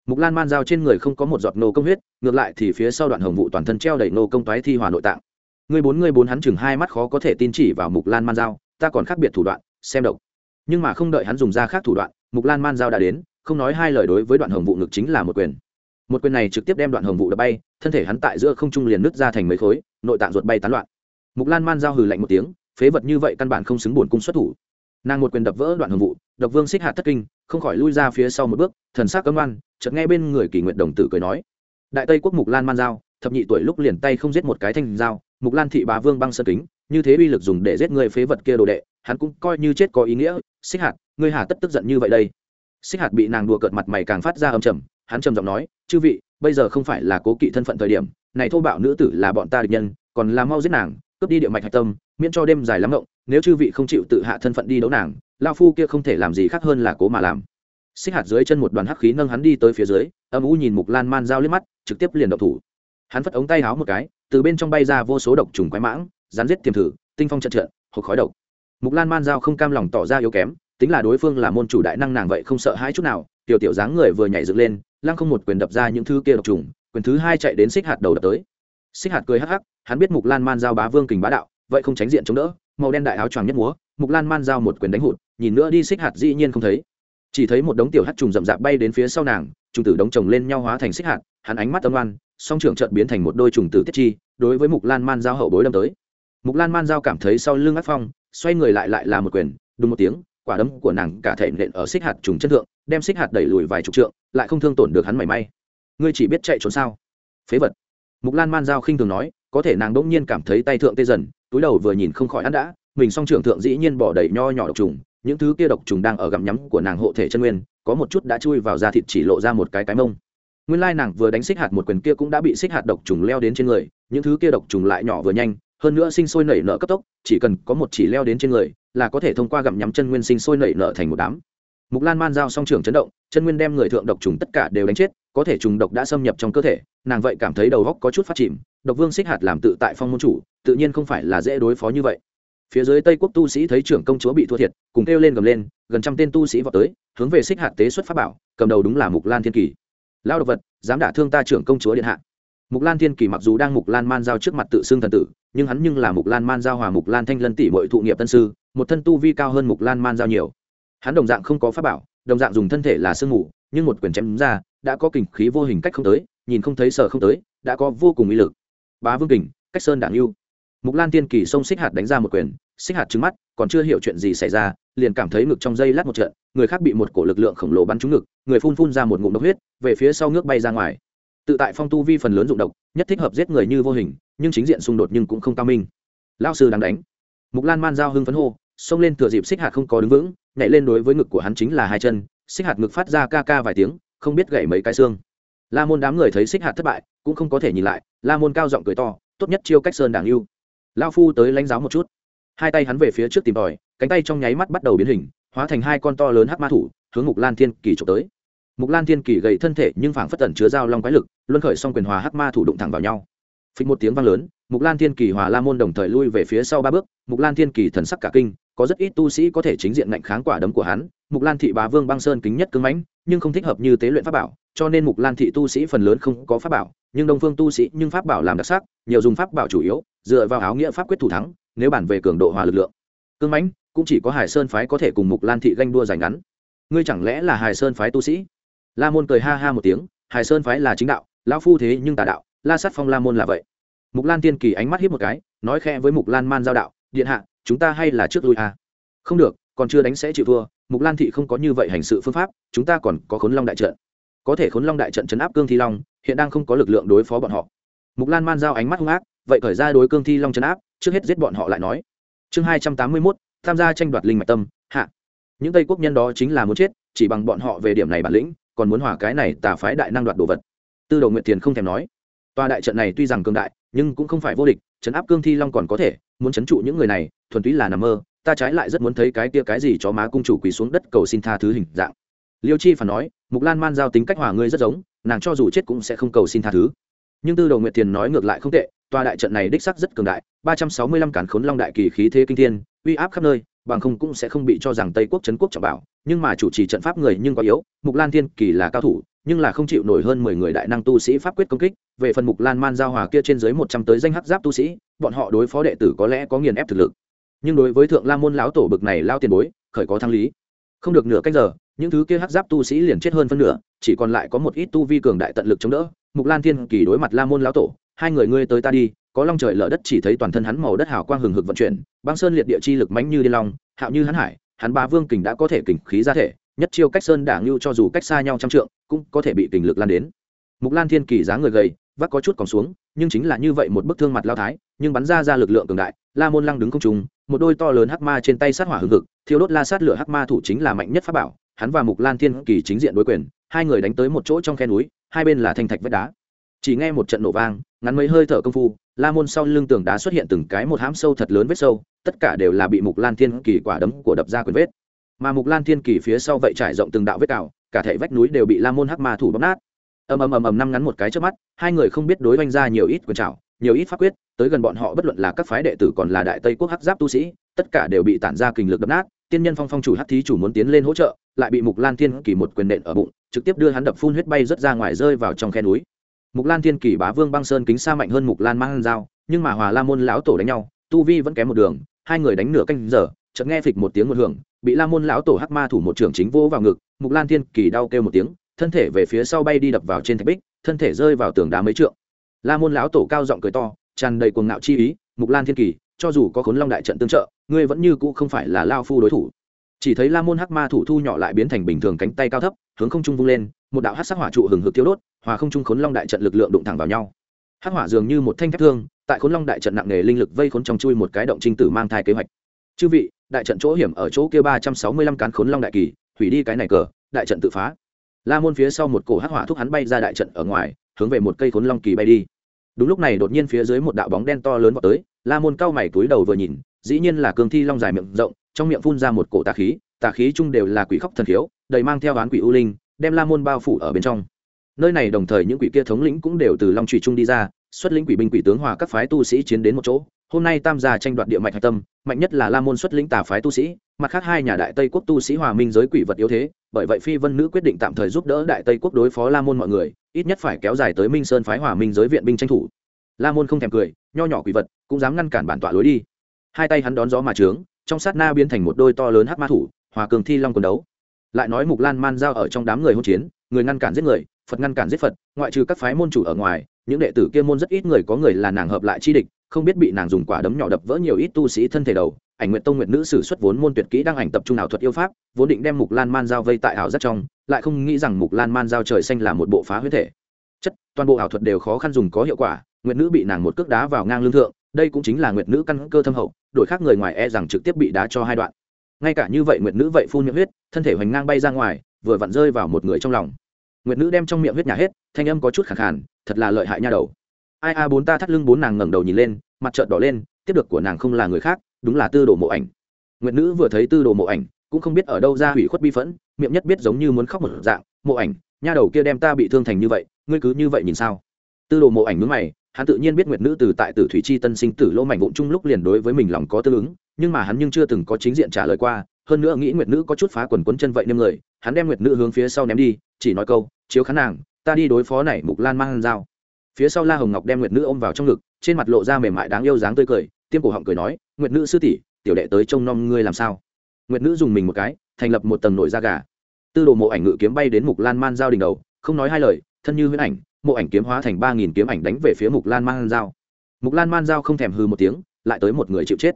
Mục lan man dao trên người không có một giọt nô công huyết, ngược lại thì phía sau đoạn hồng vụ toàn thân treo đầy nô công toái thi hòa nội tạng. Người bốn người bốn hắn chừng hai mắt khó có thể tin chỉ vào mục lan man dao ta còn khác biệt thủ đoạn, xem độc. Nhưng mà không đợi hắn dùng ra khác thủ đoạn, mục lan man dao đã đến, không nói hai lời đối với đoạn hồng vụ ngực chính là một quyền. Một quyền này trực tiếp đem đoạn hồng vụ đập bay, thân thể hắn tại giữa không trung liền nứt ra thành mấy khối, nội tạng ruột bay tán loạn. Mục lan man giao hừ lạnh một tiếng, phế vật như vậy căn bản không xứng buồn cung xuất thủ nàng một quyền đập vỡ đoạn hồng vụ, độc vương xích hạ thất kinh, không khỏi lui ra phía sau một bước, thần sắc cấm oan, chợt nghe bên người kỷ nguyện đồng tử cười nói, đại tây quốc mục lan man giao, thập nhị tuổi lúc liền tay không giết một cái thanh dao mục lan thị bá vương băng sơn kính, như thế uy lực dùng để giết người phế vật kia đồ đệ, hắn cũng coi như chết có ý nghĩa, xích hạt, ngươi hà tất tức giận như vậy đây. Xích hạt bị nàng đùa cợt mặt mày càng phát ra âm trầm, hắn trầm giọng nói, chư vị, bây giờ không phải là cố kỵ thân phận thời điểm, này thô bạo nữ tử là bọn ta địch nhân, còn là mau giết nàng, cướp đi địa mạch hạch tâm miễn cho đêm dài lắm ngộng, nếu chư vị không chịu tự hạ thân phận đi đấu nàng lao phu kia không thể làm gì khác hơn là cố mà làm. Xích hạt dưới chân một đoàn hắc khí nâng hắn đi tới phía dưới, âm u nhìn mục lan man dao liếc mắt, trực tiếp liền độc thủ. Hắn phất ống tay háo một cái, từ bên trong bay ra vô số độc trùng quái mãng rán giết tiềm thử, tinh phong trận trận hộp khói độc. Mục lan man dao không cam lòng tỏ ra yếu kém, tính là đối phương là môn chủ đại năng nàng vậy không sợ hãi chút nào, tiểu tiểu dáng người vừa nhảy dựng lên, lăng không một quyền đập ra những thứ kia độc trùng, quyền thứ hai chạy đến xích hạt đầu đập tới. Xích hạt cười hắc hắc, hắn biết mục lan man giao bá vương kình bá đạo vậy không tránh diện chống đỡ, màu đen đại áo choàng nhất múa, mục lan man giao một quyền đánh hụt, nhìn nữa đi xích hạt dĩ nhiên không thấy. Chỉ thấy một đống tiểu hắt trùng rậm rạp bay đến phía sau nàng, trùng tử đống chồng lên nhau hóa thành xích hạt, hắn ánh mắt âm oan, song trưởng trợt biến thành một đôi trùng tử tiết chi, đối với mục lan man giao hậu bối đâm tới. Mục lan man giao cảm thấy sau lưng ác phong, xoay người lại lại là một quyền, đúng một tiếng, quả đấm của nàng cả thể nện ở xích hạt trùng chân thượng, đem xích hạt đẩy lùi vài chục trượng, lại không thương tổn được hắn mảy may. Ngươi chỉ biết chạy trốn sao? Phế vật. Mục lan man giao khinh thường nói, có thể nàng đỗng nhiên cảm thấy tay thượng tê dần túi đầu vừa nhìn không khỏi ăn đã, mình song trưởng thượng dĩ nhiên bỏ đầy nho nhỏ độc trùng, những thứ kia độc trùng đang ở gặm nhắm của nàng hộ thể chân nguyên, có một chút đã chui vào da thịt chỉ lộ ra một cái cái mông. Nguyên lai nàng vừa đánh xích hạt một quyền kia cũng đã bị xích hạt độc trùng leo đến trên người, những thứ kia độc trùng lại nhỏ vừa nhanh, hơn nữa sinh sôi nảy nở cấp tốc, chỉ cần có một chỉ leo đến trên người là có thể thông qua gặm nhắm chân nguyên sinh sôi nảy nở thành một đám. Mục lan man giao song trưởng chấn động, chân nguyên đem người thượng độc trùng tất cả đều đánh chết, có thể trùng độc đã xâm nhập trong cơ thể, nàng vậy cảm thấy đầu góc có chút phát chìm độc vương xích hạt làm tự tại phong môn chủ, tự nhiên không phải là dễ đối phó như vậy. Phía dưới tây quốc tu sĩ thấy trưởng công chúa bị thua thiệt, cùng kêu lên gầm lên, gần trăm tên tu sĩ vào tới, hướng về xích hạt tế xuất pháp bảo, cầm đầu đúng là mục lan thiên kỳ. Lao độc vật, dám đả thương ta trưởng công chúa điện hạ. Mục lan thiên kỳ mặc dù đang mục lan man giao trước mặt tự xưng thần tử, nhưng hắn nhưng là mục lan man giao hòa mục lan thanh lân tỷ bội thụ nghiệp tân sư, một thân tu vi cao hơn mục lan man giao nhiều. Hắn đồng dạng không có pháp bảo, đồng dạng dùng thân thể là sương mù, nhưng một quyền chém ra, đã có kình khí vô hình cách không tới, nhìn không thấy sở không tới, đã có vô cùng uy lực bá vương kình, cách sơn đảng yêu mục lan tiên kỳ xông xích hạt đánh ra một quyền, xích hạt trứng mắt, còn chưa hiểu chuyện gì xảy ra, liền cảm thấy ngực trong dây lát một trận, người khác bị một cổ lực lượng khổng lồ bắn trúng ngực, người phun phun ra một ngụm độc huyết, về phía sau nước bay ra ngoài. Tự tại phong tu vi phần lớn dụng độc, nhất thích hợp giết người như vô hình, nhưng chính diện xung đột nhưng cũng không cao minh. Lao sư đang đánh. Mục lan man giao hưng phấn hô, xông lên thừa dịp xích hạt không có đứng vững, nhảy lên đối với ngực của hắn chính là hai chân, xích hạt ngực phát ra ca ca vài tiếng, không biết gãy mấy cái xương. La môn đám người thấy xích hạt thất bại cũng không có thể nhìn lại, la môn cao giọng cười to, tốt nhất chiêu cách sơn đảng lưu lao phu tới lãnh giáo một chút. Hai tay hắn về phía trước tìm tòi, cánh tay trong nháy mắt bắt đầu biến hình, hóa thành hai con to lớn hắc ma thủ, hướng mục lan thiên kỳ trộm tới. Mục lan thiên kỳ gầy thân thể nhưng phảng phất tẩn chứa dao long quái lực, luân khởi xong quyền hòa hắc ma thủ đụng thẳng vào nhau. Phịch một tiếng vang lớn, mục lan thiên kỳ hòa la môn đồng thời lui về phía sau ba bước, mục lan thiên kỳ thần sắc cả kinh, có rất ít tu sĩ có thể chính diện ngạnh kháng quả đấm của hắn. Mục lan thị bá vương băng sơn kính nhất cứng mãnh, nhưng không thích hợp như tế luyện pháp bảo, cho nên mục lan thị tu sĩ phần lớn không có pháp bảo nhưng đông phương tu sĩ nhưng pháp bảo làm đặc sắc, nhiều dùng pháp bảo chủ yếu, dựa vào áo nghĩa pháp quyết thủ thắng, nếu bản về cường độ hòa lực lượng. Cương mãnh cũng chỉ có hải sơn phái có thể cùng mục lan thị ganh đua giành ngắn. Ngươi chẳng lẽ là hải sơn phái tu sĩ? La môn cười ha ha một tiếng, hải sơn phái là chính đạo, lão phu thế nhưng tà đạo, la sát phong la môn là vậy. Mục lan tiên kỳ ánh mắt hiếp một cái, nói khẽ với mục lan man giao đạo, điện hạ, chúng ta hay là trước lui à? không được, còn chưa đánh sẽ chịu thua, mục lan thị không có như vậy hành sự phương pháp, chúng ta còn có khốn long đại trận. Có thể khốn long đại trận chấn áp cương thi long hiện đang không có lực lượng đối phó bọn họ. Mục lan man giao ánh mắt hung ác, vậy khởi ra đối cương thi long chấn áp, trước hết giết bọn họ lại nói. Chương hai trăm tám mươi mốt, tham gia tranh đoạt linh mạch tâm, hạ. Những tây quốc nhân đó chính là muốn chết, chỉ bằng bọn họ về điểm này bản lĩnh, còn muốn hòa cái này tà phái đại năng đoạt đồ vật. Tư đồ nguyện tiền không thèm nói. Tòa đại trận này tuy rằng cường đại, nhưng cũng không phải vô địch chấn áp cương thi long còn có thể, muốn chấn trụ những người này, thuần túy là nằm mơ, ta trái lại rất muốn thấy cái kia cái gì cho má cung chủ quỳ xuống đất cầu xin tha thứ hình dạng. Liêu chi phản nói, mục lan man giao tính cách hòa ngươi rất giống nàng cho dù chết cũng sẽ không cầu xin tha thứ. Nhưng tư Đầu nguyệt tiền nói ngược lại không tệ, tòa đại trận này đích sắc rất cường đại, ba trăm sáu mươi lăm cản khốn long đại kỳ khí thế kinh thiên, uy áp khắp nơi, bằng không cũng sẽ không bị cho rằng tây quốc trấn quốc trọng bảo, nhưng mà chủ trì trận pháp người nhưng quá yếu, mục lan thiên kỳ là cao thủ, nhưng là không chịu nổi hơn mười người đại năng tu sĩ pháp quyết công kích, về phần mục lan man giao hòa kia trên dưới một trăm tới danh hắc giáp tu sĩ, bọn họ đối phó đệ tử có lẽ có nghiền ép thực lực. Nhưng đối với thượng la môn lão tổ bực này lao tiền bối, khởi có thăng lý. Không được nửa cách giờ những thứ kia hắc giáp tu sĩ liền chết hơn phân nửa, chỉ còn lại có một ít tu vi cường đại tận lực chống đỡ. Mục lan thiên kỳ đối mặt la môn lão tổ, hai người ngươi tới ta đi, có long trời lở đất chỉ thấy toàn thân hắn màu đất hào quang hừng hực vận chuyển, băng sơn liệt địa chi lực mãnh như điên long, hạo như hắn hải, hắn ba vương kình đã có thể kình khí ra thể, nhất chiêu cách sơn đảng lưu cho dù cách xa nhau trăm trượng, cũng có thể bị kình lực lan đến. Mục lan thiên kỳ dáng người gầy vắt có chút còn xuống, nhưng chính là như vậy một bức thương mặt lao thái, nhưng bắn ra ra lực lượng cường đại, la môn lăng đứng không trùng một đôi to lớn hắc ma trên tay sát hỏa hừng hực, thiêu đốt la sát lửa hắc ma thủ chính là mạnh nhất pháp bảo hắn và mục lan thiên kỳ chính diện đối quyền, hai người đánh tới một chỗ trong khe núi, hai bên là thanh thạch vách đá. Chỉ nghe một trận nổ vang, ngắn mấy hơi thở công phu, la môn sau lưng tường đá xuất hiện từng cái một hãm sâu thật lớn vết sâu, tất cả đều là bị mục lan thiên kỳ quả đấm của đập ra quyền vết. Mà mục lan thiên kỳ phía sau vậy trải rộng từng đạo vết cào, cả thể vách núi đều bị la môn hắc ma thủ bóp nát. Ầm ầm ầm ầm năm ngắn một cái trước mắt, hai người không biết đối oanh ra nhiều ít quần trào nhiều ít pháp quyết, tới gần bọn họ bất luận là các phái đệ tử còn là đại tây quốc hắc giáp tu sĩ, tất cả đều bị tản ra kình lực đập nát tiên nhân phong phong chủ hắc thí chủ muốn tiến lên hỗ trợ, lại bị mục lan thiên kỳ một quyền nện ở bụng, trực tiếp đưa hắn đập phun huyết bay rất ra ngoài rơi vào trong khe núi. Mục lan thiên kỳ bá vương băng sơn kính xa mạnh hơn mục lan mang dao, nhưng mà hòa la môn lão tổ đánh nhau, tu vi vẫn kém một đường, hai người đánh nửa canh giờ, chợt nghe phịch một tiếng một hưởng, bị la môn lão tổ hắc ma thủ một trưởng chính vô vào ngực, mục lan thiên kỳ đau kêu một tiếng, thân thể về phía sau bay đi đập vào trên thạch bích, thân thể rơi vào tường đá mấy trượng. La môn lão tổ cao giọng cười to, tràn đầy cuồng ngạo chi ý, mục lan thiên kỳ cho dù có khốn long đại trận tương trợ, ngươi vẫn như cũ không phải là lao phu đối thủ. Chỉ thấy la môn hắc ma thủ thu nhỏ lại biến thành bình thường cánh tay cao thấp, hướng không trung vung lên, một đạo hắc sắc hỏa trụ hừng hực tiêu đốt, hòa không trung khốn long đại trận lực lượng đụng thẳng vào nhau. Hắc hỏa dường như một thanh thép thương, tại khốn long đại trận nặng nề linh lực vây khốn trong chui một cái động trinh tử mang thai kế hoạch. Chư vị, đại trận chỗ hiểm ở chỗ kia ba trăm sáu mươi lăm cán khốn long đại kỳ, hủy đi cái này cờ, đại trận tự phá. La môn phía sau một cổ hắc hỏa thúc hắn bay ra đại trận ở ngoài, hướng về một cây khốn long kỳ bay đi. Đúng lúc này đột nhiên phía dưới một đạo bóng đen to lớn vào tới la môn cao mày túi đầu vừa nhìn, dĩ nhiên là cương thi long dài miệng rộng, trong miệng phun ra một cổ tà khí tà khí chung đều là quỷ khóc thần khiếu, đầy mang theo oán quỷ u linh, đem la môn bao phủ ở bên trong. Nơi này đồng thời những quỷ kia thống lĩnh cũng đều từ long trụy trung đi ra, xuất lĩnh quỷ binh quỷ tướng hòa các phái tu sĩ chiến đến một chỗ. Hôm nay tam gia tranh đoạt địa mạch hạch tâm, mạnh nhất là la môn xuất lĩnh tà phái tu sĩ, mặt khác hai nhà đại tây quốc tu sĩ hòa minh giới quỷ vật yếu thế, bởi vậy phi vân nữ quyết định tạm thời giúp đỡ đại tây quốc đối phó la môn mọi người, ít nhất phải kéo dài tới minh sơn phái hòa minh giới viện binh tranh thủ la môn không thèm cười, nho nhỏ quỷ vật, cũng dám ngăn cản bản tọa lối đi. Hai tay hắn đón gió mà trướng, trong sát na biến thành một đôi to lớn hắc ma thủ, hòa cường thi long quần đấu. Lại nói mục lan man giao ở trong đám người hỗn chiến, người ngăn cản giết người, phật ngăn cản giết phật, ngoại trừ các phái môn chủ ở ngoài, những đệ tử kia môn rất ít người có người là nàng hợp lại chi địch, không biết bị nàng dùng quả đấm nhỏ đập vỡ nhiều ít tu sĩ thân thể đầu. Ảnh nguyện tông nguyện nữ sử xuất vốn môn tuyệt kỹ đang ảnh tập trung ảo thuật yêu pháp, vốn định đem mục lan man giao vây tại ảo rất trong, lại không nghĩ rằng mục lan man giao trời xanh là một bộ phá huyết thể. Chất, toàn bộ ảo thuật đều khó khăn dùng có hiệu quả Nguyệt nữ bị nàng một cước đá vào ngang lương thượng, đây cũng chính là Nguyệt nữ căn cơ thâm hậu, đổi khác người ngoài e rằng trực tiếp bị đá cho hai đoạn. Ngay cả như vậy nguyệt nữ vậy phun miệng huyết, thân thể hoành ngang bay ra ngoài, vừa vặn rơi vào một người trong lòng. Nguyệt nữ đem trong miệng huyết nhà hết, thanh âm có chút khẳng khàn, thật là lợi hại nha đầu. Ai a bốn ta thắt lưng bốn nàng ngẩng đầu nhìn lên, mặt trợn đỏ lên, tiếp được của nàng không là người khác, đúng là tư đồ mộ ảnh. Nguyệt nữ vừa thấy tư đồ mộ ảnh, cũng không biết ở đâu ra hủy khuất bi phẫn, miệng nhất biết giống như muốn khóc một dạng, mộ ảnh, nha đầu kia đem ta bị thương thành như vậy, ngươi cứ như vậy nhìn sao? Tư đồ mộ ảnh mướn mày hắn tự nhiên biết nguyệt nữ từ tại tử thủy chi tân sinh tử lỗ mảnh vụn chung lúc liền đối với mình lòng có tương ứng, nhưng mà hắn nhưng chưa từng có chính diện trả lời qua, hơn nữa nghĩ nguyệt nữ có chút phá quần quấn chân vậy nên người, hắn đem nguyệt nữ hướng phía sau ném đi, chỉ nói câu, chiếu khán nàng, ta đi đối phó này mục lan mang dao phía sau la hồng ngọc đem nguyệt nữ ôm vào trong ngực, trên mặt lộ ra mềm mại đáng yêu dáng tươi cười, tiêm cổ họng cười nói, nguyệt nữ sư tỷ, tiểu đệ tới trông nom ngươi làm sao? Nguyệt nữ dùng mình một cái, thành lập một tầng nổi da gà. Tư đồ mộ ảnh ngự kiếm bay đến mục lan man giao đỉnh đầu, không nói hai lời, thân như huyễn ảnh mộ ảnh kiếm hóa thành ba nghìn kiếm ảnh đánh về phía mục lan man dao mục lan man dao không thèm hư một tiếng, lại tới một người chịu chết.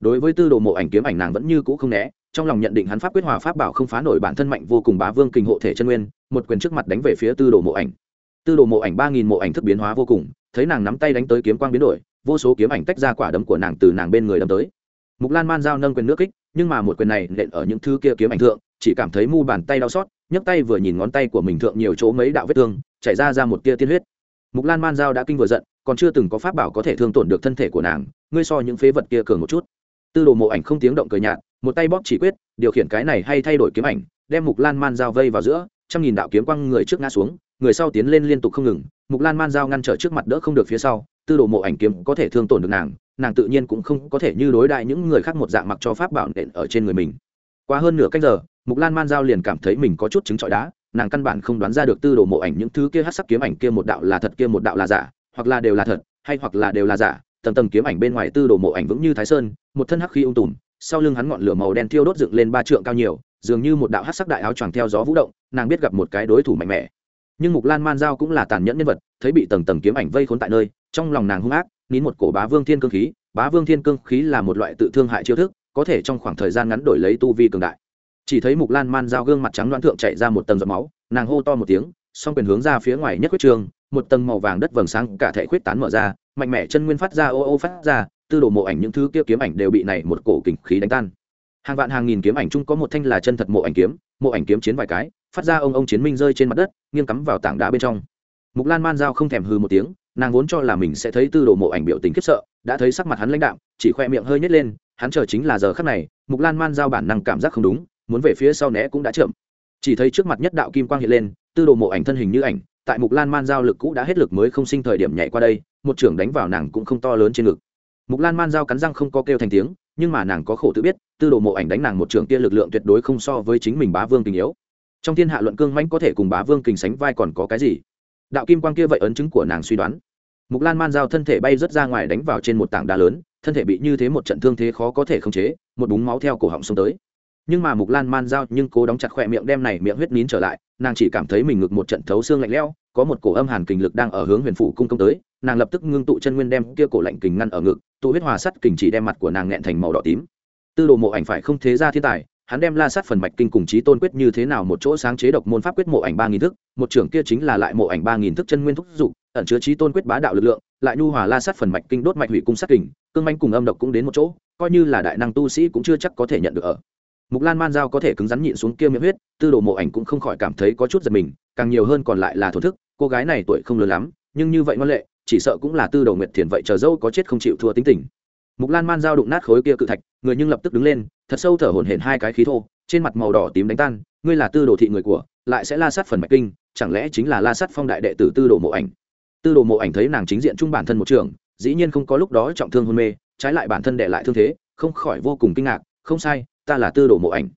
Đối với tư đồ mộ ảnh kiếm ảnh nàng vẫn như cũ không né, trong lòng nhận định hắn pháp quyết hòa pháp bảo không phá nổi bản thân mạnh vô cùng bá vương kinh hộ thể chân nguyên, một quyền trước mặt đánh về phía tư đồ mộ ảnh. Tư đồ mộ ảnh ba nghìn mộ ảnh thức biến hóa vô cùng, thấy nàng nắm tay đánh tới kiếm quang biến đổi, vô số kiếm ảnh tách ra quả đấm của nàng từ nàng bên người đâm tới. Mục lan man giao nâng quyền nước kích, nhưng mà một quyền này nện ở những thứ kia kiếm ảnh thượng, chỉ cảm thấy mu bàn tay đau xót, nhấc tay vừa nhìn ngón tay của mình thượng nhiều chỗ mấy đạo vết thương chảy ra ra một tia tiên huyết. Mục lan man giao đã kinh vừa giận, còn chưa từng có pháp bảo có thể thương tổn được thân thể của nàng, ngươi so những phế vật kia cường một chút. Tư đồ mộ ảnh không tiếng động cười nhạt, một tay bóp chỉ quyết, điều khiển cái này hay thay đổi kiếm ảnh, đem mục lan man giao vây vào giữa, trăm nghìn đạo kiếm quăng người trước ngã xuống, người sau tiến lên liên tục không ngừng, mục lan man giao ngăn trở trước mặt đỡ không được phía sau, tư đồ mộ ảnh kiếm có thể thương tổn được nàng nàng tự nhiên cũng không có thể như đối đại những người khác một dạng mặc cho pháp bảo nện ở trên người mình. Qua hơn nửa cách giờ, mục lan man giao liền cảm thấy mình có chút chứng trọi đá nàng căn bản không đoán ra được tư đồ mộ ảnh những thứ kia hát sắc kiếm ảnh kia một đạo là thật kia một đạo là giả, hoặc là đều là thật, hay hoặc là đều là giả. Tầng tầng kiếm ảnh bên ngoài tư đồ mộ ảnh vững như thái sơn, một thân hắc khí ung tùm, sau lưng hắn ngọn lửa màu đen thiêu đốt dựng lên ba trượng cao nhiều, dường như một đạo hát sắc đại áo choàng theo gió vũ động, nàng biết gặp một cái đối thủ mạnh mẽ. Nhưng mục lan man giao cũng là tàn nhẫn nhân vật, thấy bị tầng tầng kiếm ảnh vây khốn tại nơi, trong lòng nàng hung ác, nín một cổ bá vương thiên cương khí. Bá vương thiên cương khí là một loại tự thương hại chiêu thức, có thể trong khoảng thời gian ngắn đổi lấy tu vi cường đại chỉ thấy mục lan man giao gương mặt trắng loạn thượng chạy ra một tầng giọt máu, nàng hô to một tiếng, song quyền hướng ra phía ngoài nhất quyết trường, một tầng màu vàng đất vầng sáng cả thể khuyết tán mở ra, mạnh mẽ chân nguyên phát ra, ô ô phát ra, tư đồ mộ ảnh những thứ kia kiếm ảnh đều bị này một cổ kình khí đánh tan. Hàng vạn hàng nghìn kiếm ảnh chung có một thanh là chân thật mộ ảnh kiếm, mộ ảnh kiếm chiến vài cái, phát ra ông ông chiến minh rơi trên mặt đất, nghiêng cắm vào tảng đá bên trong. Mục lan man giao không thèm hư một tiếng, nàng vốn cho là mình sẽ thấy tư đồ mộ ảnh biểu tình khiếp sợ, đã thấy sắc mặt hắn lãnh đạm, chỉ khoe miệng hơi nhét lên, hắn chờ chính là giờ khắc này, mục lan man giao bản năng cảm giác không đúng muốn về phía sau né cũng đã chậm. Chỉ thấy trước mặt nhất đạo kim quang hiện lên, tư đồ mộ ảnh thân hình như ảnh, tại mục lan man giao lực cũ đã hết lực mới không sinh thời điểm nhảy qua đây, một trưởng đánh vào nàng cũng không to lớn trên ngực. Mục lan man giao cắn răng không có kêu thành tiếng, nhưng mà nàng có khổ tự biết, tư đồ mộ ảnh đánh nàng một trưởng kia lực lượng tuyệt đối không so với chính mình bá vương tình yếu. Trong thiên hạ luận cương mãnh có thể cùng bá vương kình sánh vai còn có cái gì? Đạo kim quang kia vậy ấn chứng của nàng suy đoán. Mục lan man giao thân thể bay rớt ra ngoài đánh vào trên một tảng đá lớn, thân thể bị như thế một trận thương thế khó có thể khống chế, một búng máu theo cổ họng xông tới nhưng mà mục lan man giao nhưng cố đóng chặt khỏe miệng đem này miệng huyết nín trở lại, nàng chỉ cảm thấy mình ngực một trận thấu xương lạnh lẽo, có một cổ âm hàn kình lực đang ở hướng huyền phủ cung công tới, nàng lập tức ngưng tụ chân nguyên đem kia cổ lạnh kình ngăn ở ngực, tụ huyết hòa sắt kình chỉ đem mặt của nàng nghẹn thành màu đỏ tím. Tư đồ mộ ảnh phải không thế ra thiên tài, hắn đem la sát phần mạch kinh cùng trí tôn quyết như thế nào một chỗ sáng chế độc môn pháp quyết mộ ảnh ba nghìn thức, một trưởng kia chính là lại mộ ảnh ba nghìn thức chân nguyên thúc dục, ẩn chứa trí tôn quyết bá đạo lực lượng, lại nhu hòa la sát phần mạch kinh đốt mạch hủy cung sát kình, cương manh cùng âm độc cũng đến một chỗ, coi như là đại năng tu sĩ cũng chưa chắc có thể nhận được ở mục lan man giao có thể cứng rắn nhịn xuống kia miệng huyết, tư đồ mộ ảnh cũng không khỏi cảm thấy có chút giật mình, càng nhiều hơn còn lại là thổ thức, cô gái này tuổi không lớn lắm, nhưng như vậy ngoan lệ, chỉ sợ cũng là tư đồ nguyệt thiền vậy chờ dâu có chết không chịu thua tính tình. Mục lan man giao đụng nát khối kia cự thạch, người nhưng lập tức đứng lên, thật sâu thở hổn hển hai cái khí thô, trên mặt màu đỏ tím đánh tan, ngươi là tư đồ thị người của, lại sẽ la sát phần mạch kinh, chẳng lẽ chính là la sát phong đại đệ tử tư đồ mộ ảnh? Tư đồ mộ ảnh thấy nàng chính diện chung bản thân một trường, dĩ nhiên không có lúc đó trọng thương hôn mê, trái lại bản thân đệ lại thương thế, không khỏi vô cùng kinh ngạc, không sai ta là tư đồ mộ ảnh.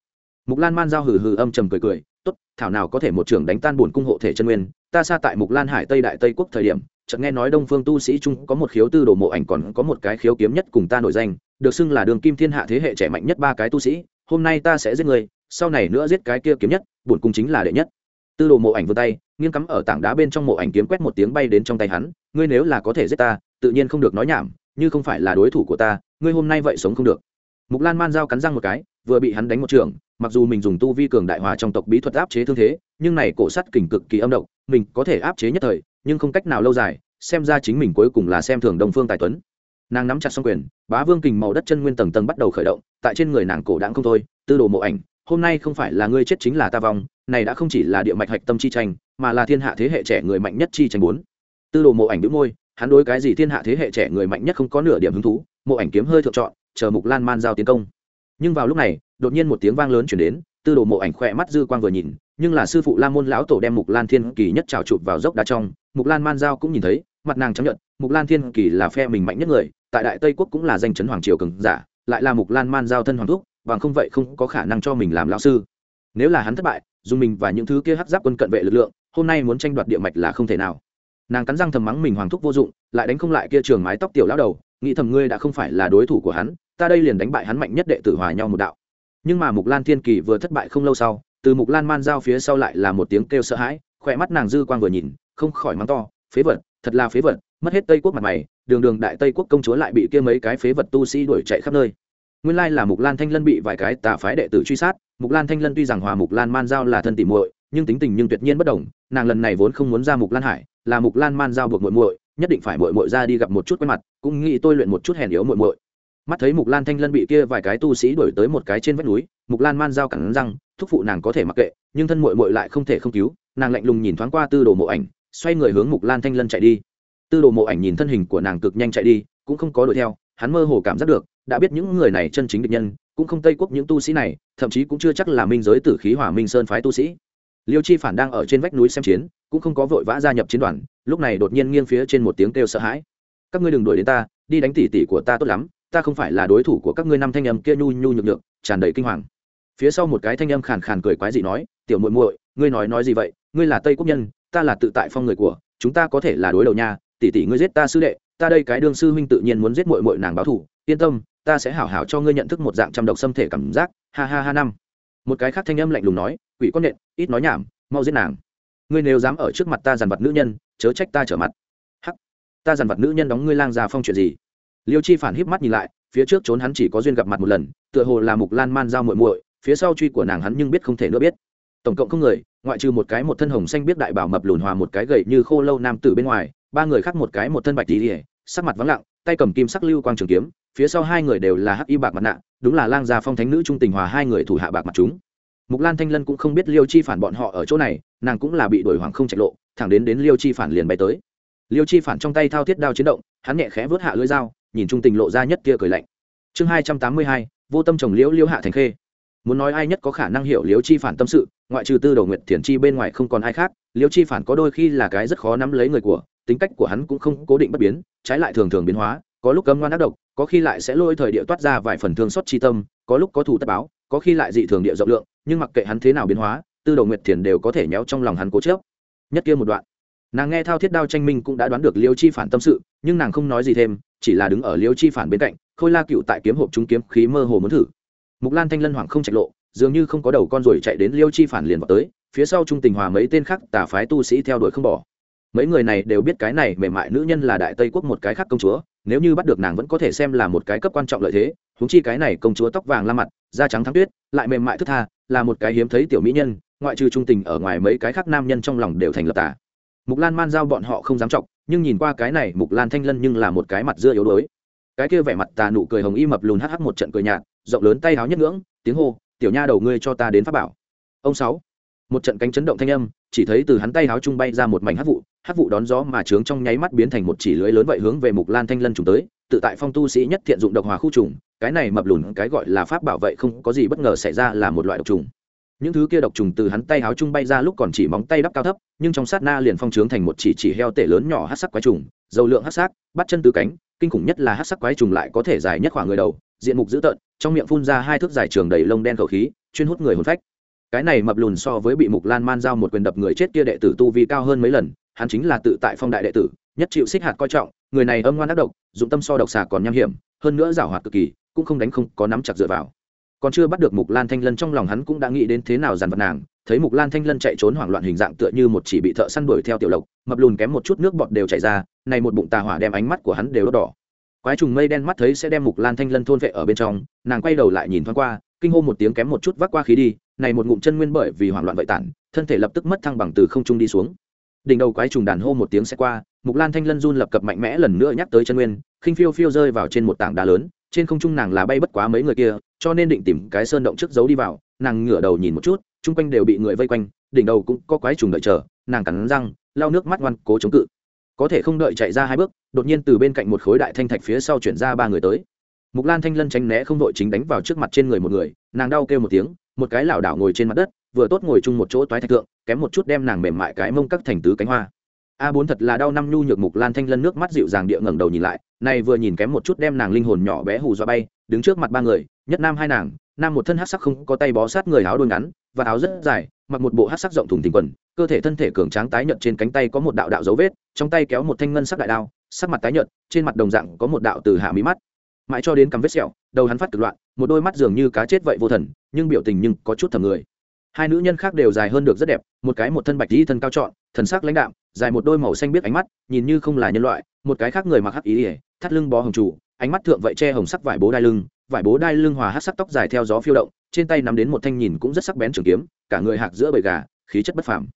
Mục lan man giao hừ hừ âm trầm cười cười, tốt, thảo nào có thể một trưởng đánh tan bổn cung hộ thể chân nguyên. Ta xa tại mục lan hải tây đại tây quốc thời điểm, chợt nghe nói đông phương tu sĩ trung có một khiếu tư đồ mộ ảnh còn có một cái khiếu kiếm nhất cùng ta nổi danh, được xưng là đường kim thiên hạ thế hệ trẻ mạnh nhất ba cái tu sĩ. Hôm nay ta sẽ giết người, sau này nữa giết cái kia kiếm nhất, bổn cung chính là đệ nhất. Tư đồ mộ ảnh vươn tay, nghiêng cắm ở tảng đá bên trong mộ ảnh kiếm quét một tiếng bay đến trong tay hắn, ngươi nếu là có thể giết ta, tự nhiên không được nói nhảm, như không phải là đối thủ của ta, ngươi hôm nay vậy sống không được. Mục lan man dao cắn răng một cái vừa bị hắn đánh một trường, mặc dù mình dùng tu vi cường đại hòa trong tộc bí thuật áp chế thương thế, nhưng này cổ sắt kình cực kỳ âm độc, mình có thể áp chế nhất thời, nhưng không cách nào lâu dài, xem ra chính mình cuối cùng là xem thường đồng phương tài tuấn. Nàng nắm chặt xong quyền, bá vương kình màu đất chân nguyên tầng tầng bắt đầu khởi động, tại trên người nàng cổ đãng không thôi, tư đồ mộ ảnh, hôm nay không phải là ngươi chết chính là ta vong, này đã không chỉ là địa mạch hạch tâm chi tranh, mà là thiên hạ thế hệ trẻ người mạnh nhất chi tranh bốn. Tư đồ mộ ảnh đĩu môi, hắn đối cái gì thiên hạ thế hệ trẻ người mạnh nhất không có nửa điểm hứng thú, mộ ảnh kiếm hơi thượng chọn, chờ mục lan man giao tiến công nhưng vào lúc này, đột nhiên một tiếng vang lớn chuyển đến, tư đồ mộ ảnh khỏe mắt dư quang vừa nhìn, nhưng là sư phụ la môn lão tổ đem mục lan thiên kỳ nhất trào chụp vào dốc đá trong, mục lan man giao cũng nhìn thấy, mặt nàng chấp nhận mục lan thiên kỳ là phe mình mạnh nhất người, tại đại tây quốc cũng là danh chấn hoàng triều cường giả, lại là mục lan man giao thân hoàng thúc, bằng không vậy không có khả năng cho mình làm lão sư. Nếu là hắn thất bại, dùng mình và những thứ kia hắc giáp quân cận vệ lực lượng, hôm nay muốn tranh đoạt địa mạch là không thể nào. Nàng cắn răng thầm mắng mình hoàng thúc vô dụng, lại đánh không lại kia trường mái tóc tiểu lão đầu, nghĩ thầm ngươi đã không phải là đối thủ của hắn ta đây liền đánh bại hắn mạnh nhất đệ tử hòa nhau một đạo. Nhưng mà mục lan thiên kỳ vừa thất bại không lâu sau, từ mục lan man giao phía sau lại là một tiếng kêu sợ hãi, khỏe mắt nàng dư quang vừa nhìn, không khỏi mắng to, phế vật, thật là phế vật, mất hết tây quốc mặt mày, đường đường đại tây quốc công chúa lại bị kia mấy cái phế vật tu sĩ đuổi chạy khắp nơi. Nguyên lai là mục lan thanh lân bị vài cái tà phái đệ tử truy sát, mục lan thanh lân tuy rằng hòa mục lan man giao là thân tỉ muội, nhưng tính tình nhưng tuyệt nhiên bất đồng, nàng lần này vốn không muốn ra mục lan hải, là mục lan man giao buộc muội muội, nhất định phải muội muội ra đi gặp một chút quen mặt, cũng nghĩ tôi luyện một chút hèn yếu muội muội mắt thấy mục lan thanh lân bị kia vài cái tu sĩ đuổi tới một cái trên vách núi mục lan man dao cẳng răng thúc phụ nàng có thể mặc kệ nhưng thân mội mội lại không thể không cứu nàng lạnh lùng nhìn thoáng qua tư đồ mộ ảnh xoay người hướng mục lan thanh lân chạy đi tư đồ mộ ảnh nhìn thân hình của nàng cực nhanh chạy đi cũng không có đuổi theo hắn mơ hồ cảm giác được đã biết những người này chân chính địch nhân cũng không tây quốc những tu sĩ này thậm chí cũng chưa chắc là minh giới tử khí hỏa minh sơn phái tu sĩ liêu chi phản đang ở trên vách núi xem chiến cũng không có vội vã gia nhập chiến đoàn lúc này đột nhiên nghiêng phía trên một tiếng kêu sợ hãi các ngươi đừng đuổi đến ta đi đánh tỉ tỉ của ta tốt lắm ta không phải là đối thủ của các ngươi năm thanh âm kia nhu nhu nhược nhược, tràn đầy kinh hoàng. Phía sau một cái thanh âm khàn khàn cười quái dị nói, tiểu muội muội, ngươi nói nói gì vậy? Ngươi là tây quốc nhân, ta là tự tại phong người của, chúng ta có thể là đối đầu nha. Tỷ tỷ ngươi giết ta sư đệ, ta đây cái đương sư huynh tự nhiên muốn giết muội muội nàng báo thù. Yên tâm, ta sẽ hảo hảo cho ngươi nhận thức một dạng trăm độc xâm thể cảm giác. Ha ha ha năm. Một cái khác thanh âm lạnh lùng nói, quỷ con nện, ít nói nhảm, mau giết nàng. Ngươi nếu dám ở trước mặt ta dằn vặt nữ nhân, chớ trách ta trở mặt. Hắc. Ta dằn vặt nữ nhân đóng ngươi lang già phong chuyện gì? Liêu chi phản híp mắt nhìn lại, phía trước trốn hắn chỉ có duyên gặp mặt một lần, tựa hồ là mục lan man giao muội muội, phía sau truy của nàng hắn nhưng biết không thể nữa biết. Tổng cộng không người, ngoại trừ một cái một thân hồng xanh biết đại bảo mập lùn hòa một cái gậy như khô lâu nam tử bên ngoài, ba người khác một cái một thân bạch tí sắc mặt vắng lặng, tay cầm kim sắc lưu quang trường kiếm, phía sau hai người đều là hắc y bạc mặt nạ, đúng là lang gia phong thánh nữ trung tình hòa hai người thủ hạ bạc mặt chúng. Mục lan thanh lân cũng không biết liêu chi phản bọn họ ở chỗ này, nàng cũng là bị đuổi hoàng không chạy lộ, thẳng đến đến liêu chi phản liền bay tới. Liêu chi phản trong tay thao thiết đao chiến động, hắn nhẹ khẽ vớt hạ lưỡi dao nhìn trung tình lộ ra nhất kia cười lạnh. Chương hai trăm tám mươi hai, vô tâm trồng liễu liễu hạ thành khê. Muốn nói ai nhất có khả năng hiểu liễu chi phản tâm sự, ngoại trừ tư đầu nguyện thiền chi bên ngoài không còn ai khác, liễu chi phản có đôi khi là cái rất khó nắm lấy người của, tính cách của hắn cũng không cố định bất biến, trái lại thường thường biến hóa, có lúc cấm ngoan ác độc, có khi lại sẽ lôi thời địa toát ra vài phần thương xót chi tâm, có lúc có thủ tất báo, có khi lại dị thường địa rộng lượng, nhưng mặc kệ hắn thế nào biến hóa, tư đầu nguyệt thiền đều có thể nhéo trong lòng hắn cố chớp nhất kia một đoạn. Nàng nghe thao thiết đao tranh minh cũng đã đoán được liêu chi phản tâm sự, nhưng nàng không nói gì thêm chỉ là đứng ở liêu chi phản bên cạnh, khôi la cựu tại kiếm hộp chúng kiếm khí mơ hồ muốn thử mục lan thanh lân hoảng không chạy lộ, dường như không có đầu con rồi chạy đến liêu chi phản liền vào tới, phía sau trung tình hòa mấy tên khác tà phái tu sĩ theo đuổi không bỏ mấy người này đều biết cái này mềm mại nữ nhân là đại tây quốc một cái khác công chúa, nếu như bắt được nàng vẫn có thể xem là một cái cấp quan trọng lợi thế húng chi cái này công chúa tóc vàng la mặt, da trắng thắng tuyết, lại mềm mại thức tha, là một cái hiếm thấy tiểu mỹ nhân, ngoại trừ trung tình ở ngoài mấy cái khác nam nhân trong lòng đều thành lập tà. mục lan man giao bọn họ không dám trọng nhưng nhìn qua cái này mục lan thanh lân nhưng là một cái mặt dưa yếu đuối. Cái kia vẻ mặt tà nụ cười hồng y mập lùn hắc hắc một trận cười nhạt, rộng lớn tay háo nhất ngưỡng, tiếng hô, tiểu nha đầu ngươi cho ta đến pháp bảo. Ông sáu, một trận cánh chấn động thanh âm, chỉ thấy từ hắn tay háo trung bay ra một mảnh hắc vụ hắc vụ đón gió mà trướng trong nháy mắt biến thành một chỉ lưới lớn vậy hướng về mục lan thanh lân trùng tới, tự tại phong tu sĩ nhất thiện dụng độc hòa khu trùng, cái này mập lùn cái gọi là pháp bảo vậy không có gì bất ngờ xảy ra là một loại độc trùng những thứ kia độc trùng từ hắn tay háo trung bay ra lúc còn chỉ móng tay đắp cao thấp, nhưng trong sát na liền phong trướng thành một chỉ chỉ heo tể lớn nhỏ hát sắc quái trùng, dầu lượng hát sắc, bắt chân tứ cánh, kinh khủng nhất là hát sắc quái trùng lại có thể dài nhất khoảng người đầu, diện mục dữ tợn, trong miệng phun ra hai thước dài trường đầy lông đen khẩu khí, chuyên hút người hồn phách. Cái này mập lùn so với bị mục lan man giao một quyền đập người chết kia đệ tử tu vi cao hơn mấy lần, hắn chính là tự tại phong đại đệ tử, nhất chịu xích hạt coi trọng, người này âm ngoan ác độc, dụng tâm so độc xà còn nham hiểm, hơn nữa giảo hoạt cực kỳ, cũng không đánh không có nắm chặt dựa vào còn chưa bắt được mục lan thanh lân trong lòng hắn cũng đã nghĩ đến thế nào dàn vật nàng, thấy mục lan thanh lân chạy trốn hoảng loạn hình dạng tựa như một chỉ bị thợ săn đuổi theo tiểu lộc, mập lùn kém một chút nước bọt đều chảy ra, này một bụng tà hỏa đem ánh mắt của hắn đều đốt đỏ. Quái trùng mây đen mắt thấy sẽ đem mục lan thanh lân thôn vệ ở bên trong, nàng quay đầu lại nhìn thoáng qua, kinh hô một tiếng kém một chút vác qua khí đi, này một ngụm chân nguyên bởi vì hoảng loạn vậy tản, thân thể lập tức mất thăng bằng từ không trung đi xuống. Đỉnh đầu quái trùng đàn hô một tiếng sẽ qua, mục lan thanh lân run lập cập mạnh mẽ lần nữa nhắc tới chân nguyên, khinh phiêu phiêu rơi vào trên một tảng đá lớn trên không trung nàng là bay bất quá mấy người kia, cho nên định tìm cái sơn động trước giấu đi vào, nàng ngửa đầu nhìn một chút, chung quanh đều bị người vây quanh, đỉnh đầu cũng có quái trùng đợi chờ, nàng cắn răng, lau nước mắt ngoan cố chống cự. Có thể không đợi chạy ra hai bước, đột nhiên từ bên cạnh một khối đại thanh thạch phía sau chuyển ra ba người tới. Mục lan thanh lân tránh né không đội chính đánh vào trước mặt trên người một người, nàng đau kêu một tiếng, một cái lảo đảo ngồi trên mặt đất, vừa tốt ngồi chung một chỗ toái thạch tượng kém một chút đem nàng mềm mại cái mông cắt thành tứ cánh hoa a bốn thật là đau năm nhu nhược mục lan thanh lân nước mắt dịu dàng địa ngẩng đầu nhìn lại, này vừa nhìn kém một chút đem nàng linh hồn nhỏ bé hù do bay, đứng trước mặt ba người, nhất nam hai nàng, nam một thân hát sắc không có tay bó sát người áo đôi ngắn, và áo rất dài, mặc một bộ hát sắc rộng thùng tình quần, cơ thể thân thể cường tráng tái nhợt trên cánh tay có một đạo đạo dấu vết, trong tay kéo một thanh ngân sắc đại đao, sắc mặt tái nhợt, trên mặt đồng dạng có một đạo từ hạ mí mắt. Mãi cho đến cắm vết sẹo, đầu hắn phát cực loạn, một đôi mắt dường như cá chết vậy vô thần, nhưng biểu tình nhưng có chút thầm người hai nữ nhân khác đều dài hơn được rất đẹp, một cái một thân bạch dĩ thân cao trọn, thần sắc lãnh đạm, dài một đôi màu xanh biết ánh mắt, nhìn như không là nhân loại, một cái khác người mặc hắc ý ỉa thắt lưng bó hồng chủ, ánh mắt thượng vậy che hồng sắc vải bố đai lưng, vải bố đai lưng hòa hát sắc tóc dài theo gió phiêu động, trên tay nắm đến một thanh nhìn cũng rất sắc bén trường kiếm, cả người hạc giữa bầy gà, khí chất bất phàm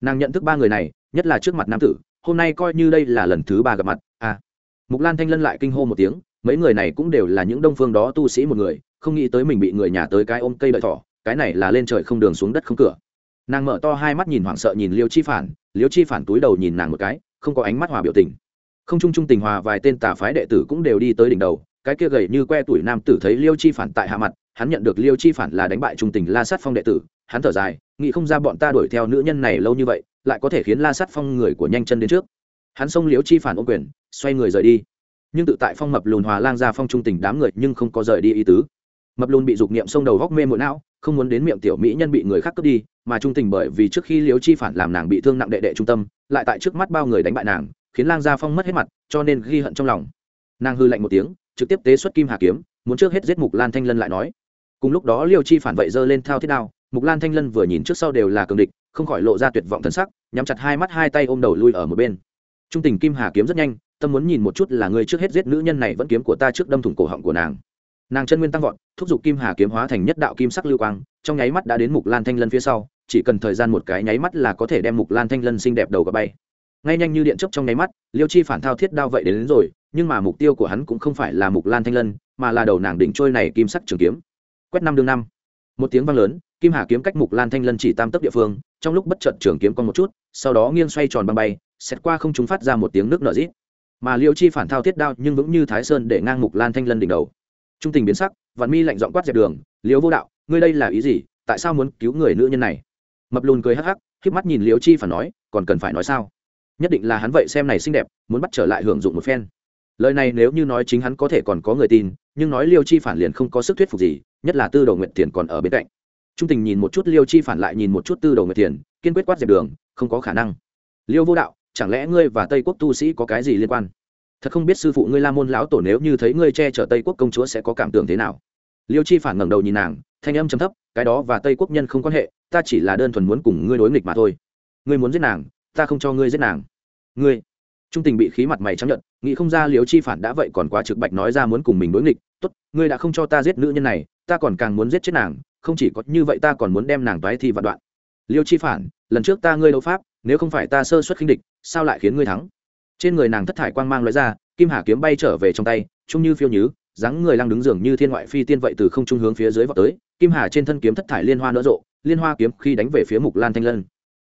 nàng nhận thức ba người này, nhất là trước mặt nam tử, hôm nay coi như đây là lần thứ ba gặp mặt a à. mục lan thanh lân lại kinh hô một tiếng, mấy người này cũng đều là những đông phương đó tu sĩ một người, không nghĩ tới mình bị người nhà tới cái ôm cây đợi thỏ cái này là lên trời không đường xuống đất không cửa. Nàng mở to hai mắt nhìn hoảng sợ nhìn liêu chi phản, liêu chi phản túi đầu nhìn nàng một cái, không có ánh mắt hòa biểu tình. Không chung chung tình hòa vài tên tà phái đệ tử cũng đều đi tới đỉnh đầu, cái kia gầy như que tuổi nam tử thấy liêu chi phản tại hạ mặt, hắn nhận được liêu chi phản là đánh bại trung tình la sát phong đệ tử, hắn thở dài, nghĩ không ra bọn ta đuổi theo nữ nhân này lâu như vậy, lại có thể khiến la sát phong người của nhanh chân đến trước. Hắn xông liêu chi phản ô quyền, xoay người rời đi. Nhưng tự tại phong mập lùn hòa lang ra phong trung tình đám người nhưng không có rời đi ý tứ mập lùn bị dục niệm xông đầu góc mê muội não, không muốn đến miệng tiểu mỹ nhân bị người khác cướp đi, mà trung tình bởi vì trước khi liêu chi phản làm nàng bị thương nặng đệ đệ trung tâm, lại tại trước mắt bao người đánh bại nàng, khiến lang gia phong mất hết mặt, cho nên ghi hận trong lòng. Nàng hư lạnh một tiếng, trực tiếp tế xuất kim hà kiếm, muốn trước hết giết mục lan thanh lân lại nói. Cùng lúc đó liêu chi phản vậy giơ lên thao thiết đao, mục lan thanh lân vừa nhìn trước sau đều là cường địch, không khỏi lộ ra tuyệt vọng thần sắc, nhắm chặt hai mắt hai tay ôm đầu lui ở một bên. Trung tình kim hà kiếm rất nhanh, tâm muốn nhìn một chút là người trước hết giết nữ nhân này vẫn kiếm của ta trước đâm thủng cổ họng của nàng. Nàng chân nguyên tăng vọt thúc giục kim hà kiếm hóa thành nhất đạo kim sắc lưu quang trong nháy mắt đã đến mục lan thanh lân phía sau chỉ cần thời gian một cái nháy mắt là có thể đem mục lan thanh lân xinh đẹp đầu gặp bay. Ngay nhanh như điện chớp trong nháy mắt liêu chi phản thao thiết đao vậy đến, đến rồi nhưng mà mục tiêu của hắn cũng không phải là mục lan thanh lân mà là đầu nàng đỉnh trôi này kim sắc trường kiếm. Quét năm đương năm một tiếng vang lớn kim hà kiếm cách mục lan thanh lân chỉ tam tấc địa phương trong lúc bất chợt trường kiếm con một chút sau đó nghiêng xoay tròn băng bay xét qua không chúng phát ra một tiếng nước nở rít. Mà liêu chi phản thao thiết đao nhưng vững như thái sơn để ngang mục lan thanh lân đỉnh đầu trung tình biến sắc, vạn mi lạnh giọng quát dẹp đường, liêu vô đạo, ngươi đây là ý gì? Tại sao muốn cứu người nữ nhân này? Mập lùn cười hắc hắc k mắt nhìn liêu chi phản nói, còn cần phải nói sao? Nhất định là hắn vậy xem này xinh đẹp, muốn bắt trở lại hưởng dụng một phen. Lời này nếu như nói chính hắn có thể còn có người tin, nhưng nói liêu chi phản liền không có sức thuyết phục gì, nhất là tư đầu nguyện tiền còn ở bên cạnh. Trung tình nhìn một chút liêu chi phản lại nhìn một chút tư đầu nguyện tiền, kiên quyết quát dẹp đường, không có khả năng. Liêu vô đạo, chẳng lẽ ngươi và tây quốc tu sĩ có cái gì liên quan? Thật không biết sư phụ ngươi la môn lão tổ nếu như thấy ngươi che chở tây quốc công chúa sẽ có cảm tưởng thế nào? Liêu chi phản ngẩng đầu nhìn nàng, thanh âm chấm thấp, cái đó và tây quốc nhân không quan hệ, ta chỉ là đơn thuần muốn cùng ngươi đối nghịch mà thôi. Ngươi muốn giết nàng, ta không cho ngươi giết nàng. Ngươi. Trung tình bị khí mặt mày chấp nhận nghĩ không ra Liêu chi phản đã vậy còn quá trực bạch nói ra muốn cùng mình đối nghịch, tốt, ngươi đã không cho ta giết nữ nhân này, ta còn càng muốn giết chết nàng, không chỉ có như vậy ta còn muốn đem nàng toái thi vạn đoạn. Liêu chi phản, lần trước ta ngươi đấu pháp, nếu không phải ta sơ xuất khinh địch, sao lại khiến ngươi thắng? Trên người nàng thất thải quang mang loại ra, kim hà kiếm bay trở về trong tay trung như phiêu nhứ, dáng người lăng đứng giường như thiên ngoại phi tiên vậy từ không trung hướng phía dưới vào tới, kim hà trên thân kiếm thất thải liên hoa nở rộ, liên hoa kiếm khi đánh về phía mục lan thanh lân.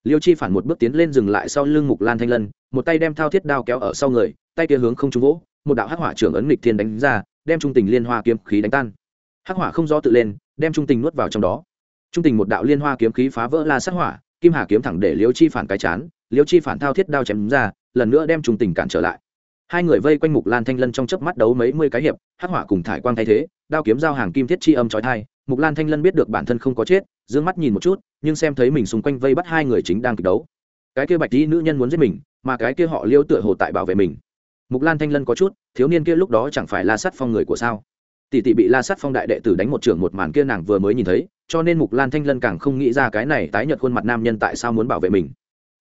Liêu chi phản một bước tiến lên dừng lại sau lưng mục lan thanh lân, một tay đem thao thiết đao kéo ở sau người, tay kia hướng không trung vỗ, một đạo hắc hỏa trưởng ấn nghịch thiên đánh ra, đem trung tình liên hoa kiếm khí đánh tan. Hắc hỏa không do tự lên, đem trung tình nuốt vào trong đó. Trung tình một đạo liên hoa kiếm khí phá vỡ la sát hỏa kim hà kiếm thẳng để liêu chi phản cái chán, liêu chi phản thao thiết đao chém ra, lần nữa đem trung tình cản trở lại. Hai người vây quanh mục lan thanh lân trong chớp mắt đấu mấy mươi cái hiệp, hắc hỏa cùng thải quang thay thế, đao kiếm giao hàng kim thiết chi âm trói thai mục lan thanh lân biết được bản thân không có chết d ư ơ n g mắt nhìn một chút, nhưng xem thấy mình xung quanh vây bắt hai người chính đang kịch đấu. Cái kia bạch tí nữ nhân muốn giết mình, mà cái kia họ liêu tựa hồ tại bảo vệ mình. Mục lan thanh lân có chút, thiếu niên kia lúc đó chẳng phải la sắt phong người của sao? Tỷ tỷ bị la sát phong đại đệ tử đánh một trưởng một màn kia nàng vừa mới nhìn thấy, cho nên mục lan thanh lân càng không nghĩ ra cái này tái nhợt khuôn mặt nam nhân tại sao muốn bảo vệ mình.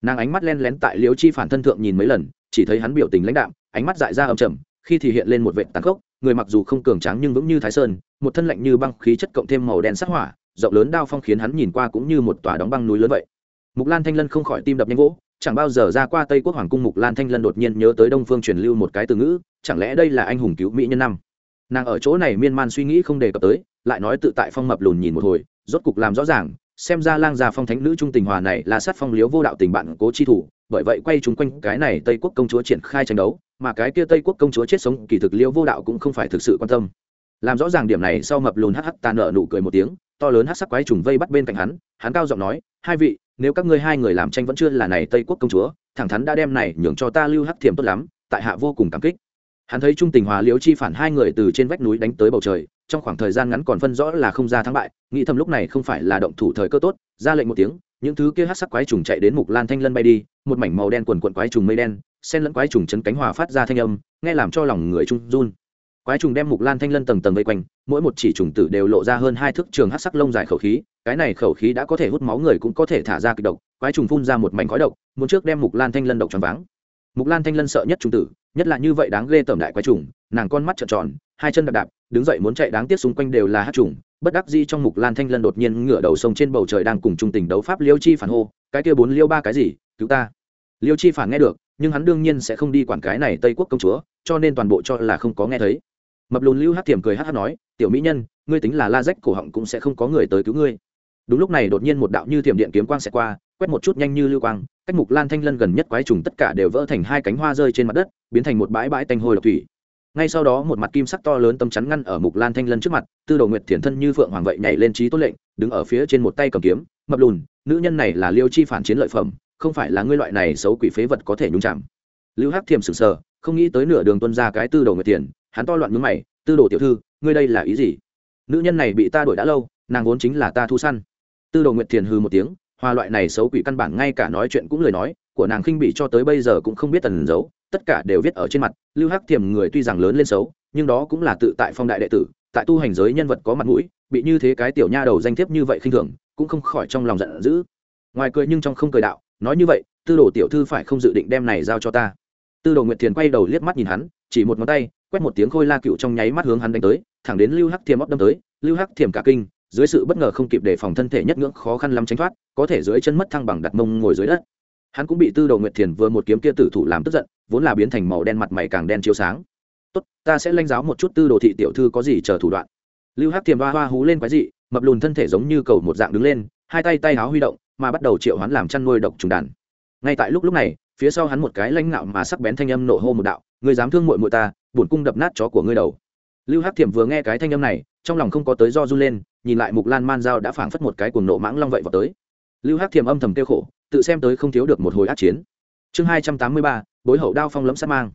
Nàng ánh mắt len lén tại Liễu chi phản thân thượng nhìn mấy lần, chỉ thấy hắn biểu tình lãnh đạm, ánh mắt dại ra âm trầm, khi thì hiện lên một vệ tàn khốc, người mặc dù không cường tráng nhưng vững như thái sơn, một thân lạnh như băng khí chất cộng thêm màu đen sắc hỏa, rộng lớn đao phong khiến hắn nhìn qua cũng như một tòa đóng băng núi lớn vậy. Mục lan thanh lân không khỏi tim đập nhanh vỗ, chẳng bao giờ ra qua tây quốc hoàng cung mục lan thanh lân đột nhiên nhớ tới đông phương truyền lưu một cái từ ngữ, chẳng lẽ đây là anh hùng cứu mỹ nhân năm? Nàng ở chỗ này miên man suy nghĩ không đề cập tới, lại nói tự tại phong mập lùn nhìn một hồi, rốt cục làm rõ ràng, xem ra lang già phong thánh nữ trung tình hòa này là sát phong liếu vô đạo tình bạn cố chi thủ, bởi vậy quay chúng quanh cái này tây quốc công chúa triển khai tranh đấu, mà cái kia tây quốc công chúa chết sống kỳ thực liếu vô đạo cũng không phải thực sự quan tâm. Làm rõ ràng điểm này sau mập lùn hắc hắc tàn nợ nụ cười một tiếng, to lớn hắc sắc quái trùng vây bắt bên cạnh hắn hắn cao giọng nói, hai vị, nếu các ngươi hai người làm tranh vẫn chưa là này tây quốc công chúa, thẳng thắn đã đem này nhường cho ta lưu hắc thiềm tốt lắm, tại hạ vô cùng cảm kích hắn thấy trung tình hòa liễu chi phản hai người từ trên vách núi đánh tới bầu trời, trong khoảng thời gian ngắn còn phân rõ là không ra thắng bại, nghĩ thầm lúc này không phải là động thủ thời cơ tốt, ra lệnh một tiếng, những thứ kia hát sắc quái trùng chạy đến mục lan thanh lân bay đi, một mảnh màu đen quần quận quái trùng mây đen sen lẫn quái trùng chấn cánh hòa phát ra thanh âm, nghe làm cho lòng người trung run. Quái trùng đem mục lan thanh lân tầng tầng vây quanh, mỗi một chỉ trùng tử đều lộ ra hơn hai thước trường hát sắc lông dài khẩu khí, cái này khẩu khí đã có thể hút máu người cũng có thể thả ra kịch độc, quái trùng phun ra một mảnh khói độc, muốn trước đem mục lan thanh lân độc tròn váng. Mục lan thanh lân sợ nhất trùng tử nhất là như vậy đáng ghê tởm đại quái trùng, nàng con mắt trợn tròn, hai chân đạp đạp, đứng dậy muốn chạy đáng tiếc xung quanh đều là hát trùng, bất đắc di trong mục lan thanh lân đột nhiên ngửa đầu sông trên bầu trời đang cùng trung tình đấu pháp liêu chi phản hô, cái kia bốn liêu ba cái gì? Cứu ta. Liêu chi phản nghe được, nhưng hắn đương nhiên sẽ không đi quản cái này tây quốc công chúa, cho nên toàn bộ cho là không có nghe thấy. Mập lùn lưu hát tiềm cười hát hát nói, tiểu mỹ nhân, ngươi tính là la rách cổ họng cũng sẽ không có người tới cứu ngươi. Đúng lúc này đột nhiên một đạo như thiểm điện kiếm quang sẽ qua quét một chút nhanh như lưu quang cách mục lan thanh lân gần nhất quái trùng tất cả đều vỡ thành hai cánh hoa rơi trên mặt đất biến thành một bãi bãi tanh hôi độc thủy. Ngay sau đó một mặt kim sắc to lớn tâm chắn ngăn ở mục lan thanh lân trước mặt tư đồ nguyệt thiền thân như phượng hoàng vậy nhảy lên trí tốt lệnh đứng ở phía trên một tay cầm kiếm mập lùn nữ nhân này là liêu chi phản chiến lợi phẩm không phải là ngươi loại này xấu quỷ phế vật có thể nhúng chạm. Lưu hắc thiềm sừng sờ không nghĩ tới nửa đường tuân ra cái tư đồ nguyệt Thiền, hắn to loạn mướn mày tư đồ tiểu thư ngươi đây là ý gì? Nữ nhân này bị ta đuổi đã lâu nàng vốn chính là ta thu săn. Tư đồ nguyệt thiền hư một tiếng hoa loại này xấu quỷ căn bản ngay cả nói chuyện cũng lời nói, của nàng khinh bị cho tới bây giờ cũng không biết tần giấu, tất cả đều viết ở trên mặt, lưu hắc thiềm người tuy rằng lớn lên xấu, nhưng đó cũng là tự tại phong đại đệ tử, tại tu hành giới nhân vật có mặt mũi, bị như thế cái tiểu nha đầu danh thiếp như vậy khinh thường, cũng không khỏi trong lòng giận dữ. Ngoài cười nhưng trong không cười đạo, nói như vậy, tư đồ tiểu thư phải không dự định đem này giao cho ta? Tư đồ nguyệt thiền quay đầu liếc mắt nhìn hắn, chỉ một ngón tay, quét một tiếng khôi la cựu trong nháy mắt hướng hắn đánh tới, thẳng đến lưu hắc thiềm óc đâm tới, lưu hắc thiềm cả kinh dưới sự bất ngờ không kịp đề phòng thân thể nhất ngưỡng khó khăn lắm tránh thoát, có thể dưới chân mất thăng bằng đặt mông ngồi dưới đất. Hắn cũng bị tư đồ nguyệt thiền vừa một kiếm kia tử thủ làm tức giận, vốn là biến thành màu đen mặt mày càng đen chiếu sáng. Tốt, ta sẽ lanh giáo một chút tư đồ thị tiểu thư có gì chờ thủ đoạn. Lưu hắc thiềm hoa hoa hú lên quái dị, mập lùn thân thể giống như cầu một dạng đứng lên, hai tay tay háo huy động, mà bắt đầu triệu hắn làm chăn nuôi độc trùng đàn. Ngay tại lúc lúc này, phía sau hắn một cái lãnh ngạo mà sắc bén thanh âm nổ hô một đạo người dám thương muội muội ta, bổn cung đập nát chó của ngươi đầu. Lưu hắc thiềm vừa nghe cái thanh âm này trong lòng không có tới do run lên, nhìn lại mục lan man dao đã phảng phất một cái cuồng nộ mãng long vậy vào tới. Lưu hắc thiềm âm thầm tiêu khổ, tự xem tới không thiếu được một hồi ác chiến. Chương hai trăm tám mươi ba, bối hậu đao phong lẫm sát mang.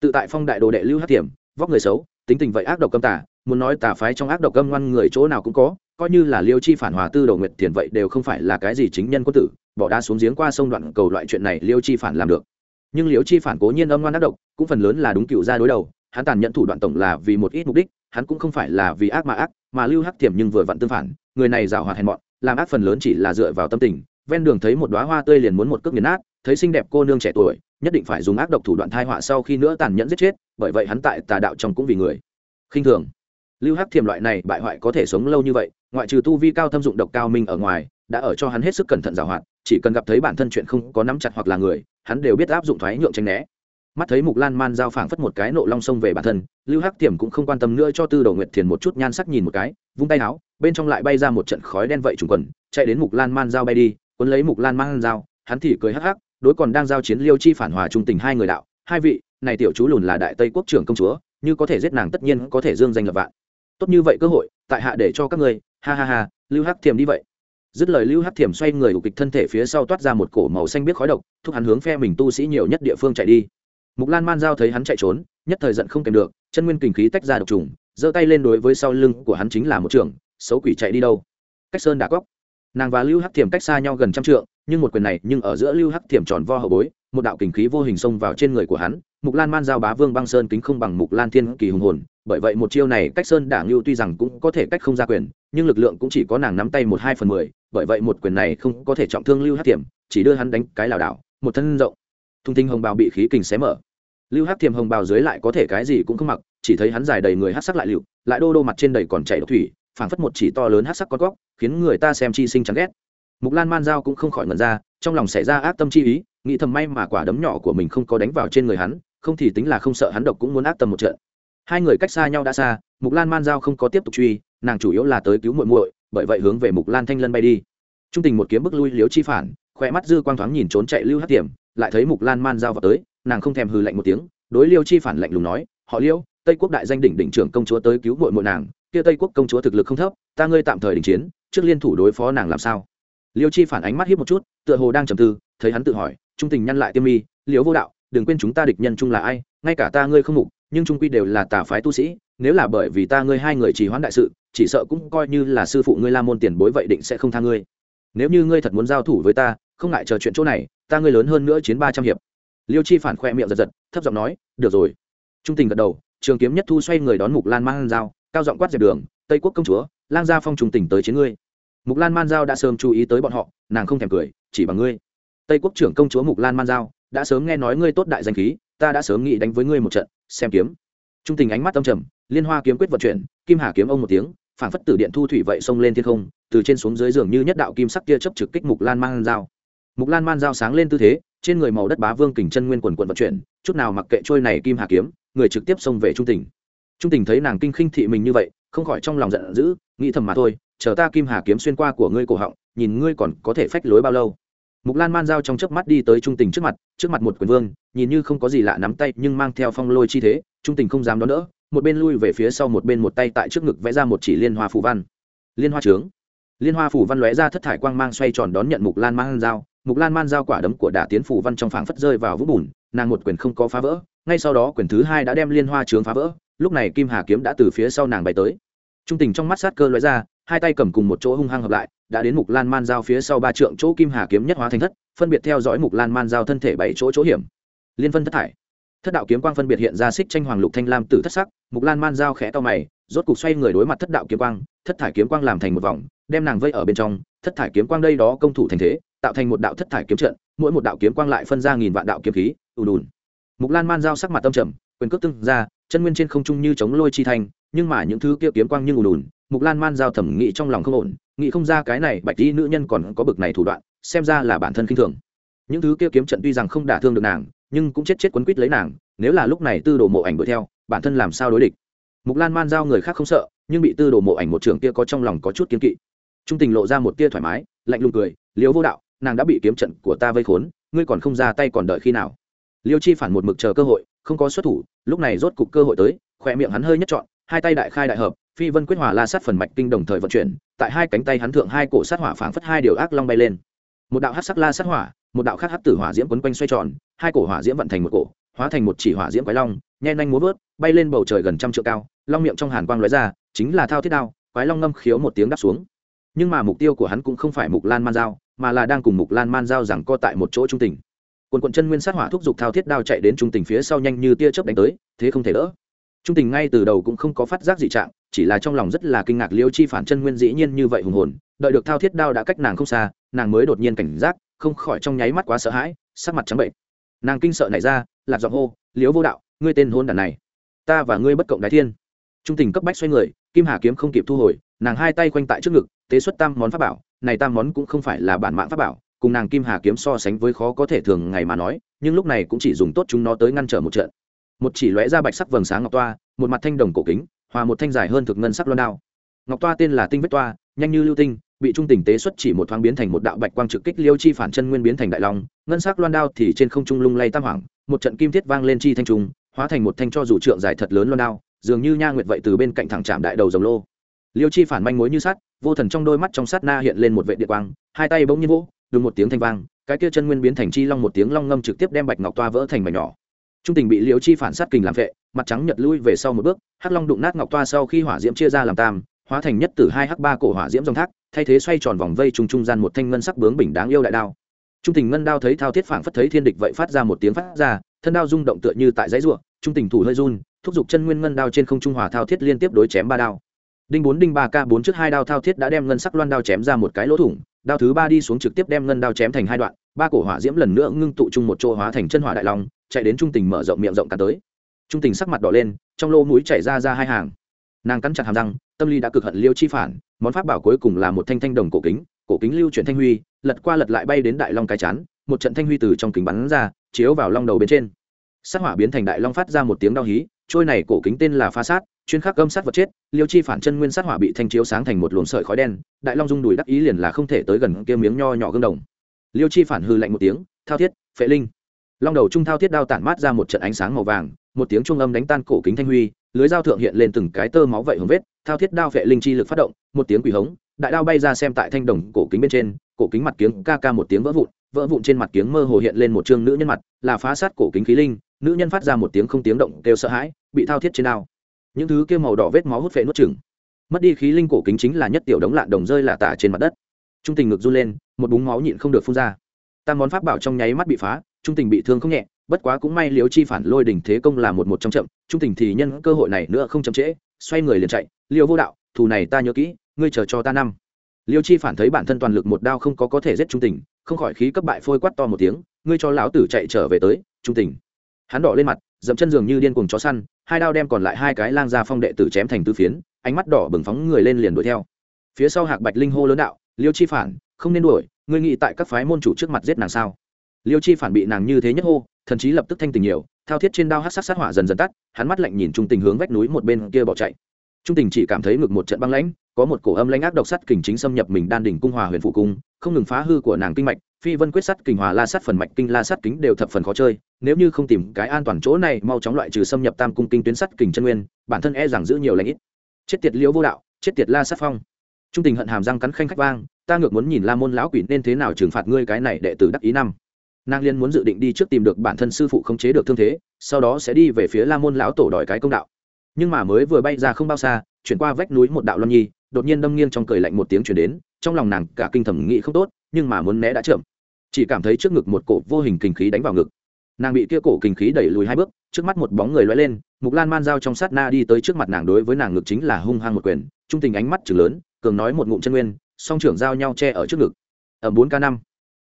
Tự tại phong đại đồ đệ lưu hắc thiềm vóc người xấu, tính tình vậy ác độc câm tả muốn nói tà phái trong ác độc câm ngoan người chỗ nào cũng có, coi như là liêu chi phản hòa tư đầu nguyệt tiền vậy đều không phải là cái gì chính nhân quân tử, bỏ đá xuống giếng qua sông đoạn cầu loại chuyện này liêu chi phản làm được. Nhưng liêu chi phản cố nhiên âm ngoan ác độc, cũng phần lớn là đúng cựu ra đối đầu hắn tàn nhẫn thủ đoạn tổng là vì một ít mục đích, hắn cũng không phải là vì ác mà ác, mà lưu hắc thiểm nhưng vừa vặn tương phản, người này rào hoạt hèn mọn, làm ác phần lớn chỉ là dựa vào tâm tình, ven đường thấy một đóa hoa tươi liền muốn một cước nghiền nát, thấy xinh đẹp cô nương trẻ tuổi, nhất định phải dùng ác độc thủ đoạn thai họa sau khi nữa tàn nhẫn giết chết, bởi vậy hắn tại tà đạo trong cũng vì người. Khinh thường. Lưu hắc thiềm loại này bại hoại có thể sống lâu như vậy, ngoại trừ tu vi cao thâm dụng độc cao minh ở ngoài, đã ở cho hắn hết sức cẩn thận giảo hoạt, chỉ cần gặp thấy bản thân chuyện không có nắm chặt hoặc là người, hắn đều biết áp dụng thoái nhượng tranh né mắt thấy mục lan man giao phảng phất một cái nộ long sông về bản thân, lưu hắc tiềm cũng không quan tâm nữa cho tư đầu nguyệt thiền một chút nhan sắc nhìn một cái, vung tay áo, bên trong lại bay ra một trận khói đen vậy trùng quần, chạy đến mục lan man giao bay đi quấn lấy mục lan man giao, hắn thì cười hắc hắc, đối còn đang giao chiến liêu chi phản hòa trung tình hai người đạo, hai vị, này tiểu chú lùn là đại tây quốc trưởng công chúa, như có thể giết nàng tất nhiên có thể dương danh lập vạn. Tốt như vậy cơ hội, tại hạ để cho các ngươi. Ha ha ha, lưu hắc thiềm đi vậy. Dứt lời lưu hắc thiềm xoay người ục kịch thân thể phía sau toát ra một cổ màu xanh biết khói độc, thúc hắn hướng phe mình tu sĩ nhiều nhất địa phương chạy đi mục lan man giao thấy hắn chạy trốn, nhất thời giận không kèm được, chân nguyên kình khí tách ra độc trùng, giơ tay lên đối với sau lưng của hắn chính là một trường, xấu quỷ chạy đi đâu? Cách sơn đã góc nàng và lưu hắc thiểm cách xa nhau gần trăm trượng, nhưng một quyền này nhưng ở giữa lưu hắc thiểm tròn vo hậu bối, một đạo kình khí vô hình xông vào trên người của hắn, mục lan man giao bá vương băng sơn kính không bằng mục lan thiên kỳ hùng hồn, bởi vậy một chiêu này cách sơn đảng lưu tuy rằng cũng có thể cách không ra quyền, nhưng lực lượng cũng chỉ có nàng nắm tay một hai phần mười, bởi vậy một quyền này không có thể trọng thương lưu hắc thiểm, chỉ đưa hắn đánh cái lảo đảo, một thân rộng. Thung tinh hồng bào bị khí kình xé mở lưu hắc thiềm hồng bào dưới lại có thể cái gì cũng không mặc, chỉ thấy hắn dài đầy người hát sắc lại lựu, lại đô đô mặt trên đầy còn chảy độc thủy, phảng phất một chỉ to lớn hát sắc con góc, khiến người ta xem chi sinh chán ghét. Mục lan man giao cũng không khỏi ngẩn ra, trong lòng xảy ra ác tâm chi ý, nghĩ thầm may mà quả đấm nhỏ của mình không có đánh vào trên người hắn, không thì tính là không sợ hắn độc cũng muốn ác tâm một trận. Hai người cách xa nhau đã xa, mục lan man giao không có tiếp tục truy, nàng chủ yếu là tới cứu muội muội, bởi vậy hướng về mục lan thanh lân bay đi. Trung tình một kiếm bức lui liếu chi phản khỏe mắt dư quang thoáng nhìn trốn chạy lưu hát tiềm lại thấy mục lan man giao vào tới, nàng không thèm hừ lạnh một tiếng, đối liêu chi phản lạnh lùng nói, họ liêu, tây quốc đại danh đỉnh đỉnh trưởng công chúa tới cứu muội muội nàng, kia tây quốc công chúa thực lực không thấp, ta ngươi tạm thời đình chiến, trước liên thủ đối phó nàng làm sao? Liêu chi phản ánh mắt hiếp một chút, tựa hồ đang trầm tư, thấy hắn tự hỏi, trung tình nhăn lại tiêm mi liễu vô đạo, đừng quên chúng ta địch nhân chung là ai, ngay cả ta ngươi không mục, nhưng trung quy đều là tà phái tu sĩ, nếu là bởi vì ta ngươi hai người chỉ hoãn đại sự, chỉ sợ cũng coi như là sư phụ ngươi la môn tiền bối vậy định sẽ không tha ngươi. Nếu như ngươi thật muốn giao thủ với ta, không ngại chờ chuyện chỗ này ta ngươi lớn hơn nữa chiến ba trăm hiệp. Liêu chi phản khoe miệng giật giật, thấp giọng nói, được rồi. Trung tình gật đầu, trường kiếm nhất thu xoay người đón mục lan man dao cao giọng quát dẹp đường, tây quốc công chúa, lang gia phong trùng tình tới chiến ngươi. Mục lan man giao đã sớm chú ý tới bọn họ, nàng không thèm cười, chỉ bằng ngươi. Tây quốc trưởng công chúa mục lan man giao, đã sớm nghe nói ngươi tốt đại danh khí, ta đã sớm nghĩ đánh với ngươi một trận, xem kiếm. Trung tình ánh mắt tâm trầm, liên hoa kiếm quyết vận chuyển, kim hà kiếm ông một tiếng phản phất tử điện thu thủy vậy xông lên thiên không, từ trên xuống dưới giường như nhất đạo kim sắc kia chấp trực kích mục lan man giao mục lan man giao sáng lên tư thế, trên người màu đất bá vương kình chân nguyên quần quận vận chuyển, chút nào mặc kệ trôi này kim hà kiếm, người trực tiếp xông về trung tình trung tình thấy nàng kinh khinh thị mình như vậy, không khỏi trong lòng giận dữ, nghĩ thầm mà thôi, chờ ta kim hà kiếm xuyên qua của ngươi cổ họng, nhìn ngươi còn có thể phách lối bao lâu? Mục lan man giao trong chớp mắt đi tới trung tình trước mặt trước mặt một quyền vương, nhìn như không có gì lạ nắm tay, nhưng mang theo phong lôi chi thế, trung tình không dám đón đỡ, một bên lui về phía sau một bên một tay tại trước ngực vẽ ra một chỉ liên hoa phù văn. Liên hoa trướng. Liên hoa phù văn lóe ra thất thải quang mang xoay tròn đón nhận mục lan man giao mục lan man giao quả đấm của đả tiến Phủ văn trong phảng phất rơi vào vũng bùn, nàng một quyền không có phá vỡ, ngay sau đó quyền thứ hai đã đem liên hoa trướng phá vỡ, lúc này kim hà kiếm đã từ phía sau nàng bay tới. Trung tình trong mắt sát cơ loại ra, hai tay cầm cùng một chỗ hung hăng hợp lại, đã đến mục lan man giao phía sau ba trượng chỗ kim hà kiếm nhất hóa thành thất, phân biệt theo dõi mục lan man giao thân thể bảy chỗ chỗ hiểm. Liên phân thất thải. Thất đạo kiếm quang phân biệt hiện ra xích tranh hoàng lục thanh lam tử thất sắc, mục lan man giao khẽ to mày, rốt cục xoay người đối mặt thất đạo kiếm quang, thất thải kiếm quang làm thành một vòng, đem nàng vây ở bên trong, thất thải kiếm quang đây đó công thủ thành thế tạo thành một đạo thất thải kiếm trận, mỗi một đạo kiếm quang lại phân ra nghìn vạn đạo kiếm khí ùn ùn mục lan man giao sắc mặt tâm trầm, quyền cước tương ra, chân nguyên trên không trung như chống lôi chi thành nhưng mà những thứ kia kiếm quang như ùn ùn mục lan man giao thẩm nghĩ trong lòng không ổn, nghĩ không ra cái này bạch y nữ nhân còn có bực này thủ đoạn, xem ra là bản thân khinh thường. Những thứ kia kiếm trận tuy rằng không đả thương được nàng, nhưng cũng chết chết quấn quýt lấy nàng, nếu là lúc này tư đồ mộ ảnh đuổi theo, bản thân làm sao đối địch? Mục lan man giao người khác không sợ, nhưng bị tư đồ mộ ảnh một trường kia có trong lòng có chút kiếm kỵ. Trung tình lộ ra một tia thoải mái, lạnh lùng cười liếu vô đạo nàng đã bị kiếm trận của ta vây khốn, ngươi còn không ra tay còn đợi khi nào? Liêu chi phản một mực chờ cơ hội, không có xuất thủ, lúc này rốt cục cơ hội tới khỏe miệng hắn hơi nhất chọn hai tay đại khai đại hợp, phi vân quyết hỏa la sát phần mạch kinh đồng thời vận chuyển, tại hai cánh tay hắn thượng hai cổ sát hỏa phảng phất hai điều ác long bay lên. Một đạo hát sắc la sát hỏa, một đạo khác hát tử hỏa diễm quấn quanh xoay tròn, hai cổ hỏa diễm vận thành một cổ, hóa thành một chỉ hỏa diễm quái long nhen nhanh múa vớt, bay lên bầu trời gần trăm trượng cao, long miệng trong hàn quang lóe ra, chính là thao thiết đao, quái long ngâm khiếu một tiếng đáp xuống nhưng mà mục tiêu của hắn cũng không phải mục lan man Giao, mà là đang cùng mục lan man Giao rằng co tại một chỗ trung tình. Quần quận chân nguyên sát hỏa thúc giục thao thiết đao chạy đến trung tình phía sau nhanh như tia chớp đánh tới, thế không thể đỡ. Trung tình ngay từ đầu cũng không có phát giác dị trạng, chỉ là trong lòng rất là kinh ngạc liêu chi phản chân nguyên dĩ nhiên như vậy hùng hồn, đợi được thao thiết đao đã cách nàng không xa, nàng mới đột nhiên cảnh giác, không khỏi trong nháy mắt quá sợ hãi, sắc mặt trắng bệnh. Nàng kinh sợ nảy ra, lạc giọng hô liếu vô đạo, ngươi tên hôn đàn này, ta và ngươi bất cộng đại thiên. Trung tình cấp bách xoay người, kim hà kiếm không kịp thu hồi nàng hai tay quanh tại trước ngực, tế xuất tam món pháp bảo, này tam món cũng không phải là bản mạng pháp bảo, cùng nàng kim hà kiếm so sánh với khó có thể thường ngày mà nói, nhưng lúc này cũng chỉ dùng tốt chúng nó tới ngăn trở một trận. Một chỉ lóe ra bạch sắc vầng sáng ngọc toa, một mặt thanh đồng cổ kính, hòa một thanh dài hơn thực ngân sắc loan đao. Ngọc toa tên là tinh vết toa, nhanh như lưu tinh, bị trung tình tế xuất chỉ một thoáng biến thành một đạo bạch quang trực kích liêu chi phản chân nguyên biến thành đại long, ngân sắc loan đao thì trên không trung lung lay tam hoàng, một trận kim thiết vang lên chi thanh trung, hóa thành một thanh cho dù trượng dài thật lớn loan đao, dường như nha nguyệt vậy từ bên cạnh thẳng chạm đại đầu dòng lô liêu chi phản manh mối như sắt, vô thần trong đôi mắt trong sát na hiện lên một vệ địa quang, hai tay bỗng nhiên vỗ, đùng một tiếng thanh vang, cái kia chân nguyên biến thành chi long một tiếng long ngâm trực tiếp đem bạch ngọc toa vỡ thành mảnh nhỏ. Trung tình bị liêu chi phản sát kình làm vệ, mặt trắng nhật lui về sau một bước, hắc long đụng nát ngọc toa sau khi hỏa diễm chia ra làm tam, hóa thành nhất từ hai hắc ba cổ hỏa diễm dòng thác, thay thế xoay tròn vòng vây trùng trung gian một thanh ngân sắc bướng bình đáng yêu đại đao. Trung tình ngân đao thấy thao thiết phảng phất thấy thiên địch vậy phát ra một tiếng phát ra, thân đao rung động tựa như tại dãy ruộng trung tình thủ hơi run, thúc giục chân nguyên ngân đao trên không trung hòa thao thiết liên tiếp đối chém ba đao đinh bốn, đinh ba k bốn trước hai đao thao thiết đã đem ngân sắc loan đao chém ra một cái lỗ thủng, đao thứ ba đi xuống trực tiếp đem ngân đao chém thành hai đoạn, ba cổ hỏa diễm lần nữa ngưng tụ chung một chỗ hóa thành chân hỏa đại long, chạy đến trung tình mở rộng miệng rộng cả tới. Trung tình sắc mặt đỏ lên, trong lô mũi chảy ra ra hai hàng. Nàng cắn chặt hàm răng, tâm lý đã cực hận liêu chi phản, món pháp bảo cuối cùng là một thanh thanh đồng cổ kính cổ kính lưu chuyển thanh huy, lật qua lật lại bay đến đại long cái chán, một trận thanh huy từ trong kính bắn ra, chiếu vào long đầu bên trên. Sát hỏa biến thành đại long phát ra một tiếng đau hí, trôi này cổ kính tên là pha sát chuyên khắc âm sát vật chết, liêu chi phản chân nguyên sát hỏa bị thanh chiếu sáng thành một luồng sợi khói đen, đại long dung đùi đắc ý liền là không thể tới gần kia miếng nho nhỏ gương đồng. Liêu chi phản hư lạnh một tiếng, thao thiết, phệ linh. Long đầu trung thao thiết đao tản mát ra một trận ánh sáng màu vàng, một tiếng trung âm đánh tan cổ kính thanh huy, lưới dao thượng hiện lên từng cái tơ máu vậy hồng vết, thao thiết đao phệ linh chi lực phát động, một tiếng quỷ hống, đại đao bay ra xem tại thanh đồng cổ kính bên trên, cổ kính mặt kiếng ca ca một tiếng vỡ vụn vỡ vụn trên mặt kiếng mơ hồ hiện lên một chương nữ nhân mặt, là phá sát cổ kính khí linh, nữ nhân phát ra một tiếng không tiếng động kêu sợ hãi, bị thao thiết trên đao những thứ kia màu đỏ vết máu hút phệ nuốt chừng mất đi khí linh cổ kính chính là nhất tiểu đống lạn đồng rơi là tả trên mặt đất. Trung tình ngực run lên, một búng máu nhịn không được phun ra. Tam món pháp bảo trong nháy mắt bị phá, trung tình bị thương không nhẹ, bất quá cũng may liếu chi phản lôi đỉnh thế công là một một trong chậm, trung tình thì nhân cơ hội này nữa không chậm trễ, xoay người liền chạy. Liều vô đạo, thù này ta nhớ kỹ, ngươi chờ cho ta năm. Liêu chi phản thấy bản thân toàn lực một đao không có có thể giết trung tình, không khỏi khí cấp bại phôi quát to một tiếng, ngươi cho lão tử chạy trở về tới, trung tình. Hắn đỏ lên mặt, dậm chân giường như điên cuồng chó săn hai đao đem còn lại hai cái lang gia phong đệ tử chém thành tứ phiến, ánh mắt đỏ bừng phóng người lên liền đuổi theo. Phía sau hạc bạch linh hô lớn đạo, liêu chi phản, không nên đuổi, ngươi nghĩ tại các phái môn chủ trước mặt giết nàng sao? Liêu chi phản bị nàng như thế nhất hô, thần chí lập tức thanh tình nhiều, thao thiết trên đao hát sắc sát hỏa dần dần tắt, hắn mắt lạnh nhìn trung tình hướng vách núi một bên kia bỏ chạy trung tình chỉ cảm thấy ngực một trận băng lãnh, có một cổ âm lãnh ác độc sắt kình chính xâm nhập mình đan đỉnh cung hòa huyền phụ cung, không ngừng phá hư của nàng kinh mạch, phi vân quyết sắt kình, hòa la sắt phần mạch, kinh la sắt kính đều thập phần khó chơi, nếu như không tìm cái an toàn chỗ này, mau chóng loại trừ xâm nhập tam cung kinh tuyến sắt kình chân nguyên, bản thân e rằng giữ nhiều lãnh ít. Chết tiệt liễu vô đạo, chết tiệt la sắt phong. Trung tình hận hàm răng cắn khanh khách vang, ta ngược muốn nhìn la môn lão quỷ nên thế nào trừng phạt ngươi cái này đệ tử đắc ý năm. Nàng liên muốn dự định đi trước tìm được bản thân sư phụ không chế được thương thế, sau đó sẽ đi về phía la môn lão tổ đòi cái công đạo nhưng mà mới vừa bay ra không bao xa, chuyển qua vách núi một đạo loan nhi, đột nhiên đâm nghiêng trong cười lạnh một tiếng chuyển đến, trong lòng nàng cả kinh thẩm nghĩ không tốt, nhưng mà muốn né đã chậm. Chỉ cảm thấy trước ngực một cổ vô hình kinh khí đánh vào ngực. Nàng bị kia cổ kinh khí đẩy lùi hai bước, trước mắt một bóng người loay lên, mục lan man dao trong sát na đi tới trước mặt nàng đối với nàng ngực chính là hung hăng một quyền, trung tình ánh mắt chừng lớn, cường nói một ngụm chân nguyên, song trưởng giao nhau che ở trước ngực. Ở bốn k năm.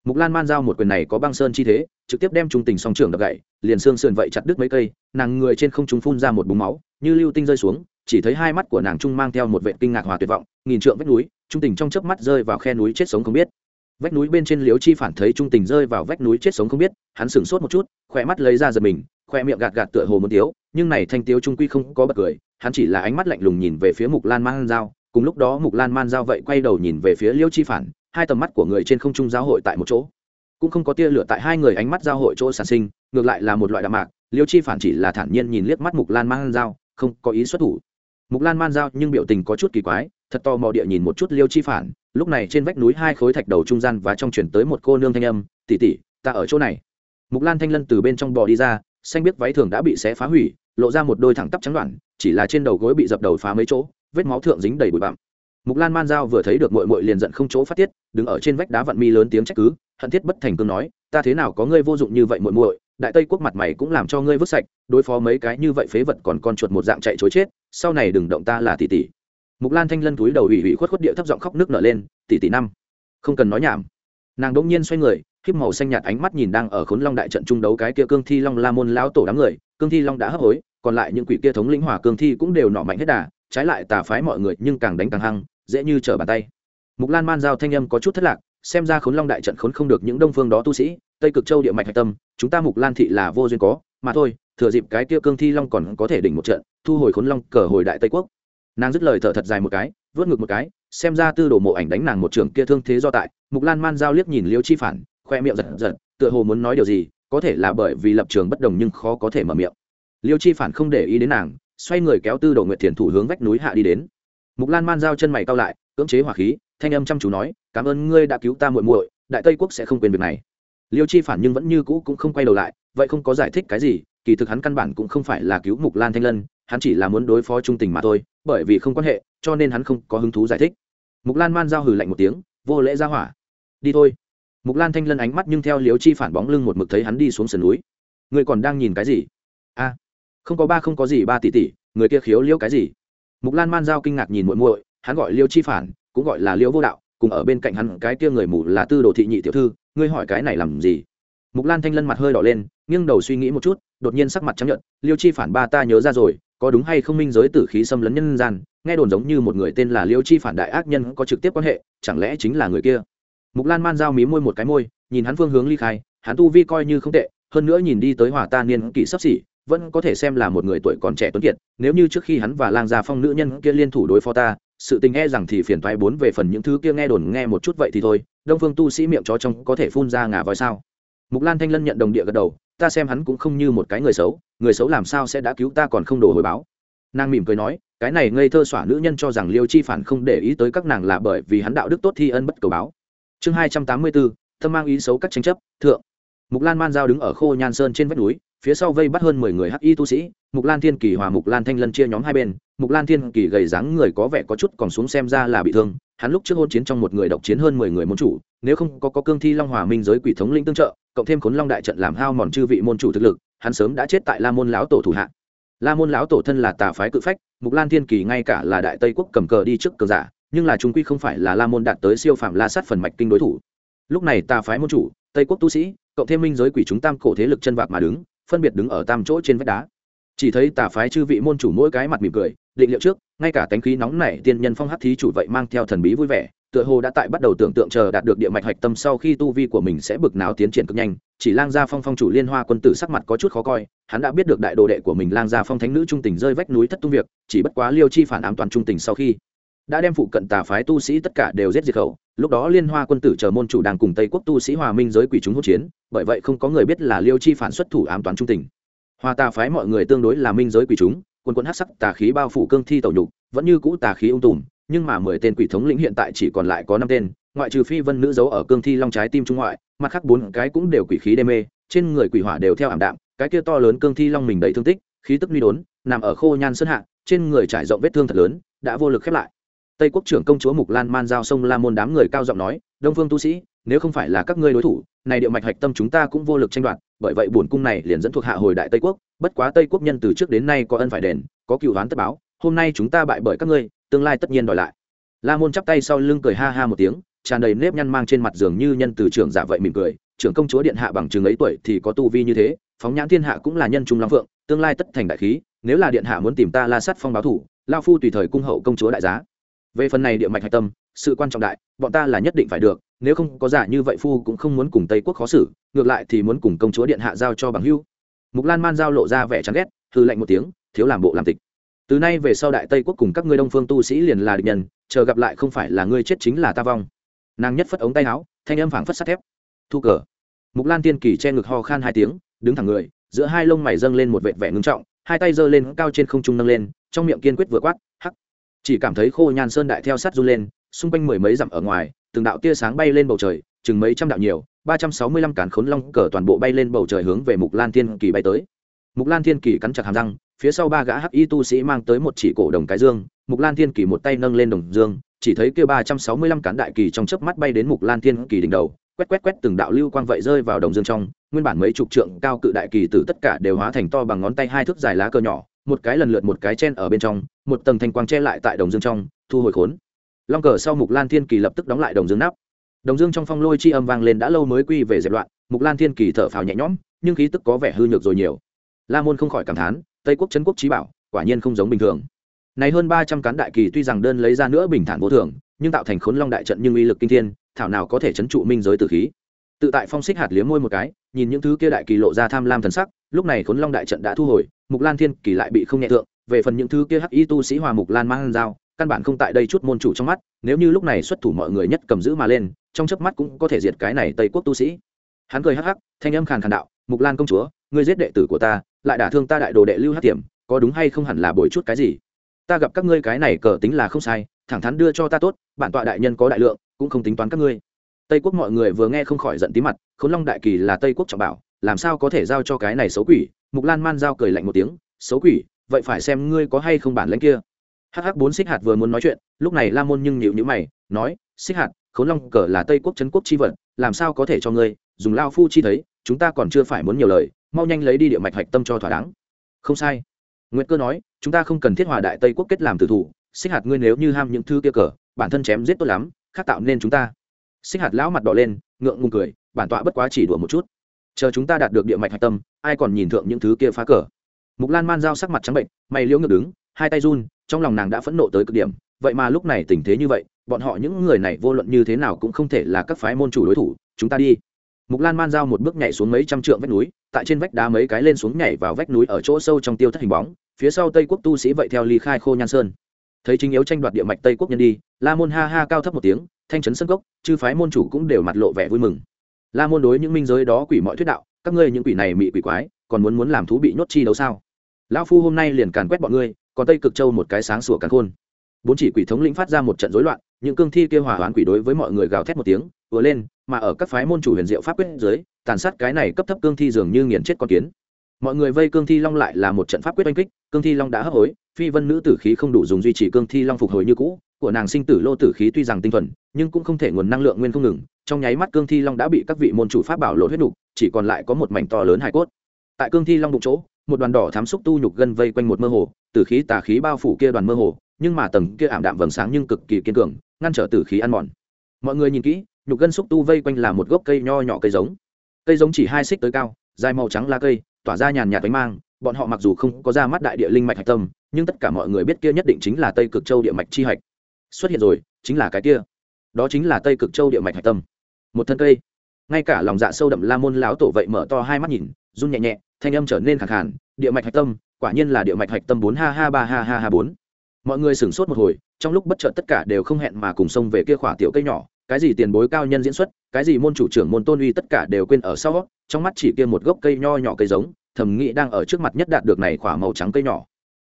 Mục lan man giao một quyền này có băng sơn chi thế, trực tiếp đem trung tình song trưởng đập gậy, liền xương sườn vậy chặt đứt mấy cây, nàng người trên không trung phun ra một búng máu như lưu tinh rơi xuống, chỉ thấy hai mắt của nàng trung mang theo một vệ kinh ngạc hòa tuyệt vọng, nghìn trượng vách núi, trung tình trong chớp mắt rơi vào khe núi chết sống không biết. Vách núi bên trên liếu chi phản thấy trung tình rơi vào vách núi chết sống không biết, hắn sửng sốt một chút, khỏe mắt lấy ra giật mình khoe miệng gạt gạt tựa hồ muốn tiếu, nhưng này thanh tiếu trung quy không có bật cười, hắn chỉ là ánh mắt lạnh lùng nhìn về phía mục lan man dao cùng lúc đó mục lan man dao vậy quay đầu nhìn về phía liêu chi phản, hai tầm mắt của người trên không trung giao hội tại một chỗ. Cũng không có tia lửa tại hai người ánh mắt giao hội chỗ sản sinh, ngược lại là một loại đạm mạc liêu chi phản chỉ là thản nhiên nhìn liếc mắt mục lan man dao không có ý xuất thủ. Mục lan man Giao nhưng biểu tình có chút kỳ quái, thật to mò địa nhìn một chút liêu chi phản, lúc này trên vách núi hai khối thạch đầu trung gian và trong chuyển tới một cô nương thanh âm tỉ tỉ ta ở chỗ này. Mục lan thanh lân từ bên trong bò đi ra, xanh biết váy thường đã bị xé phá hủy, lộ ra một đôi thẳng tắp trắng đoạn chỉ là trên đầu gối bị dập đầu phá mấy chỗ, vết máu thượng dính đầy bụi bặm. Mục lan man Giao vừa thấy được mội mội liền giận không chỗ phát tiết, đứng ở trên vách đá vạn mi lớn tiếng trách cứ, hận thiết bất thành cương nói, ta thế nào có ngươi vô dụng như vậy muội muội đại tây quốc mặt mày cũng làm cho ngươi vứt sạch, đối phó mấy cái như vậy phế vật còn con chuột một dạng chạy chối chết, sau này đừng động ta là tỷ tỷ. Mục lan thanh lân túi đầu ủy ủy khuất khuất địa thấp giọng khóc nước nở lên, tỷ tỷ năm, không cần nói nhảm. Nàng đỗng nhiên xoay người, khiếp màu xanh nhạt ánh mắt nhìn đang ở khốn long đại trận trung đấu cái kia cương thi long la môn lão tổ đám người, cương thi long đã hấp hối, còn lại những quỷ kia thống lĩnh hỏa cương thi cũng đều nọ mạnh hết đà, trái lại tà phái mọi người nhưng càng đánh càng hăng, dễ như trở bàn tay. Mục lan man giao thanh âm có chút thất lạc, xem ra khốn long đại trận khốn không được những đông phương đó tu sĩ tây cực châu địa mạch hạch tâm, chúng ta mục lan thị là vô duyên có, mà thôi, thừa dịp cái kia cương thi long còn có thể đỉnh một trận, thu hồi khốn long cờ hồi đại tây quốc. Nàng dứt lời thở thật dài một cái, vớt ngực một cái, xem ra tư đồ mộ ảnh đánh nàng một trường kia thương thế do tại, mục lan man giao liếc nhìn liêu chi phản, khoe miệng giật giật, tựa hồ muốn nói điều gì, có thể là bởi vì lập trường bất đồng nhưng khó có thể mở miệng. Liêu chi phản không để ý đến nàng, xoay người kéo tư đồ nguyệt thiền thủ hướng vách núi hạ đi đến. Mục lan man giao chân mày cao lại, cưỡng chế hỏa khí, thanh âm chăm chú nói, cảm ơn ngươi đã cứu ta muội muội, đại tây quốc sẽ không quên việc này liêu chi phản nhưng vẫn như cũ cũng không quay đầu lại, vậy không có giải thích cái gì, kỳ thực hắn căn bản cũng không phải là cứu mục lan thanh lân, hắn chỉ là muốn đối phó trung tình mà thôi, bởi vì không quan hệ, cho nên hắn không có hứng thú giải thích. Mục lan man giao hừ lạnh một tiếng, vô lễ ra hỏa. Đi thôi. Mục lan thanh lân ánh mắt nhưng theo liêu chi phản bóng lưng một mực thấy hắn đi xuống sườn núi. Người còn đang nhìn cái gì? A, không có ba không có gì, ba tỷ tỷ, người kia khiếu liêu cái gì? Mục lan man giao kinh ngạc nhìn muội muội, hắn gọi liêu chi phản, cũng gọi là liêu vô đạo, cùng ở bên cạnh hắn cái kia người mù là tư đồ thị nhị tiểu thư ngươi hỏi cái này làm gì? Mục lan thanh lân mặt hơi đỏ lên, nghiêng đầu suy nghĩ một chút, đột nhiên sắc mặt chấp nhận liêu chi phản ba ta nhớ ra rồi, có đúng hay không minh giới tử khí xâm lấn nhân gian, nghe đồn giống như một người tên là liêu chi phản đại ác nhân có trực tiếp quan hệ, chẳng lẽ chính là người kia? Mục lan man giao mí môi một cái môi, nhìn hắn phương hướng ly khai, hắn tu vi coi như không tệ, hơn nữa nhìn đi tới hòa ta niên kỷ sắp xỉ, vẫn có thể xem là một người tuổi còn trẻ tuấn kiệt, nếu như trước khi hắn và lang gia phong nữ nhân kia liên thủ đối phó ta sự tình e rằng thì phiền toái bốn về phần những thứ kia nghe đồn nghe một chút vậy thì thôi, đông phương tu sĩ miệng chó trong có thể phun ra ngà voi sao? Mục lan thanh lân nhận đồng địa gật đầu, ta xem hắn cũng không như một cái người xấu người xấu làm sao sẽ đã cứu ta còn không đổ hồi báo? Nàng mỉm cười nói, cái này ngây thơ xỏa nữ nhân cho rằng liêu chi phản không để ý tới các nàng là bởi vì hắn đạo đức tốt thi ân bất cầu báo. Chương hai trăm tám mươi bốn, thâm mang ý xấu các tranh chấp, thượng. Mục lan man giao đứng ở khô nhan sơn trên vách núi, phía sau vây bắt hơn mười người hắc y tu sĩ, mục lan thiên kỳ hòa, mục lan thanh lân chia nhóm hai bên mục lan thiên kỳ gầy dáng người có vẻ có chút còn xuống xem ra là bị thương hắn lúc trước hôn chiến trong một người độc chiến hơn mười người môn chủ nếu không có, có cương thi long hòa minh giới quỷ thống linh tương trợ cộng thêm khốn long đại trận làm hao mòn chư vị môn chủ thực lực hắn sớm đã chết tại la môn lão tổ thủ hạ. La môn lão tổ thân là tà phái cự phách mục lan thiên kỳ ngay cả là đại tây quốc cầm cờ đi trước cờ giả nhưng là chúng quy không phải là la môn đạt tới siêu phạm la sát phần mạch kinh đối thủ. Lúc này tà phái môn chủ tây quốc tu sĩ cộng thêm minh giới quỷ chúng tam cổ thế lực chân vạc mà đứng phân biệt đứng ở tam chỗ trên vách đá chỉ thấy tà phái chư vị môn chủ mỗi cái mặt mỉm cười, định liệu trước, ngay cả tánh khí nóng này tiên nhân phong hắc thí chủ vậy mang theo thần bí vui vẻ, tựa hồ đã tại bắt đầu tưởng tượng chờ đạt được địa mạch hạch tâm sau khi tu vi của mình sẽ bực nào tiến triển cực nhanh. Chỉ lang gia phong phong chủ liên hoa quân tử sắc mặt có chút khó coi, hắn đã biết được đại đồ đệ của mình lang gia phong thánh nữ trung tình rơi vách núi thất tung việc, chỉ bất quá liêu chi phản ám toàn trung tình sau khi đã đem phụ cận tà phái tu sĩ tất cả đều giết diệt khẩu. Lúc đó liên hoa quân tử chờ môn chủ đang cùng tây quốc tu sĩ hòa minh giới quỷ chúng hỗn chiến, bởi vậy không có người biết là liêu chi phản xuất thủ ám toàn trung tình hoa tà phái mọi người tương đối là minh giới quỷ chúng quân quân hát sắc tà khí bao phủ cương thi tẩu nhục, vẫn như cũ tà khí ung tùm, nhưng mà mười tên quỷ thống lĩnh hiện tại chỉ còn lại có năm tên, ngoại trừ phi vân nữ giấu ở cương thi long trái tim trung ngoại, mặt khác bốn cái cũng đều quỷ khí đê mê, trên người quỷ hỏa đều theo ảm đạm, cái kia to lớn cương thi long mình đầy thương tích, khí tức nguy đốn, nằm ở khô nhan sơn hạ, trên người trải rộng vết thương thật lớn, đã vô lực khép lại. Tây quốc trưởng công chúa mục lan man giao sông la môn đám người cao giọng nói, đông phương tu sĩ, nếu không phải là các ngươi đối thủ, này địa mạch hạch tâm chúng ta cũng vô lực tranh đoạt bởi vậy bổn cung này liền dẫn thuộc hạ hồi đại tây quốc, bất quá tây quốc nhân từ trước đến nay có ân phải đền, có cựu hoán tất báo, hôm nay chúng ta bại bởi các ngươi, tương lai tất nhiên đòi lại. La môn chắp tay sau lưng cười ha ha một tiếng, tràn đầy nếp nhăn mang trên mặt giường như nhân từ trưởng giả vậy mỉm cười, trưởng công chúa điện hạ bằng chừng ấy tuổi thì có tu vi như thế, phóng nhãn thiên hạ cũng là nhân trung long phượng, tương lai tất thành đại khí, nếu là điện hạ muốn tìm ta la sắt phong báo thủ, lao phu tùy thời cung hậu công chúa đại giá. Về phần này địa mạch hạch tâm sự quan trọng đại, bọn ta là nhất định phải được, nếu không có giả như vậy phu cũng không muốn cùng tây quốc khó xử, ngược lại thì muốn cùng công chúa điện hạ giao cho bằng hưu mục lan man giao lộ ra vẻ chán ghét hư lạnh một tiếng, thiếu làm bộ làm tịch. Từ nay về sau đại tây quốc cùng các ngươi đông phương tu sĩ liền là địch nhân, chờ gặp lại không phải là ngươi chết chính là ta vong. Nàng nhất phất ống tay áo, thanh âm phảng phất sắt thép. Thu cờ. Mục lan tiên kỳ che ngực ho khan hai tiếng, đứng thẳng người, giữa hai lông mày dâng lên một vệt vẻ ngưng trọng, hai tay giơ lên cao trên không trung nâng lên, trong miệng kiên quyết vừa quát, hắc. Chỉ cảm thấy khô nhan sơn đại theo sát run lên xung quanh mười mấy dặm ở ngoài, từng đạo tia sáng bay lên bầu trời, chừng mấy trăm đạo nhiều, ba trăm sáu mươi lăm cản khốn long cờ toàn bộ bay lên bầu trời hướng về mục lan thiên kỳ bay tới. Mục lan thiên kỳ cắn chặt hàm răng, phía sau ba gã hắc y tu sĩ mang tới một chỉ cổ đồng cái dương, mục lan thiên kỳ một tay nâng lên đồng dương, chỉ thấy kia ba trăm sáu mươi lăm cán đại kỳ trong chớp mắt bay đến mục lan thiên kỳ đỉnh đầu, quét quét quét từng đạo lưu quang vậy rơi vào đồng dương trong, nguyên bản mấy chục trượng cao cự đại kỳ tử tất cả đều hóa thành to bằng ngón tay hai thước dài lá cờ nhỏ, một cái lần lượt một cái chen ở bên trong, một tầng thanh quang che lại tại đồng dương trong, thu hồi khốn long cờ sau mục lan thiên kỳ lập tức đóng lại đồng dương nắp đồng dương trong phong lôi chi âm vang lên đã lâu mới quy về dẹp loạn mục lan thiên kỳ thở phào nhẹ nhõm nhưng khí tức có vẻ hư nhược rồi nhiều la môn không khỏi cảm thán tây quốc trấn quốc trí bảo quả nhiên không giống bình thường này hơn ba trăm cán đại kỳ tuy rằng đơn lấy ra nữa bình thản vô thường nhưng tạo thành khốn long đại trận nhưng uy lực kinh thiên thảo nào có thể chấn trụ minh giới tử khí tự tại phong xích hạt liếm môi một cái nhìn những thứ kia đại kỳ lộ ra tham lam thần sắc lúc này khốn long đại trận đã thu hồi mục lan thiên kỳ lại bị không nhẹ thượng về phần những thứ kia hắc y tu sĩ hòa mục lan mang dao căn bản không tại đây chút môn chủ trong mắt, nếu như lúc này xuất thủ mọi người nhất cầm giữ mà lên, trong chớp mắt cũng có thể diệt cái này tây quốc tu sĩ. Hắn cười hắc hắc, thanh âm khàn khàn đạo, mục lan công chúa, ngươi giết đệ tử của ta, lại đả thương ta đại đồ đệ lưu hắc tiềm, có đúng hay không hẳn là bồi chút cái gì? Ta gặp các ngươi cái này cờ tính là không sai, thẳng thắn đưa cho ta tốt, bản tọa đại nhân có đại lượng, cũng không tính toán các ngươi. Tây quốc mọi người vừa nghe không khỏi giận tí mặt, khốn long đại kỳ là tây quốc trọng bảo, làm sao có thể giao cho cái này xấu quỷ? Mục lan man giao cười lạnh một tiếng, xấu quỷ, vậy phải xem ngươi có hay không bản lãnh kia hh bốn xích hạt vừa muốn nói chuyện, lúc này la môn nhưng nhịu nhữ mày, nói, xích hạt, khốn long cờ là tây quốc trấn quốc chi vật, làm sao có thể cho ngươi, dùng lao phu chi thấy, chúng ta còn chưa phải muốn nhiều lời, mau nhanh lấy đi địa mạch hạch tâm cho thỏa đáng. Không sai. Nguyễn cơ nói, chúng ta không cần thiết hòa đại tây quốc kết làm tử thủ, xích hạt ngươi nếu như ham những thư kia cờ, bản thân chém giết tốt lắm, khác tạo nên chúng ta. Xích hạt lão mặt đỏ lên, ngượng ngùng cười, bản tọa bất quá chỉ đùa một chút. Chờ chúng ta đạt được địa mạch hạch tâm, ai còn nhìn thượng những thứ kia phá cờ? Mục lan man giao sắc mặt trắng bệnh mày liễu ngược đứng hai tay run, trong lòng nàng đã phẫn nộ tới cực điểm. Vậy mà lúc này tình thế như vậy, bọn họ những người này vô luận như thế nào cũng không thể là các phái môn chủ đối thủ. Chúng ta đi. Mục lan man giao một bước nhảy xuống mấy trăm trượng vách núi, tại trên vách đá mấy cái lên xuống nhảy vào vách núi ở chỗ sâu trong tiêu thất hình bóng. Phía sau tây quốc tu sĩ vậy theo ly khai khô nhan sơn. Thấy chính yếu tranh đoạt địa mạch tây quốc nhân đi, la môn ha ha cao thấp một tiếng, thanh trấn sân cốc chư phái môn chủ cũng đều mặt lộ vẻ vui mừng. La môn đối những minh giới đó quỷ mọi thuyết đạo, các ngươi những quỷ này mị quỷ quái, còn muốn muốn làm thú bị nhốt chi đâu sao? Lão phu hôm nay liền càn quét bọn ngươi còn tây cực châu một cái sáng sủa càn khôn. Bốn chỉ quỷ thống lĩnh phát ra một trận rối loạn, những cương thi kia hỏa hoán quỷ đối với mọi người gào thét một tiếng vừa lên, mà ở các phái môn chủ huyền diệu pháp quyết dưới, tàn sát cái này cấp thấp cương thi dường như nghiền chết con kiến. Mọi người vây cương thi long lại là một trận pháp quyết oanh kích, cương thi long đã hấp hối, phi vân nữ tử khí không đủ dùng duy trì cương thi long phục hồi như cũ, của nàng sinh tử lô tử khí tuy rằng tinh thuần, nhưng cũng không thể nguồn năng lượng nguyên không ngừng, trong nháy mắt cương thi long đã bị các vị môn chủ pháp bảo lộ huyết đục chỉ còn lại có một mảnh to lớn hải cốt. Tại cương thi long đụng chỗ một đoàn đỏ thám xúc tu nhục gân vây quanh một mơ hồ tử khí tà khí bao phủ kia đoàn mơ hồ, nhưng mà tầng kia ảm đạm vầng sáng nhưng cực kỳ kiên cường, ngăn trở tử khí ăn mòn. Mọi người nhìn kỹ, nhục gân xúc tu vây quanh là một gốc cây nho nhỏ cây giống. Cây giống chỉ hai xích tới cao, dài màu trắng lá cây, tỏa ra nhàn nhạt bánh mang, bọn họ mặc dù không có ra mắt đại địa linh mạch hạch tâm, nhưng tất cả mọi người biết kia nhất định chính là tây cực châu địa mạch chi hạch. Xuất hiện rồi, chính là cái kia. Đó chính là tây cực châu địa mạch hạch tâm. Một thân cây. Ngay cả lòng dạ sâu đậm la môn lão tổ vậy mở to hai mắt nhìn, run nhẹ nhẹ thanh âm trở nên khẳng khản địa mạch hạch tâm, quả nhiên là địa mạch hạch tâm bốn ha ha ba ha ha ha bốn. Mọi người sửng sốt một hồi, trong lúc bất chợt tất cả đều không hẹn mà cùng xông về kia khỏa tiểu cây nhỏ, cái gì tiền bối cao nhân diễn xuất, cái gì môn chủ trưởng môn tôn uy tất cả đều quên ở sau, trong mắt chỉ kia một gốc cây nho nhỏ cây giống thẩm nghĩ đang ở trước mặt nhất đạt được này khỏa màu trắng cây nhỏ.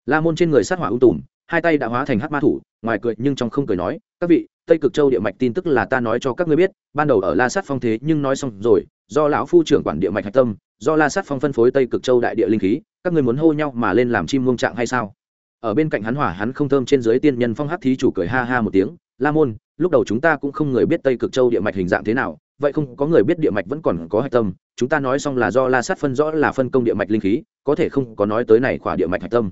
La môn trên người sát hỏa ung tùm, hai tay đã hóa thành hát ma thủ, ngoài cười nhưng trong không cười nói, các vị, tây cực châu địa mạch tin tức là ta nói cho các ngươi biết, ban đầu ở la sát phong thế nhưng nói xong rồi do lão phu trưởng quản địa mạch hạch tâm, do la sát phong phân phối tây cực châu đại địa linh khí, các ngươi muốn hô nhau mà lên làm chim muông trạng hay sao? Ở bên cạnh hắn hỏa hắn không thơm trên dưới tiên nhân phong hắc thí chủ cười ha ha một tiếng, la môn, lúc đầu chúng ta cũng không người biết tây cực châu địa mạch hình dạng thế nào, vậy không có người biết địa mạch vẫn còn có hạch tâm, chúng ta nói xong là do la sát phân rõ là phân công địa mạch linh khí, có thể không có nói tới này khỏa địa mạch hạch tâm.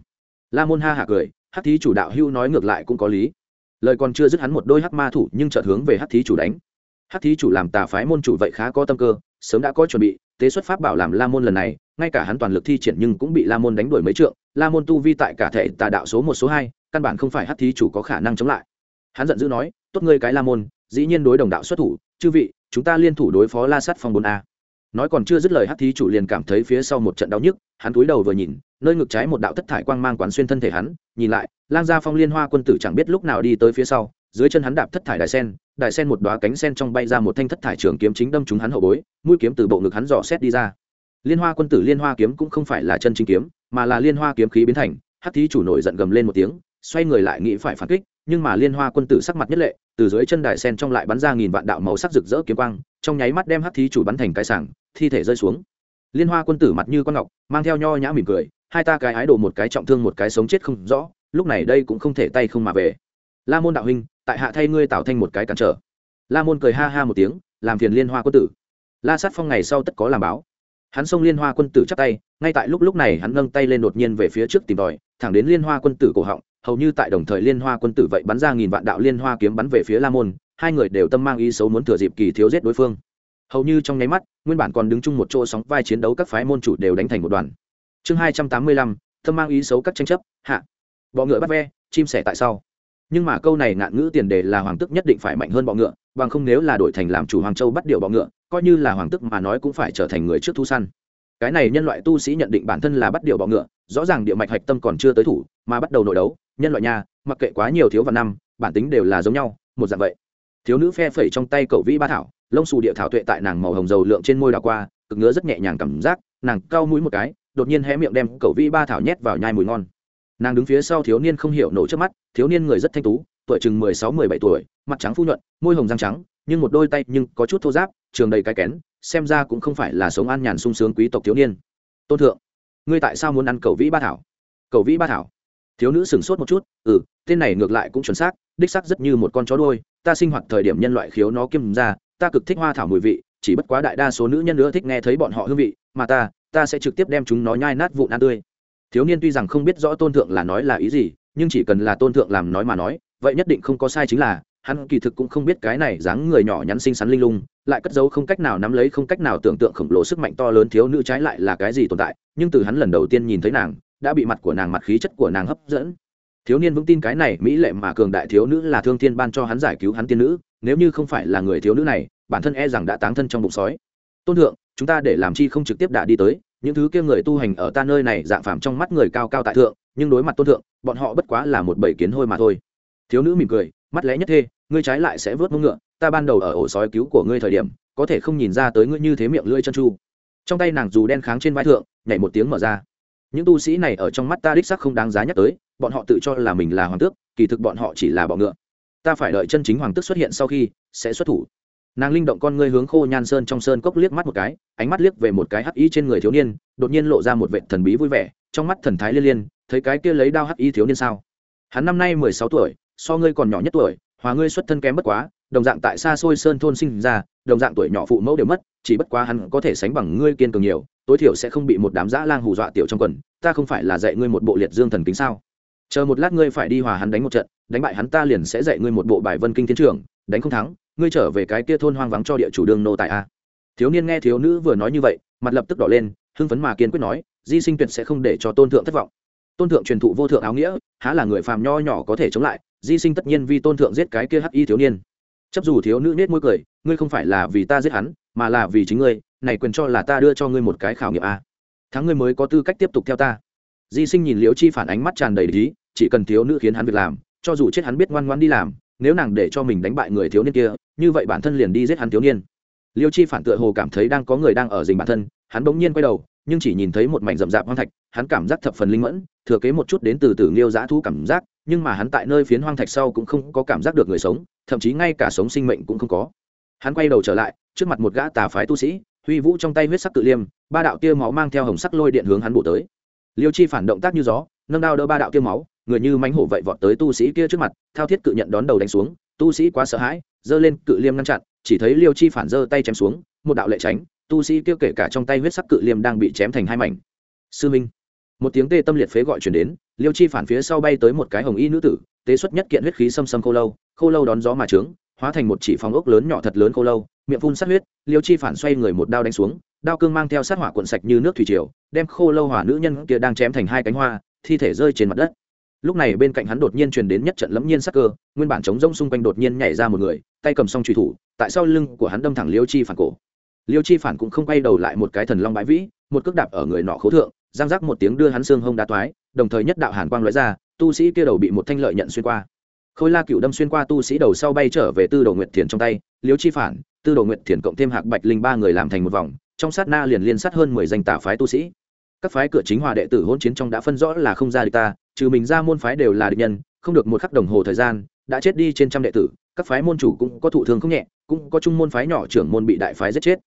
La môn ha hạ cười, hắc thí chủ đạo hưu nói ngược lại cũng có lý. Lời còn chưa dứt hắn một đôi hắc ma thủ nhưng chợt hướng về hắc thí chủ đánh. Hắc thí chủ làm tà phái môn chủ vậy khá có tâm cơ sớm đã có chuẩn bị, tế xuất pháp bảo làm la môn lần này, ngay cả hắn toàn lực thi triển nhưng cũng bị la môn đánh đuổi mấy trượng. La môn tu vi tại cả thể tà đạo số một, số hai, căn bản không phải hắc thí chủ có khả năng chống lại. Hắn giận dữ nói, tốt ngươi cái la môn, dĩ nhiên đối đồng đạo xuất thủ, chư vị, chúng ta liên thủ đối phó la sắt phong bốn a. Nói còn chưa dứt lời hắc thí chủ liền cảm thấy phía sau một trận đau nhức, hắn cúi đầu vừa nhìn, nơi ngực trái một đạo thất thải quang mang quán xuyên thân thể hắn, nhìn lại, lang gia phong liên hoa quân tử chẳng biết lúc nào đi tới phía sau, dưới chân hắn đạp thất thải đại sen đại sen một đóa cánh sen trong bay ra một thanh thất thải trường kiếm chính đâm trúng hắn hậu bối, mũi kiếm từ bộ ngực hắn dò xét đi ra. Liên hoa quân tử liên hoa kiếm cũng không phải là chân chính kiếm, mà là liên hoa kiếm khí biến thành, hắc thí chủ nổi giận gầm lên một tiếng, xoay người lại nghĩ phải phản kích, nhưng mà liên hoa quân tử sắc mặt nhất lệ, từ dưới chân đại sen trong lại bắn ra nghìn vạn đạo màu sắc rực rỡ kiếm quang, trong nháy mắt đem hắc thí chủ bắn thành cái sảng, thi thể rơi xuống. Liên hoa quân tử mặt như con ngọc, mang theo nho nhã mỉm cười, hai ta cái ái đồ một cái trọng thương một cái sống chết không rõ, lúc này đây cũng không thể tay không mà về. La môn đạo huynh tại hạ thay ngươi tạo thành một cái cản trở. La môn cười ha ha một tiếng, làm phiền liên hoa quân tử. La sát phong ngày sau tất có làm báo. Hắn xông liên hoa quân tử chắp tay, ngay tại lúc lúc này hắn nâng tay lên đột nhiên về phía trước tìm tòi, thẳng đến liên hoa quân tử cổ họng, hầu như tại đồng thời liên hoa quân tử vậy bắn ra nghìn vạn đạo liên hoa kiếm bắn về phía la môn, hai người đều tâm mang ý xấu muốn thừa dịp kỳ thiếu giết đối phương. Hầu như trong nháy mắt, nguyên bản còn đứng chung một chỗ sóng vai chiến đấu các phái môn chủ đều đánh thành một đoàn. Chương hai trăm tám mươi lăm, tâm mang ý xấu các tranh chấp, hạ. Bọ ngựa bắt ve, chim sẻ tại sau nhưng mà câu này ngạn ngữ tiền đề là hoàng tức nhất định phải mạnh hơn bọ ngựa, bằng không nếu là đổi thành làm chủ hoàng châu bắt điều bọ ngựa, coi như là hoàng tức mà nói cũng phải trở thành người trước thu săn. Cái này nhân loại tu sĩ nhận định bản thân là bắt điều bọ ngựa, rõ ràng địa mạch hạch tâm còn chưa tới thủ, mà bắt đầu nội đấu, nhân loại nhà, mặc kệ quá nhiều thiếu và năm, bản tính đều là giống nhau, một dạng vậy. Thiếu nữ phe phẩy trong tay cậu vĩ ba thảo, lông xù địa thảo tuệ tại nàng màu hồng dầu lượng trên môi đào qua, cực ngứa rất nhẹ nhàng cảm giác, nàng cau mũi một cái, đột nhiên hé miệng đem cậu vĩ ba thảo nhét vào nhai mùi ngon nàng đứng phía sau thiếu niên không hiểu nổ trước mắt, thiếu niên người rất thanh tú, tuổi chừng mười sáu, mười bảy tuổi, mặt trắng phu nhuận, môi hồng răng trắng, nhưng một đôi tay nhưng có chút thô giáp trường đầy cái kén, xem ra cũng không phải là sống an nhàn sung sướng quý tộc thiếu niên. Tôn thượng, ngươi tại sao muốn ăn cầu vĩ ba thảo? Cầu vĩ ba thảo? Thiếu nữ sửng sốt một chút ừ tên này ngược lại cũng chuẩn xác, đích xác rất như một con chó đôi ta sinh hoạt thời điểm nhân loại khiếu nó kiêm ra, ta cực thích hoa thảo mùi vị, chỉ bất quá đại đa số nữ nhân nữa thích nghe thấy bọn họ hương vị, mà ta ta sẽ trực tiếp đem chúng nó nhai nát vụn ăn tươi thiếu niên tuy rằng không biết rõ tôn thượng là nói là ý gì, nhưng chỉ cần là tôn thượng làm nói mà nói, vậy nhất định không có sai chính là, hắn kỳ thực cũng không biết cái này dáng người nhỏ nhắn xinh xắn linh lung, lại cất giấu không cách nào nắm lấy không cách nào tưởng tượng khổng lồ sức mạnh to lớn thiếu nữ trái lại là cái gì tồn tại, nhưng từ hắn lần đầu tiên nhìn thấy nàng, đã bị mặt của nàng mặt khí chất của nàng hấp dẫn. Thiếu niên vững tin cái này mỹ lệ mà cường đại thiếu nữ là thương thiên ban cho hắn giải cứu hắn tiên nữ, nếu như không phải là người thiếu nữ này, bản thân e rằng đã táng thân trong bụng sói. Tôn thượng, chúng ta để làm chi không trực tiếp đã đi tới những thứ kia người tu hành ở ta nơi này dạng phàm trong mắt người cao cao tại thượng, nhưng đối mặt tôn thượng, bọn họ bất quá là một bầy kiến hôi mà thôi. Thiếu nữ mỉm cười, mắt lẽ nhất thê, ngươi trái lại sẽ vớt mông ngựa, ta ban đầu ở ổ sói cứu của ngươi thời điểm, có thể không nhìn ra tới ngươi như thế miệng lưỡi chân chu trong tay nàng dù đen kháng trên vai thượng, nhảy một tiếng mở ra. Những tu sĩ này ở trong mắt ta đích sắc không đáng giá nhắc tới, bọn họ tự cho là mình là hoàng tước, kỳ thực bọn họ chỉ là bọ ngựa. Ta phải đợi chân chính hoàng tước xuất hiện sau khi sẽ xuất thủ nàng linh động con ngươi hướng khô nhan sơn trong sơn cốc liếc mắt một cái, ánh mắt liếc về một cái hắc y trên người thiếu niên, đột nhiên lộ ra một vệ thần bí vui vẻ, trong mắt thần thái liên liên, thấy cái kia lấy đao hắc y thiếu niên sao? Hắn năm nay mười sáu tuổi, so ngươi còn nhỏ nhất tuổi, hòa ngươi xuất thân kém bất quá, đồng dạng tại xa xôi sơn thôn sinh ra, đồng dạng tuổi nhỏ phụ mẫu đều mất, chỉ bất quá hắn có thể sánh bằng ngươi kiên cường nhiều, tối thiểu sẽ không bị một đám dã lang hù dọa tiểu trong quần, ta không phải là dạy ngươi một bộ liệt dương thần kính sao? Chờ một lát ngươi phải đi hòa hắn đánh một trận, đánh bại hắn ta liền sẽ dạy ngươi một bộ bài vân kinh thiên trường, đánh không thắng ngươi trở về cái kia thôn hoang vắng cho địa chủ đường nô tại a à. thiếu niên nghe thiếu nữ vừa nói như vậy, mặt lập tức đỏ lên, hưng phấn mà kiên quyết nói, di sinh tuyệt sẽ không để cho tôn thượng thất vọng. Tôn thượng truyền thụ vô thượng áo nghĩa, há là người phàm nho nhỏ có thể chống lại, di sinh tất nhiên vì tôn thượng giết cái kia hắc y thiếu niên. Chấp dù thiếu nữ nết môi cười, ngươi không phải là vì ta giết hắn, mà là vì chính ngươi, này quyền cho là ta đưa cho ngươi một cái khảo nghiệm a thắng ngươi mới có tư cách tiếp tục theo ta. Di sinh nhìn liễu chi phản ánh mắt tràn đầy lý, chỉ cần thiếu nữ khiến hắn việc làm, cho dù chết hắn biết ngoan ngoan đi làm nếu nàng để cho mình đánh bại người thiếu niên kia, như vậy bản thân liền đi giết hắn thiếu niên. Liêu chi phản tựa hồ cảm thấy đang có người đang ở dình bản thân, hắn bỗng nhiên quay đầu, nhưng chỉ nhìn thấy một mảnh rậm rạp hoang thạch, hắn cảm giác thập phần linh mẫn, thừa kế một chút đến từ từ liêu giã thú cảm giác, nhưng mà hắn tại nơi phiến hoang thạch sau cũng không có cảm giác được người sống, thậm chí ngay cả sống sinh mệnh cũng không có. Hắn quay đầu trở lại, trước mặt một gã tà phái tu sĩ, huy vũ trong tay huyết sắc tự liêm, ba đạo tia máu mang theo hồng sắc lôi điện hướng hắn bổ tới. Liêu chi phản động tác như gió, nâng đao đỡ ba đạo tia máu người như mánh hổ vậy vọt tới tu sĩ kia trước mặt, thao thiết cự nhận đón đầu đánh xuống, tu sĩ quá sợ hãi, giơ lên cự liêm ngăn chặn, chỉ thấy liêu chi phản giơ tay chém xuống, một đạo lệ tránh, tu sĩ kia kể cả trong tay huyết sắc cự liêm đang bị chém thành hai mảnh. Sư minh. Một tiếng tê tâm liệt phế gọi chuyển đến, liêu chi phản phía sau bay tới một cái hồng y nữ tử, tế xuất nhất kiện huyết khí xâm xâm khô lâu khô lâu đón gió mà trướng, hóa thành một chỉ phòng ốc lớn nhỏ thật lớn khô lâu, miệng phun sát huyết, liêu chi phản xoay người một đao đánh xuống, đao cương mang theo sát hỏa cuộn sạch như nước thủy triều, đem khô lâu hỏa nữ nhân kia đang chém thành hai cánh hoa, thi thể rơi trên mặt đất lúc này bên cạnh hắn đột nhiên truyền đến nhất trận lẫm nhiên sắc cơ, nguyên bản chống rông xung quanh đột nhiên nhảy ra một người, tay cầm song truy thủ, tại sau lưng của hắn đâm thẳng liêu chi phản cổ. Liêu chi phản cũng không quay đầu lại một cái thần long bãi vĩ, một cước đạp ở người nọ khấu thượng giang giác một tiếng đưa hắn xương hông đá toái, đồng thời nhất đạo hàn quang lóe ra, tu sĩ kia đầu bị một thanh lợi nhận xuyên qua. Khôi la cựu đâm xuyên qua tu sĩ đầu sau bay trở về tư đồ nguyệt thiền trong tay, liêu chi phản, tư đồ nguyệt thiền cộng thêm hạc bạch linh ba người làm thành một vòng, trong sát na liền liên sát hơn mười danh tả phái tu sĩ. Các phái cửa chính hòa đệ tử hôn chiến trong đã phân rõ là không ra địch ta trừ mình ra môn phái đều là địch nhân, không được một khắc đồng hồ thời gian, đã chết đi trên trăm đệ tử, các phái môn chủ cũng có thụ thương không nhẹ, cũng có chung môn phái nhỏ trưởng môn bị đại phái giết chết.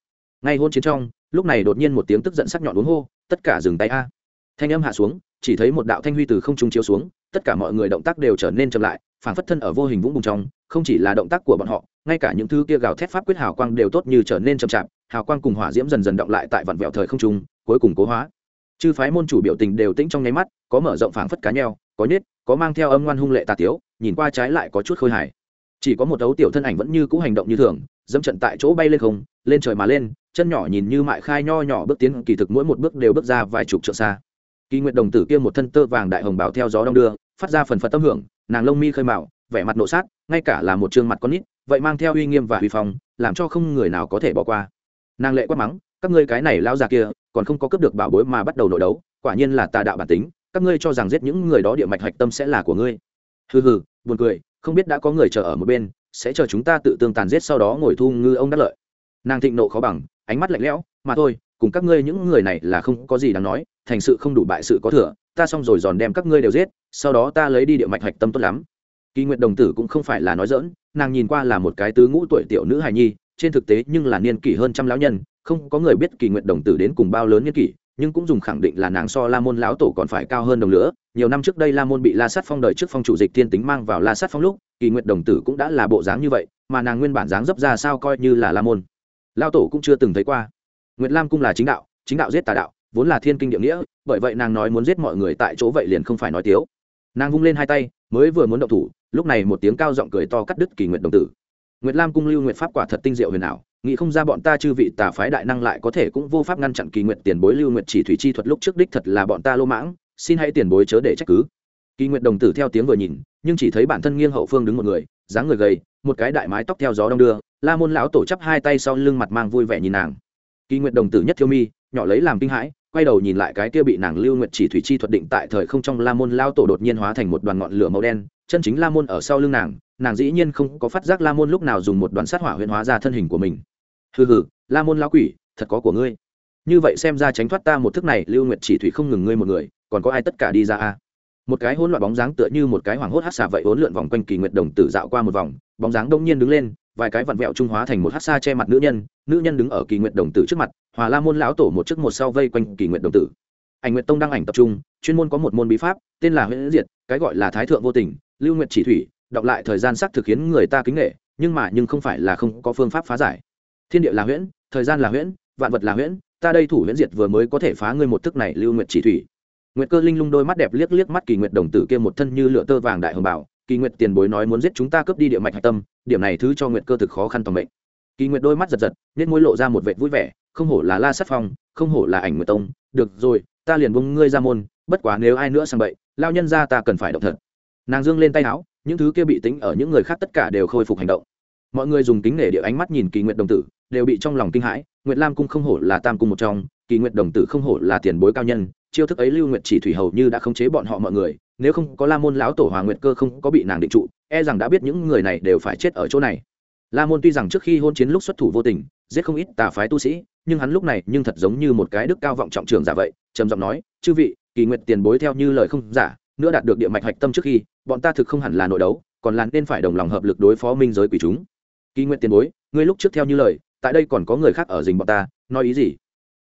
Ngay hôn chiến trong, lúc này đột nhiên một tiếng tức giận sắc nhọn uống hô, tất cả dừng tay a. Thanh âm hạ xuống, chỉ thấy một đạo thanh huy từ không trung chiếu xuống, tất cả mọi người động tác đều trở nên chậm lại, phảng phất thân ở vô hình vũng bùng trong, không chỉ là động tác của bọn họ, ngay cả những thứ kia gào thét pháp quyết hào quang đều tốt như trở nên chậm chạp, hào quang cùng hỏa diễm dần dần động lại tại vạn vẹo thời không trung, cuối cùng cố hóa chư phái môn chủ biểu tình đều tĩnh trong nháy mắt, có mở rộng phảng phất cá nheo, có nhết có mang theo âm ngoan hung lệ tà tiếu, nhìn qua trái lại có chút khôi hài. Chỉ có một ấu tiểu thân ảnh vẫn như cũ hành động như thường, dẫm trận tại chỗ bay lên không, lên trời mà lên, chân nhỏ nhìn như mại khai nho nhỏ bước tiến, kỳ thực mỗi một bước đều bước ra vài chục trượng xa. Kỳ nguyện đồng tử kia một thân tơ vàng đại hồng bảo theo gió đông đưa, phát ra phần phật tâm hưởng, nàng lông mi khơi mạo, vẻ mặt nộ sát, ngay cả là một trương mặt con nít, vậy mang theo uy nghiêm và uy phong, làm cho không người nào có thể bỏ qua. Nàng lệ quát mắng, các ngươi cái này lao già kia còn không có cướp được bảo bối mà bắt đầu nội đấu, quả nhiên là tà đạo bản tính, các ngươi cho rằng giết những người đó địa mạch hạch tâm sẽ là của ngươi. Hừ hừ, buồn cười, không biết đã có người chờ ở một bên, sẽ chờ chúng ta tự tương tàn giết sau đó ngồi thu ngư ông đắc lợi. Nàng thịnh nộ khó bằng, ánh mắt lạnh lẽo, mà thôi, cùng các ngươi những người này là không có gì đáng nói, thành sự không đủ bại sự có thừa, ta xong rồi giòn đem các ngươi đều giết, sau đó ta lấy đi địa mạch hạch tâm tốt lắm. Kỳ nguyện đồng tử cũng không phải là nói dỡn nàng nhìn qua là một cái tứ ngũ tuổi tiểu nữ hài nhi trên thực tế nhưng là niên kỷ hơn trăm lão nhân, không có người biết kỳ nguyện đồng tử đến cùng bao lớn niên kỷ, nhưng cũng dùng khẳng định là nàng so la môn lão tổ còn phải cao hơn đồng nữa nhiều năm trước đây la môn bị la sát phong đời trước phong chủ dịch thiên tính mang vào la sát phong lúc kỳ nguyện đồng tử cũng đã là bộ dáng như vậy, mà nàng nguyên bản dáng dấp ra sao coi như là la môn. Lao tổ cũng chưa từng thấy qua. Nguyệt lam cung là chính đạo chính đạo giết tà đạo, vốn là thiên kinh địa nghĩa, bởi vậy nàng nói muốn giết mọi người tại chỗ vậy liền không phải nói tiếu. Nàng vung lên hai tay, mới vừa muốn động thủ, lúc này một tiếng cao giọng cười to cắt đứt kỳ nguyện đồng tử nguyệt lam cung lưu Nguyệt pháp quả thật tinh diệu huyền ảo, nghĩ không ra bọn ta chư vị tà phái đại năng lại có thể cũng vô pháp ngăn chặn kỳ Nguyệt tiền bối lưu Nguyệt chỉ thủy chi thuật lúc trước đích thật là bọn ta lô mãng, xin hãy tiền bối chớ để trách cứ. Kỳ Nguyệt đồng tử theo tiếng vừa nhìn, nhưng chỉ thấy bản thân nghiêng hậu phương đứng một người, dáng người gầy, một cái đại mái tóc theo gió đông đưa, la môn lão tổ chắp hai tay sau lưng mặt mang vui vẻ nhìn nàng. Kỳ Nguyệt đồng tử nhất thiêu mi, nhỏ lấy làm kinh hãi quay đầu nhìn lại cái kia bị nàng lưu Nguyệt chỉ thủy chi thuật định tại thời không trong la môn lao tổ đột nhiên hóa thành một đoàn ngọn lửa màu đen, chân chính la môn ở sau lưng nàng nàng dĩ nhiên không có phát giác la môn lúc nào dùng một đoàn sát hỏa huyễn hóa ra thân hình của mình. Hừ hừ, la môn lão quỷ, thật có của ngươi. Như vậy xem ra tránh thoát ta một thức này, lưu nguyệt chỉ thủy không ngừng ngươi một người, còn có ai tất cả đi ra a? Một cái hỗn loạn bóng dáng tựa như một cái hoàng hốt hát xà vậy hỗn lượn vòng quanh kỳ nguyệt đồng tử dạo qua một vòng, bóng dáng đông nhiên đứng lên, vài cái vặn vẹo trung hóa thành một hát xa che mặt nữ nhân nữ nhân đứng ở kỳ nguyệt đồng tử trước mặt hòa la môn lão tổ một chức một sau vây quanh kỳ nguyệt đồng tử. Ảnh nguyệt tông đăng ảnh tập trung, chuyên môn có một môn bí pháp, tên là huyễn diệt, cái gọi là thái thượng vô tình, lưu nguyệt chỉ thủy, đọc lại thời gian sắc thực khiến người ta kính nghệ nhưng mà nhưng không phải là không có phương pháp phá giải. Thiên địa là huyễn, thời gian là huyễn, vạn vật là huyễn, ta đây thủ huyễn diệt vừa mới có thể phá ngươi một thức này, lưu nguyệt chỉ thủy. Nguyệt cơ linh lung đôi mắt đẹp liếc liếc mắt kỳ nguyệt đồng tử kia một thân như lửa tơ vàng đại hồng bảo kỳ nguyệt tiền bối nói muốn giết chúng ta cướp đi địa mạch hạch tâm, điểm này thứ cho nguyệt cơ thực khó khăn toàn mệnh. Kỳ nguyệt đôi mắt giật giật nên môi lộ ra một vệ vui vẻ không hổ là la sát phong, không hổ là ảnh nguyệt tông. Được rồi, ta liền bông ngươi ra môn, bất quá nếu ai nữa sang bậy lao nhân ra ta cần phải động thật. Nàng dương lên tay áo, những thứ kia bị tính ở những người khác tất cả đều khôi phục hành động. Mọi người dùng kính nể địa ánh mắt nhìn kỳ nguyện đồng tử, đều bị trong lòng kinh hãi, nguyệt lam cung không hổ là tam cung một trong, kỳ nguyện đồng tử không hổ là tiền bối cao nhân, chiêu thức ấy lưu nguyệt chỉ thủy hầu như đã khống chế bọn họ mọi người, nếu không có la môn lão tổ hòa nguyệt cơ không có bị nàng định trụ e rằng đã biết những người này đều phải chết ở chỗ này. La môn tuy rằng trước khi hôn chiến lúc xuất thủ vô tình, giết không ít tà phái tu sĩ nhưng hắn lúc này nhưng thật giống như một cái đức cao vọng trọng trường giả vậy, trầm giọng nói, chư vị, kỳ nguyệt tiền bối theo như lời không giả, nữa đạt được địa mạch hạch tâm trước khi, bọn ta thực không hẳn là nội đấu, còn là nên phải đồng lòng hợp lực đối phó minh giới quỷ chúng. Kỳ nguyệt tiền bối, ngươi lúc trước theo như lời, tại đây còn có người khác ở dình bọn ta, nói ý gì?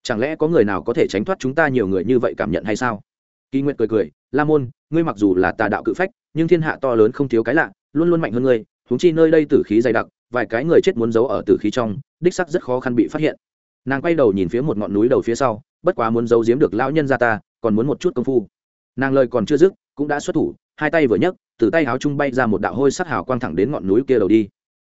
Chẳng lẽ có người nào có thể tránh thoát chúng ta nhiều người như vậy cảm nhận hay sao? Kỳ nguyệt cười cười, la môn, ngươi mặc dù là tà đạo cự phách, nhưng thiên hạ to lớn không thiếu cái lạ, luôn luôn mạnh hơn ngươi, huống chi nơi đây tử khí dày đặc, vài cái người chết muốn giấu ở tử khí trong, đích sắc rất khó khăn bị phát hiện nàng quay đầu nhìn phía một ngọn núi đầu phía sau, bất quá muốn giấu giếm được lão nhân ra ta, còn muốn một chút công phu. Nàng lời còn chưa dứt, cũng đã xuất thủ, hai tay vừa nhấc, từ tay áo trung bay ra một đạo hôi sắc hào quang thẳng đến ngọn núi kia đầu đi.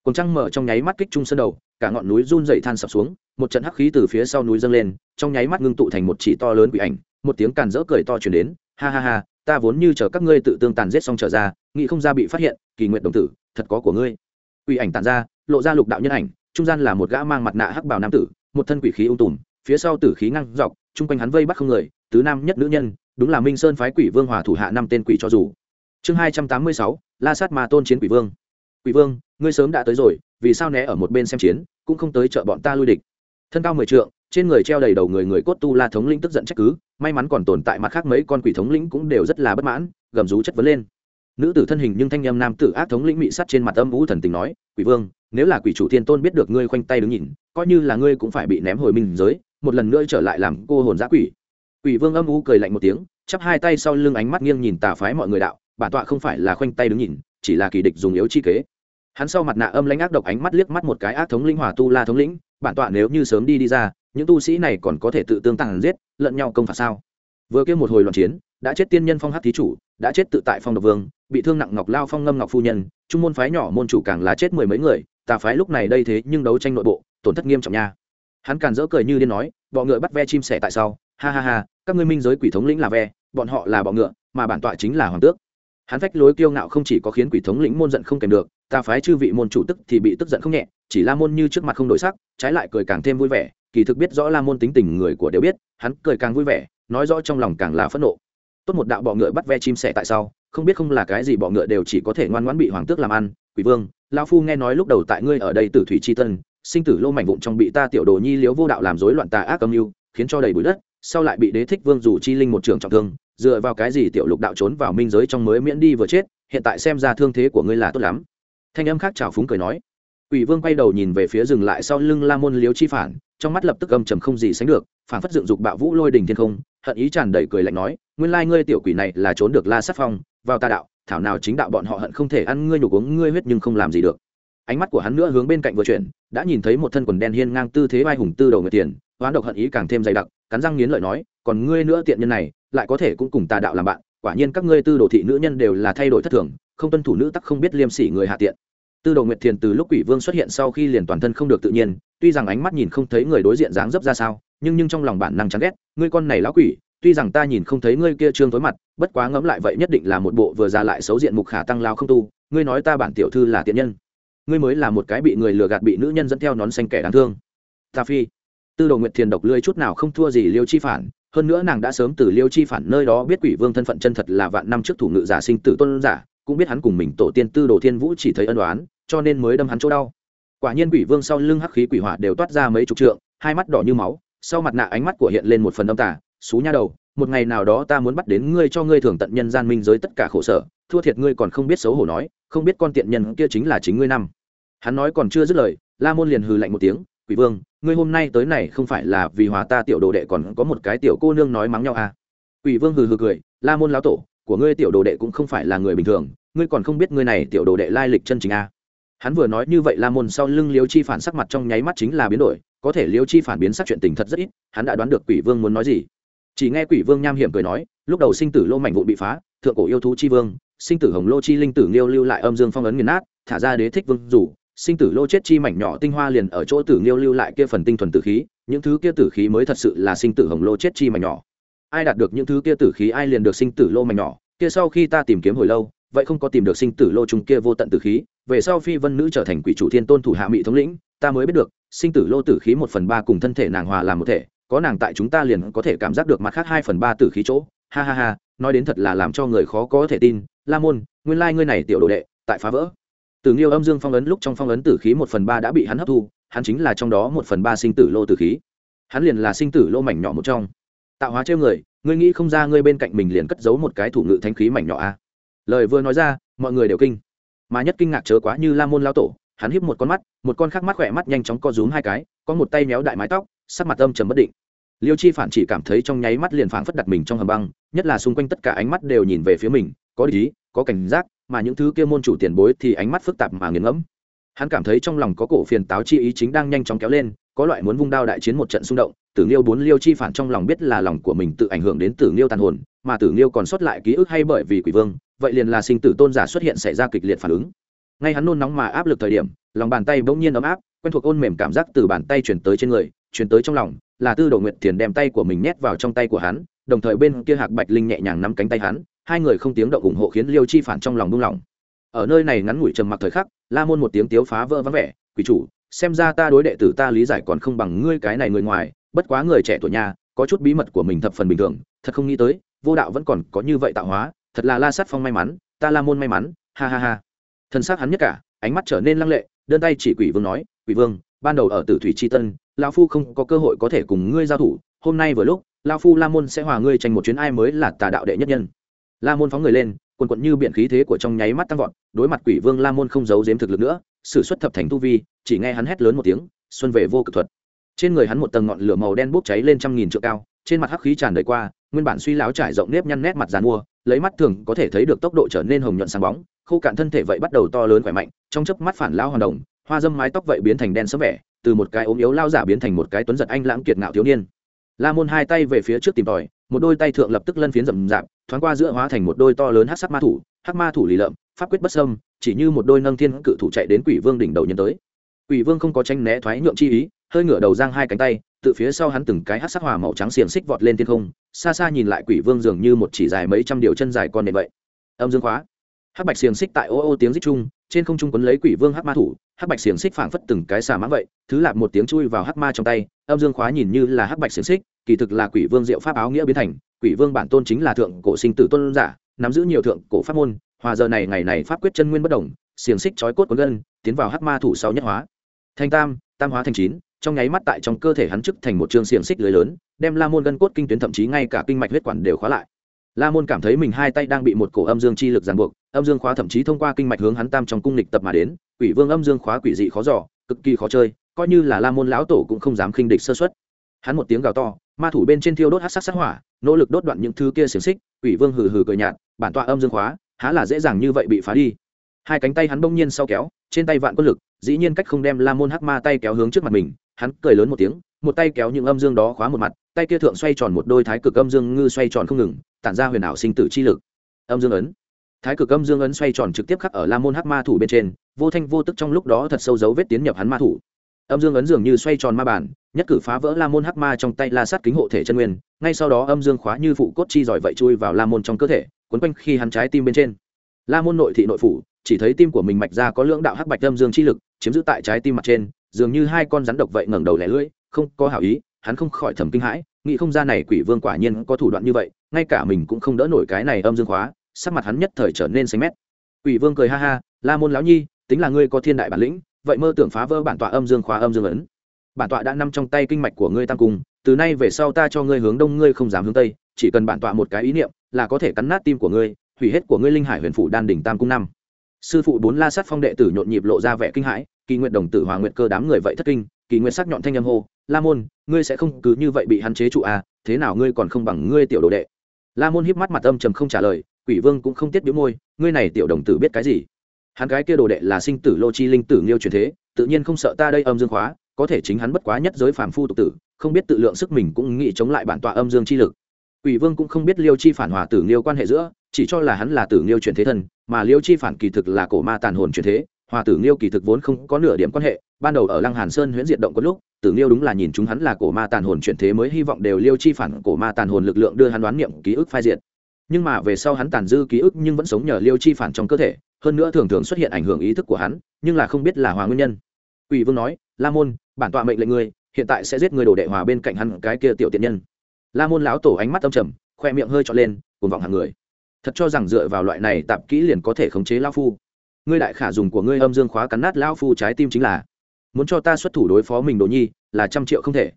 Cùng trăng mở trong nháy mắt kích trung sân đầu, cả ngọn núi run dậy than sập xuống, một trận hắc khí từ phía sau núi dâng lên, trong nháy mắt ngưng tụ thành một chỉ to lớn quỷ ảnh, một tiếng càn rỡ cười to chuyển đến, ha ha ha, ta vốn như chờ các ngươi tự tương tàn giết xong trở ra, nghĩ không ra bị phát hiện, kỳ nguyện đồng tử, thật có của ngươi. Quỷ ảnh tàn ra, lộ ra lục đạo nhân ảnh, trung gian là một gã mang mặt nạ hắc bào nam tử một thân quỷ khí ung tùm, phía sau tử khí ngăn dọc, chung quanh hắn vây bắt không người, tứ nam nhất nữ nhân, đúng là minh sơn phái quỷ vương hòa thủ hạ năm tên quỷ cho dù. Chương hai trăm tám mươi sáu, la sát ma tôn chiến quỷ vương. Quỷ vương, ngươi sớm đã tới rồi, vì sao né ở một bên xem chiến, cũng không tới chợ bọn ta lui địch? Thân cao mười trượng, trên người treo đầy đầu người người cốt tu la thống lĩnh tức giận trách cứ, may mắn còn tồn tại mặt khác mấy con quỷ thống lĩnh cũng đều rất là bất mãn, gầm rú chất vấn lên nữ tử thân hình nhưng thanh nhâm nam tử ác thống lĩnh mị sắt trên mặt âm vũ thần tình nói, quỷ vương, nếu là quỷ chủ thiên tôn biết được ngươi khoanh tay đứng nhìn, coi như là ngươi cũng phải bị ném hồi minh giới, một lần nữa trở lại làm cô hồn giã quỷ. Quỷ vương âm u cười lạnh một tiếng, chắp hai tay sau lưng ánh mắt nghiêng nhìn tà phái mọi người đạo, bản tọa không phải là khoanh tay đứng nhìn, chỉ là kỳ địch dùng yếu chi kế. Hắn sau mặt nạ âm lãnh ác độc ánh mắt liếc mắt một cái ác thống linh hòa tu la thống lĩnh, bản tọa nếu như sớm đi đi ra, những tu sĩ này còn có thể tự tương tàng giết, lẫn nhau công phạt sao? Vừa kêu một hồi loạn chiến, đã chết tiên nhân phong hát thí chủ, đã chết tự tại phong độc vương bị thương nặng ngọc lao phong ngâm ngọc phu nhân, trung môn phái nhỏ môn chủ càng là chết mười mấy người tà phái lúc này đây thế nhưng đấu tranh nội bộ, tổn thất nghiêm trọng nha. Hắn càn dỡ cười như điên nói, bọ ngựa bắt ve chim sẻ tại sau, ha ha ha, các ngươi minh giới quỷ thống lĩnh là ve, bọn họ là bọ ngựa, mà bản tọa chính là hoàng tước. Hắn phách lối kiêu ngạo không chỉ có khiến quỷ thống lĩnh môn giận không kèm được, ta phái chư vị môn chủ tức thì bị tức giận không nhẹ, chỉ la môn như trước mặt không đổi sắc, trái lại cười càng thêm vui vẻ, kỳ thực biết rõ la môn tính tình người của đều biết, hắn cười càng vui vẻ, nói rõ trong lòng càng là phẫn nộ tốt một đạo bọ ngựa bắt ve chim sẻ tại sau không biết không là cái gì bọ ngựa đều chỉ có thể ngoan ngoãn bị hoàng tước làm ăn. Quỷ vương lão phu nghe nói lúc đầu tại ngươi ở đây tử thủy chi tân sinh tử lô mảnh vụn trong bị ta tiểu đồ nhi liếu vô đạo làm rối loạn tà ác âm mưu khiến cho đầy bụi đất sau lại bị đế thích vương dù chi linh một trường trọng thương dựa vào cái gì tiểu lục đạo trốn vào minh giới trong mới miễn đi vừa chết hiện tại xem ra thương thế của ngươi là tốt lắm. Thanh âm khác chào phúng cười nói. Quỷ Vương quay đầu nhìn về phía dừng lại sau lưng La Môn Liếu Chi Phản, trong mắt lập tức âm trầm không gì sánh được, phản phất dựng dục bạo vũ lôi đỉnh thiên không, hận ý tràn đầy cười lạnh nói, nguyên lai ngươi tiểu quỷ này là trốn được La Sát Phong, vào ta đạo, thảo nào chính đạo bọn họ hận không thể ăn ngươi nhục uống ngươi huyết nhưng không làm gì được. Ánh mắt của hắn nữa hướng bên cạnh vừa chuyển, đã nhìn thấy một thân quần đen hiên ngang tư thế vai hùng tư đầu người tiền, hoán độc hận ý càng thêm dày đặc, cắn răng nghiến lợi nói, còn ngươi nữa tiện nhân này, lại có thể cũng cùng tà đạo làm bạn, quả nhiên các ngươi tư đồ thị nữ nhân đều là thay đổi thất thường, không tuân thủ nữ tắc không biết liêm sỉ người hạ tiện tư đồ nguyệt thiền từ lúc quỷ vương xuất hiện sau khi liền toàn thân không được tự nhiên tuy rằng ánh mắt nhìn không thấy người đối diện dáng dấp ra sao nhưng nhưng trong lòng bản năng chán ghét, ngươi con này lão quỷ, tuy rằng ta nhìn không thấy ngươi kia trương tối mặt, bất quá ngẫm lại vậy nhất định là một bộ vừa ra lại xấu diện mục khả tăng lao không tu, ngươi nói ta bản tiểu thư là tiện nhân. Ngươi mới là một cái bị người lừa gạt bị nữ nhân dẫn theo nón xanh kẻ đáng thương. Ta phi. Tư đồ nguyệt thiền độc lươi chút nào không thua gì liêu chi phản, hơn nữa nàng đã sớm từ liêu chi phản nơi đó biết quỷ vương thân phận chân thật là vạn năm trước thủ ngự giả sinh tử tôn giả, cũng biết hắn cùng mình tổ tiên tư đồ thiên vũ chỉ thấy ân đoán cho nên mới đâm hắn chỗ đau. Quả nhiên quỷ vương sau lưng hắc khí quỷ hỏa đều toát ra mấy chục trượng, hai mắt đỏ như máu sau mặt nạ ánh mắt của hiện lên một phần âm tả xú nha đầu, một ngày nào đó ta muốn bắt đến ngươi cho ngươi thưởng tận nhân gian minh giới tất cả khổ sở. Thua thiệt ngươi còn không biết xấu hổ nói, không biết con tiện nhân kia chính là chính ngươi năm. Hắn nói còn chưa dứt lời, la môn liền hừ lạnh một tiếng, quỷ vương, ngươi hôm nay tới này không phải là vì hóa ta tiểu đồ đệ còn có một cái tiểu cô nương nói mắng nhau à? Quỷ vương hừ hừ cười, la môn lão tổ, của ngươi tiểu đồ đệ cũng không phải là người bình thường, ngươi còn không biết ngươi này tiểu đồ đệ lai lịch chân chính à? Hắn vừa nói như vậy la môn sau lưng liêu chi phản sắc mặt trong nháy mắt chính là biến đổi có thể liêu chi phản biến sắc chuyện tình thật rất ít, hắn đã đoán được quỷ vương muốn nói gì. Chỉ nghe quỷ vương nham hiểm cười nói, lúc đầu sinh tử lô mảnh vụn bị phá, thượng cổ yêu thú chi vương, sinh tử hồng lô chi linh tử nghiêu lưu lại âm dương phong ấn nghiền nát, thả ra đế thích vương rủ, sinh tử lô chết chi mảnh nhỏ tinh hoa liền ở chỗ tử nghiêu lưu lại kia phần tinh thuần tử khí, những thứ kia tử khí mới thật sự là sinh tử hồng lô chết chi mảnh nhỏ. Ai đạt được những thứ kia tử khí ai liền được sinh tử lô mảnh nhỏ, kia sau khi ta tìm kiếm hồi lâu, vậy không có tìm được sinh tử lô trung kia vô tận tử khí, về sau phi vân nữ trở thành quỷ chủ thiên tôn thủ hạ mỹ thống lĩnh, ta mới biết được sinh tử lô tử khí một phần ba cùng thân thể nàng hòa làm một thể, có nàng tại chúng ta liền có thể cảm giác được mặt khác hai phần ba tử khí chỗ. Ha ha ha, nói đến thật là làm cho người khó có thể tin. La môn, nguyên lai ngươi này tiểu đồ đệ, tại phá vỡ. Tử nghiêu âm dương phong ấn lúc trong phong ấn tử khí một phần ba đã bị hắn hấp thu, hắn chính là trong đó một phần ba sinh tử lô tử khí. Hắn liền là sinh tử lô mảnh nhỏ một trong. Tạo hóa trêu người, ngươi nghĩ không ra ngươi bên cạnh mình liền cất giấu một cái thủ ngự thanh khí mảnh nhỏ a. À? lời vừa nói ra, mọi người đều kinh. Mà nhất kinh ngạc chớ quá như la môn lao tổ hắn híp một con mắt, một con khác mắt khỏe mắt nhanh chóng co rúm hai cái, có một tay méo đại mái tóc, sắc mặt âm trầm bất định. Liêu chi phản chỉ cảm thấy trong nháy mắt liền phảng phất đặt mình trong hầm băng, nhất là xung quanh tất cả ánh mắt đều nhìn về phía mình, có lý có cảnh giác, mà những thứ kia môn chủ tiền bối thì ánh mắt phức tạp mà nghiền ngẫm. Hắn cảm thấy trong lòng có cổ phiền táo chi ý chính đang nhanh chóng kéo lên, có loại muốn vung đao đại chiến một trận xung động, tử nghiêu bốn liêu chi phản trong lòng biết là lòng của mình tự ảnh hưởng đến tử nghiêu tàn hồn, mà tử nghiêu còn sót lại ký ức hay bởi vì quỷ vương, vậy liền là sinh tử tôn giả xuất hiện xảy ra kịch liệt phản ứng ngay hắn nôn nóng mà áp lực thời điểm, lòng bàn tay bỗng nhiên ấm áp, quen thuộc ôn mềm cảm giác từ bàn tay chuyển tới trên người, chuyển tới trong lòng, là tư đồ nguyệt thiền đem tay của mình nhét vào trong tay của hắn, đồng thời bên kia hạc bạch linh nhẹ nhàng nắm cánh tay hắn, hai người không tiếng động ủng hộ khiến liêu chi phản trong lòng buông lỏng. Ở nơi này ngắn ngủi trầm mặc thời khắc, la môn một tiếng tiếu phá vỡ vắng vẻ, quỷ chủ, xem ra ta đối đệ tử ta lý giải còn không bằng ngươi cái này người ngoài, bất quá người trẻ tuổi nhà, có chút bí mật của mình thập phần bình thường, thật không nghĩ tới, vô đạo vẫn còn có như vậy tạo hóa, thật là la sát phong may mắn, ta la môn may mắn, ha ha ha thân xác hắn nhất cả, ánh mắt trở nên lăng lệ, đơn tay chỉ quỷ vương nói, quỷ vương, ban đầu ở tử thủy c h i tân lao phu không có cơ hội có thể cùng ngươi giao thủ, hôm nay vừa lúc lao phu la môn sẽ hòa ngươi tranh một chuyến ai mới là tà đạo đệ nhất nhân. La môn phóng người lên, quần quận như biện khí thế của trong nháy mắt tăng vọt, đối mặt quỷ vương la môn không giấu giếm thực lực nữa s ử suất thập thành tu vi, chỉ nghe hắn hét lớn một tiếng, xuân về vô cực thuật. Trên người hắn một tầng ngọn lửa màu đen bốc cháy lên trăm nghìn trượng cao, trên mặt hắc khí tràn đầy qua, nguyên bản suy láo trải rộng nếp nhăn nét mặt dàn mua, lấy mắt thường có thể thấy được tốc độ trở nên hồng nhuận sáng bóng khô cạn thân thể vậy bắt đầu to lớn khỏe mạnh, trong chớp mắt phản lao hoàn đồng, hoa dâm mái tóc vậy biến thành đen sấm vẻ, từ một cái ốm yếu lao giả biến thành một cái tuấn giật anh lãng kiệt ngạo thiếu niên. La môn hai tay về phía trước tìm tòi, một đôi tay thượng lập tức lân phiến rậm rạp, thoáng qua giữa hóa thành một đôi to lớn hát sắc ma thủ, hắc ma thủ lì lợm, pháp quyết bất sâm chỉ như một đôi nâng thiên cự thủ chạy đến quỷ vương đỉnh đầu nhân tới. Quỷ vương không có tranh né thoái nhượng chi ý, hơi ngửa đầu giang hai cánh tay, từ phía sau hắn từng cái hát sắc hỏa màu trắng xiềng xích vọt lên thiên không, xa xa nhìn lại quỷ vương dường như một chỉ dài mấy trăm điều chân dài con nệm vậy. Âm dương khóa hắc bạch xiềng xích tại ô ô tiếng rít chung, trên không trung quấn lấy quỷ vương hắc ma thủ, hắc bạch xiềng xích phảng phất từng cái xà mãng vậy, thứ lạp một tiếng chui vào hắc ma trong tay, âm dương khóa nhìn như là hắc bạch xiềng xích, kỳ thực là quỷ vương diệu pháp áo nghĩa biến thành, quỷ vương bản tôn chính là thượng cổ sinh tử tôn giả, nắm giữ nhiều thượng cổ pháp môn, hòa giờ này ngày này pháp quyết chân nguyên bất đồng xiềng xích trói cốt quấn gân, tiến vào hắc ma thủ sau nhất hóa. Thành tam tam hóa thành chín, trong nháy mắt tại trong cơ thể hắn chức thành một trường xiềng xích lưới lớn, đem la môn gân cốt kinh tuyến thậm chí ngay cả kinh mạch huyết quản đều khóa lại. La môn cảm thấy mình hai tay đang bị một cổ âm dương chi lực ràng buộc âm dương khóa thậm chí thông qua kinh mạch hướng hắn tam trong cung lịch tập mà đến, quỷ vương âm dương khóa quỷ dị khó giỏ cực kỳ khó chơi, coi như là la môn lão tổ cũng không dám khinh địch sơ xuất hắn một tiếng gào to, ma thủ bên trên thiêu đốt hát sắc sắc hỏa, nỗ lực đốt đoạn những thứ kia xiềng xích, quỷ vương hừ hừ cười nhạt, bản tọa âm dương khóa, há là dễ dàng như vậy bị phá đi. Hai cánh tay hắn bỗng nhiên sau kéo, trên tay vạn quân lực, dĩ nhiên cách không đem la môn hắc ma tay kéo hướng trước mặt mình, hắn cười lớn một tiếng, một tay kéo những âm dương đó khóa một mặt, tay kia thượng xoay tròn một đôi thái cực âm dương ngư xoay tròn không ngừng, tản ra huyền ảo sinh tử chi lực. Âm dương ấn thái cực âm dương ấn xoay tròn trực tiếp khắc ở la môn hắc ma thủ bên trên, vô thanh vô tức trong lúc đó thật sâu dấu vết tiến nhập hắn ma thủ. Âm dương ấn dường như xoay tròn ma bản, nhất cử phá vỡ la môn hắc ma trong tay la sát kính hộ thể chân nguyên, ngay sau đó âm dương khóa như phụ cốt chi giỏi vậy chui vào la môn trong cơ thể quấn quanh khi hắn trái tim bên trên. La môn nội thị nội phủ, chỉ thấy tim của mình mạch ra có lưỡng đạo hắc bạch âm dương chi lực, chiếm giữ tại trái tim mặt trên, dường như hai con rắn độc vậy ngẩng đầu lẻ lưỡi, không có hảo ý, hắn không khỏi thầm kinh hãi, nghĩ không ra này quỷ vương quả nhiên có thủ đoạn như vậy, ngay cả mình cũng không đỡ nổi cái này âm dương khóa sắc mặt hắn nhất thời trở nên xanh mét. Quỷ vương cười ha ha, la môn lão nhi, tính là ngươi có thiên đại bản lĩnh, vậy mơ tưởng phá vỡ bản tọa âm dương khóa âm dương ấn. Bản tọa đã nằm trong tay kinh mạch của ngươi tam cung, từ nay về sau ta cho ngươi hướng đông, ngươi không dám hướng tây, chỉ cần bản tọa một cái ý niệm, là có thể cắn nát tim của ngươi, hủy hết của ngươi linh hải huyền phủ đan đỉnh tam cung năm. Sư phụ bốn la sát phong đệ tử nhộn nhịp lộ ra vẻ kinh hãi, kỳ nguyện đồng tử hòa nguyện cơ đám người vậy thất kinh, kỳ nguyện sắc nhọn thanh âm hô, la môn, ngươi sẽ không cứ như vậy bị hắn chế trụ à thế nào ngươi còn không bằng ngươi tiểu đồ đệ? La môn híp mắt mặt âm trầm không trả lời quỷ vương cũng không tiết biếu môi, ngươi này tiểu đồng tử biết cái gì? Hắn cái kia đồ đệ là sinh tử lô chi linh tử nghiêu truyền thế, tự nhiên không sợ ta đây âm dương khóa, có thể chính hắn bất quá nhất giới phàm phu tục tử, không biết tự lượng sức mình cũng nghĩ chống lại bản tọa âm dương chi lực. Quỷ vương cũng không biết liêu chi phản hòa tử nghiêu quan hệ giữa, chỉ cho là hắn là tử nghiêu truyền thế thân mà liêu chi phản kỳ thực là cổ ma tàn hồn truyền thế, hòa tử nghiêu kỳ thực vốn không có nửa điểm quan hệ, ban đầu ở lăng hàn sơn huyễn diệt động có lúc, tử nghiêu đúng là nhìn chúng hắn là cổ ma tàn hồn chuyển thế mới hy vọng đều liêu chi phản cổ ma tàn hồn lực lượng đưa hắn đoán niệm ký ức phai diệt nhưng mà về sau hắn tàn dư ký ức nhưng vẫn sống nhờ liêu chi phản trong cơ thể hơn nữa thường thường xuất hiện ảnh hưởng ý thức của hắn nhưng là không biết là hòa nguyên nhân Quỷ Vương nói, La môn, bản tọa mệnh lệnh ngươi, hiện tại sẽ giết người đồ đệ hòa bên cạnh hắn cái kia tiểu tiện nhân. La môn lão tổ ánh mắt âm trầm, khoe miệng hơi trọn lên, cùng vọng hàng người. Thật cho rằng dựa vào loại này tạp kỹ liền có thể khống chế lão phu. Ngươi đại khả dùng của ngươi âm dương khóa cắn nát lão phu trái tim chính là muốn cho ta xuất thủ đối phó mình đồ nhi, là trăm triệu không thể.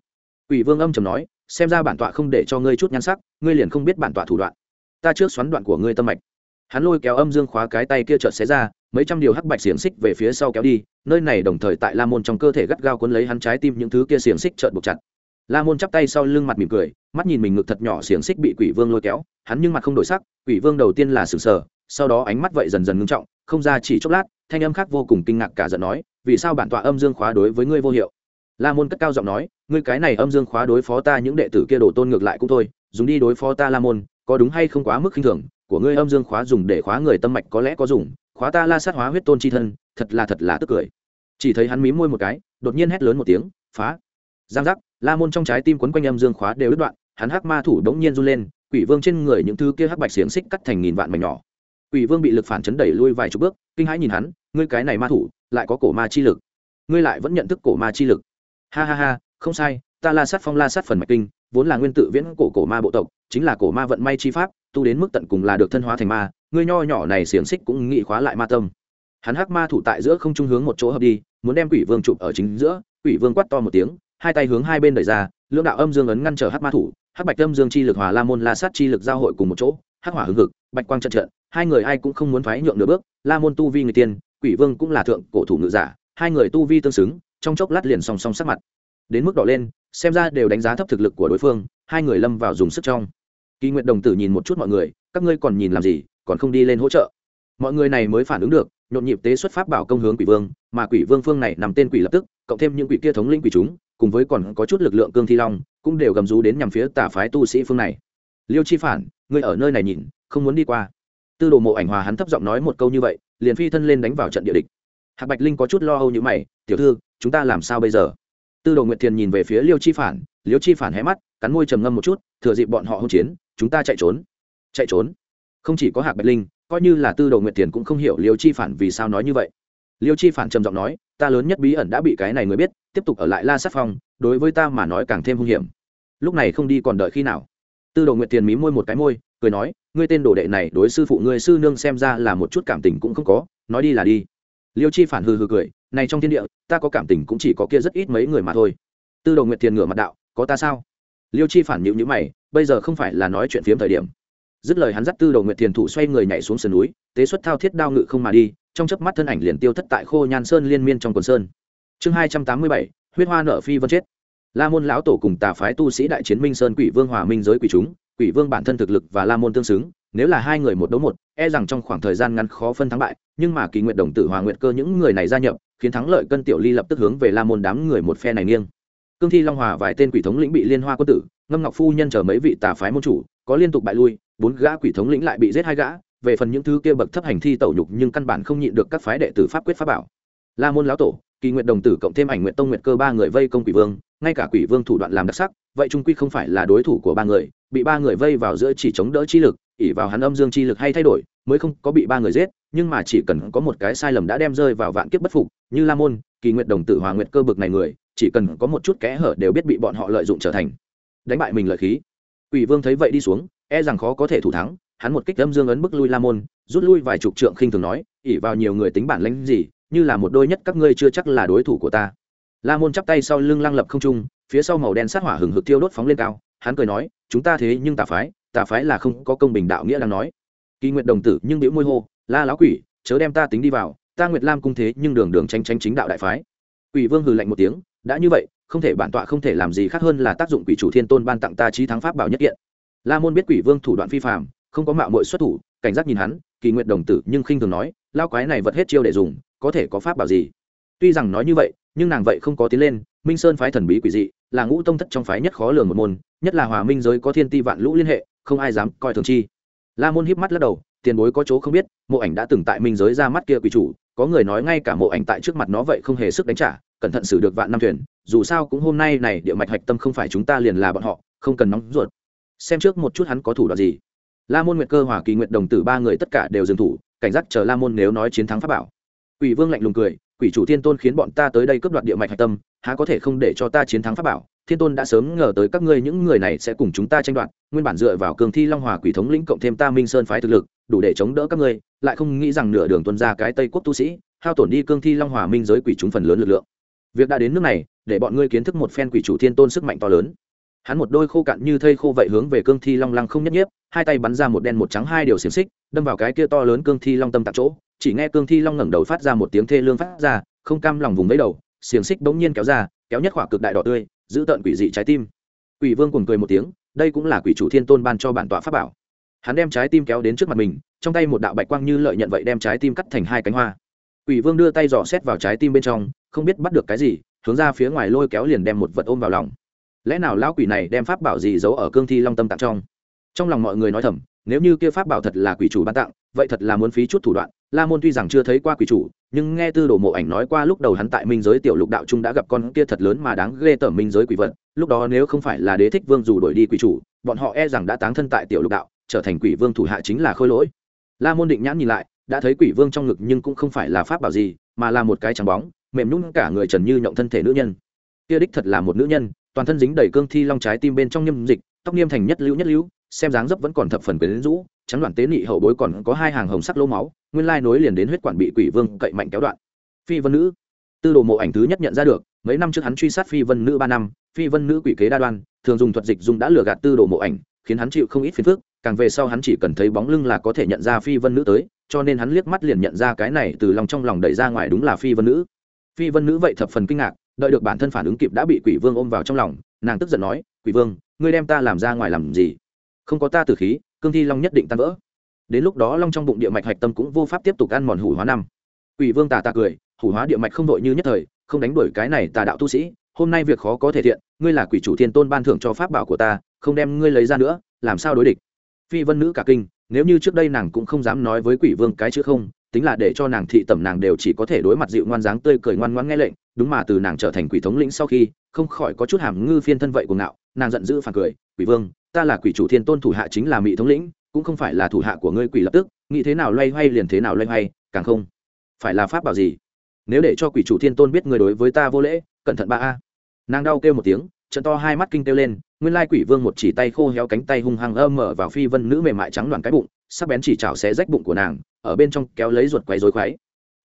Quỷ Vương âm trầm nói, xem ra bản tọa không để cho ngươi chút nhan sắc, ngươi liền không biết bản tọa thủ đoạn. Ta trước xoắn đoạn của ngươi tâm mạch. Hắn lôi kéo âm dương khóa cái tay kia chợt xé ra, mấy trăm điều hắc bạch xiềng xích về phía sau kéo đi nơi này đồng thời tại la môn trong cơ thể gắt gao cuốn lấy hắn trái tim những thứ kia xiềng xích chợt buộc chặt la môn chắp tay sau lưng mặt mỉm cười mắt nhìn mình ngực thật nhỏ xiềng xích bị quỷ vương lôi kéo hắn nhưng mặt không đổi sắc quỷ vương đầu tiên là sừng sờ sau đó ánh mắt vậy dần dần ngưng trọng không ra chỉ chốc lát thanh âm khác vô cùng kinh ngạc cả giận nói vì sao bản tọa âm dương khóa đối với ngươi vô hiệu la môn cất cao giọng nói ngươi cái này âm dương khóa đối phó ta những đệ tử kia đổ tôn ngược lại cũng thôi dùng đi đối phó ta la môn có đúng hay không quá mức khinh thường, của ngươi âm dương khóa dùng để khóa người tâm mạch có lẽ có dùng, khóa ta la sát hóa huyết tôn chi thân, thật là thật là tức cười. Chỉ thấy hắn mí môi một cái, đột nhiên hét lớn một tiếng, phá. Giang giác, la môn trong trái tim quấn quanh âm dương khóa đều đứt đoạn, hắn hắc ma thủ đống nhiên run lên, quỷ vương trên người những thứ kia hắc bạch xiềng xích cắt thành nghìn vạn mảnh nhỏ. Quỷ vương bị lực phản chấn đẩy lui vài chục bước, kinh hãi nhìn hắn, ngươi cái này ma thủ, lại có cổ ma chi lực. Ngươi lại vẫn nhận thức cổ ma chi lực. Ha ha ha, không sai, ta la sát phong la sát phần mạch kinh vốn là nguyên tự viễn cổ cổ ma bộ tộc, chính là cổ ma vận may chi pháp, tu đến mức tận cùng là được thân hóa thành ma, ngươi nho nhỏ này xiềng xích cũng nghị khóa lại ma tâm. Hắn hắc ma thủ tại giữa không trung hướng một chỗ hợp đi, muốn đem quỷ vương chụp ở chính giữa, quỷ vương quát to một tiếng, hai tay hướng hai bên đẩy ra, lưỡng đạo âm dương ấn ngăn trở hắc ma thủ, hắc bạch âm dương chi lực hòa la môn la sát chi lực giao hội cùng một chỗ, hắc hỏa hưng hực, bạch quang trận trận, hai người ai cũng không muốn phái nhượng nửa bước, la môn tu vi người tiên, quỷ vương cũng là thượng cổ thủ ngự giả, hai người tu vi tương xứng, trong chốc lát liền song song sắc mặt. Đến mức đỏ lên xem ra đều đánh giá thấp thực lực của đối phương, hai người lâm vào dùng sức trong. Kỳ nguyện đồng tử nhìn một chút mọi người, các ngươi còn nhìn làm gì, còn không đi lên hỗ trợ. Mọi người này mới phản ứng được, nhộn nhịp tế xuất pháp bảo công hướng quỷ vương, mà quỷ vương phương này nằm tên quỷ lập tức, cộng thêm những quỷ kia thống linh quỷ chúng, cùng với còn có chút lực lượng cương thi long, cũng đều gầm rú đến nhằm phía tà phái tu sĩ phương này. Liêu chi phản, ngươi ở nơi này nhìn, không muốn đi qua. Tư đồ mộ ảnh hòa hắn thấp giọng nói một câu như vậy, liền phi thân lên đánh vào trận địa địch. Hạc bạch linh có chút lo âu như mày, tiểu thư, chúng ta làm sao bây giờ? Tư đồ nguyệt thiền nhìn về phía liêu chi phản, liêu chi phản hé mắt, cắn môi trầm ngâm một chút, thừa dịp bọn họ hỗn chiến, chúng ta chạy trốn. Chạy trốn? Không chỉ có hạc bạch linh, coi như là tư Đồ nguyệt tiền cũng không hiểu liêu chi phản vì sao nói như vậy. Liêu chi phản trầm giọng nói, ta lớn nhất bí ẩn đã bị cái này người biết, tiếp tục ở lại la sát phong, đối với ta mà nói càng thêm hung hiểm. Lúc này không đi còn đợi khi nào? Tư đồ nguyệt tiền mí môi một cái môi, cười nói, ngươi tên đồ đệ này đối sư phụ ngươi sư nương xem ra là một chút cảm tình cũng không có, nói đi là đi liêu chi phản hừ hừ cười, này trong thiên địa, ta có cảm tình cũng chỉ có kia rất ít mấy người mà thôi. Tư đồ nguyệt tiền ngửa mặt đạo, có ta sao? Liêu chi phản nhịu nhữ mày, bây giờ không phải là nói chuyện phiếm thời điểm. Dứt lời hắn dắt tư đồ nguyệt thiền thủ xoay người nhảy xuống sườn núi, tế xuất thao thiết đao ngự không mà đi, trong chớp mắt thân ảnh liền tiêu thất tại khô nhan sơn liên miên trong quần sơn. Chương hai trăm tám mươi bảy, huyết hoa nợ phi vân chết. La môn lão tổ cùng tà phái tu sĩ đại chiến minh sơn quỷ vương hòa minh giới quỷ chúng, quỷ vương bản thân thực lực và la môn tương xứng nếu là hai người một đấu một e rằng trong khoảng thời gian ngắn khó phân thắng bại, nhưng mà kỳ nguyện đồng tử hòa nguyện cơ những người này gia nhập, khiến thắng lợi cân tiểu ly lập tức hướng về la môn đám người một phe này nghiêng. Cương thi long hòa vài tên quỷ thống lĩnh bị liên hoa quân tử, ngâm ngọc phu nhân chờ mấy vị tà phái môn chủ, có liên tục bại lui, bốn gã quỷ thống lĩnh lại bị giết hai gã, về phần những thứ kia bậc thấp hành thi tẩu nhục nhưng căn bản không nhịn được các phái đệ tử pháp quyết pháp bảo. La môn lão tổ, kỳ nguyện đồng tử cộng thêm ảnh nguyện tông nguyện cơ ba người vây công quỷ vương, ngay cả quỷ vương thủ đoạn làm đặc sắc, vậy trung quy không phải là đối thủ của ba người bị ba người vây vào giữa chỉ chống đỡ chi lực ỉ vào hắn âm dương chi lực hay thay đổi, mới không có bị ba người giết, nhưng mà chỉ cần có một cái sai lầm đã đem rơi vào vạn kiếp bất phục, như la môn, kỳ nguyện đồng tử hòa nguyện cơ bực này người, chỉ cần có một chút kẽ hở đều biết bị bọn họ lợi dụng trở thành. Đánh bại mình lợi khí. Quỷ vương thấy vậy đi xuống e rằng khó có thể thủ thắng, hắn một kích âm dương ấn bức lui la môn, rút lui vài chục trượng khinh thường nói ỉ vào nhiều người tính bản lãnh gì, như là một đôi nhất các ngươi chưa chắc là đối thủ của ta. La môn chắp tay sau lưng lăng lập không trung, phía sau màu đen sát hỏa hừng hực tiêu đốt phóng lên cao hắn cười nói, chúng ta thế nhưng tà phái tà phái là không có công bình đạo nghĩa đang nói. Kỳ nguyện đồng tử nhưng biểu môi hô, la láo quỷ, chớ đem ta tính đi vào, ta nguyệt lam cung thế nhưng đường đường tranh tranh chính đạo đại phái. Quỷ vương hừ lạnh một tiếng, đã như vậy, không thể bản tọa không thể làm gì khác hơn là tác dụng quỷ chủ thiên tôn ban tặng ta trí thắng pháp bảo nhất kiện. La môn biết quỷ vương thủ đoạn phi phạm không có mạo mội xuất thủ, cảnh giác nhìn hắn, kỳ nguyện đồng tử nhưng khinh thường nói lao quái này vật hết chiêu để dùng, có thể có pháp bảo gì? Tuy rằng nói như vậy, nhưng nàng vậy không có tiến lên, minh sơn phái thần bí quỷ dị là ngũ tông thất trong phái nhất khó lường một môn, nhất là hòa minh giới có thiên ti vạn lũ liên hệ, không ai dám coi thường chi. La môn híp mắt lắc đầu, tiền bối có chỗ không biết, mộ ảnh đã từng tại minh giới ra mắt kia quỷ chủ, có người nói ngay cả mộ ảnh tại trước mặt nó vậy không hề sức đánh trả, cẩn thận xử được vạn năm thuyền, dù sao cũng hôm nay này địa mạch hạch tâm không phải chúng ta liền là bọn họ, không cần nóng ruột. Xem trước một chút hắn có thủ đoạn gì. La môn nguyệt cơ hòa kỳ nguyệt đồng tử ba người tất cả đều dừng thủ, cảnh giác chờ la môn nếu nói chiến thắng pháp bảo. Quỷ vương lạnh lùng cười, quỷ chủ thiên tôn khiến bọn ta tới đây cướp đoạt địa mạch hạch tâm há có thể không để cho ta chiến thắng pháp bảo, thiên tôn đã sớm ngờ tới các ngươi những người này sẽ cùng chúng ta tranh đoạt, nguyên bản dựa vào cường thi long hòa quỷ thống lĩnh cộng thêm ta minh sơn phái thực lực, đủ để chống đỡ các ngươi, lại không nghĩ rằng nửa đường tuân ra cái tây quốc tu sĩ, hao tổn đi cương thi long hòa minh giới quỷ chúng phần lớn lực lượng. Việc đã đến nước này, để bọn ngươi kiến thức một phen quỷ chủ thiên tôn sức mạnh to lớn. Hắn một đôi khô cạn như thây khô vậy hướng về cương thi long lăng không nhất nhiếp, hai tay bắn ra một đen một trắng hai điều xiềng xích, đâm vào cái kia to lớn cương thi long tâm tạc chỗ, chỉ nghe cương thi long ngẩng đầu phát ra một tiếng thê lương phát ra, không cam lòng vùng lấy đầu xiềng xích bỗng nhiên kéo ra, kéo nhất khỏa cực đại đỏ tươi, giữ tận quỷ dị trái tim. Quỷ vương cùng cười một tiếng, đây cũng là quỷ chủ thiên tôn ban cho bản tọa pháp bảo. Hắn đem trái tim kéo đến trước mặt mình, trong tay một đạo bạch quang như lợi nhận vậy đem trái tim cắt thành hai cánh hoa. Quỷ vương đưa tay dò xét vào trái tim bên trong, không biết bắt được cái gì, hướng ra phía ngoài lôi kéo liền đem một vật ôm vào lòng. Lẽ nào lão quỷ này đem pháp bảo gì giấu ở cương thi long tâm tạng trong? Trong lòng mọi người nói thầm, nếu như kia pháp bảo thật là quỷ chủ ban tặng, vậy thật là muốn phí chút thủ đoạn la môn tuy rằng chưa thấy qua quỷ chủ, nhưng nghe tư đồ mộ ảnh nói qua lúc đầu hắn tại minh giới tiểu lục đạo trung đã gặp con kia thật lớn mà đáng ghê tởm minh giới quỷ vật, lúc đó nếu không phải là đế thích vương dù đổi đi quỷ chủ, bọn họ e rằng đã táng thân tại tiểu lục đạo, trở thành quỷ vương thủ hạ chính là khôi lỗi. La môn định nhãn nhìn lại, đã thấy quỷ vương trong ngực nhưng cũng không phải là pháp bảo gì, mà là một cái trắng bóng, mềm nhún cả người trần như nhộng thân thể nữ nhân. Kia đích thật là một nữ nhân, toàn thân dính đầy cương thi long trái tim bên trong nhâm dịch, tóc niêm thành nhất lưu nhất lưu, xem dáng dấp vẫn còn thập phần quyến rũ trắng đoạn tế nị hậu bối còn có hai hàng hồng sắc lỗ máu, nguyên lai nối liền đến huyết quản bị quỷ vương cậy mạnh kéo đoạn. Phi vân nữ. Tư đồ mộ ảnh thứ nhất nhận ra được, mấy năm trước hắn truy sát phi vân nữ ba năm, phi vân nữ quỷ kế đa đoan, thường dùng thuật dịch dung đã lừa gạt tư đồ mộ ảnh, khiến hắn chịu không ít phiền phức, càng về sau hắn chỉ cần thấy bóng lưng là có thể nhận ra phi vân nữ tới, cho nên hắn liếc mắt liền nhận ra cái này từ lòng trong lòng đẩy ra ngoài đúng là phi vân nữ. Phi vân nữ vậy thập phần kinh ngạc, đợi được bản thân phản ứng kịp đã bị quỷ vương ôm vào trong lòng, nàng tức giận nói, quỷ vương, ngươi đem ta làm ra ngoài làm gì? Không có ta tử khí, cương thi long nhất định tan vỡ. Đến lúc đó long trong bụng địa mạch hạch tâm cũng vô pháp tiếp tục ăn mòn hủ hóa năm. Quỷ vương tà tà cười, hủ hóa địa mạch không đội như nhất thời, không đánh đuổi cái này tà đạo tu sĩ, hôm nay việc khó có thể thiện, ngươi là quỷ chủ thiên tôn ban thưởng cho pháp bảo của ta, không đem ngươi lấy ra nữa, làm sao đối địch? Phi vân nữ cả kinh, nếu như trước đây nàng cũng không dám nói với quỷ vương cái chữ không, tính là để cho nàng thị tẩm nàng đều chỉ có thể đối mặt dịu ngoan dáng tươi cười ngoan ngoan nghe lệnh, đúng mà từ nàng trở thành quỷ thống lĩnh sau khi, không khỏi có chút hàm ngư phiên thân vậy của ngạo, nàng giận dữ phản cười, quỷ vương ta là quỷ chủ thiên tôn thủ hạ chính là mỹ thống lĩnh, cũng không phải là thủ hạ của ngươi quỷ lập tức, nghĩ thế nào loay hoay liền thế nào loay hoay, càng không phải là pháp bảo gì. Nếu để cho quỷ chủ thiên tôn biết người đối với ta vô lễ, cẩn thận ba a. Nàng đau kêu một tiếng, trận to hai mắt kinh kêu lên, nguyên lai quỷ vương một chỉ tay khô héo cánh tay hung hăng ơ mở vào phi vân nữ mềm mại trắng đoàn cái bụng, sắc bén chỉ chảo xé rách bụng của nàng, ở bên trong kéo lấy ruột quấy rối khoáy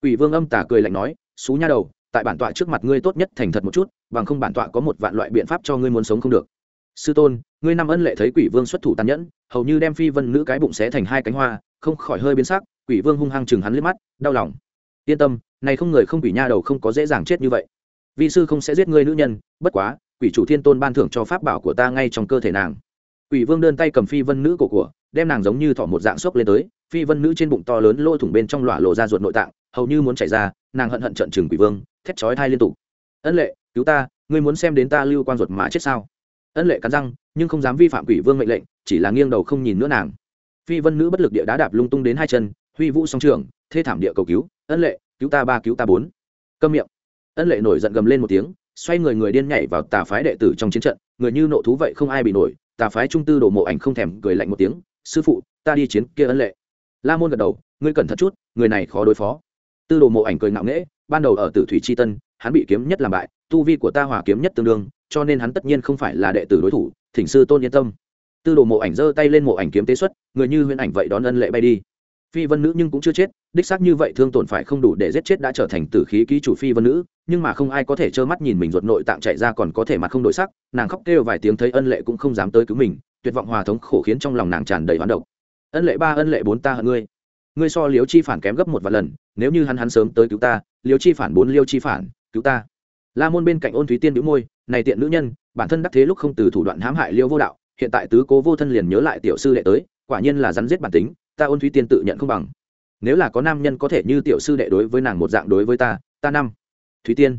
quỷ vương âm tà cười lạnh nói, xú nha đầu, tại bản tọa trước mặt ngươi tốt nhất thành thật một chút, bằng không bản tọa có một vạn loại biện pháp cho ngươi muốn sống không được. Sư tôn ngươi năm ân lệ thấy quỷ vương xuất thủ tàn nhẫn, hầu như đem phi vân nữ cái bụng xé thành hai cánh hoa, không khỏi hơi biến sắc, quỷ vương hung hăng chừng hắn liếc mắt, đau lòng. Yên tâm, này không người không quỷ nha đầu không có dễ dàng chết như vậy. Vị sư không sẽ giết ngươi nữ nhân, bất quá, quỷ chủ thiên tôn ban thưởng cho pháp bảo của ta ngay trong cơ thể nàng. Quỷ vương đơn tay cầm phi vân nữ cổ của, đem nàng giống như thỏ một dạng xốc lên tới, phi vân nữ trên bụng to lớn lôi thủng bên trong lọa lộ ra ruột nội tạng, hầu như muốn chảy ra, nàng hận hận trận chừng quỷ vương, thét chói thai liên tục. Ân lệ, cứu ta, ngươi muốn xem đến ta lưu quan ruột mà chết sao? Ân lệ cắn răng, nhưng không dám vi phạm quỷ vương mệnh lệnh, chỉ là nghiêng đầu không nhìn nữa nàng. Phi vân nữ bất lực địa đá đạp lung tung đến hai chân, huy vũ song trường, thê thảm địa cầu cứu, ân lệ, cứu ta ba, cứu ta bốn. Câm miệng. Ân lệ nổi giận gầm lên một tiếng, xoay người người điên nhảy vào tà phái đệ tử trong chiến trận, người như nộ thú vậy không ai bị nổi, tà phái trung tư đổ mộ ảnh không thèm cười lạnh một tiếng, sư phụ, ta đi chiến kia ân lệ. La môn gật đầu, ngươi cẩn thận chút, người này khó đối phó. Tư đồ mộ ảnh cười ngạo nghễ, ban đầu ở tử thủy c h i tân, hắn bị kiếm nhất làm bại, tu vi của ta hòa kiếm nhất tương đương cho nên hắn tất nhiên không phải là đệ tử đối thủ, thỉnh sư tôn yên tâm. Tư đồ mộ ảnh giơ tay lên mộ ảnh kiếm tế xuất, người như huyễn ảnh vậy đón ân lệ bay đi. Phi vân nữ nhưng cũng chưa chết, đích xác như vậy thương tổn phải không đủ để giết chết đã trở thành tử khí ký chủ phi vân nữ, nhưng mà không ai có thể trơ mắt nhìn mình ruột nội tạng chạy ra còn có thể mặt không đổi sắc, nàng khóc kêu vài tiếng thấy ân lệ cũng không dám tới cứu mình, tuyệt vọng hòa thống khổ khiến trong lòng nàng tràn đầy hoán độc. Ân lệ ba, ân lệ bốn ta hận ngươi. Ngươi so liếu chi phản kém gấp một vài lần, nếu như hắn hắn sớm tới cứu ta liếu chi phản bốn liêu chi phản, cứu ta la môn bên cạnh ôn thúy tiên đĩu môi, này tiện nữ nhân, bản thân đắc thế lúc không từ thủ đoạn hãm hại liêu vô đạo, hiện tại tứ cố vô thân liền nhớ lại tiểu sư đệ tới, quả nhiên là rắn giết bản tính, ta ôn thúy tiên tự nhận không bằng. Nếu là có nam nhân có thể như tiểu sư đệ đối với nàng một dạng đối với ta ta năm. Thúy tiên.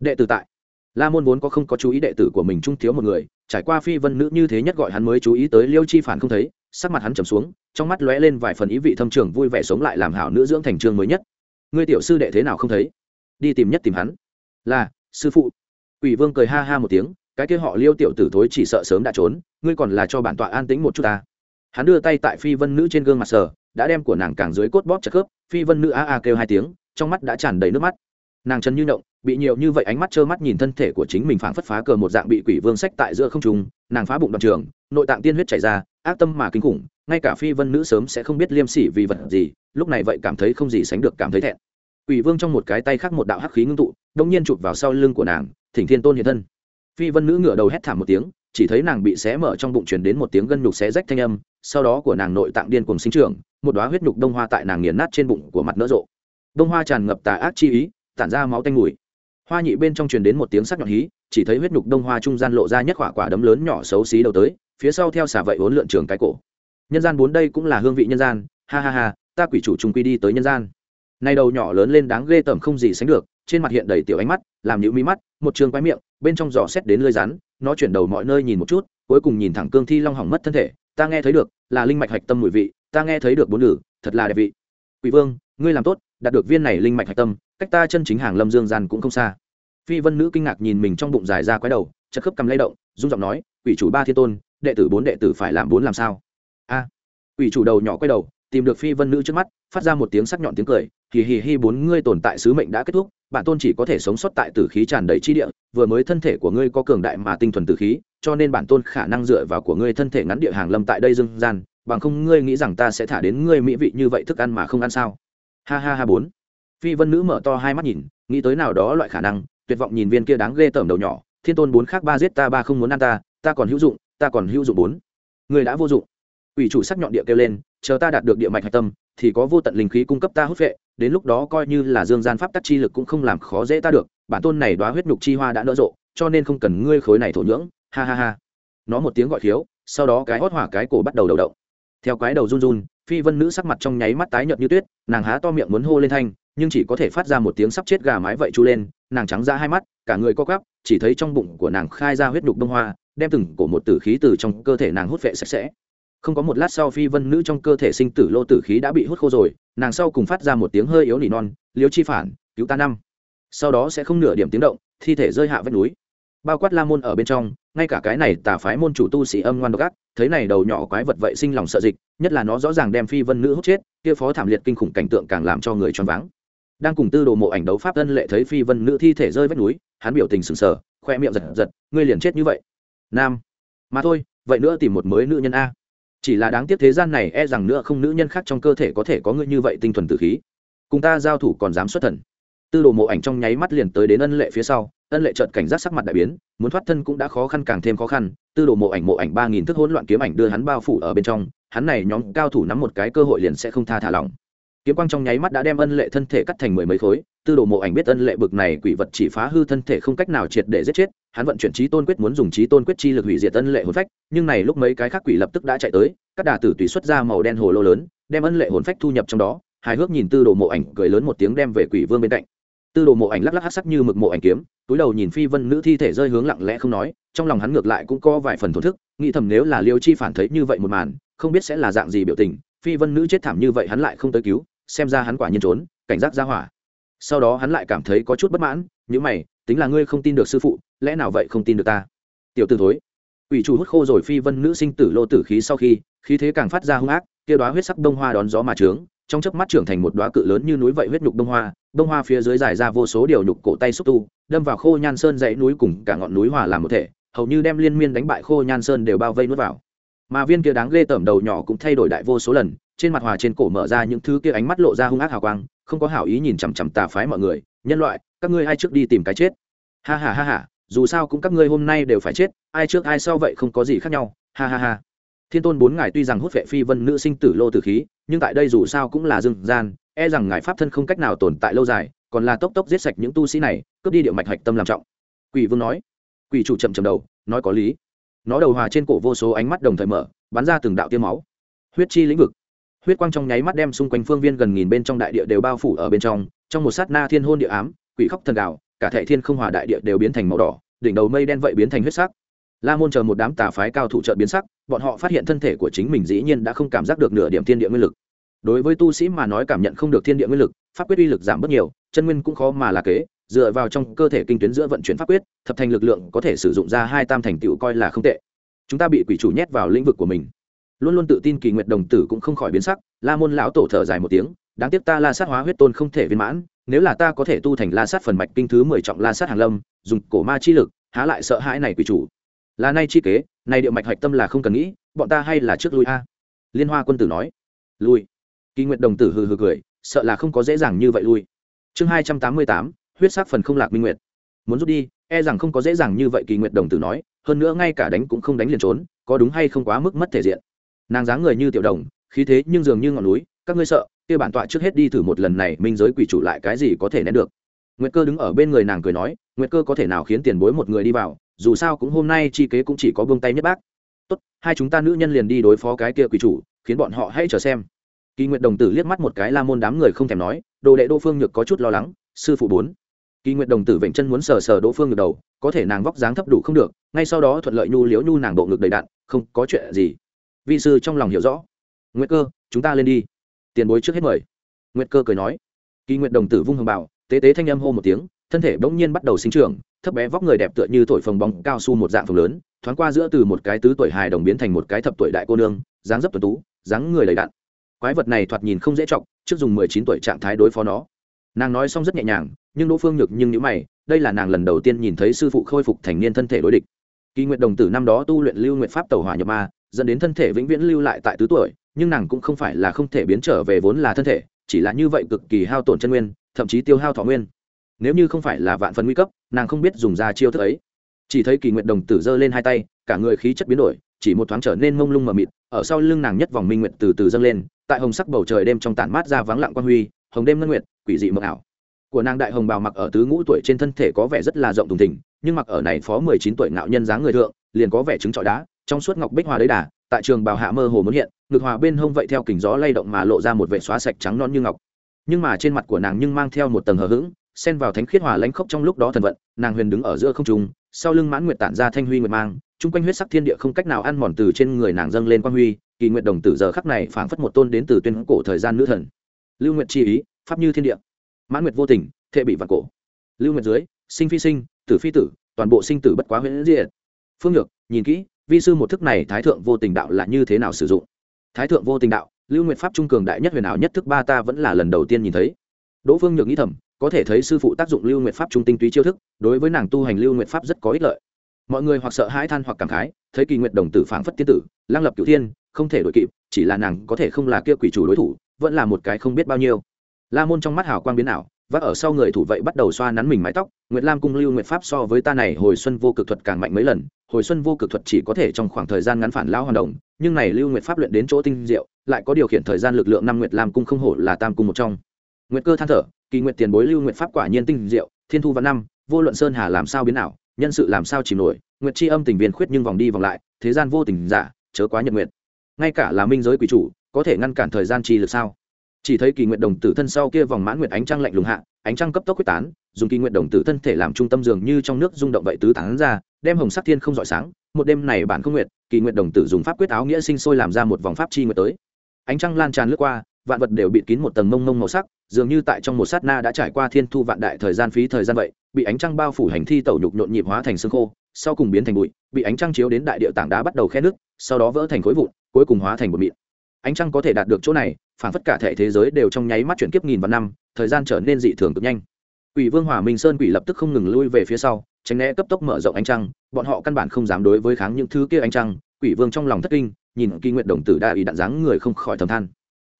Đệ tử tại. La môn vốn có không có chú ý đệ tử của mình trung thiếu một người, trải qua phi vân nữ như thế nhất gọi hắn mới chú ý tới liêu chi phản không thấy, sắc mặt hắn trầm xuống, trong mắt lóe lên vài phần ý vị thâm trường vui vẻ sống lại làm hảo nữ dưỡng thành trường mới nhất. Ngươi tiểu sư đệ thế nào không thấy? Đi tìm nhất tìm hắn. Là sư phụ. Quỷ vương cười ha ha một tiếng cái kia họ liêu tiểu tử thối chỉ sợ sớm đã trốn ngươi còn là cho bản tọa an tĩnh một chút ta. Hắn đưa tay tại phi vân nữ trên gương mặt sở, đã đem của nàng càng dưới cốt bóp chặt khớp phi vân nữ a a kêu hai tiếng trong mắt đã tràn đầy nước mắt. Nàng chân như động bị nhiều như vậy ánh mắt trơ mắt nhìn thân thể của chính mình phảng phất phá cờ một dạng bị quỷ vương sách tại giữa không trung nàng phá bụng đoạn trường nội tạng tiên huyết chảy ra ác tâm mà kinh khủng ngay cả phi vân nữ sớm sẽ không biết liêm sỉ vì vật gì lúc này vậy cảm thấy không gì sánh được cảm thấy thẹn quỷ vương trong một cái tay khác một đạo hắc khí ngưng tụ đông nhiên chụp vào sau lưng của nàng, thỉnh thiên tôn hiện thân. Phi vân nữ ngửa đầu hét thảm một tiếng, chỉ thấy nàng bị xé mở trong bụng truyền đến một tiếng gân nhục xé rách thanh âm, sau đó của nàng nội tạng điên cùng sinh trưởng, một đoá huyết nhục đông hoa tại nàng nghiền nát trên bụng của mặt nỡ rộ. Đông hoa tràn ngập tà ác chi ý, tản ra máu tanh mùi. Hoa nhị bên trong truyền đến một tiếng sắc nhọn hí, chỉ thấy huyết nhục đông hoa trung gian lộ ra nhất quả quả đấm lớn nhỏ xấu xí đầu tới, phía sau theo xả vậy uốn lượn trường cái cổ. Nhân gian bốn đây cũng là hương vị nhân gian, ha ha ha, ta quỷ chủ trùng quy đi tới nhân gian nay đầu nhỏ lớn lên đáng ghê tởm không gì sánh được, trên mặt hiện đầy tiểu ánh mắt, làm nhũ mí mắt, một trường quái miệng, bên trong giỏ xét đến lơi rắn, nó chuyển đầu mọi nơi nhìn một chút, cuối cùng nhìn thẳng cương thi long hỏng mất thân thể, ta nghe thấy được, là linh mạch hạch tâm mùi vị, ta nghe thấy được bốn lử thật là đẹp vị. Quỷ vương, ngươi làm tốt, đạt được viên này linh mạch hạch tâm, cách ta chân chính hàng lâm dương gian cũng không xa. Phi vân nữ kinh ngạc nhìn mình trong bụng dài ra quái đầu chất khớp cầm lay động, run giọng nói, quỷ chủ ba thiên tôn, đệ tử bốn đệ tử phải làm bốn làm sao? A, quỷ chủ đầu nhỏ quay đầu tìm được phi vân nữ trước mắt, phát ra một tiếng sắc nhọn tiếng cười, hì hì hi bốn ngươi tồn tại sứ mệnh đã kết thúc, bản tôn chỉ có thể sống sót tại tử khí tràn đầy chi địa, vừa mới thân thể của ngươi có cường đại mà tinh thuần tử khí, cho nên bản tôn khả năng dựa vào của ngươi thân thể ngắn địa hàng lâm tại đây dương gian, bằng không ngươi nghĩ rằng ta sẽ thả đến ngươi mỹ vị như vậy thức ăn mà không ăn sao? Ha ha ha bốn. Phi vân nữ mở to hai mắt nhìn, nghĩ tới nào đó loại khả năng, tuyệt vọng nhìn viên kia đáng ghê tởm đầu nhỏ, thiên tôn bốn khác ba giết ta ba không muốn ăn ta ta còn hữu dụng, ta còn hữu dụng bốn. Người đã vô dụng. Ủy chủ sắc nhọn địa kêu lên chờ ta đạt được địa mạch hạch tâm, thì có vô tận linh khí cung cấp ta hút vệ đến lúc đó coi như là dương gian pháp tắc chi lực cũng không làm khó dễ ta được, bản tôn này đoá huyết nhục chi hoa đã nở rộ, cho nên không cần ngươi khối này thổ nhưỡng, ha ha ha. Nó một tiếng gọi khiếu, sau đó cái hót hỏa cái cổ bắt đầu đầu động. Theo cái đầu run run, phi vân nữ sắc mặt trong nháy mắt tái nhợt như tuyết, nàng há to miệng muốn hô lên thanh, nhưng chỉ có thể phát ra một tiếng sắp chết gà mái vậy chu lên, nàng trắng ra hai mắt, cả người co quắp, chỉ thấy trong bụng của nàng khai ra huyết đục đông hoa, đem từng cổ một tử khí từ trong cơ thể nàng hút vệ sạch sẽ không có một lát sau phi vân nữ trong cơ thể sinh tử lô tử khí đã bị hút khô rồi, nàng sau cùng phát ra một tiếng hơi yếu nỉ non, liêu chi phản, cứu ta năm. Sau đó sẽ không nửa điểm tiếng động, thi thể rơi hạ vách núi. Bao quát la môn ở bên trong, ngay cả cái này tà phái môn chủ tu sĩ âm ngoan độc ác, thấy này đầu nhỏ quái vật vậy sinh lòng sợ dịch, nhất là nó rõ ràng đem phi vân nữ hút chết, kia phó thảm liệt kinh khủng cảnh tượng càng làm cho người choáng váng. Đang cùng tư đồ mộ ảnh đấu pháp ân lệ thấy phi vân nữ thi thể rơi vách núi, hắn biểu tình sừng sờ, khoe miệng giật giật, ngươi liền chết như vậy. Nam. Mà thôi, vậy nữa tìm một mới nữ nhân a chỉ là đáng tiếc thế gian này e rằng nữa không nữ nhân khác trong cơ thể có thể có ngươi như vậy tinh thuần tử khí. Cùng ta giao thủ còn dám xuất thần. Tư đồ mộ ảnh trong nháy mắt liền tới đến ân lệ phía sau, ân lệ trợt cảnh giác sắc mặt đại biến, muốn thoát thân cũng đã khó khăn càng thêm khó khăn. Tư đồ mộ ảnh mộ ảnh ba nghìn thức hỗn loạn kiếm ảnh đưa hắn bao phủ ở bên trong, hắn này nhóm cao thủ nắm một cái cơ hội liền sẽ không tha thả lỏng. Kiếm quang trong nháy mắt đã đem ân lệ thân thể cắt thành mười mấy khối, tư đồ mộ ảnh biết ân lệ bực này quỷ vật chỉ phá hư thân thể không cách nào triệt để giết chết hắn vận chuyển trí tôn quyết muốn dùng trí tôn quyết chi lực hủy diệt ân lệ hồn phách, nhưng này lúc mấy cái khác quỷ lập tức đã chạy tới, các đà tử tùy xuất ra màu đen hồ lô lớn, đem ân lệ hồn phách thu nhập trong đó, hài hước nhìn tư đồ mộ ảnh cười lớn một tiếng đem về quỷ vương bên cạnh. Tư đồ mộ ảnh lắc lắc hát sắc như mực mộ ảnh kiếm, túi đầu nhìn phi vân nữ thi thể rơi hướng lặng lẽ không nói, trong lòng hắn ngược lại cũng có vài phần thổn thức, nghĩ thầm nếu là liêu chi phản thấy như vậy một màn, không biết sẽ là dạng gì biểu tình, phi vân nữ chết thảm như vậy hắn lại không tới cứu, xem ra hắn quả nhiên trốn, cảnh giác ra hỏa. Sau đó hắn lại cảm thấy có chút bất mãn những mày, tính là ngươi không tin được sư phụ lẽ nào vậy không tin được ta? Tiểu t ử thối. Ủy chủ hút khô rồi phi vân nữ sinh tử lô tử khí sau khi, khí thế càng phát ra hung ác, kia đoá huyết sắc đông hoa đón gió mà trướng, trong chớp mắt trưởng thành một đoá cự lớn như núi vậy huyết nhục đông hoa đông hoa phía dưới dài ra vô số điều nhục cổ tay xúc tu, đâm vào khô nhan sơn dãy núi cùng cả ngọn núi hòa làm một thể, hầu như đem liên miên đánh bại khô nhan sơn đều bao vây nuốt vào. Mà viên kia đáng ghê tởm đầu nhỏ cũng thay đổi đại vô số lần, trên mặt hòa trên cổ mở ra những thứ kia ánh mắt lộ ra hung ác hào quang, không có hảo ý nhìn chằm chằm tà phái mọi người, nhân loại, các ngươi ai trước đi tìm cái chết? Ha ha ha ha dù sao cũng các ngươi hôm nay đều phải chết, ai trước ai sau vậy không có gì khác nhau, ha ha ha. Thiên tôn bốn ngài tuy rằng hút vệ phi vân nữ sinh tử lô tử khí, nhưng tại đây dù sao cũng là dương gian e rằng ngài pháp thân không cách nào tồn tại lâu dài, còn là tốc tốc giết sạch những tu sĩ này, cướp đi điệu mạch hạch tâm làm trọng. Quỷ vương nói. Quỷ chủ chậm chậm đầu, nói có lý. Nó đầu hòa trên cổ vô số ánh mắt đồng thời mở, bắn ra từng đạo tiêm máu. Huyết chi lĩnh vực. Huyết quang trong nháy mắt đem xung quanh phương viên gần nghìn bên trong đại địa đều bao phủ ở bên trong trong một sát na thiên hôn địa ám, quỷ khóc thần đạo cả thệ thiên không hòa đại địa đều biến thành màu đỏ, đỉnh đầu mây đen vậy biến thành huyết sắc. La môn chờ một đám tà phái cao thủ trợ biến sắc, bọn họ phát hiện thân thể của chính mình dĩ nhiên đã không cảm giác được nửa điểm thiên địa nguyên lực. Đối với tu sĩ mà nói cảm nhận không được thiên địa nguyên lực, pháp quyết uy lực giảm bớt nhiều, chân nguyên cũng khó mà là kế, dựa vào trong cơ thể kinh tuyến giữa vận chuyển pháp quyết, thập thành lực lượng có thể sử dụng ra hai tam thành tựu coi là không tệ. Chúng ta bị quỷ chủ nhét vào lĩnh vực của mình. Luôn luôn tự tin kỳ nguyệt đồng tử cũng không khỏi biến sắc, la môn lão tổ thở dài một tiếng, đáng tiếc ta la sát hóa huyết tôn không thể viên mãn nếu là ta có thể tu thành la sát phần mạch kinh thứ mười trọng la sát hàng lâm, dùng cổ ma chi lực, há lại sợ hãi này quỷ chủ. Là nay chi kế này điệu mạch hạch tâm là không cần nghĩ, bọn ta hay là trước lui a. Liên hoa quân tử nói. Lui. Kỳ nguyện đồng tử hừ hừ cười, sợ là không có dễ dàng như vậy lui. Chương hai trăm tám mươi tám, huyết sắc phần không lạc minh nguyệt. Muốn rút đi e rằng không có dễ dàng như vậy, kỳ nguyện đồng tử nói, hơn nữa ngay cả đánh cũng không đánh liền trốn, có đúng hay không quá mức mất thể diện. Nàng dáng người như tiểu đồng, khí thế nhưng dường như ngọn núi, các ngươi sợ kia bản tọa trước hết đi thử một lần này, minh giới quỷ chủ lại cái gì có thể nén được. Nguyệt cơ đứng ở bên người nàng cười nói, nguyệt cơ có thể nào khiến tiền bối một người đi vào, dù sao cũng hôm nay chi kế cũng chỉ có buông tay nhất bác. Tốt, hai chúng ta nữ nhân liền đi đối phó cái kia quỷ chủ, khiến bọn họ hãy chờ xem. Kỳ nguyệt đồng tử liếc mắt một cái la môn đám người không thèm nói, đồ đệ đỗ phương nhược có chút lo lắng, sư phụ bốn. Kỳ nguyệt đồng tử vệnh chân muốn sờ sờ đỗ phương ngược đầu, có thể nàng vóc dáng thấp đủ không được, ngay sau đó thuận lợi nhu liễu nhu nàng bộ ngực đầy đạn, không, có chuyện gì. Vị sư trong lòng hiểu rõ. Nguyệt cơ, chúng ta lên đi tiền bối trước hết mời. Nguyệt cơ cười nói. Kỳ nguyệt đồng tử vung hồng bảo tế tế thanh âm hô một tiếng, thân thể bỗng nhiên bắt đầu sinh trưởng, thấp bé vóc người đẹp tựa như thổi phồng bóng cao su một dạng phồng lớn, thoáng qua giữa từ một cái tứ tuổi hài đồng biến thành một cái thập tuổi đại cô nương, dáng dấp tuần tú, dáng người lầy đạn quái vật này thoạt nhìn không dễ chọc, trước dùng mười chín tuổi trạng thái đối phó nó. Nàng nói xong rất nhẹ nhàng, nhưng đỗ phương nhược nhưng nhữ mày, đây là nàng lần đầu tiên nhìn thấy sư phụ khôi phục thành niên thân thể đối địch. Kỳ nguyện đồng tử năm đó tu luyện lưu nguyện pháp tàu hỏa nhập ma, dẫn đến thân thể vĩnh viễn lưu lại tại tứ tuổi nhưng nàng cũng không phải là không thể biến trở về vốn là thân thể, chỉ là như vậy cực kỳ hao tổn chân nguyên, thậm chí tiêu hao thọ nguyên. Nếu như không phải là vạn phần nguy cấp, nàng không biết dùng ra chiêu thức ấy. Chỉ thấy kỳ nguyện đồng tử giơ lên hai tay, cả người khí chất biến đổi, chỉ một thoáng trở nên mông lung mờ mịt, ở sau lưng nàng nhất vòng minh nguyện từ từ dâng lên, tại hồng sắc bầu trời đêm trong tản mát ra vắng lặng quan huy, hồng đêm ngân nguyệt, quỷ dị mờ ảo. Của nàng đại hồng bào mặc ở tứ ngũ tuổi trên thân thể có vẻ rất là rộng thùng thình, nhưng mặc ở này phó mười chín tuổi ngạo nhân dáng người thượng, liền có vẻ trứng trọi đá, trong suốt ngọc bích hoa đấy đà tại trường bào hạ mơ hồ muốn hiện, ngực hòa bên hông vậy theo kình gió lay động mà lộ ra một vệ xóa sạch trắng non như ngọc. Nhưng mà trên mặt của nàng nhưng mang theo một tầng hờ hững, xen vào thánh khiết hòa lãnh khốc trong lúc đó thần vận, nàng huyền đứng ở giữa không trung, sau lưng mãn nguyệt tản ra thanh huy nguyệt mang, chung quanh huyết sắc thiên địa không cách nào ăn mòn từ trên người nàng dâng lên quang huy, kỳ nguyệt đồng tử giờ khắc này phảng phất một tôn đến từ tuyên cổ thời gian nữ thần. Lưu nguyệt chi ý, pháp như thiên địa. Mãn nguyệt vô tình, thệ bị vạn cổ. Lưu nguyệt dưới, sinh phi sinh, tử phi tử, toàn bộ sinh tử bất quá huyễn diệt. Phương nhược, nhìn kỹ vi sư một thức này thái thượng vô tình đạo là như thế nào sử dụng? Thái thượng vô tình đạo, lưu nguyệt pháp trung cường đại nhất huyền ảo nhất thức ba ta vẫn là lần đầu tiên nhìn thấy. Đỗ phương nhược nghĩ thầm, có thể thấy sư phụ tác dụng lưu nguyệt pháp trung tinh túy chiêu thức, đối với nàng tu hành lưu nguyệt pháp rất có ích lợi. Mọi người hoặc sợ hãi than hoặc cảm khái, thấy kỳ nguyện đồng tử phảng phất tiên tử, lăng lập cửu thiên, không thể đổi kịp, chỉ là nàng có thể không là kia quỷ chủ đối thủ, vẫn là một cái không biết bao nhiêu. La môn trong mắt hào quang biến ảo vác ở sau người thủ vậy bắt đầu xoa nắn mình mái tóc, nguyệt lam cung lưu nguyệt pháp so với ta này hồi xuân vô cực thuật càng mạnh mấy lần, hồi xuân vô cực thuật chỉ có thể trong khoảng thời gian ngắn phản lao hoạt động nhưng này lưu nguyệt pháp luyện đến chỗ tinh diệu, lại có điều khiển thời gian lực lượng năm nguyệt lam cung không hổ là tam cung một trong. Nguyệt cơ than thở, kỳ nguyệt tiền bối lưu nguyệt pháp quả nhiên tinh diệu, thiên thu văn năm, vô luận sơn hà làm sao biến ảo, nhân sự làm sao chìm nổi, nguyệt chi âm tình viên khuyết nhưng vòng đi vòng lại, thế gian vô tình giả, chớ quá nhật nguyệt. Ngay cả là minh giới quỷ chủ, có thể ngăn cản thời gian chi lực sao? Chỉ thấy kỳ nguyện đồng tử thân sau kia vòng mãn nguyệt ánh trăng lạnh lùng hạ, ánh trăng cấp tốc quyết tán, dùng kỳ nguyện đồng tử thân thể làm trung tâm dường như trong nước rung động vậy tứ tán ra, đem hồng sắc thiên không dọi sáng, một đêm này bản không nguyệt, kỳ nguyện đồng tử dùng pháp quyết áo nghĩa sinh sôi làm ra một vòng pháp chi nguyệt tới. Ánh trăng lan tràn lướt qua, vạn vật đều bị kín một tầng mông mông màu sắc, dường như tại trong một sát na đã trải qua thiên thu vạn đại thời gian phí thời gian vậy, bị ánh trăng bao phủ hành thi tẩu nhục nhộn nhịp hóa thành xương khô, sau cùng biến thành bụi, bị ánh trăng chiếu đến đại địa tảng đá bắt đầu khe nước sau đó vỡ thành khối vụn, cuối cùng hóa thành bột mịn. Ánh trăng có thể đạt được chỗ này phản phất cả thể thế giới đều trong nháy mắt chuyển kiếp nghìn vạn năm, thời gian trở nên dị thường cực nhanh. Quỷ vương hỏa minh sơn quỷ lập tức không ngừng lui về phía sau, tránh né cấp tốc mở rộng ánh trăng, bọn họ căn bản không dám đối với kháng những thứ kia ánh trăng, quỷ vương trong lòng thất kinh, nhìn kỳ nguyện đồng tử đại ý đạn dáng người không khỏi thầm than.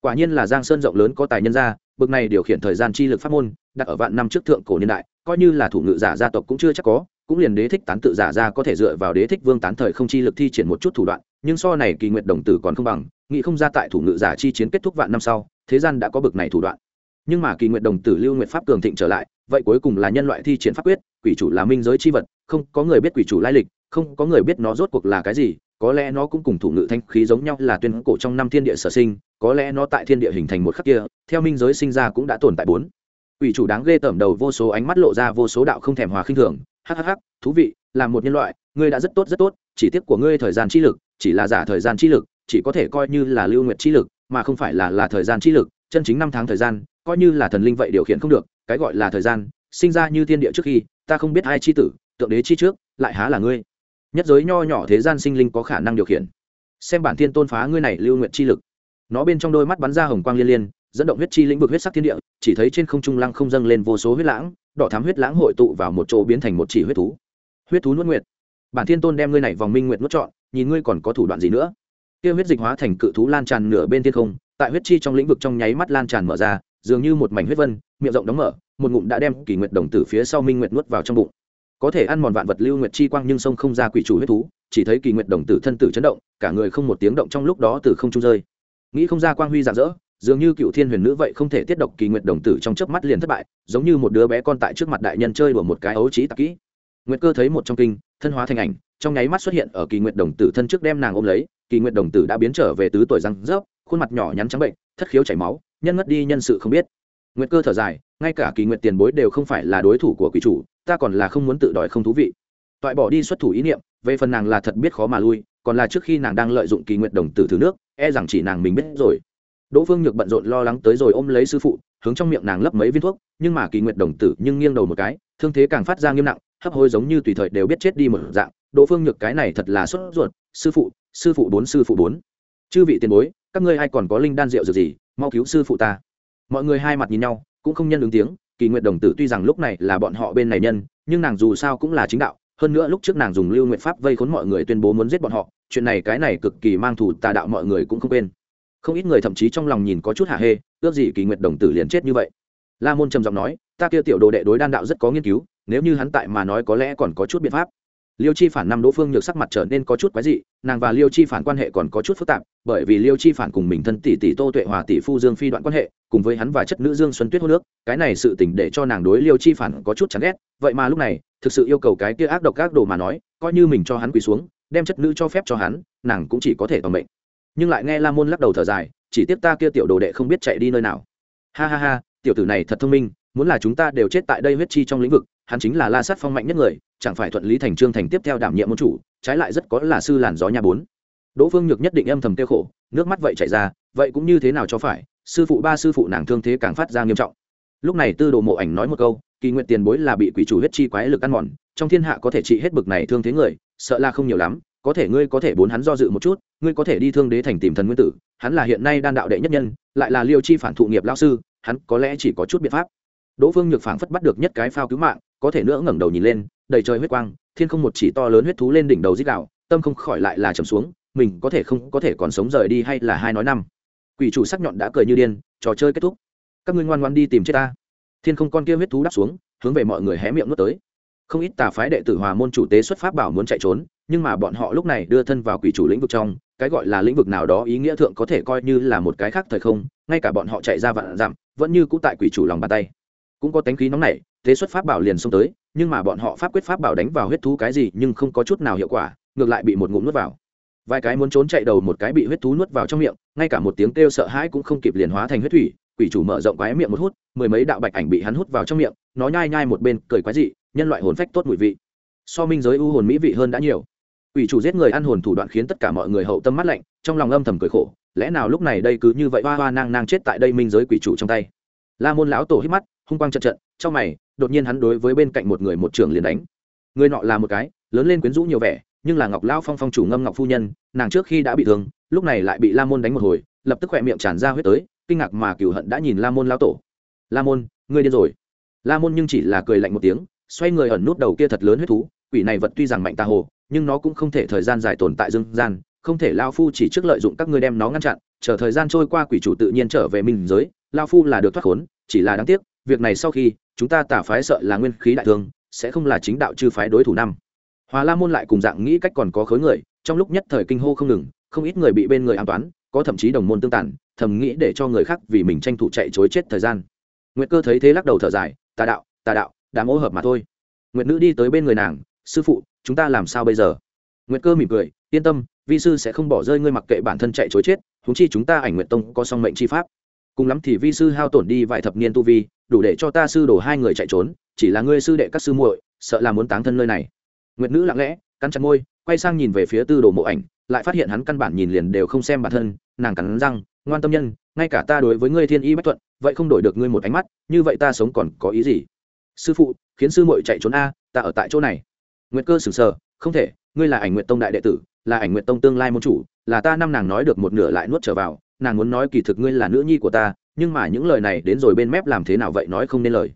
Quả nhiên là giang sơn rộng lớn có tài nhân ra bực này điều khiển thời gian chi lực pháp môn, đặt ở vạn năm trước thượng cổ niên đại, coi như là thủ ngự giả gia tộc cũng chưa chắc có, cũng liền đế thích tán tự giả ra có thể dựa vào đế thích vương tán thời không chi lực thi triển một chút thủ đoạn, nhưng so này kỳ nguyện đồng tử còn không bằng nghĩ không ra tại thủ ngự giả chi chiến kết thúc vạn năm sau, thế gian đã có bực này thủ đoạn. Nhưng mà kỳ nguyện đồng tử lưu nguyện pháp cường thịnh trở lại, vậy cuối cùng là nhân loại thi triển pháp quyết, quỷ chủ là minh giới chi vật, không có người biết quỷ chủ lai lịch, không có người biết nó rốt cuộc là cái gì, có lẽ nó cũng cùng thủ ngự thanh khí giống nhau là tuyên cổ trong năm thiên địa sở sinh, có lẽ nó tại thiên địa hình thành một khắc kia, theo minh giới sinh ra cũng đã tồn tại bốn. Quỷ chủ đáng ghê tởm đầu vô số ánh mắt lộ ra vô số đạo không thèm hòa khinh thường hhh thú vị, là một nhân loại, ngươi đã rất tốt rất tốt, chỉ tiếc của ngươi thời gian chi lực, chỉ là giả thời gian chi lực chỉ có thể coi như là lưu nguyệt chi lực, mà không phải là là thời gian chi lực, chân chính năm tháng thời gian, coi như là thần linh vậy điều khiển không được, cái gọi là thời gian, sinh ra như thiên địa trước khi, ta không biết ai chi tử, tượng đế chi trước, lại há là ngươi. Nhất giới nho nhỏ thế gian sinh linh có khả năng điều khiển. Xem bản thiên tôn phá ngươi này lưu nguyện chi lực. Nó bên trong đôi mắt bắn ra hồng quang liên liên, dẫn động huyết chi lĩnh vực huyết sắc thiên địa, chỉ thấy trên không trung lăng không dâng lên vô số huyết lãng, đỏ thám huyết lãng hội tụ vào một chỗ biến thành một chỉ huyết thú. Huyết thú nuốt nguyệt. Bản thiên tôn đem ngươi này vòng minh nguyệt nuốt trọn, nhìn ngươi còn có thủ đoạn gì nữa? Kia huyết dịch hóa thành cự thú lan tràn nửa bên thiên không, tại huyết chi trong lĩnh vực trong nháy mắt lan tràn mở ra, dường như một mảnh huyết vân, miệng rộng đóng mở, một ngụm đã đem kỳ nguyệt đồng tử phía sau minh nguyệt nuốt vào trong bụng. Có thể ăn mòn vạn vật lưu nguyệt chi quang nhưng sông không ra quỷ chủ huyết thú, chỉ thấy kỳ nguyệt đồng tử thân tử chấn động, cả người không một tiếng động trong lúc đó từ không trung rơi. Nghĩ không ra quang huy rạng rỡ, dường như cựu thiên huyền nữ vậy không thể tiết độc kỳ nguyệt đồng tử trong chớp mắt liền thất bại, giống như một đứa bé con tại trước mặt đại nhân chơi đùa một cái ấu trí tạp kỹ nguyệt cơ thấy một trong kinh, thân hóa thành ảnh, trong nháy mắt xuất hiện ở kỳ nguyệt đồng tử thân trước đem nàng ôm lấy, kỳ nguyệt đồng tử đã biến trở về tứ tuổi răng rớp, khuôn mặt nhỏ nhắn trắng bệnh, thất khiếu chảy máu, nhân ngất đi nhân sự không biết. Nguyệt cơ thở dài, ngay cả kỳ nguyệt tiền bối đều không phải là đối thủ của quỷ chủ, ta còn là không muốn tự đòi không thú vị. Toại bỏ đi xuất thủ ý niệm, về phần nàng là thật biết khó mà lui, còn là trước khi nàng đang lợi dụng kỳ nguyệt đồng tử thứ nước e rằng chỉ nàng mình biết rồi. Đỗ phương nhược bận rộn lo lắng tới rồi ôm lấy sư phụ, hướng trong miệng nàng lấp mấy viên thuốc, nhưng mà kỳ nguyệt đồng tử nhưng nghiêng đầu một cái, thương thế càng phát ra nghiêm nặng hấp hối giống như tùy thời đều biết chết đi một dạng. Đỗ phương nhược cái này thật là sốt ruột. Sư phụ sư phụ bốn, sư phụ bốn. Chư vị tiền bối, các ngươi ai còn có linh đan rượu dược gì? Mau cứu sư phụ ta. Mọi người hai mặt nhìn nhau, cũng không nhân ứng tiếng. Kỳ nguyện đồng tử tuy rằng lúc này là bọn họ bên này nhân, nhưng nàng dù sao cũng là chính đạo. Hơn nữa lúc trước nàng dùng lưu nguyện pháp vây khốn mọi người tuyên bố muốn giết bọn họ. Chuyện này, cái này cực kỳ mang thủ tà đạo mọi người cũng không quên. Không ít người thậm chí trong lòng nhìn có chút hạ hê, ước gì kỳ nguyện đồng tử liền chết như vậy. La môn trầm giọng nói, ta kia tiểu đồ đệ đối đan đạo rất có nghiên cứu nếu như hắn tại mà nói có lẽ còn có chút biện pháp. Liêu chi phản năm đỗ phương nhược sắc mặt trở nên có chút quái dị, nàng và liêu chi phản quan hệ còn có chút phức tạp, bởi vì liêu chi phản cùng mình thân tỷ tỷ tô tuệ hòa tỷ phu dương phi đoạn quan hệ, cùng với hắn và chất nữ dương xuân tuyết hô nước cái này sự tình để cho nàng đối liêu chi phản có chút chán ghét, vậy mà lúc này, thực sự yêu cầu cái kia ác độc ác đồ mà nói, coi như mình cho hắn quỳ xuống, đem chất nữ cho phép cho hắn, nàng cũng chỉ có thể tầm mệnh. Nhưng lại nghe la môn lắc đầu thở dài, chỉ tiếp ta kia tiểu đồ đệ không biết chạy đi nơi nào. Ha ha ha, tiểu tử này thật thông minh, muốn là chúng ta đều chết tại đây huyết chi trong lĩnh vực hắn chính là la sát phong mạnh nhất người, chẳng phải thuận lý thành trương thành tiếp theo đảm nhiệm môn chủ, trái lại rất có là sư làn gió nhà bốn. Đỗ phương nhược nhất định âm thầm tiêu khổ, nước mắt vậy chảy ra, vậy cũng như thế nào cho phải, sư phụ ba sư phụ nàng thương thế càng phát ra nghiêm trọng. Lúc này tư đồ mộ ảnh nói một câu, kỳ nguyện tiền bối là bị quỷ chủ huyết chi quái lực ăn mòn, trong thiên hạ có thể trị hết bực này thương thế người, sợ là không nhiều lắm, có thể ngươi có thể bốn hắn do dự một chút, ngươi có thể đi thương đế thành tìm thần nguyên tử, hắn là hiện nay đan đạo đệ nhất nhân, lại là liêu chi phản thụ nghiệp lao sư, hắn có lẽ chỉ có chút biện pháp. Đỗ phương nhược phảng phất bắt được nhất cái phao cứu mạng có thể nữa ngẩng đầu nhìn lên, đầy trời huyết quang, thiên không một chỉ to lớn huyết thú lên đỉnh đầu dít đạo tâm không khỏi lại là trầm xuống, mình có thể không có thể còn sống rời đi hay là hai nói năm. Quỷ chủ sắc nhọn đã cười như điên, trò chơi kết thúc. Các ngươi ngoan ngoan đi tìm chết ta. Thiên không con kia huyết thú đáp xuống, hướng về mọi người hé miệng nuốt tới. Không ít tà phái đệ tử hòa môn chủ tế xuất pháp bảo muốn chạy trốn, nhưng mà bọn họ lúc này đưa thân vào quỷ chủ lĩnh vực trong, cái gọi là lĩnh vực nào đó ý nghĩa thượng có thể coi như là một cái khác thời không, ngay cả bọn họ chạy ra vạn dặm, vẫn như cũ tại quỷ chủ lòng bàn tay. Cũng có tánh khí nóng này thế xuất pháp bảo liền xông tới, nhưng mà bọn họ pháp quyết pháp bảo đánh vào huyết thú cái gì nhưng không có chút nào hiệu quả, ngược lại bị một ngụm nuốt vào. Vài cái muốn trốn chạy đầu một cái bị huyết thú nuốt vào trong miệng, ngay cả một tiếng kêu sợ hãi cũng không kịp liền hóa thành huyết thủy, quỷ chủ mở rộng quái miệng một hút, mười mấy đạo bạch ảnh bị hắn hút vào trong miệng, nó nhai nhai một bên, cười quái dị, nhân loại hồn phách tốt mùi vị. So minh giới u hồn mỹ vị hơn đã nhiều. Quỷ chủ giết người ăn hồn thủ đoạn khiến tất cả mọi người hậu tâm mắt lạnh, trong lòng âm thầm cười khổ, lẽ nào lúc này đây cứ như vậy hoa hoa nang nang chết tại đây minh giới quỷ chủ trong tay? La môn lão tổ hít mắt, hung quang trận trận trong mày đột nhiên hắn đối với bên cạnh một người một trường liền đánh. Người nọ là một cái, lớn lên quyến rũ nhiều vẻ, nhưng là ngọc lao phong phong chủ ngâm ngọc phu nhân, nàng trước khi đã bị thương, lúc này lại bị la môn đánh một hồi, lập tức khỏe miệng tràn ra huyết tới, kinh ngạc mà cửu hận đã nhìn la môn lao tổ. La môn, ngươi điên rồi. La môn nhưng chỉ là cười lạnh một tiếng, xoay người ẩn nút đầu kia thật lớn huyết thú, quỷ này vật tuy rằng mạnh ta hồ, nhưng nó cũng không thể thời gian dài tồn tại dương gian, không thể lao phu chỉ trước lợi dụng các ngươi đem nó ngăn chặn, chờ thời gian trôi qua quỷ chủ tự nhiên trở về mình giới, lao phu là được thoát khốn, chỉ là đáng tiếc, việc này sau khi chúng ta tả phái sợ là nguyên khí đại thương, sẽ không là chính đạo chư phái đối thủ năm. Hòa la môn lại cùng dạng nghĩ cách còn có khối người, trong lúc nhất thời kinh hô không ngừng, không ít người bị bên người an toán, có thậm chí đồng môn tương tàn, thầm nghĩ để cho người khác vì mình tranh thủ chạy chối chết thời gian. Nguyệt cơ thấy thế lắc đầu thở dài, tà đạo tà đạo đã ô hợp mà thôi. Nguyệt nữ đi tới bên người nàng, sư phụ, chúng ta làm sao bây giờ? Nguyệt cơ mỉm cười, yên tâm, vi sư sẽ không bỏ rơi ngươi mặc kệ bản thân chạy chối chết húng chi chúng ta ảnh nguyện tông có song mệnh chi pháp. Cùng lắm thì vi sư hao tổn đi vài thập niên tu vi đủ để cho ta sư đổ hai người chạy trốn, chỉ là ngươi sư đệ các sư muội, sợ là muốn táng thân nơi này. Nguyệt nữ lặng lẽ, cắn chặt môi, quay sang nhìn về phía tư đồ mộ ảnh, lại phát hiện hắn căn bản nhìn liền đều không xem bản thân, nàng cắn răng, ngoan tâm nhân, ngay cả ta đối với ngươi thiên y bách thuận, vậy không đổi được ngươi một ánh mắt, như vậy ta sống còn có ý gì? Sư phụ, khiến sư muội chạy trốn a, ta ở tại chỗ này. Nguyệt cơ sửng sờ, không thể, ngươi là ảnh nguyệt tông đại đệ tử, là ảnh nguyệt tông tương lai môn chủ, là ta năm nàng nói được một nửa lại nuốt trở vào, nàng muốn nói kỳ thực ngươi là nữ nhi của ta nhưng mà những lời này đến rồi bên mép làm thế nào vậy nói không nên lời.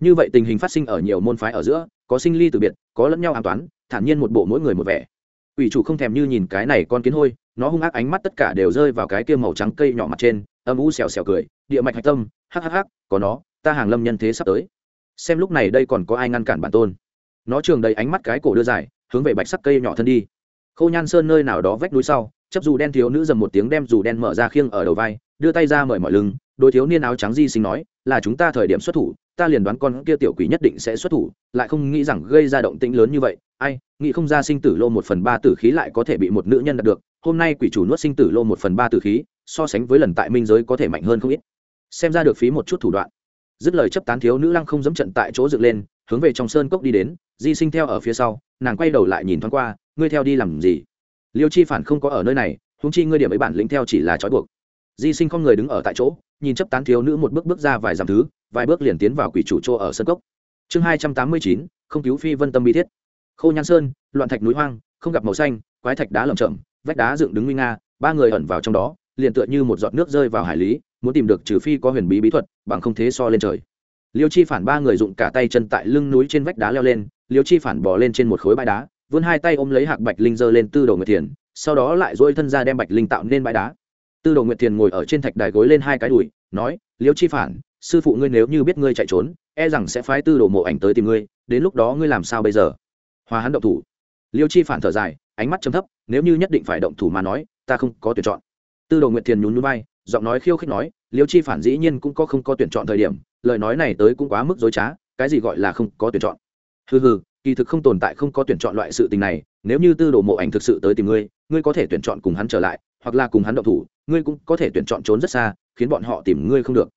Như vậy tình hình phát sinh ở nhiều môn phái ở giữa, có sinh ly từ biệt, có lẫn nhau an toán, thản nhiên một bộ mỗi người một vẻ. Ủy chủ không thèm như nhìn cái này con kiến hôi, nó hung ác ánh mắt tất cả đều rơi vào cái kia màu trắng cây nhỏ mặt trên, âm u xèo xèo cười, địa mạch hạch tâm, hắc hắc có nó, ta hàng lâm nhân thế sắp tới. Xem lúc này đây còn có ai ngăn cản bản tôn. Nó trường đầy ánh mắt cái cổ đưa dài, hướng về bạch sắc cây nhỏ thân đi. Khâu nhan sơn nơi nào đó vách núi sau, chấp dù đen thiếu nữ dầm một tiếng đem dù đen mở ra khiêng ở đầu vai, đưa tay ra mời mọi lưng đôi thiếu niên áo trắng di sinh nói, là chúng ta thời điểm xuất thủ, ta liền đoán con kia tiểu quỷ nhất định sẽ xuất thủ, lại không nghĩ rằng gây ra động tĩnh lớn như vậy. Ai, nghĩ không ra sinh tử lô một phần ba tử khí lại có thể bị một nữ nhân đạt được, hôm nay quỷ chủ nuốt sinh tử lô một phần ba tử khí, so sánh với lần tại minh giới có thể mạnh hơn không ít. Xem ra được phí một chút thủ đoạn. Dứt lời chấp tán thiếu nữ lăng không dẫm trận tại chỗ dựng lên, hướng về trong sơn cốc đi đến, di sinh theo ở phía sau, nàng quay đầu lại nhìn thoáng qua, ngươi theo đi làm gì? Liêu chi phản không có ở nơi này húng chi ngươi điểm ấy bản lĩnh theo chỉ là trói buộc. Di sinh không người đứng ở tại chỗ nhìn chấp tán thiếu nữ một bước bước ra vài dặm thứ, vài bước liền tiến vào quỷ chủ chỗ ở sân cốc. Chương hai trăm tám mươi chín, không cứu phi vân tâm bi thiết. Khô nhan sơn, loạn thạch núi hoang, không gặp màu xanh, quái thạch đá lởm chởm, vách đá dựng đứng nguy nga, ba người ẩn vào trong đó, liền tựa như một giọt nước rơi vào hải lý, muốn tìm được trừ phi có huyền bí bí thuật, bằng không thế so lên trời. Liêu chi phản ba người dụng cả tay chân tại lưng núi trên vách đá leo lên, liêu chi phản bò lên trên một khối bãi đá, vươn hai tay ôm lấy hạc bạch linh giơ lên tư đồ người thiền, sau đó lại dỗi thân ra đem bạch linh tạo nên bãi đá tư đồ nguyệt thiền ngồi ở trên thạch đài gối lên hai cái đùi, nói, liêu chi phản, sư phụ ngươi nếu như biết ngươi chạy trốn e rằng sẽ phái tư đồ mộ ảnh tới tìm ngươi, đến lúc đó ngươi làm sao bây giờ? Hòa hắn động thủ. Liêu chi phản thở dài, ánh mắt chấm thấp, nếu như nhất định phải động thủ mà nói, ta không có tuyển chọn. Tư đồ nguyệt thiền nhún núi bay giọng nói khiêu khích nói, liêu chi phản dĩ nhiên cũng có không có tuyển chọn thời điểm, lời nói này tới cũng quá mức dối trá, cái gì gọi là không có tuyển chọn? Hừ hừ, kỳ thực không tồn tại không có tuyển chọn loại sự tình này, nếu như tư đồ mộ ảnh thực sự tới tìm ngươi ngươi có thể tuyển chọn cùng hắn trở lại, hoặc là cùng hắn động thủ ngươi cũng có thể tuyển chọn trốn rất xa, khiến bọn họ tìm ngươi không được.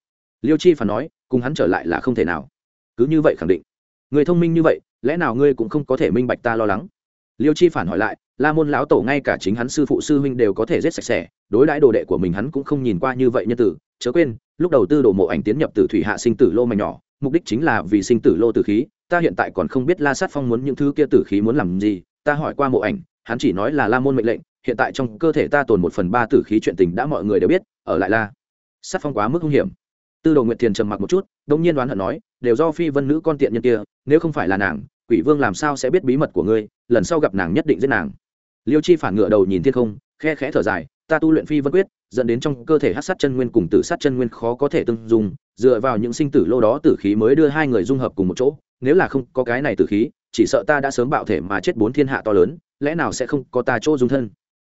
Liêu chi phản nói, cùng hắn trở lại là không thể nào. Cứ như vậy khẳng định. Người thông minh như vậy, lẽ nào ngươi cũng không có thể minh bạch ta lo lắng? Liêu chi phản hỏi lại, la môn lão tổ ngay cả chính hắn sư phụ sư huynh đều có thể giết sạch sẽ, đối đãi đồ đệ của mình hắn cũng không nhìn qua như vậy nhân tử. Chớ quên, lúc đầu tư đồ mộ ảnh tiến nhập từ thủy hạ sinh tử lô mảnh nhỏ, mục đích chính là vì sinh tử lô tử khí, ta hiện tại còn không biết la sát phong muốn những thứ kia tử khí muốn làm gì, ta hỏi qua mộ ảnh, hắn chỉ nói là la môn mệnh lệnh hiện tại trong cơ thể ta tồn một phần ba tử khí chuyện tình đã mọi người đều biết, ở lại la sát phong quá mức hung hiểm. Tư đồ nguyệt thiền trầm mặc một chút đông nhiên đoán hận nói, đều do phi vân nữ con tiện nhân kia, nếu không phải là nàng, quỷ vương làm sao sẽ biết bí mật của ngươi, lần sau gặp nàng nhất định giết nàng. Liêu chi phản ngựa đầu nhìn thiên không, khe khẽ thở dài, ta tu luyện phi vân quyết, dẫn đến trong cơ thể hát sát chân nguyên cùng tử sát chân nguyên khó có thể tương dùng dựa vào những sinh tử lô đó tử khí mới đưa hai người dung hợp cùng một chỗ, nếu là không có cái này tử khí, chỉ sợ ta đã sớm bạo thể mà chết bốn thiên hạ to lớn, lẽ nào sẽ không có ta chỗ dung thân?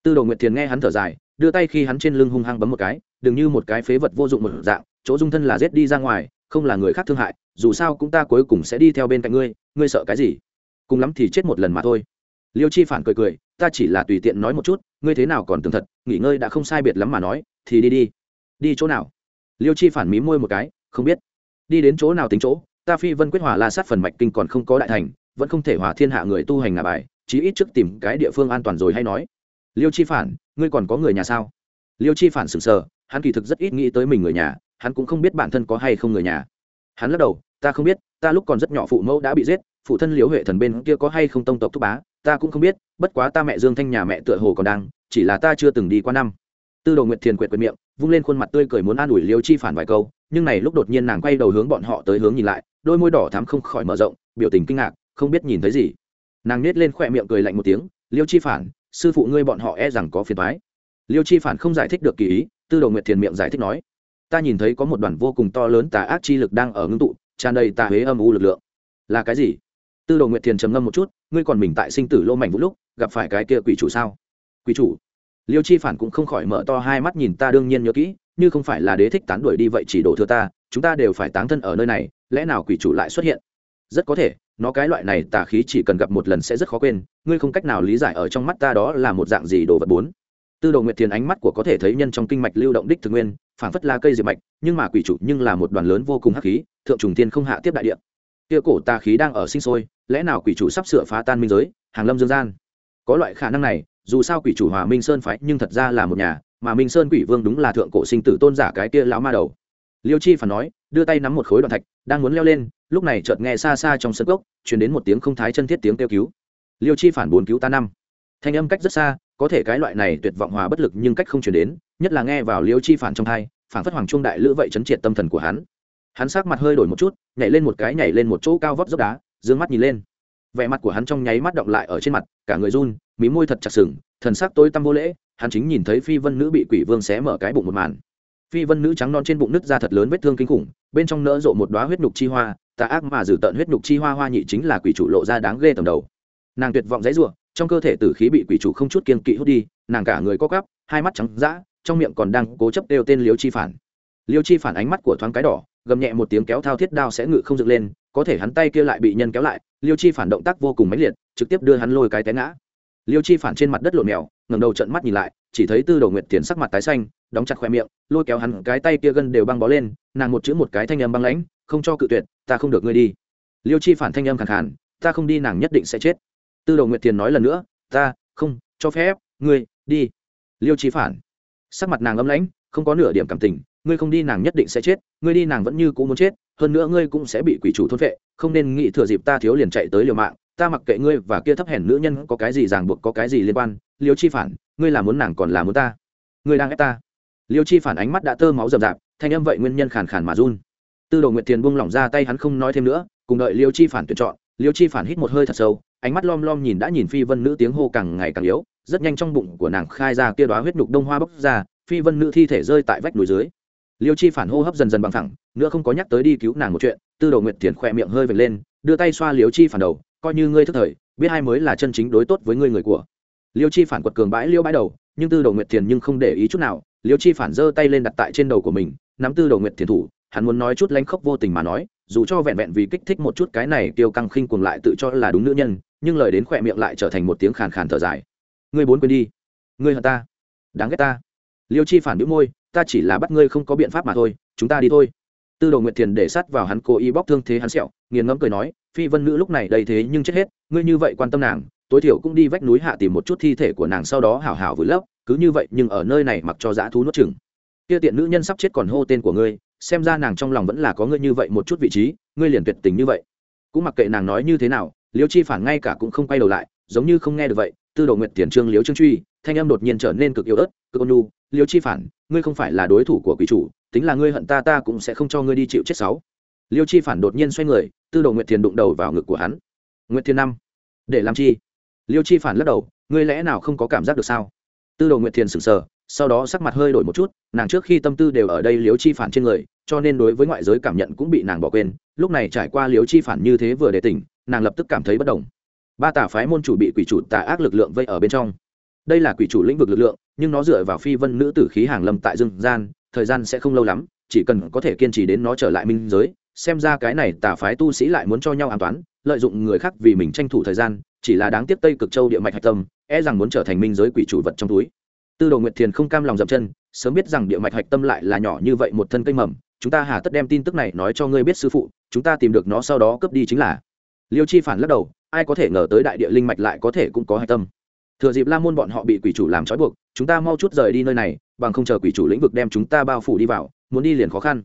Tư đồ nguyệt thiền nghe hắn thở dài, đưa tay khi hắn trên lưng hung hăng bấm một cái, đừng như một cái phế vật vô dụng một dạng, chỗ dung thân là giết đi ra ngoài, không là người khác thương hại, dù sao cũng ta cuối cùng sẽ đi theo bên cạnh ngươi ngươi sợ cái gì? Cùng lắm thì chết một lần mà thôi. Liêu chi phản cười cười, ta chỉ là tùy tiện nói một chút, ngươi thế nào còn tường thật, nghỉ ngơi đã không sai biệt lắm mà nói, thì đi đi. Đi chỗ nào? Liêu chi phản mí môi một cái, không biết. Đi đến chỗ nào tính chỗ, ta phi vân quyết hòa la sát phần mạch kinh còn không có đại thành, vẫn không thể hòa thiên hạ người tu hành ngà bài, chí ít trước tìm cái địa phương an toàn rồi hay nói liêu chi phản, ngươi còn có người nhà sao? Liêu chi phản sửng sờ, hắn kỳ thực rất ít nghĩ tới mình người nhà, hắn cũng không biết bản thân có hay không người nhà. Hắn lắc đầu, ta không biết, ta lúc còn rất nhỏ phụ mẫu đã bị giết, phụ thân liễu huệ thần bên kia có hay không tông tộc thúc bá, ta cũng không biết, bất quá ta mẹ dương thanh nhà mẹ tựa hồ còn đang, chỉ là ta chưa từng đi qua năm. Tư đồ nguyệt thiền quệt quệt miệng, vung lên khuôn mặt tươi cười muốn an ủi liêu chi phản vài câu, nhưng này lúc đột nhiên nàng quay đầu hướng bọn họ tới hướng nhìn lại, đôi môi đỏ thắm không khỏi mở rộng, biểu tình kinh ngạc, không biết nhìn thấy gì. Nàng nết lên khỏe miệng cười lạnh một tiếng, liêu chi phản sư phụ ngươi bọn họ e rằng có phiền thoái liêu chi phản không giải thích được kỳ ý, tư đồ nguyệt thiền miệng giải thích nói, ta nhìn thấy có một đoàn vô cùng to lớn tà ác chi lực đang ở ngưng tụ, tràn đầy tà huế âm u lực lượng. Là cái gì? Tư đồ nguyệt thiền trầm ngâm một chút, ngươi còn mình tại sinh tử lô mảnh vũ lúc, gặp phải cái kia quỷ chủ sao? Quỷ chủ? Liêu chi phản cũng không khỏi mở to hai mắt nhìn ta đương nhiên nhớ kỹ, như không phải là đế thích tán đuổi đi vậy chỉ đổ thừa ta, chúng ta đều phải táng thân ở nơi này, lẽ nào quỷ chủ lại xuất hiện? Rất có thể nó cái loại này tà khí chỉ cần gặp một lần sẽ rất khó quên, ngươi không cách nào lý giải ở trong mắt ta đó là một dạng gì đồ vật bốn. Tư đồ nguyệt thiền ánh mắt của có thể thấy nhân trong kinh mạch lưu động đích thực nguyên phản phất la cây diệt mạch, nhưng mà quỷ chủ nhưng là một đoàn lớn vô cùng hắc khí, thượng trùng tiên không hạ tiếp đại địa. Kia cổ tà khí đang ở sinh sôi, lẽ nào quỷ chủ sắp sửa phá tan minh giới, hàng lâm dương gian? Có loại khả năng này, dù sao quỷ chủ hòa minh sơn phái nhưng thật ra là một nhà, mà minh sơn quỷ vương đúng là thượng cổ sinh tử tôn giả cái kia lão ma đầu. Liêu chi phản nói đưa tay nắm một khối đoạn thạch, đang muốn leo lên, lúc này chợt nghe xa xa trong sân gốc chuyển đến một tiếng không thái chân thiết tiếng kêu cứu. Liêu chi phản bốn cứu ta năm. Thanh âm cách rất xa, có thể cái loại này tuyệt vọng hòa bất lực nhưng cách không chuyển đến, nhất là nghe vào liêu chi phản trong thai phản phất hoàng trung đại lữ vậy chấn triệt tâm thần của hắn. Hắn sắc mặt hơi đổi một chút, nhảy lên một cái, nhảy lên một chỗ cao vóc dốc đá d mắt nhìn lên. Vẻ mặt của hắn trong nháy mắt động lại ở trên mặt, cả người run, mí môi thật chặt sừng, thần sắc tối tăm vô lễ, hắn chính nhìn thấy phi vân nữ bị quỷ vương xé mở cái bụng một màn phi vân nữ trắng non trên bụng nứt ra thật lớn vết thương kinh khủng, bên trong nỡ rộ một đoá huyết nhục chi hoa, tà ác mà dử tận huyết nhục chi hoa hoa nhị chính là quỷ chủ lộ ra đáng ghê tầm đầu. Nàng tuyệt vọng dãy ruộng trong cơ thể tử khí bị quỷ chủ không chút kiên kỵ hút đi, nàng cả người co cắp hai mắt trắng dã, trong miệng còn đang cố chấp đều tên liêu chi phản. Liêu chi phản ánh mắt của thoáng cái đỏ, gầm nhẹ một tiếng kéo thao thiết đao sẽ ngự không dựng lên, có thể hắn tay kia lại bị nhân kéo lại, liêu chi phản động tác vô cùng mãnh liệt, trực tiếp đưa hắn lôi cái té ngã. Liêu chi phản trên mặt đất lộn mèo, ngẩng đầu trận mắt nhìn lại, chỉ thấy tư đầu nguyệt tiền sắc mặt tái xanh đóng chặt khoe miệng, lôi kéo hắn cái tay kia gân đều băng bó lên, nàng một chữ một cái thanh âm băng lãnh, không cho cự tuyệt, ta không được ngươi đi. Liêu chi phản thanh âm khẳng khàn, ta không đi nàng nhất định sẽ chết. Tư đầu nguyệt tiền nói lần nữa, ta, không, cho phép, ngươi, đi. Liêu chi phản, sắc mặt nàng âm lãnh, không có nửa điểm cảm tình, ngươi không đi nàng nhất định sẽ chết, ngươi đi nàng vẫn như cũ muốn chết, hơn nữa ngươi cũng sẽ bị quỷ chủ thôn vệ không nên nghĩ thừa dịp ta thiếu liền chạy tới liều mạng, ta mặc kệ ngươi và kia thấp hèn nữ nhân có cái gì ràng buộc, có cái gì liên quan. Liêu chi phản, ngươi là muốn nàng còn là muốn ta? Ngươi đang ép ta? Liêu chi phản ánh mắt đã tơ máu rậm rạp, thanh âm vậy nguyên nhân khàn khàn mà run. Tư đồ nguyệt thiền buông lỏng ra tay hắn không nói thêm nữa, cùng đợi liêu chi phản tuyển chọn, liêu chi phản hít một hơi thật sâu, ánh mắt lom lom nhìn đã nhìn phi vân nữ tiếng hô càng ngày càng yếu, rất nhanh trong bụng của nàng khai ra kia đoá huyết nhục đông hoa bốc ra, phi vân nữ thi thể rơi tại vách núi dưới. Liêu chi phản hô hấp dần dần bằng thẳng nữa không có nhắc tới đi cứu nàng một chuyện, tư đồ nguyệt thiền khỏe miệng hơi vệt lên, đưa tay xoa liêu chi phản đầu, coi như ngươi thức thời, biết hai mới là chân chính đối tốt với ngươi người của. Liêu chi phản quật cường bãi liêu bãi đầu, nhưng tư đồ nguyệt thiền nhưng không để ý chút nào liêu chi phản giơ tay lên đặt tại trên đầu của mình, nắm tư Đầu nguyệt thiền thủ, hắn muốn nói chút lánh khóc vô tình mà nói, dù cho vẹn vẹn vì kích thích một chút cái này tiêu căng khinh cuồng lại tự cho là đúng nữ nhân, nhưng lời đến khỏe miệng lại trở thành một tiếng khàn khàn thở dài. Ngươi bốn quên đi. Ngươi hận ta. Đáng ghét ta. Liêu chi phản đĩu môi, ta chỉ là bắt ngươi không có biện pháp mà thôi, chúng ta đi thôi. Tư đồ nguyệt thiền để sát vào hắn, cố ý bóc thương thế hắn sẹo, nghiền ngẫm cười nói, phi vân nữ lúc này đầy thế nhưng chết hết, ngươi như vậy quan tâm nàng, tối thiểu cũng đi vách núi hạ tìm một chút thi thể của nàng sau đó hảo hảo vùi lấp cứ như vậy nhưng ở nơi này mặc cho dã thú nuốt chừng kia tiện nữ nhân sắp chết còn hô tên của ngươi, xem ra nàng trong lòng vẫn là có ngươi như vậy một chút vị trí, ngươi liền tuyệt tình như vậy. Cũng mặc kệ nàng nói như thế nào liêu chi phản ngay cả cũng không quay đầu lại, giống như không nghe được vậy, tư đồ nguyệt tiền trương liêu trương truy, thanh âm đột nhiên trở nên cực yếu ớt, cực ôn nhu liêu chi phản, ngươi không phải là đối thủ của quỷ chủ, tính là ngươi hận ta ta cũng sẽ không cho ngươi đi chịu chết sáu. Liêu chi phản đột nhiên xoay người, tư đồ nguyệt tiền đụng đầu vào ngực của hắn. Nguyệt thiên năm, để làm chi? Liêu chi phản lắc đầu, ngươi lẽ nào không có cảm giác được sao? Tư đồ nguyệt thiền sửng sờ, sau đó sắc mặt hơi đổi một chút, nàng trước khi tâm tư đều ở đây liếu chi phản trên người, cho nên đối với ngoại giới cảm nhận cũng bị nàng bỏ quên. Lúc này trải qua liếu chi phản như thế vừa để tỉnh, nàng lập tức cảm thấy bất đồng. Ba tà phái môn chủ bị quỷ chủ tà ác lực lượng vây ở bên trong. Đây là quỷ chủ lĩnh vực lực lượng, nhưng nó dựa vào phi vân nữ tử khí hàng lâm tại dương gian, thời gian sẽ không lâu lắm, chỉ cần có thể kiên trì đến nó trở lại minh giới, xem ra cái này tà phái tu sĩ lại muốn cho nhau an toán, lợi dụng người khác vì mình tranh thủ thời gian, chỉ là đáng tiếc tây cực châu địa mạch hạch tâm e rằng muốn trở thành minh giới quỷ chủ vật trong túi. Tư đồ nguyệt thiền không cam lòng dậm chân, sớm biết rằng địa mạch hạch tâm lại là nhỏ như vậy một thân cây mầm, chúng ta hà tất đem tin tức này nói cho ngươi biết sư phụ, chúng ta tìm được nó sau đó cướp đi chính là. Liêu chi phản lắc đầu, ai có thể ngờ tới đại địa linh mạch lại có thể cũng có hạch tâm. Thừa dịp la môn bọn họ bị quỷ chủ làm trói buộc, chúng ta mau chút rời đi nơi này, bằng không chờ quỷ chủ lĩnh vực đem chúng ta bao phủ đi vào, muốn đi liền khó khăn.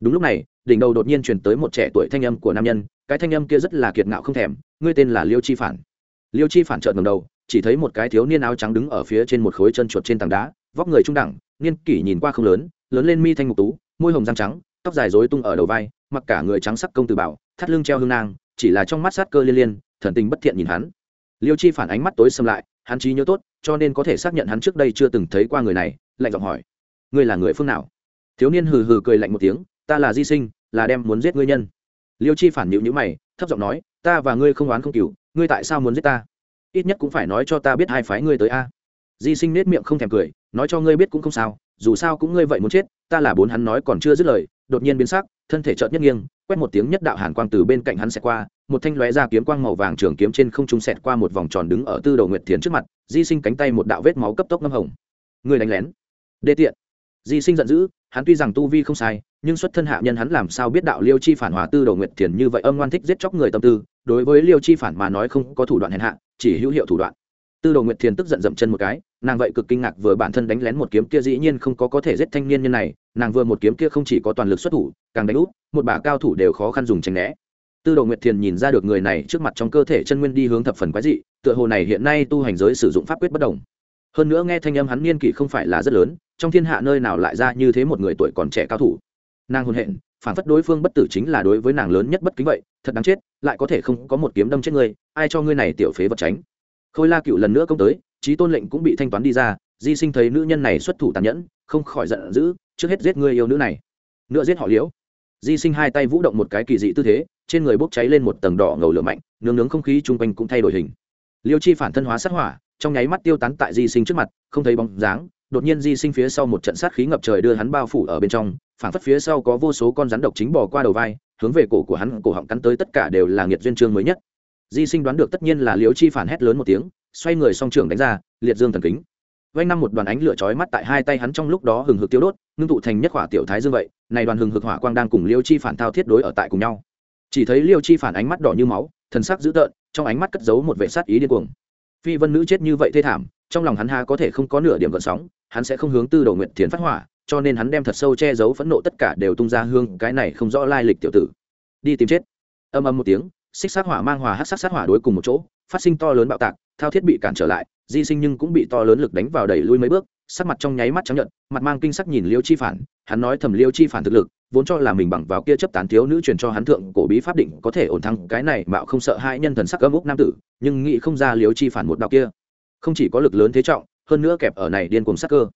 Đúng lúc này, đỉnh đầu đột nhiên truyền tới một trẻ tuổi thanh âm của nam nhân, cái thanh âm kia rất là kiệt ngạo không thèm, ngươi tên là liêu chi phản. Liêu chi phản trợn ngầm đầu chỉ thấy một cái thiếu niên áo trắng đứng ở phía trên một khối chân chuột trên tảng đá, vóc người trung đẳng, niên kỷ nhìn qua không lớn lớn lên mi thanh ngục tú, môi hồng răng trắng, tóc dài rối tung ở đầu vai, mặc cả người trắng sắc công từ bảo, thắt lưng treo hương nang, chỉ là trong mắt sát cơ liên liên, thần tình bất thiện nhìn hắn. Liêu chi phản ánh mắt tối xâm lại, hắn trí nhớ tốt, cho nên có thể xác nhận hắn trước đây chưa từng thấy qua người này, lạnh giọng hỏi, ngươi là người phương nào? Thiếu niên hừ hừ cười lạnh một tiếng, ta là di sinh, là đem muốn giết ngươi nhân. Liêu chi phản nhịu nhữ mày, thấp giọng nói, ta và ngươi không oán không cừu, ngươi tại sao muốn giết ta? Ít nhất cũng phải nói cho ta biết hai phái ngươi tới a. Di sinh nết miệng không thèm cười, nói cho ngươi biết cũng không sao, dù sao cũng ngươi vậy muốn chết, ta là bốn hắn nói còn chưa dứt lời, đột nhiên biến sắc, thân thể chợt nhất nghiêng, quét một tiếng nhất đạo hàn quang từ bên cạnh hắn xẹt qua, một thanh lóe ra kiếm quang màu vàng trường kiếm trên không trung xẹt qua một vòng tròn đứng ở tư đầu nguyệt thiền trước mặt, di sinh cánh tay một đạo vết máu cấp tốc ngâm hồng. Người đánh lén. Đê tiện. Di sinh giận dữ, hắn tuy rằng tu vi không sai, nhưng xuất thân hạ nhân hắn làm sao biết đạo liêu chi phản hòa tư đầu nguyệt thiền như vậy âm ngoan thích giết chóc người tâm tư đối với liêu chi phản mà nói không có thủ đoạn hèn hạ, chỉ hữu hiệu thủ đoạn. Tư đồ nguyệt thiền tức giận dậm chân một cái, nàng vậy cực kinh ngạc vừa bản thân đánh lén một kiếm kia dĩ nhiên không có có thể giết thanh niên nhân này, nàng vừa một kiếm kia không chỉ có toàn lực xuất thủ, càng đánh út một bà cao thủ đều khó khăn dùng tránh né. Tư đồ nguyệt thiền nhìn ra được người này trước mặt trong cơ thể chân nguyên đi hướng thập phần quái dị, tựa hồ này hiện nay tu hành giới sử dụng pháp quyết bất đồng. Hơn nữa nghe thanh âm hắn niên kỷ không phải là rất lớn, trong thiên hạ nơi nào lại ra như thế một người tuổi còn trẻ cao thủ. Nàng hồn hện phản phất đối phương bất tử chính là đối với nàng lớn nhất bất kính vậy, thật đáng chết, lại có thể không có một kiếm đâm chết ngươi, ai cho ngươi này tiểu phế vật tránh. Khôi la cựu lần nữa công tới, trí tôn lệnh cũng bị thanh toán đi ra, di sinh thấy nữ nhân này xuất thủ tàn nhẫn, không khỏi giận dữ, trước hết giết người yêu nữ này, nữa giết họ liễu. Di sinh hai tay vũ động một cái kỳ dị tư thế, trên người bốc cháy lên một tầng đỏ ngầu lửa mạnh, nướng nướng không khí chung quanh cũng thay đổi hình. Liêu chi phản thân hóa sát hỏa, trong nháy mắt tiêu tán tại di sinh trước mặt, không thấy bóng dáng, đột nhiên di sinh phía sau một trận sát khí ngập trời đưa hắn bao phủ ở bên trong phản phất phía sau có vô số con rắn độc chính bò qua đầu vai, hướng về cổ của hắn, cổ họng cắn tới tất cả đều là nghiệt duyên chương mới nhất. Di sinh đoán được tất nhiên là liêu chi phản hét lớn một tiếng, xoay người song trưởng đánh ra, liệt dương thần kính. Vanh năm một đoàn ánh lửa chói mắt tại hai tay hắn trong lúc đó hừng hực tiêu đốt, ngưng tụ thành nhất hỏa tiểu thái dương vậy, này đoàn hừng hực hỏa quang đang cùng liêu chi phản thao thiết đối ở tại cùng nhau. Chỉ thấy liêu chi phản ánh mắt đỏ như máu, thần sắc dữ tợn, trong ánh mắt cất giấu một vệ sát ý điên cuồng. Phi vân nữ chết như vậy thê thảm, trong lòng hắn ha có thể không có nửa điểm gợn sóng, hắn sẽ không hướng tư đầu nguyện thiền phát hỏa cho nên hắn đem thật sâu che giấu phẫn nộ tất cả đều tung ra hương, cái này không rõ lai lịch tiểu tử. Đi tìm chết. Âm âm một tiếng, xích sát hỏa mang hòa hát sát sát hỏa đối cùng một chỗ, phát sinh to lớn bạo tạc, thao thiết bị cản trở lại, di sinh nhưng cũng bị to lớn lực đánh vào đẩy lui mấy bước, sắc mặt trong nháy mắt chấp nhận mặt mang kinh sắc nhìn liêu chi phản, hắn nói thầm liêu chi phản thực lực, vốn cho là mình bằng vào kia chấp tán thiếu nữ truyền cho hắn thượng cổ bí pháp định có thể ổn thăng, cái này mạo không sợ hai nhân thần sắc âm úc nam tử, nhưng nghĩ không ra liêu chi phản một đạo kia. Không chỉ có lực lớn thế trọng, hơn nữa kẹp ở này điên cùng sát cơ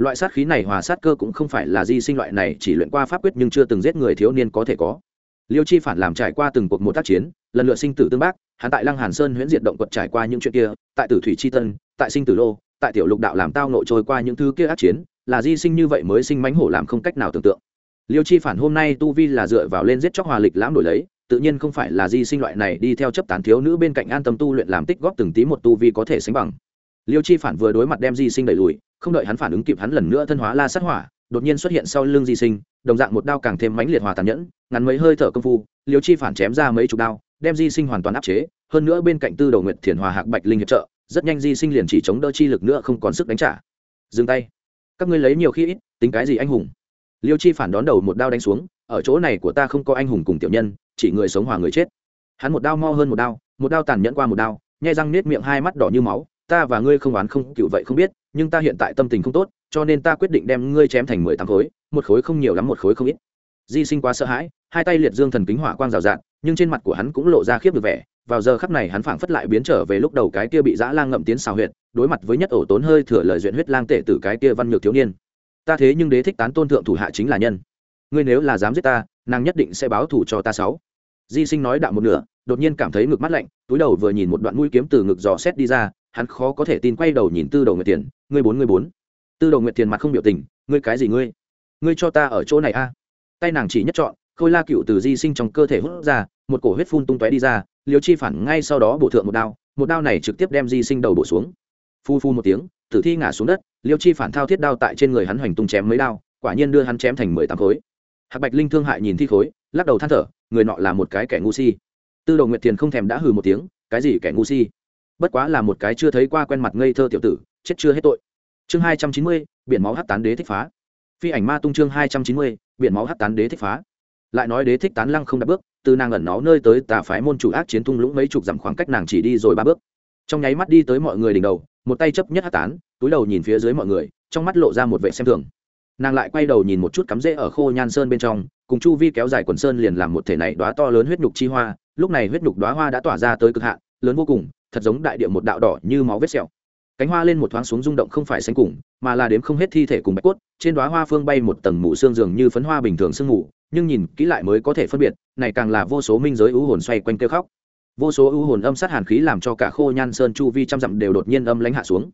loại sát khí này hòa sát cơ cũng không phải là di sinh loại này, chỉ luyện qua pháp quyết nhưng chưa từng giết người thiếu niên có thể có. Liêu chi phản làm trải qua từng cuộc một tác chiến, lần lượt sinh tử tương bác, hắn tại lăng hàn sơn huyễn diệt động quật trải qua những chuyện kia, tại tử thủy chi tân, tại sinh tử lô, tại tiểu lục đạo làm tao nội trôi qua những thứ kia ác chiến, là di sinh như vậy mới sinh mánh hổ làm không cách nào tưởng tượng. Liêu chi phản hôm nay tu vi là dựa vào lên giết chóc hòa lịch lãm đổi lấy, tự nhiên không phải là di sinh loại này đi theo chấp tán thiếu nữ bên cạnh an tâm tu luyện làm tích góp từng tí một tu vi có thể sánh bằng. Liêu chi phản vừa đối mặt đem di sinh đẩy lùi không đợi hắn phản ứng kịp hắn lần nữa thân hóa la sát hỏa, đột nhiên xuất hiện sau lưng di sinh, đồng dạng một đao càng thêm mãnh liệt hòa tàn nhẫn, ngắn mấy hơi thở công phu, liêu chi phản chém ra mấy chục đao, đem di sinh hoàn toàn áp chế, hơn nữa bên cạnh tư đầu nguyệt thiền hòa hạc bạch linh hiệp trợ, rất nhanh di sinh liền chỉ chống đỡ chi lực nữa không còn sức đánh trả. Dừng tay. Các ngươi lấy nhiều khi ít, tính cái gì anh hùng? Liêu chi phản đón đầu một đao đánh xuống, ở chỗ này của ta không có anh hùng cùng tiểu nhân, chỉ người sống hòa người chết. Hắn một đao mo hơn một đao một đao tàn nhẫn qua một đao, nhai răng nết miệng hai mắt đỏ như máu ta và ngươi không oán không cựu vậy không biết, nhưng ta hiện tại tâm tình không tốt, cho nên ta quyết định đem ngươi chém thành mười tám khối, một khối không nhiều lắm, một khối không ít. Di sinh quá sợ hãi, hai tay liệt dương thần kính hỏa quang rào rạt nhưng trên mặt của hắn cũng lộ ra khiếp được vẻ. Vào giờ khắc này hắn phảng phất lại biến trở về lúc đầu cái kia bị dã lang ngậm tiến xào huyệt, đối mặt với nhất ổ tốn hơi thừa lời duyện huyết lang tể từ cái kia văn nhược thiếu niên. Ta thế nhưng đế thích tán tôn thượng thủ hạ chính là nhân. Ngươi nếu là dám giết ta, nàng nhất định sẽ báo thù cho ta sáu. Di sinh nói đạo một nửa, đột nhiên cảm thấy ngực mắt lạnh, túi đầu vừa nhìn một đoạn mũi kiếm từ ngực dò xét đi ra hắn khó có thể tin quay đầu nhìn tư đầu nguyệt tiền, ngươi bốn ngươi bốn. Tư đầu nguyệt tiền mặt không biểu tình, ngươi cái gì ngươi? Ngươi cho ta ở chỗ này a. Tay nàng chỉ nhất chọn khôi la cựu từ di sinh trong cơ thể hút ra, một cổ huyết phun tung tóe đi ra liều chi phản ngay sau đó bổ thượng một đao một đao này trực tiếp đem di sinh đầu bổ xuống. Phu phu một tiếng, tử thi ngã xuống đất, liêu chi phản thao thiết đao tại trên người hắn hoành tung chém mấy đao, quả nhiên đưa hắn chém thành mười tám khối. Hạc bạch linh thương hại nhìn thi khối, lắc đầu than thở, người nọ là một cái kẻ ngu si. Tư Đầu nguyệt thiền không thèm đã hừ một tiếng, cái gì kẻ ngu si? Bất quá là một cái chưa thấy qua quen mặt ngây thơ tiểu tử, chết chưa hết tội. Chương hai trăm chín mươi, biển máu hát tán đế thích phá. Phi ảnh ma tung chương hai trăm chín mươi, biển máu hát tán đế thích phá. Lại nói đế thích tán lăng không đặt bước, từ nàng ẩn nó nơi tới, tà phái môn chủ ác chiến thung lũng mấy chục dặm khoảng cách nàng chỉ đi rồi ba bước. Trong nháy mắt đi tới mọi người đỉnh đầu, một tay chấp nhất hát tán, túi đầu nhìn phía dưới mọi người, trong mắt lộ ra một vệ xem thường. Nàng lại quay đầu nhìn một chút cắm rễ ở khô nhan sơn bên trong, cùng chu vi kéo dài quần sơn liền làm một thể này đoá to lớn huyết nhục chi hoa, lúc này huyết nhục đoá hoa đã tỏa ra tới cực hạn, lớn vô cùng thật giống đại địa một đạo đỏ như máu vết sẹo. Cánh hoa lên một thoáng xuống rung động không phải xanh cùng, mà là đếm không hết thi thể cùng bạch cốt, trên đoá hoa phương bay một tầng mù xương dường như phấn hoa bình thường sương mù, nhưng nhìn kỹ lại mới có thể phân biệt, này càng là vô số minh giới ưu hồn xoay quanh kêu khóc. Vô số ưu hồn âm sát hàn khí làm cho cả khô nhan sơn chu vi trăm dặm đều đột nhiên âm lánh hạ xuống.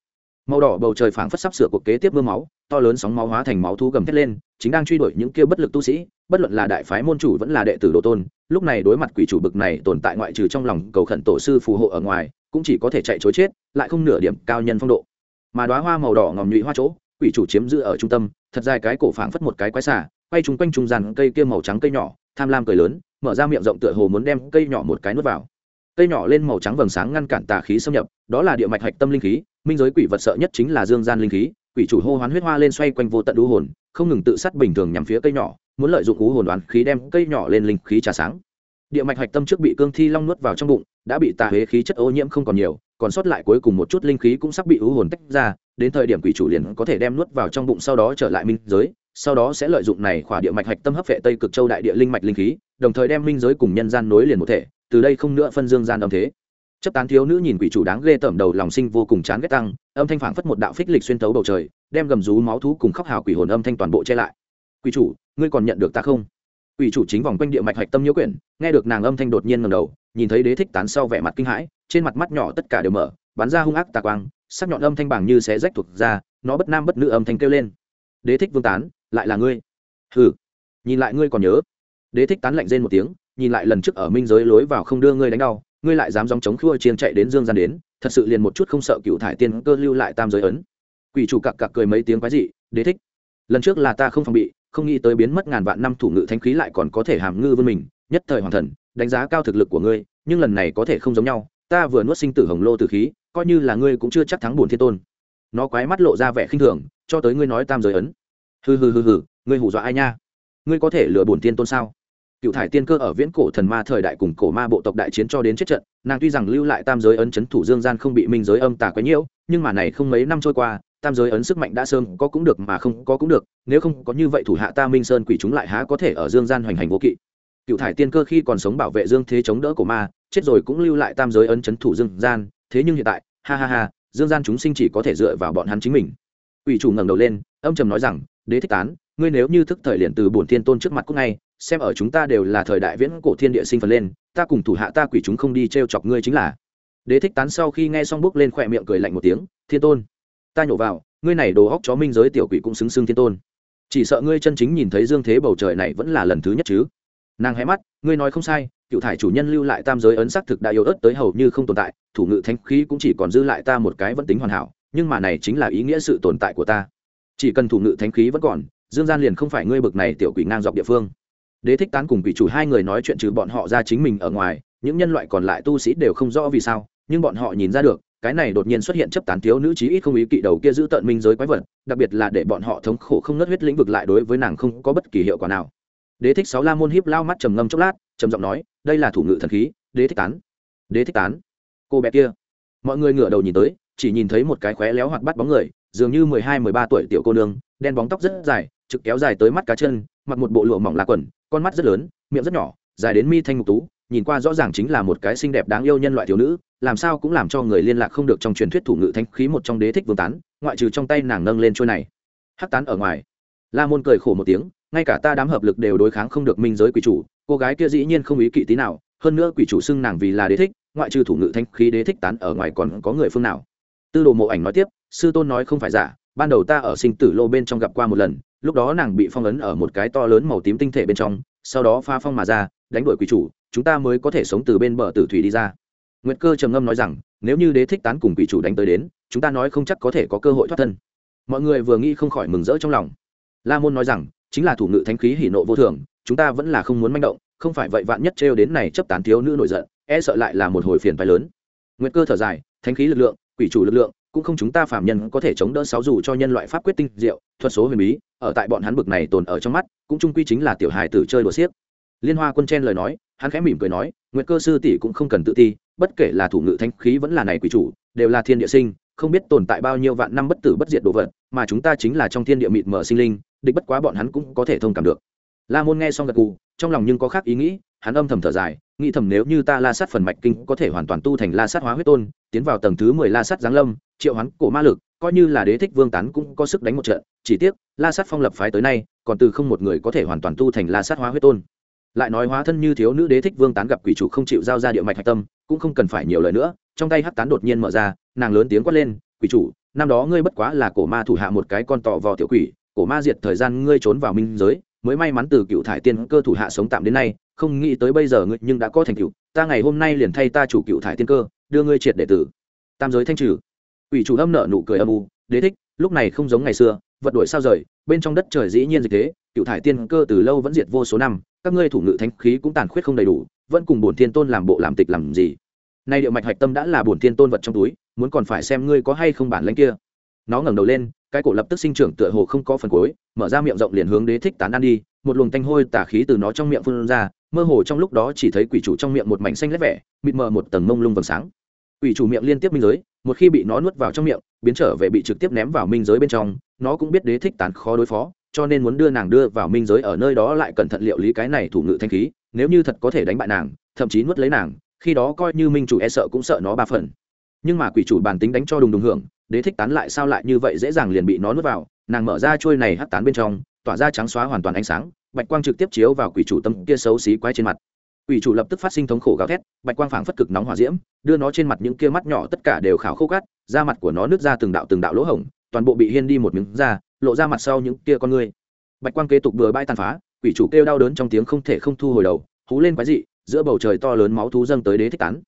Màu đỏ bầu trời phảng phất sắp sửa cuộc kế tiếp mưa máu, to lớn sóng máu hóa thành máu thú gầm thét lên, chính đang truy đuổi những kia bất lực tu sĩ, bất luận là đại phái môn chủ vẫn là đệ tử đồ tôn, lúc này đối mặt quỷ chủ bực này tồn tại ngoại trừ trong lòng cầu khẩn tổ sư phù hộ ở ngoài cũng chỉ có thể chạy chối chết, lại không nửa điểm cao nhân phong độ. Mà đóa hoa màu đỏ ngòm nhụy hoa chỗ, quỷ chủ chiếm giữ ở trung tâm, thật dài cái cổ phảng phất một cái quái xả quay trúng quanh trung gian cây kia màu trắng cây nhỏ, tham lam cười lớn, mở ra miệng rộng tựa hồ muốn đem cây nhỏ một cái nuốt vào. Cây nhỏ lên màu trắng vầng sáng ngăn cản tà khí xâm nhập, đó là địa mạch hạch tâm linh khí, minh giới quỷ vật sợ nhất chính là dương gian linh khí, quỷ chủ hô hoán huyết hoa lên xoay quanh vô tận đũ hồn, không ngừng tự sát bình thường nhằm phía cây nhỏ, muốn lợi dụng cú hồn đoán khí đem cây nhỏ lên linh khí trà sáng địa mạch hạch tâm trước bị cương thi long nuốt vào trong bụng, đã bị tà huế khí chất ô nhiễm không còn nhiều, còn sót lại cuối cùng một chút linh khí cũng sắp bị u hồn tách ra, đến thời điểm quỷ chủ liền có thể đem nuốt vào trong bụng sau đó trở lại minh giới, sau đó sẽ lợi dụng này khỏa địa mạch hạch tâm hấp vệ tây cực châu đại địa linh mạch linh khí, đồng thời đem minh giới cùng nhân gian nối liền một thể, từ đây không nữa phân dương gian âm thế. Chấp tán thiếu nữ nhìn quỷ chủ đáng ghê tởm đầu lòng sinh vô cùng chán ghét tăng, âm thanh phảng phất một đạo phích lịch xuyên tấu bầu trời, đem gầm rú máu thú cùng khóc hào quỷ hồn âm thanh toàn bộ che lại. Quỷ chủ, ngươi còn nhận được ta không? Quỷ chủ chính vòng quanh địa mạch hạch tâm nhiễu quyển, nghe được nàng âm thanh đột nhiên ngầm đầu, nhìn thấy đế thích tán sau vẻ mặt kinh hãi, trên mặt mắt nhỏ tất cả đều mở, bắn ra hung ác tà quang, sắc nhọn âm thanh bảng như xé rách thuộc ra, nó bất nam bất nữ âm thanh kêu lên. Đế thích vương tán, lại là ngươi. Hừ, nhìn lại ngươi còn nhớ. Đế thích tán lạnh rên một tiếng, nhìn lại lần trước ở minh giới lối vào không đưa ngươi đánh đau, ngươi lại dám dòng chống khua chiên chạy đến dương gian đến, thật sự liền một chút không sợ cựu thải tiên cơ lưu lại tam giới ấn. Quỷ chủ cặc cặc cười mấy tiếng quái dị, đế thích, lần trước là ta không phòng bị không nghĩ tới biến mất ngàn vạn năm thủ ngự thanh khí lại còn có thể hàm ngư vươn mình, nhất thời hoàng thần, đánh giá cao thực lực của ngươi, nhưng lần này có thể không giống nhau, ta vừa nuốt sinh tử hồng lô tử khí, coi như là ngươi cũng chưa chắc thắng bùn thiên tôn. Nó quái mắt lộ ra vẻ khinh thường, cho tới ngươi nói tam giới ấn. Hừ hừ hừ hừ, ngươi hù dọa ai nha? Ngươi có thể lừa bổn thiên tôn sao? Cựu thải tiên cơ ở viễn cổ thần ma thời đại cùng cổ ma bộ tộc đại chiến cho đến chết trận, nàng tuy rằng lưu lại tam giới ấn chấn thủ dương gian không bị minh giới âm tà quấy nhiễu, nhưng mà này không mấy năm trôi qua tam giới ấn sức mạnh đã sơn có cũng được mà không có cũng được, nếu không có như vậy thủ hạ ta minh sơn quỷ chúng lại há có thể ở dương gian hoành hành vô kỵ. Cựu thải tiên cơ khi còn sống bảo vệ dương thế chống đỡ của ma, chết rồi cũng lưu lại tam giới ấn chấn thủ dương gian, thế nhưng hiện tại, ha ha ha, dương gian chúng sinh chỉ có thể dựa vào bọn hắn chính mình. Ủy chủ ngẩng đầu lên, âm trầm nói rằng, đế thích tán, ngươi nếu như thức thời liền từ bổn thiên tôn trước mặt cũng ngay, xem ở chúng ta đều là thời đại viễn cổ thiên địa sinh phật lên, ta cùng thủ hạ ta quỷ chúng không đi t r e o chọc ngươi chính là. Đế thích tán sau khi nghe xong bước lên khỏe miệng cười lạnh một tiếng, thiên tôn ta nhổ vào, ngươi này đồ hóc chó minh giới tiểu quỷ cũng xứng xưng thiên tôn. Chỉ sợ ngươi chân chính nhìn thấy dương thế bầu trời này vẫn là lần thứ nhất chứ. Nàng hé mắt, ngươi nói không sai, cựu thải chủ nhân lưu lại tam giới ấn sắc thực đã yếu ớt tới hầu như không tồn tại, thủ ngự thanh khí cũng chỉ còn dư lại ta một cái vẫn tính hoàn hảo, nhưng mà này chính là ý nghĩa sự tồn tại của ta. Chỉ cần thủ ngự thánh khí vẫn còn, dương gian liền không phải ngươi bực này tiểu quỷ ngang dọc địa phương. Đế thích tán cùng quỷ chủ hai người nói chuyện trừ bọn họ ra chính mình ở ngoài, những nhân loại còn lại tu sĩ đều không rõ vì sao, nhưng bọn họ nhìn ra được cái này đột nhiên xuất hiện chấp tán thiếu nữ chí ít không ý kỵ đầu kia giữ tận minh giới quái vật, đặc biệt là để bọn họ thống khổ không nớt huyết lĩnh vực lại đối với nàng không có bất kỳ hiệu quả nào. Đế thích sáu la môn hiếp lao mắt trầm ngâm chốc lát, trầm giọng nói, đây là thủ ngự thần khí, đế thích tán. Đế thích tán? Cô bé kia. Mọi người ngửa đầu nhìn tới, chỉ nhìn thấy một cái khóe léo hoặc bắt bóng người, dường như mười hai, mười ba tuổi tiểu cô nương, đen bóng tóc rất dài, trực kéo dài tới mắt cá chân, mặc một bộ lụa mỏng lá quần, con mắt rất lớn, miệng rất nhỏ, dài đến mi thanh ngục tú nhìn qua rõ ràng chính là một cái xinh đẹp đáng yêu nhân loại thiếu nữ, làm sao cũng làm cho người liên lạc không được trong truyền thuyết thủ ngự thanh khí một trong đế thích vương tán, ngoại trừ trong tay nàng nâng lên trôi này. Hắc tán ở ngoài. La môn cười khổ một tiếng, ngay cả ta đám hợp lực đều đối kháng không được minh giới quỷ chủ, cô gái kia dĩ nhiên không ý kỵ tí nào, hơn nữa quỷ chủ xưng nàng vì là đế thích, ngoại trừ thủ ngự thanh khí đế thích tán ở ngoài còn có người phương nào? Tư đồ mộ ảnh nói tiếp, sư tôn nói không phải giả, ban đầu ta ở sinh tử lô bên trong gặp qua một lần, lúc đó nàng bị phong ấn ở một cái to lớn màu tím tinh thể bên trong, sau đó pha phong mà ra, đánh đuổi quỷ chủ chúng ta mới có thể sống từ bên bờ tử thủy đi ra. Nguyệt cơ trầm ngâm nói rằng, nếu như đế thích tán cùng quỷ chủ đánh tới đến, chúng ta nói không chắc có thể có cơ hội thoát thân. Mọi người vừa nghĩ không khỏi mừng rỡ trong lòng. La môn nói rằng, chính là thủ ngự thánh khí hỉ nộ vô thường, chúng ta vẫn là không muốn manh động, không phải vậy vạn nhất trêu đến này chấp tán thiếu nữ nổi giận e sợ lại là một hồi phiền phái lớn. Nguyệt cơ thở dài, thánh khí lực lượng, quỷ chủ lực lượng, cũng không chúng ta phạm nhân có thể chống đỡ sáu dù cho nhân loại pháp quyết tinh diệu, thuật số huyền bí, ở tại bọn hắn bực này tồn ở trong mắt, cũng trung quy chính là tiểu hài tử chơi đùa xiếc liên hoa quân chen lời nói hắn khẽ mỉm cười nói nguyệt cơ sư tỷ cũng không cần tự ti bất kể là thủ ngự thanh khí vẫn là này quỷ chủ đều là thiên địa sinh không biết tồn tại bao nhiêu vạn năm bất tử bất diệt đồ vật mà chúng ta chính là trong thiên địa mịt mở sinh linh địch bất quá bọn hắn cũng có thể thông cảm được. La môn nghe xong gật cù, trong lòng nhưng có khác ý nghĩ hắn âm thầm thở dài nghĩ thầm nếu như ta la sát phần mạch kinh có thể hoàn toàn tu thành la sát hóa huyết tôn tiến vào tầng thứ mười la sát giáng lâm triệu hắn cổ ma lực coi như là đế thích vương tán cũng có sức đánh một trận chỉ tiếc la sát phong lập phái tới nay còn từ không một người có thể hoàn toàn tu thành la sát hóa huyết tôn lại nói hóa thân như thiếu nữ đế thích vương tán gặp quỷ chủ không chịu giao ra địa mạch hạch tâm, cũng không cần phải nhiều lời nữa, trong tay hắc tán đột nhiên mở ra, nàng lớn tiếng quát lên, quỷ chủ, năm đó ngươi bất quá là cổ ma thủ hạ một cái con tò vò tiểu quỷ, cổ ma diệt thời gian ngươi trốn vào minh giới, mới may mắn từ cựu thải tiên cơ thủ hạ sống tạm đến nay, không nghĩ tới bây giờ ngươi nhưng đã có thành cựu ta ngày hôm nay liền thay ta chủ cựu thải tiên cơ, đưa ngươi triệt đệ tử. Tam giới thanh trừ. Quỷ chủ âm nợ nụ cười âm u, đế thích, lúc này không giống ngày xưa, vật đổi sao rời bên trong đất trời dĩ nhiên dịch thế, cựu thải tiên cơ từ lâu vẫn diệt vô số năm, các ngươi thủ ngự thánh khí cũng tàn khuyết không đầy đủ, vẫn cùng bổn thiên tôn làm bộ làm tịch làm gì? Nay địa mạch hạch tâm đã là bổn thiên tôn vật trong túi, muốn còn phải xem ngươi có hay không bản lãnh kia. Nó ngẩng đầu lên, cái cổ lập tức sinh trưởng tựa hồ không có phần cuối, mở ra miệng rộng liền hướng đế thích tán ăn đi, một luồng tanh hôi tả khí từ nó trong miệng phun ra, mơ hồ trong lúc đó chỉ thấy quỷ chủ trong miệng một mảnh xanh lét vẻ, mịt mờ một tầng mông lung vầng sáng. Quỷ chủ miệng liên tiếp minh giới, một khi bị nó nuốt vào trong miệng, biến trở về bị trực tiếp ném vào minh giới bên trong nó cũng biết đế thích tán khó đối phó, cho nên muốn đưa nàng đưa vào minh giới ở nơi đó lại cẩn thận liệu lý cái này thủ ngự thanh khí, nếu như thật có thể đánh bại nàng, thậm chí nuốt lấy nàng, khi đó coi như minh chủ e sợ cũng sợ nó ba phần. Nhưng mà quỷ chủ bản tính đánh cho đùng đùng hưởng, đế thích tán lại sao lại như vậy dễ dàng liền bị nó nuốt vào, nàng mở ra trôi này hắt tán bên trong, tỏa ra trắng xóa hoàn toàn ánh sáng, bạch quang trực tiếp chiếu vào quỷ chủ tâm kia xấu xí quái trên mặt. Quỷ chủ lập tức phát sinh thống khổ gào thét, bạch quang phảng phất cực nóng hỏa diễm, đưa nó trên mặt những kia mắt nhỏ tất cả đều khảo khô cát, da mặt của nó nứt ra từng đạo từng đạo lỗ hổng toàn bộ bị hiên đi một miếng da lộ ra mặt sau những kia con ngươi bạch quang kế tục bừa bãi tàn phá, quỷ chủ kêu đau đớn trong tiếng không thể không thu hồi đầu, hú lên quái dị, giữa bầu trời to lớn máu thú dâng tới đế thích tán.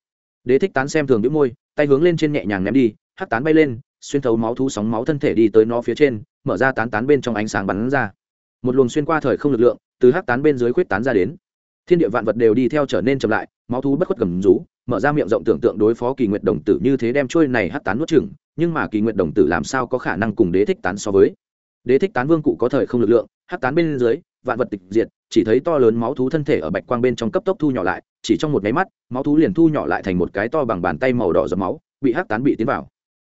Đế thích tán xem thường đĩu môi, tay hướng lên trên nhẹ nhàng ném đi hắt tán bay lên, xuyên thấu máu thú sóng máu thân thể đi tới nó phía trên, mở ra tán tán bên trong ánh sáng bắn ra. Một luồng xuyên qua thời không lực lượng, từ hắc tán bên dưới khuyết tán ra đến. Thiên địa vạn vật đều đi theo trở nên chậm lại, máu thú bất khuất gầm rú, mở ra miệng rộng tưởng tượng đối phó kỳ nguyệt đồng tử như thế đem trôi này hắc tán nuốt chừng nhưng mà kỳ nguyện đồng tử làm sao có khả năng cùng đế thích tán so với? Đế thích tán vương cụ có thời không lực lượng, hắc tán bên dưới, vạn vật tịch diệt, chỉ thấy to lớn máu thú thân thể ở bạch quang bên trong cấp tốc thu nhỏ lại, chỉ trong một máy mắt, máu thú liền thu nhỏ lại thành một cái to bằng bàn tay màu đỏ giọt máu, bị hắc tán bị tiến vào.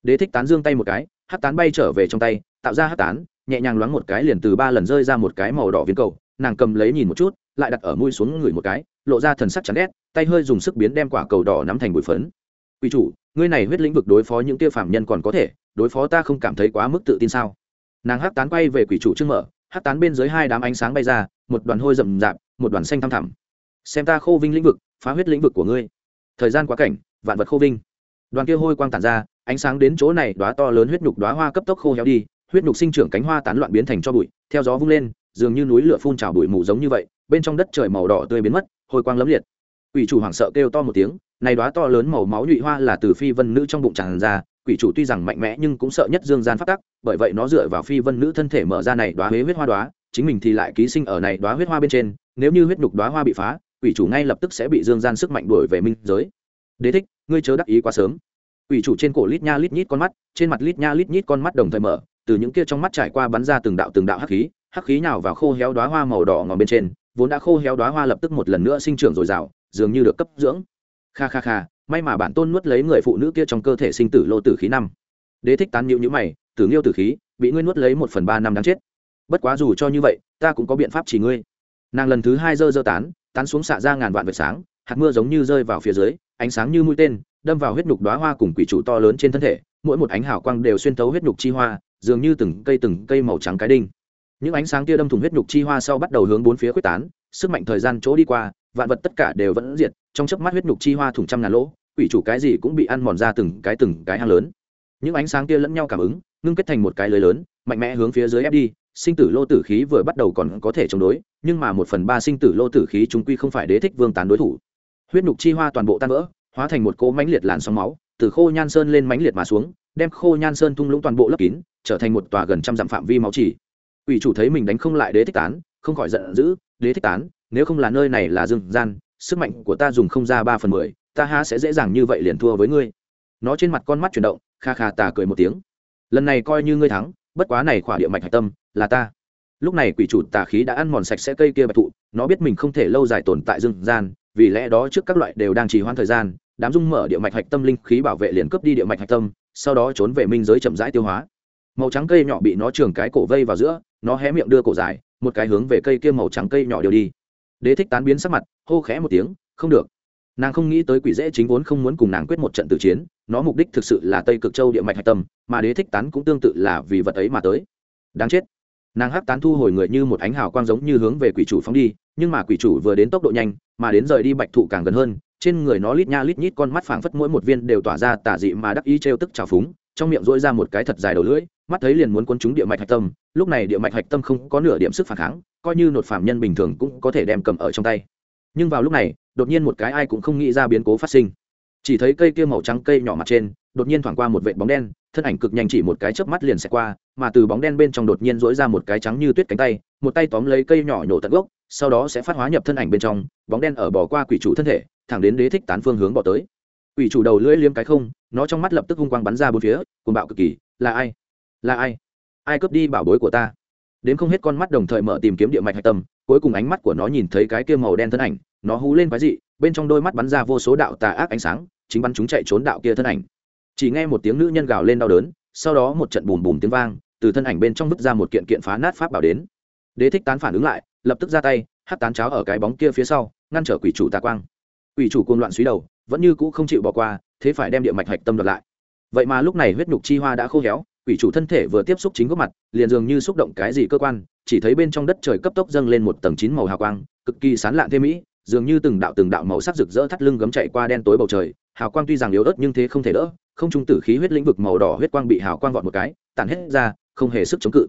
Đế thích tán dương tay một cái, hắc tán bay trở về trong tay, tạo ra hắc tán, nhẹ nhàng loáng một cái liền từ ba lần rơi ra một cái màu đỏ viên cầu, nàng cầm lấy nhìn một chút, lại đặt ở mũi xuống người một cái, lộ ra thần sắc chắn ghét, tay hơi dùng sức biến đem quả cầu đỏ nắm thành bụi phấn. Quỷ chủ, ngươi này huyết lĩnh vực đối phó những tia phạm nhân còn có thể, đối phó ta không cảm thấy quá mức tự tin sao? Nàng hát tán quay về quỷ chủ trước mở hát tán bên dưới hai đám ánh sáng bay ra, một đoàn hôi rậm rạp, một đoàn xanh thăm thẳm. Xem ta khô vinh lĩnh vực, phá huyết lĩnh vực của ngươi. Thời gian quá cảnh, vạn vật khô vinh. Đoàn kia hôi quang tản ra, ánh sáng đến chỗ này đóa to lớn huyết nhục đóa hoa cấp tốc khô héo đi, huyết nhục sinh trưởng cánh hoa tán loạn biến thành cho bụi, theo gió vung lên, dường như núi lửa phun trào bụi mù giống như vậy, bên trong đất trời màu đỏ tươi biến mất, hôi quang lấm liệt. Quỷ chủ hoảng sợ kêu to một tiếng này đóa to lớn màu máu nhụy hoa là từ phi vân nữ trong bụng tràn ra, quỷ chủ tuy rằng mạnh mẽ nhưng cũng sợ nhất dương gian phát tắc, bởi vậy nó dựa vào phi vân nữ thân thể mở ra này đóa huế huyết hoa đóa, chính mình thì lại ký sinh ở này đóa huyết hoa bên trên, nếu như huyết nhục đóa hoa bị phá, quỷ chủ ngay lập tức sẽ bị dương gian sức mạnh đuổi về minh giới. Đế thích, ngươi chớ đắc ý quá sớm. Quỷ chủ trên cổ lít nha lít nhít con mắt, trên mặt lít nha lít nhít con mắt đồng thời mở, từ những kia trong mắt trải qua bắn ra từng đạo từng đạo hắc khí hắc khí nào vào khô héo đóa hoa màu đỏ ngòm bên trên, vốn đã khô héo đóa hoa lập tức một lần nữa sinh trưởng dồi dào, dường như được cấp dưỡng kha kha kha, may mà bản tôn nuốt lấy người phụ nữ kia trong cơ thể sinh tử lô tử khí năm. Đế thích tán nhịu nhữ mày, tử nghiêu tử khí, bị ngươi nuốt lấy một phần ba năm đáng chết. Bất quá dù cho như vậy, ta cũng có biện pháp chỉ ngươi. Nàng lần thứ hai dơ dơ tán tán xuống xạ ra ngàn vạn vệt sáng, hạt mưa giống như rơi vào phía dưới, ánh sáng như mũi tên, đâm vào huyết nhục đoá hoa cùng quỷ trụ to lớn trên thân thể, mỗi một ánh hào quang đều xuyên tấu huyết nhục chi hoa, dường như từng cây từng cây màu trắng cái đinh. Những ánh sáng kia đâm thủng huyết nhục chi hoa sau bắt đầu hướng bốn phía quyết tán sức mạnh thời gian chỗ đi qua, vạn vật tất cả đều vẫn diệt, trong chớp mắt huyết nhục chi hoa thủng trăm ngàn lỗ, quỷ chủ cái gì cũng bị ăn mòn ra từng cái từng cái hang lớn. Những ánh sáng kia lẫn nhau cảm ứng, ngưng kết thành một cái lưới lớn, mạnh mẽ hướng phía dưới ép đi, sinh tử lô tử khí vừa bắt đầu còn có thể chống đối, nhưng mà một phần ba sinh tử lô tử khí chúng quy không phải đế thích vương tán đối thủ. Huyết nhục chi hoa toàn bộ tan vỡ, hóa thành một cỗ mãnh liệt làn sóng máu, từ khô nhan sơn lên mãnh liệt mà xuống, đem khô nhan sơn thung lũng toàn bộ lấp kín, trở thành một tòa gần trăm dặm phạm vi máu chỉ. Ủy chủ thấy mình đánh không lại đế thích tán, không khỏi giận dữ đế thích tán, nếu không là nơi này là dương gian, sức mạnh của ta dùng không ra ba phần mười, ta há sẽ dễ dàng như vậy liền thua với ngươi. Nó trên mặt con mắt chuyển động, kha kha tà cười một tiếng. Lần này coi như ngươi thắng, bất quá này khỏa địa mạch hạch tâm, là ta. Lúc này quỷ chủ tà khí đã ăn mòn sạch sẽ cây kia bạch thụ, nó biết mình không thể lâu dài tồn tại dương gian, vì lẽ đó trước các loại đều đang trì hoãn thời gian, đám dung mở địa mạch hạch tâm linh khí bảo vệ liền cướp đi địa mạch hạch tâm, sau đó trốn về minh giới chậm rãi tiêu hóa. Màu trắng cây nhỏ bị nó trường cái cổ vây vào giữa, nó hé miệng đưa cổ dài một cái hướng về cây kia màu trắng cây nhỏ đều đi. Đế thích tán biến sắc mặt, hô khẽ một tiếng, không được. Nàng không nghĩ tới quỷ dễ chính vốn không muốn cùng nàng quyết một trận tử chiến, nó mục đích thực sự là tây cực châu địa mạch hạch tâm, mà đế thích tán cũng tương tự là vì vật ấy mà tới. Đáng chết. Nàng hắc tán thu hồi người như một ánh hào quang giống như hướng về quỷ chủ phóng đi, nhưng mà quỷ chủ vừa đến tốc độ nhanh, mà đến rời đi bạch thụ càng gần hơn, trên người nó lít nha lít nhít con mắt phảng phất mỗi một viên đều tỏa ra tả dị mà đắc ý trêu tức trào phúng trong miệng dỗi ra một cái thật dài đầu lưỡi, mắt thấy liền muốn quân chúng địa mạch hạch tâm, lúc này địa mạch hạch tâm không có nửa điểm sức phản kháng, coi như nột phạm nhân bình thường cũng có thể đem cầm ở trong tay. Nhưng vào lúc này, đột nhiên một cái ai cũng không nghĩ ra biến cố phát sinh. Chỉ thấy cây kia màu trắng cây nhỏ mặt trên, đột nhiên thoảng qua một vệt bóng đen, thân ảnh cực nhanh chỉ một cái chớp mắt liền sẽ qua, mà từ bóng đen bên trong đột nhiên dỗi ra một cái trắng như tuyết cánh tay, một tay tóm lấy cây nhỏ nhổ tận gốc, sau đó sẽ phát hóa nhập thân ảnh bên trong, bóng đen ở bỏ qua quỷ chủ thân thể, thẳng đến đế thích tán phương hướng bỏ tới quỷ chủ đầu lưỡi liếm cái không, nó trong mắt lập tức hung quang bắn ra bốn phía, cuồng bạo cực kỳ, là ai? Là ai? Ai cướp đi bảo bối của ta? Đến không hết con mắt đồng thời mở tìm kiếm địa mạch hạch tâm, cuối cùng ánh mắt của nó nhìn thấy cái kia màu đen thân ảnh, nó hú lên quái dị, bên trong đôi mắt bắn ra vô số đạo tà ác ánh sáng, chính bắn chúng chạy trốn đạo kia thân ảnh. Chỉ nghe một tiếng nữ nhân gào lên đau đớn, sau đó một trận bùm bùm tiếng vang, từ thân ảnh bên trong vứt ra một kiện kiện phá nát pháp bảo đến. Đế thích tán phản ứng lại, lập tức ra tay hất tán cháo ở cái bóng kia phía sau, ngăn trở quỷ chủ tà quang. Quỷ chủ cuồng loạn suy đầu vẫn như cũ không chịu bỏ qua, thế phải đem địa mạch hạch tâm đợt lại. Vậy mà lúc này huyết nhục chi hoa đã khô héo, quỷ chủ thân thể vừa tiếp xúc chính góc mặt, liền dường như xúc động cái gì cơ quan, chỉ thấy bên trong đất trời cấp tốc dâng lên một tầng chín màu hào quang, cực kỳ sán lạn thêm mỹ, dường như từng đạo từng đạo màu sắc rực rỡ thắt lưng gấm chạy qua đen tối bầu trời, hào quang tuy rằng yếu ớt nhưng thế không thể đỡ, không trung tử khí huyết lĩnh vực màu đỏ huyết quang bị hào quang vọt một cái, tản hết ra, không hề sức chống cự.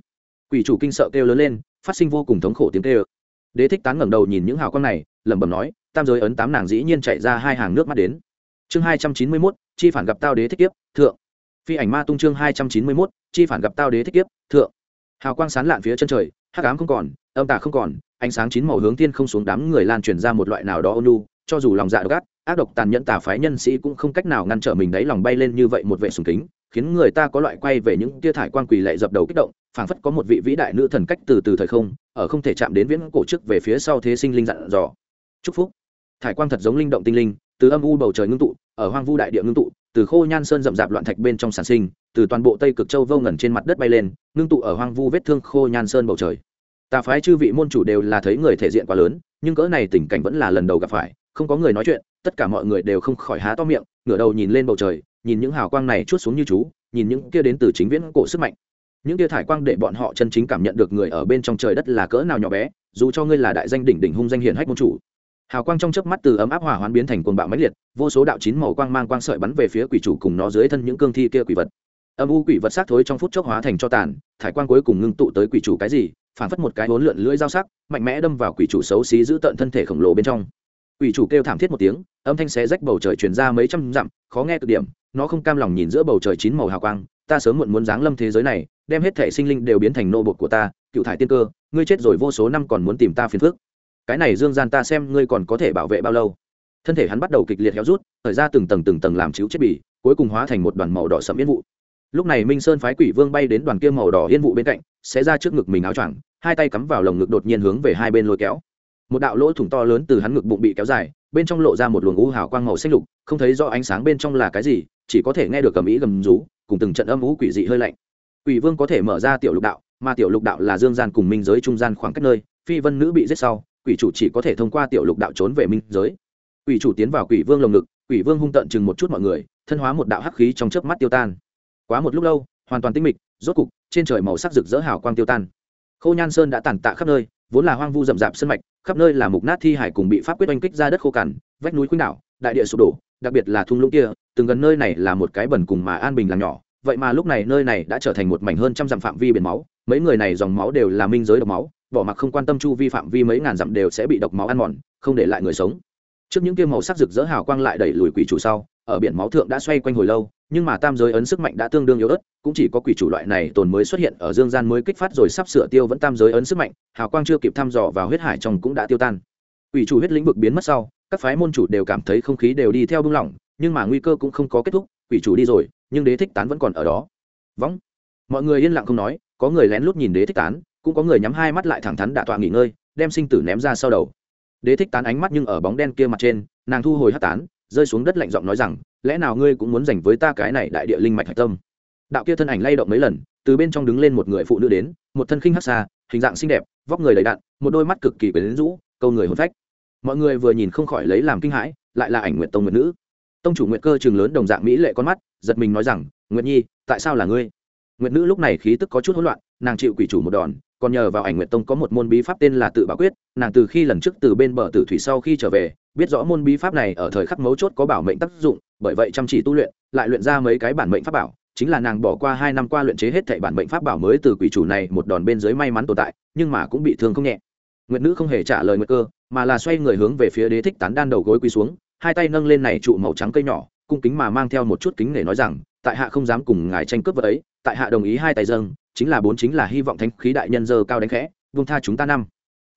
Quỷ chủ kinh sợ kêu lớn lên, phát sinh vô cùng thống khổ tiếng kêu. Đế thích tán ngẩng đầu nhìn những hào quang này, lẩm bẩm nói tam giới ấn tám nàng dĩ nhiên chạy ra hai hàng nước mắt đến. Chương hai trăm chín mươi mốt, chi phản gặp tao đế thích kiếp, thượng. Phi ảnh ma tung chương hai trăm chín mươi mốt, chi phản gặp tao đế thích kiếp, thượng. Hào quang sán lạn phía chân trời, hắc ám không còn, âm tà không còn, ánh sáng chín màu hướng tiên không xuống đám người lan truyền ra một loại nào đó ônu cho dù lòng dạ độc ác ác độc tàn nhẫn tà phái nhân sĩ cũng không cách nào ngăn trở mình đáy lòng bay lên như vậy một vệ sùng kính, khiến người ta có loại quay về những tia thải quan quỳ lệ dập đầu kích động, phảng phất có một vị vĩ đại nữ thần cách từ từ thời không, ở không thể chạm đến viễn cổ trước về phía sau thế sinh linh dặn dò. Chúc phúc thải quang thật giống linh động tinh linh, từ âm u bầu trời ngưng tụ, ở hoang vu đại địa ngưng tụ, từ khô nhan sơn rậm rạp loạn thạch bên trong sản sinh, từ toàn bộ tây cực châu vô ngẩn trên mặt đất bay lên, ngưng tụ ở hoang vu vết thương khô nhan sơn bầu trời. Tà phái chư vị môn chủ đều là thấy người thể diện quá lớn, nhưng cỡ này tình cảnh vẫn là lần đầu gặp phải, không có người nói chuyện, tất cả mọi người đều không khỏi há to miệng, ngửa đầu nhìn lên bầu trời, nhìn những hào quang này chút xuống như chú, nhìn những kia đến từ chính viễn cổ sức mạnh. Những kia thải quang để bọn họ chân chính cảm nhận được người ở bên trong trời đất là cỡ nào nhỏ bé, dù cho ngươi là đại danh đỉnh đỉnh hung danh hiển hách môn chủ hào quang trong chớp mắt từ ấm áp hỏa hoán biến thành cuồng bạo mãnh liệt, vô số đạo chín màu quang mang quang sợi bắn về phía quỷ chủ cùng nó dưới thân những cương thi kia quỷ vật. Âm u quỷ vật xác thối trong phút chốc hóa thành cho tàn, thải quang cuối cùng ngưng tụ tới quỷ chủ cái gì, phản phất một cái hỗn lượn lưỡi dao sắc, mạnh mẽ đâm vào quỷ chủ xấu xí giữ tận thân thể khổng lồ bên trong. Quỷ chủ kêu thảm thiết một tiếng, âm thanh xé rách bầu trời truyền ra mấy trăm dặm, khó nghe cực điểm, nó không cam lòng nhìn giữa bầu trời chín màu hào quang, ta sớm muộn muốn giáng lâm thế giới này, đem hết thể sinh linh đều biến thành nô bột của ta, cựu thải tiên cơ, ngươi chết rồi vô số năm còn muốn tìm ta phiền phức cái này dương gian ta xem ngươi còn có thể bảo vệ bao lâu? Thân thể hắn bắt đầu kịch liệt héo rút, thời ra từng tầng từng tầng làm chiếu chết bỉ cuối cùng hóa thành một đoàn màu đỏ sẫm yên vụ. Lúc này minh sơn phái quỷ vương bay đến đoàn kia màu đỏ yên vụ bên cạnh sẽ ra trước ngực mình áo choàng, hai tay cắm vào lồng ngực đột nhiên hướng về hai bên lôi kéo. Một đạo lỗ thủng to lớn từ hắn ngực bụng bị kéo dài, bên trong lộ ra một luồng u hào quang màu xanh lục, không thấy rõ ánh sáng bên trong là cái gì, chỉ có thể nghe được cầm ý gầm rú, cùng từng trận âm ú quỷ dị hơi lạnh. Quỷ vương có thể mở ra tiểu lục đạo, mà tiểu lục đạo là dương gian cùng minh giới trung gian khoảng cách nơi, phi vân nữ bị giết sau quỷ chủ chỉ có thể thông qua tiểu lục đạo trốn về minh giới. Quỷ chủ tiến vào quỷ vương lồng ngực, quỷ vương hung tận chừng một chút mọi người, thân hóa một đạo hắc khí trong chớp mắt tiêu tan. Quá một lúc lâu, hoàn toàn tinh mịch, rốt cục, trên trời màu sắc rực rỡ hào quang tiêu tan. Khô nhan sơn đã tàn tạ khắp nơi, vốn là hoang vu rậm rạp sân mạch, khắp nơi là mục nát thi hải cùng bị pháp quyết oanh kích ra đất khô cằn, vách núi khuynh đảo, đại địa sụp đổ, đặc biệt là thung lũng kia, từng gần nơi này là một cái bẩn cùng mà an bình làm nhỏ. Vậy mà lúc này nơi này đã trở thành một mảnh hơn trăm dặm phạm vi biển máu, mấy người này dòng máu đều là minh giới độc máu bỏ mặc không quan tâm chu vi phạm vi mấy ngàn dặm đều sẽ bị độc máu ăn mòn, không để lại người sống. Trước những kia màu sắc rực rỡ hào quang lại đẩy lùi quỷ chủ sau, ở biển máu thượng đã xoay quanh hồi lâu, nhưng mà tam giới ấn sức mạnh đã tương đương yếu ớt, cũng chỉ có quỷ chủ loại này tồn mới xuất hiện ở dương gian mới kích phát rồi sắp sửa tiêu vẫn tam giới ấn sức mạnh, hào quang chưa kịp thăm dò vào huyết hải trong cũng đã tiêu tan. Quỷ chủ huyết lĩnh vực biến mất sau, các phái môn chủ đều cảm thấy không khí đều đi theo buông lỏng, nhưng mà nguy cơ cũng không có kết thúc, quỷ chủ đi rồi, nhưng đế thích tán vẫn còn ở đó. Võng mọi người yên lặng không nói, có người lén lút nhìn đế thích tán cũng có người nhắm hai mắt lại thẳng thắn đạ tọa nghỉ ngơi, đem sinh tử ném ra sau đầu. Đế thích tán ánh mắt nhưng ở bóng đen kia mặt trên, nàng thu hồi hát tán, rơi xuống đất lạnh giọng nói rằng, lẽ nào ngươi cũng muốn dành với ta cái này đại địa linh mạch hạch tâm? Đạo kia thân ảnh lay động mấy lần, từ bên trong đứng lên một người phụ nữ đến, một thân khinh hát xa, hình dạng xinh đẹp, vóc người đầy đạn một đôi mắt cực kỳ quyến rũ, câu người hôn phách. Mọi người vừa nhìn không khỏi lấy làm kinh hãi, lại là ảnh nguyện tông nguyện nữ. Tông chủ nguyện cơ trường lớn đồng dạng mỹ lệ con mắt, giật mình nói rằng nguyện nhi, tại sao là ngươi? Nguyện nữ lúc này khí tức có chút hỗn loạn, nàng chịu quỷ chủ một đòn còn nhờ vào ảnh nguyện tông có một môn bí pháp tên là tự bảo quyết, nàng từ khi lần trước từ bên bờ tử thủy sau khi trở về, biết rõ môn bí pháp này ở thời khắc mấu chốt có bảo mệnh tác dụng, bởi vậy chăm chỉ tu luyện, lại luyện ra mấy cái bản mệnh pháp bảo, chính là nàng bỏ qua hai năm qua luyện chế hết thảy bản mệnh pháp bảo mới từ quỷ chủ này một đòn bên dưới may mắn tồn tại, nhưng mà cũng bị thương không nhẹ. Nguyệt nữ không hề trả lời nguyệt cơ, mà là xoay người hướng về phía đế thích tán đan đầu gối quỳ xuống, hai tay nâng lên này trụ màu trắng cây nhỏ, cung kính mà mang theo một chút kính để nói rằng tại hạ không dám cùng ngài tranh cướp vật ấy, tại hạ đồng ý hai tay dâng, chính là bốn chính là hy vọng thánh khí đại nhân dơ cao đánh khẽ, vung tha chúng ta năm.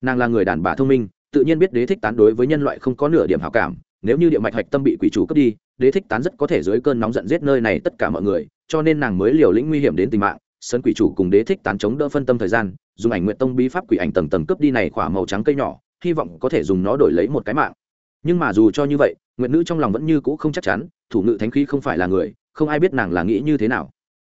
Nàng là người đàn bà thông minh, tự nhiên biết đế thích tán đối với nhân loại không có nửa điểm hảo cảm, nếu như địa mạch hạch tâm bị quỷ chủ cướp đi, đế thích tán rất có thể dưới cơn nóng giận giết nơi này tất cả mọi người, cho nên nàng mới liều lĩnh nguy hiểm đến tính mạng, sân quỷ chủ cùng đế thích tán chống đỡ phân tâm thời gian, dùng ảnh nguyện tông bí pháp quỷ ảnh tầng tầng cướp đi này khỏa màu trắng cây nhỏ, hy vọng có thể dùng nó đổi lấy một cái mạng. Nhưng mà dù cho như vậy, nguyện nữ trong lòng vẫn như cũ không chắc chắn, thủ ngự thánh khí không phải là người không ai biết nàng là nghĩ như thế nào.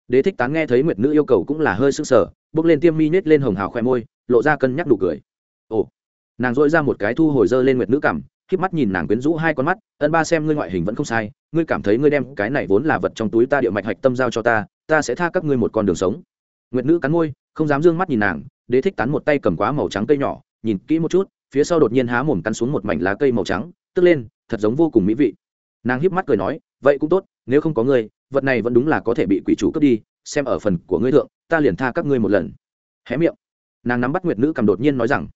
Đế thích tán nghe thấy nguyệt nữ yêu cầu cũng là hơi sức sờ, bước lên tiêm mi nết lên hồng hào khoe môi, lộ ra cân nhắc đủ cười. Ồ, nàng dội ra một cái thu hồi dơ lên nguyệt nữ cảm k mắt nhìn nàng quyến rũ hai con mắt, ân ba xem ngươi ngoại hình vẫn không sai, ngươi cảm thấy ngươi đem cái này vốn là vật trong túi ta địa mạch hạch tâm giao cho ta ta sẽ tha các ngươi một con đường sống. Nguyệt nữ cắn môi, không dám d ư ơ n g mắt nhìn nàng, đế thích tán một tay cầm quá màu trắng cây nhỏ, nhìn kỹ một chút, phía sau đột nhiên há mồm cắn xuống một mảnh lá cây màu trắng, tức lên, thật giống vô cùng mỹ vị. Nàng híp mắt cười nói, vậy cũng tốt, nếu không có ngươi vật này vẫn đúng là có thể bị quỷ chủ cướp đi, xem ở phần của ngươi thượng, ta liền tha các ngươi một lần. Hé miệng. Nàng nắm bắt nguyệt nữ cầm đột nhiên nói rằng,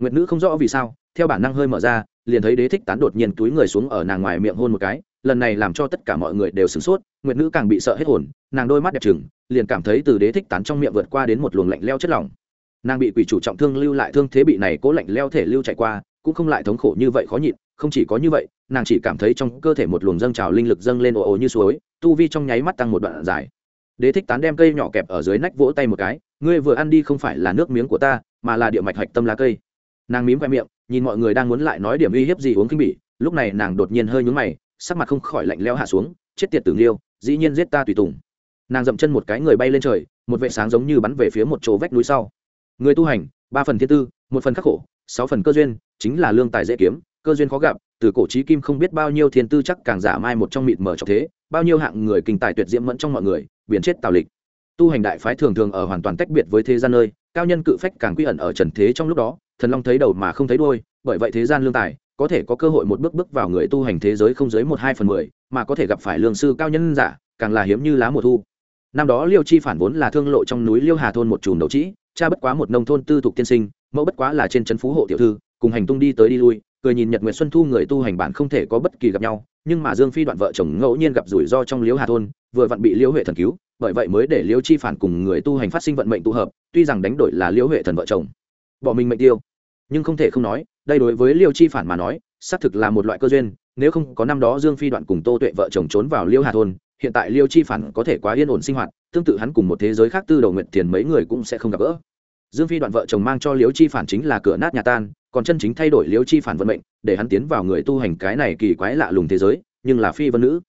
nguyệt nữ không rõ vì sao, theo bản năng hơi mở ra, liền thấy đế thích tán đột nhiên túi người xuống ở nàng ngoài miệng hôn một cái, lần này làm cho tất cả mọi người đều sửng sốt, nguyệt nữ càng bị sợ hết hồn, nàng đôi mắt đẹp trừng, liền cảm thấy từ đế thích tán trong miệng vượt qua đến một luồng lạnh leo chất lỏng. Nàng bị quỷ chủ trọng thương lưu lại thương thế bị này cố lạnh leo thể lưu chạy qua, cũng không lại thống khổ như vậy khó nhịn, không chỉ có như vậy nàng chỉ cảm thấy trong cơ thể một luồng dâng trào linh lực dâng lên ồ ồ như suối, tu vi trong nháy mắt tăng một đoạn dài. Đế thích tán đem cây nhỏ kẹp ở dưới nách vỗ tay một cái, ngươi vừa ăn đi không phải là nước miếng của ta, mà là địa mạch hạch tâm lá cây. Nàng mím vai miệng, nhìn mọi người đang muốn lại nói điểm uy hiếp gì uống kinh bỉ, lúc này nàng đột nhiên hơi nhúng mày, sắc mặt không khỏi lạnh leo hạ xuống, chết tiệt tử liêu dĩ nhiên giết ta tùy tùng. Nàng dậm chân một cái người bay lên trời, một vệ sáng giống như bắn về phía một chỗ vách núi sau. Người tu hành, ba phần thiên tư, một phần khắc khổ, sáu phần cơ duyên, chính là lương tài dễ kiếm, cơ duyên khó gặp từ cổ trí kim không biết bao nhiêu thiên tư chắc càng giả mai một trong mịt mở trọng thế, bao nhiêu hạng người kinh tài tuyệt diễm mẫn trong mọi người biến chết tào lịch. Tu hành đại phái thường thường ở hoàn toàn tách biệt với thế gian nơi, cao nhân cự phách càng quy ẩn ở trần thế trong lúc đó, thần long thấy đầu mà không thấy đôi bởi vậy thế gian lương tài, có thể có cơ hội một bước bước vào người tu hành thế giới không dưới một hai phần mười, mà có thể gặp phải lương sư cao nhân giả, càng là hiếm như lá mùa thu. Năm đó liêu chi phản vốn là thương lộ trong núi liêu hà thôn một chùm đầu trĩ, cha bất quá một nông thôn tư thục tiên sinh, mẫu bất quá là trên trấn phú hộ tiểu thư, cùng hành tung đi tới đi lui cười nhìn nhật nguyệt xuân thu người tu hành bản không thể có bất kỳ gặp nhau, nhưng mà dương phi đoạn vợ chồng ngẫu nhiên gặp rủi ro trong liễu hà thôn, vừa vặn bị liễu huệ thần cứu, bởi vậy mới để liễu chi phản cùng người tu hành phát sinh vận mệnh tụ hợp, tuy rằng đánh đổi là liễu huệ thần vợ chồng. Bỏ mình mệnh tiêu. Nhưng không thể không nói, đây đối với liễu chi phản mà nói, xác thực là một loại cơ duyên, nếu không có năm đó dương phi đoạn cùng tô tuệ vợ chồng trốn vào liễu hà thôn, hiện tại liễu chi phản có thể quá yên ổn sinh hoạt, tương tự hắn cùng một thế giới khác tư đầu nguyện tiền mấy người cũng sẽ không gặp gỡ. Dương phi đoạn vợ chồng mang cho liễu chi phản chính là cửa nát nhà tan còn chân chính thay đổi liễu chi phản vận mệnh, để hắn tiến vào người tu hành cái này kỳ quái lạ lùng thế giới, nhưng là phi vân nữ.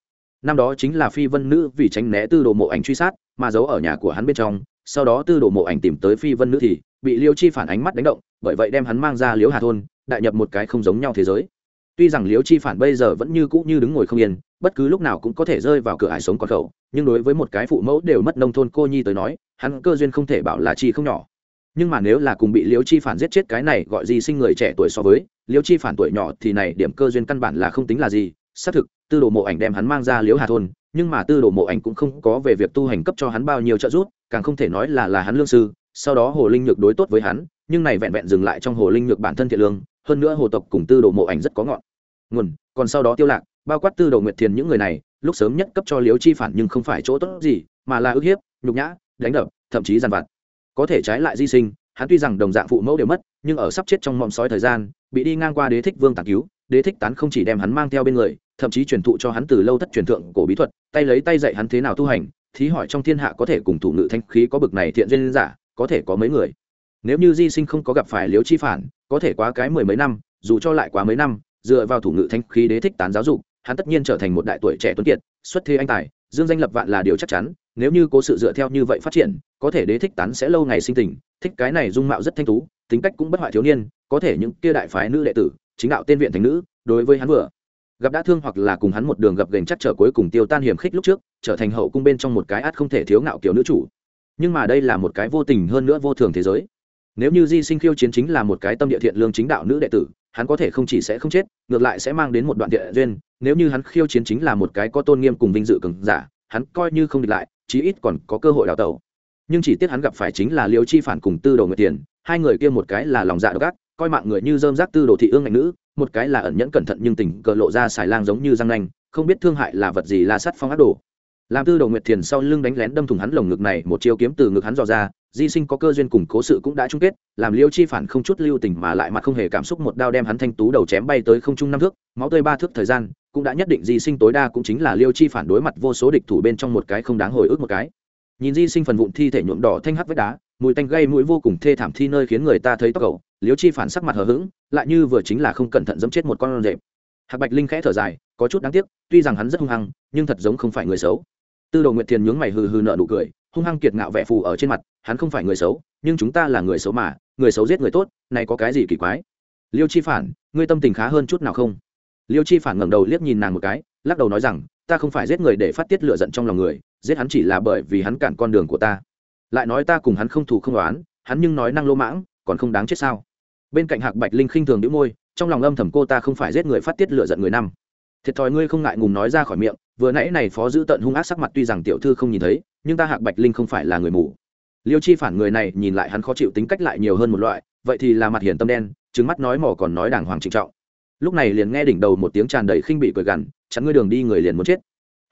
Năm đó chính là phi vân nữ vì tránh né tư đồ mộ ảnh truy sát, mà giấu ở nhà của hắn bên trong, sau đó tư đồ mộ ảnh tìm tới phi vân nữ thì bị liêu chi phản ánh mắt đánh động, bởi vậy đem hắn mang ra liễu hà thôn, đại nhập một cái không giống nhau thế giới. Tuy rằng liễu chi phản bây giờ vẫn như cũ như đứng ngồi không yên, bất cứ lúc nào cũng có thể rơi vào cửa ải sống còn khẩu, nhưng đối với một cái phụ mẫu đều mất nông thôn cô nhi tới nói, hắn cơ duyên không thể bảo là chi không nhỏ nhưng mà nếu là cùng bị liễu chi phản giết chết cái này gọi gì sinh người trẻ tuổi so với, liễu chi phản tuổi nhỏ thì này điểm cơ duyên căn bản là không tính là gì. Xác thực, tư đồ mộ ảnh đem hắn mang ra liễu hà thôn, nhưng mà tư đồ mộ ảnh cũng không có về việc tu hành cấp cho hắn bao nhiêu trợ giúp, càng không thể nói là là hắn lương sư. Sau đó hồ linh nhược đối tốt với hắn, nhưng này vẹn vẹn dừng lại trong hồ linh nhược bản thân thiện lương, hơn nữa hồ tộc cùng tư đồ mộ ảnh rất có ngọn. Nguồn, còn sau đó tiêu lạc, bao quát tư đồ nguyệt thiền những người này, lúc sớm nhất cấp cho liễu chi phản nhưng không phải chỗ tốt gì, mà là ức hiếp, nhục nhã, đánh đập, thậm chí giàn vặt có thể trái lại di sinh, hắn tuy rằng đồng dạng phụ mẫu đều mất, nhưng ở sắp chết trong mộng sói thời gian, bị đi ngang qua đế thích vương tàn cứu, đế thích tán không chỉ đem hắn mang theo bên người, thậm chí truyền thụ cho hắn từ lâu thất truyền thượng cổ bí thuật, tay lấy tay dạy hắn thế nào tu hành, thí hỏi trong thiên hạ có thể cùng thủ ngự thanh khí có bực này thiện duyên giả, có thể có mấy người. Nếu như di sinh không có gặp phải liếu chi phản, có thể quá cái mười mấy năm, dù cho lại quá mấy năm, dựa vào thủ ngự thanh khí đế thích tán giáo dục, hắn tất nhiên trở thành một đại tuổi trẻ tuấn kiệt, xuất thế anh tài, dương danh lập vạn là điều chắc chắn, nếu như cố sự dựa theo như vậy phát triển có thể đế thích tán sẽ lâu ngày sinh tình, thích cái này dung mạo rất thanh tú, tính cách cũng bất hoại thiếu niên, có thể những kia đại phái nữ đệ tử, chính đạo tên viện thành nữ, đối với hắn vừa gặp đã thương hoặc là cùng hắn một đường gặp gành chắc trở cuối cùng tiêu tan hiểm khích lúc trước, trở thành hậu cung bên trong một cái át không thể thiếu ngạo kiểu nữ chủ. Nhưng mà đây là một cái vô tình hơn nữa vô thường thế giới. Nếu như di sinh khiêu chiến chính là một cái tâm địa thiện lương chính đạo nữ đệ tử, hắn có thể không chỉ sẽ không chết, ngược lại sẽ mang đến một đoạn thiện duyên. Nếu như hắn khiêu chiến chính là một cái có tôn nghiêm cùng vinh dự cường giả, hắn coi như không địch lại, chí ít còn có cơ hội đào tẩu nhưng chỉ tiếc hắn gặp phải chính là liêu chi phản cùng tư đồ người tiền, hai người kia một cái là lòng dạ độc ác, coi mạng người như dơm rác tư đồ thị ương ngạch nữ, một cái là ẩn nhẫn cẩn thận nhưng tình cờ lộ ra xài lang giống như răng nanh, không biết thương hại là vật gì là sắt phong ác đồ. Làm tư đồ nguyệt thiền sau lưng đánh lén đâm thủng hắn lồng ngực này, một chiêu kiếm từ ngực hắn dò ra, di sinh có cơ duyên cùng cố sự cũng đã chung kết, làm liêu chi phản không chút lưu tình mà lại mặt không hề cảm xúc một đao đem hắn thanh tú đầu chém bay tới không trung năm thước, máu tươi ba thước thời gian, cũng đã nhất định di sinh tối đa cũng chính là liêu chi phản đối mặt vô số địch thủ bên trong một cái không đáng hồi ức một cái nhìn di sinh phần vụn thi thể nhuộm đỏ thanh hắc vách đá, mùi tanh gây mũi vô cùng thê thảm thi nơi khiến người ta thấy tóc cậu liêu chi phản sắc mặt hờ hững, lại như vừa chính là không cẩn thận dẫm chết một con rệp. Hạc bạch linh khẽ thở dài, có chút đáng tiếc, tuy rằng hắn rất hung hăng, nhưng thật giống không phải người xấu. Tư đồ nguyệt thiền nhướng mày hừ hừ nợ nụ cười, hung hăng kiệt ngạo vẻ phù ở trên mặt, hắn không phải người xấu, nhưng chúng ta là người xấu mà, người xấu giết người tốt, này có cái gì kỳ quái? Liêu chi phản, ngươi tâm tình khá hơn chút nào không? Liêu chi phản ngẩng đầu liếc nhìn nàng một cái, lắc đầu nói rằng, ta không phải giết người để phát tiết lựa giận trong lòng người giết hắn chỉ là bởi vì hắn cản con đường của ta. Lại nói ta cùng hắn không thù không đoán hắn nhưng nói năng lô mãng, còn không đáng chết sao? Bên cạnh hạc bạch linh khinh thường đĩu môi, trong lòng âm thầm cô ta không phải giết người phát tiết lựa giận người năm. Thiệt thòi ngươi không ngại ngùng nói ra khỏi miệng, vừa nãy này phó giữ tận hung ác sắc mặt tuy rằng tiểu thư không nhìn thấy, nhưng ta hạc bạch linh không phải là người mù. Liêu chi phản người này nhìn lại hắn khó chịu tính cách lại nhiều hơn một loại, vậy thì là mặt hiền tâm đen trứng mắt nói mỏ còn nói đàng hoàng trịnh trọng. Lúc này liền nghe đỉnh đầu một tiếng tràn đầy khinh bị cười gằn, chắn ngươi đường đi người liền muốn chết.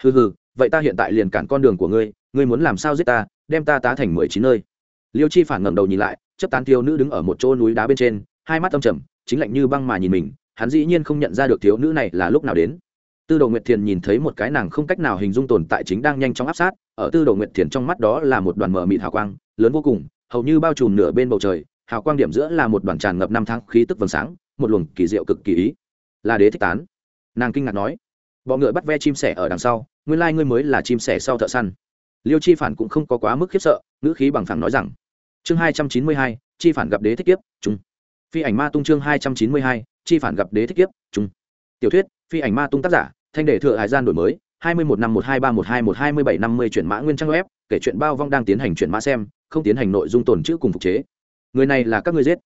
Hừ hừ vậy ta hiện tại liền cản con đường của ngươi ngươi muốn làm sao giết ta, đem ta tá thành mười chín nơi. Liêu chi phản ngẩng đầu nhìn lại chấp tán thiếu nữ đứng ở một chỗ núi đá bên trên, hai mắt âm trầm, chính lạnh như băng mà nhìn mình, hắn dĩ nhiên không nhận ra được thiếu nữ này là lúc nào đến. Tư đồ nguyệt thiền nhìn thấy một cái nàng không cách nào hình dung tồn tại chính đang nhanh chóng áp sát, ở tư đồ nguyệt thiền trong mắt đó là một đoàn mờ mịt hào quang, lớn vô cùng, hầu như bao trùm nửa bên bầu trời, hào quang điểm giữa là một đoàn tràn ngập năm tháng khí tức vầng sáng, một luồng kỳ diệu cực kỳ ý. Là đế thích tán. Nàng kinh ngạc nói. Bọ ngựa bắt ve chim sẻ ở đằng sau nguyên lai ngươi mới là chim sẻ sau thợ săn. Liêu chi phản cũng không có quá mức khiếp sợ, ngữ khí bằng phẳng nói rằng, chương hai trăm chín mươi hai, chi phản gặp đế thích kiếp chung phi ảnh ma tung chương hai trăm chín mươi hai, chi phản gặp đế thích kiếp chung tiểu thuyết, phi ảnh ma tung tác giả, thanh đề thừa hải gian đổi mới, hai mươi một năm một hai ba một hai một hai mươi bảy năm mươi chuyển mã nguyên trang web, kể chuyện bao vong đang tiến hành chuyển mã xem, không tiến hành nội dung tồn chữ cùng phục chế. Người này là các ngươi giết.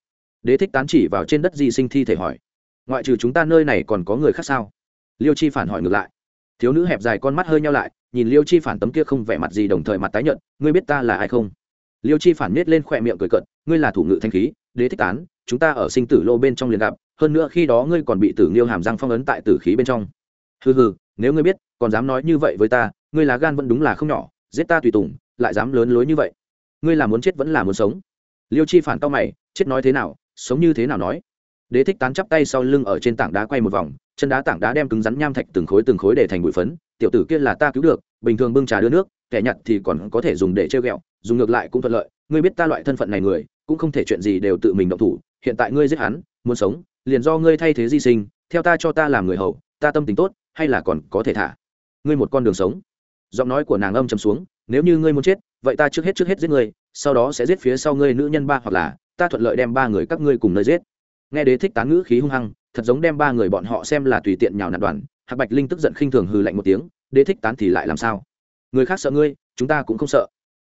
Đế thích tán chỉ vào trên đất di sinh thi thể hỏi, ngoại trừ chúng ta nơi này còn có người khác sao? Liêu chi phản hỏi ngược lại thiếu nữ hẹp dài con mắt hơi nhau lại, nhìn liêu chi phản tấm kia không vẻ mặt gì đồng thời mặt tái nhợt, ngươi biết ta là ai không? Liêu chi phản nết lên khỏe miệng cười cận ngươi là thủ ngự thanh khí, đế thích tán, chúng ta ở sinh tử lô bên trong liền gặp, hơn nữa khi đó ngươi còn bị tử nghiêu hàm răng phong ấn tại tử khí bên trong. Hừ hừ, nếu ngươi biết, còn dám nói như vậy với ta, ngươi là gan vẫn đúng là không nhỏ, giết ta tùy tùng, lại dám lớn lối như vậy. Ngươi là muốn chết vẫn là muốn sống? Liêu chi phản tao mày, chết nói thế nào, sống như thế nào nói? Đế thích tán chắp tay sau lưng ở trên tảng đá quay một vòng chân đá tảng đá đem cứng rắn nham thạch từng khối từng khối để thành bụi phấn, tiểu tử kia là ta cứu được, bình thường bưng trà đưa nước, kẻ nhặt thì còn có thể dùng để chơi ghẹo, dùng ngược lại cũng thuận lợi, ngươi biết ta loại thân phận này người, cũng không thể chuyện gì đều tự mình động thủ, hiện tại ngươi giết hắn, muốn sống, liền do ngươi thay thế di sinh, theo ta cho ta làm người hầu, ta tâm tính tốt, hay là còn có thể thả? Ngươi một con đường sống. Giọng nói của nàng âm chầm xuống, nếu như ngươi muốn chết, vậy ta trước hết trước hết giết ngươi, sau đó sẽ giết phía sau ngươi nữ nhân ba hoặc là, ta thuận lợi đem ba người các ngươi cùng nơi giết. Nghe đế thích tán ngữ khí hung hăng thật giống đem ba người bọn họ xem là tùy tiện nhào nạt đoàn, hạc bạch linh tức giận khinh thường hừ lạnh một tiếng, đế thích tán thì lại làm sao? Người khác sợ ngươi, chúng ta cũng không sợ.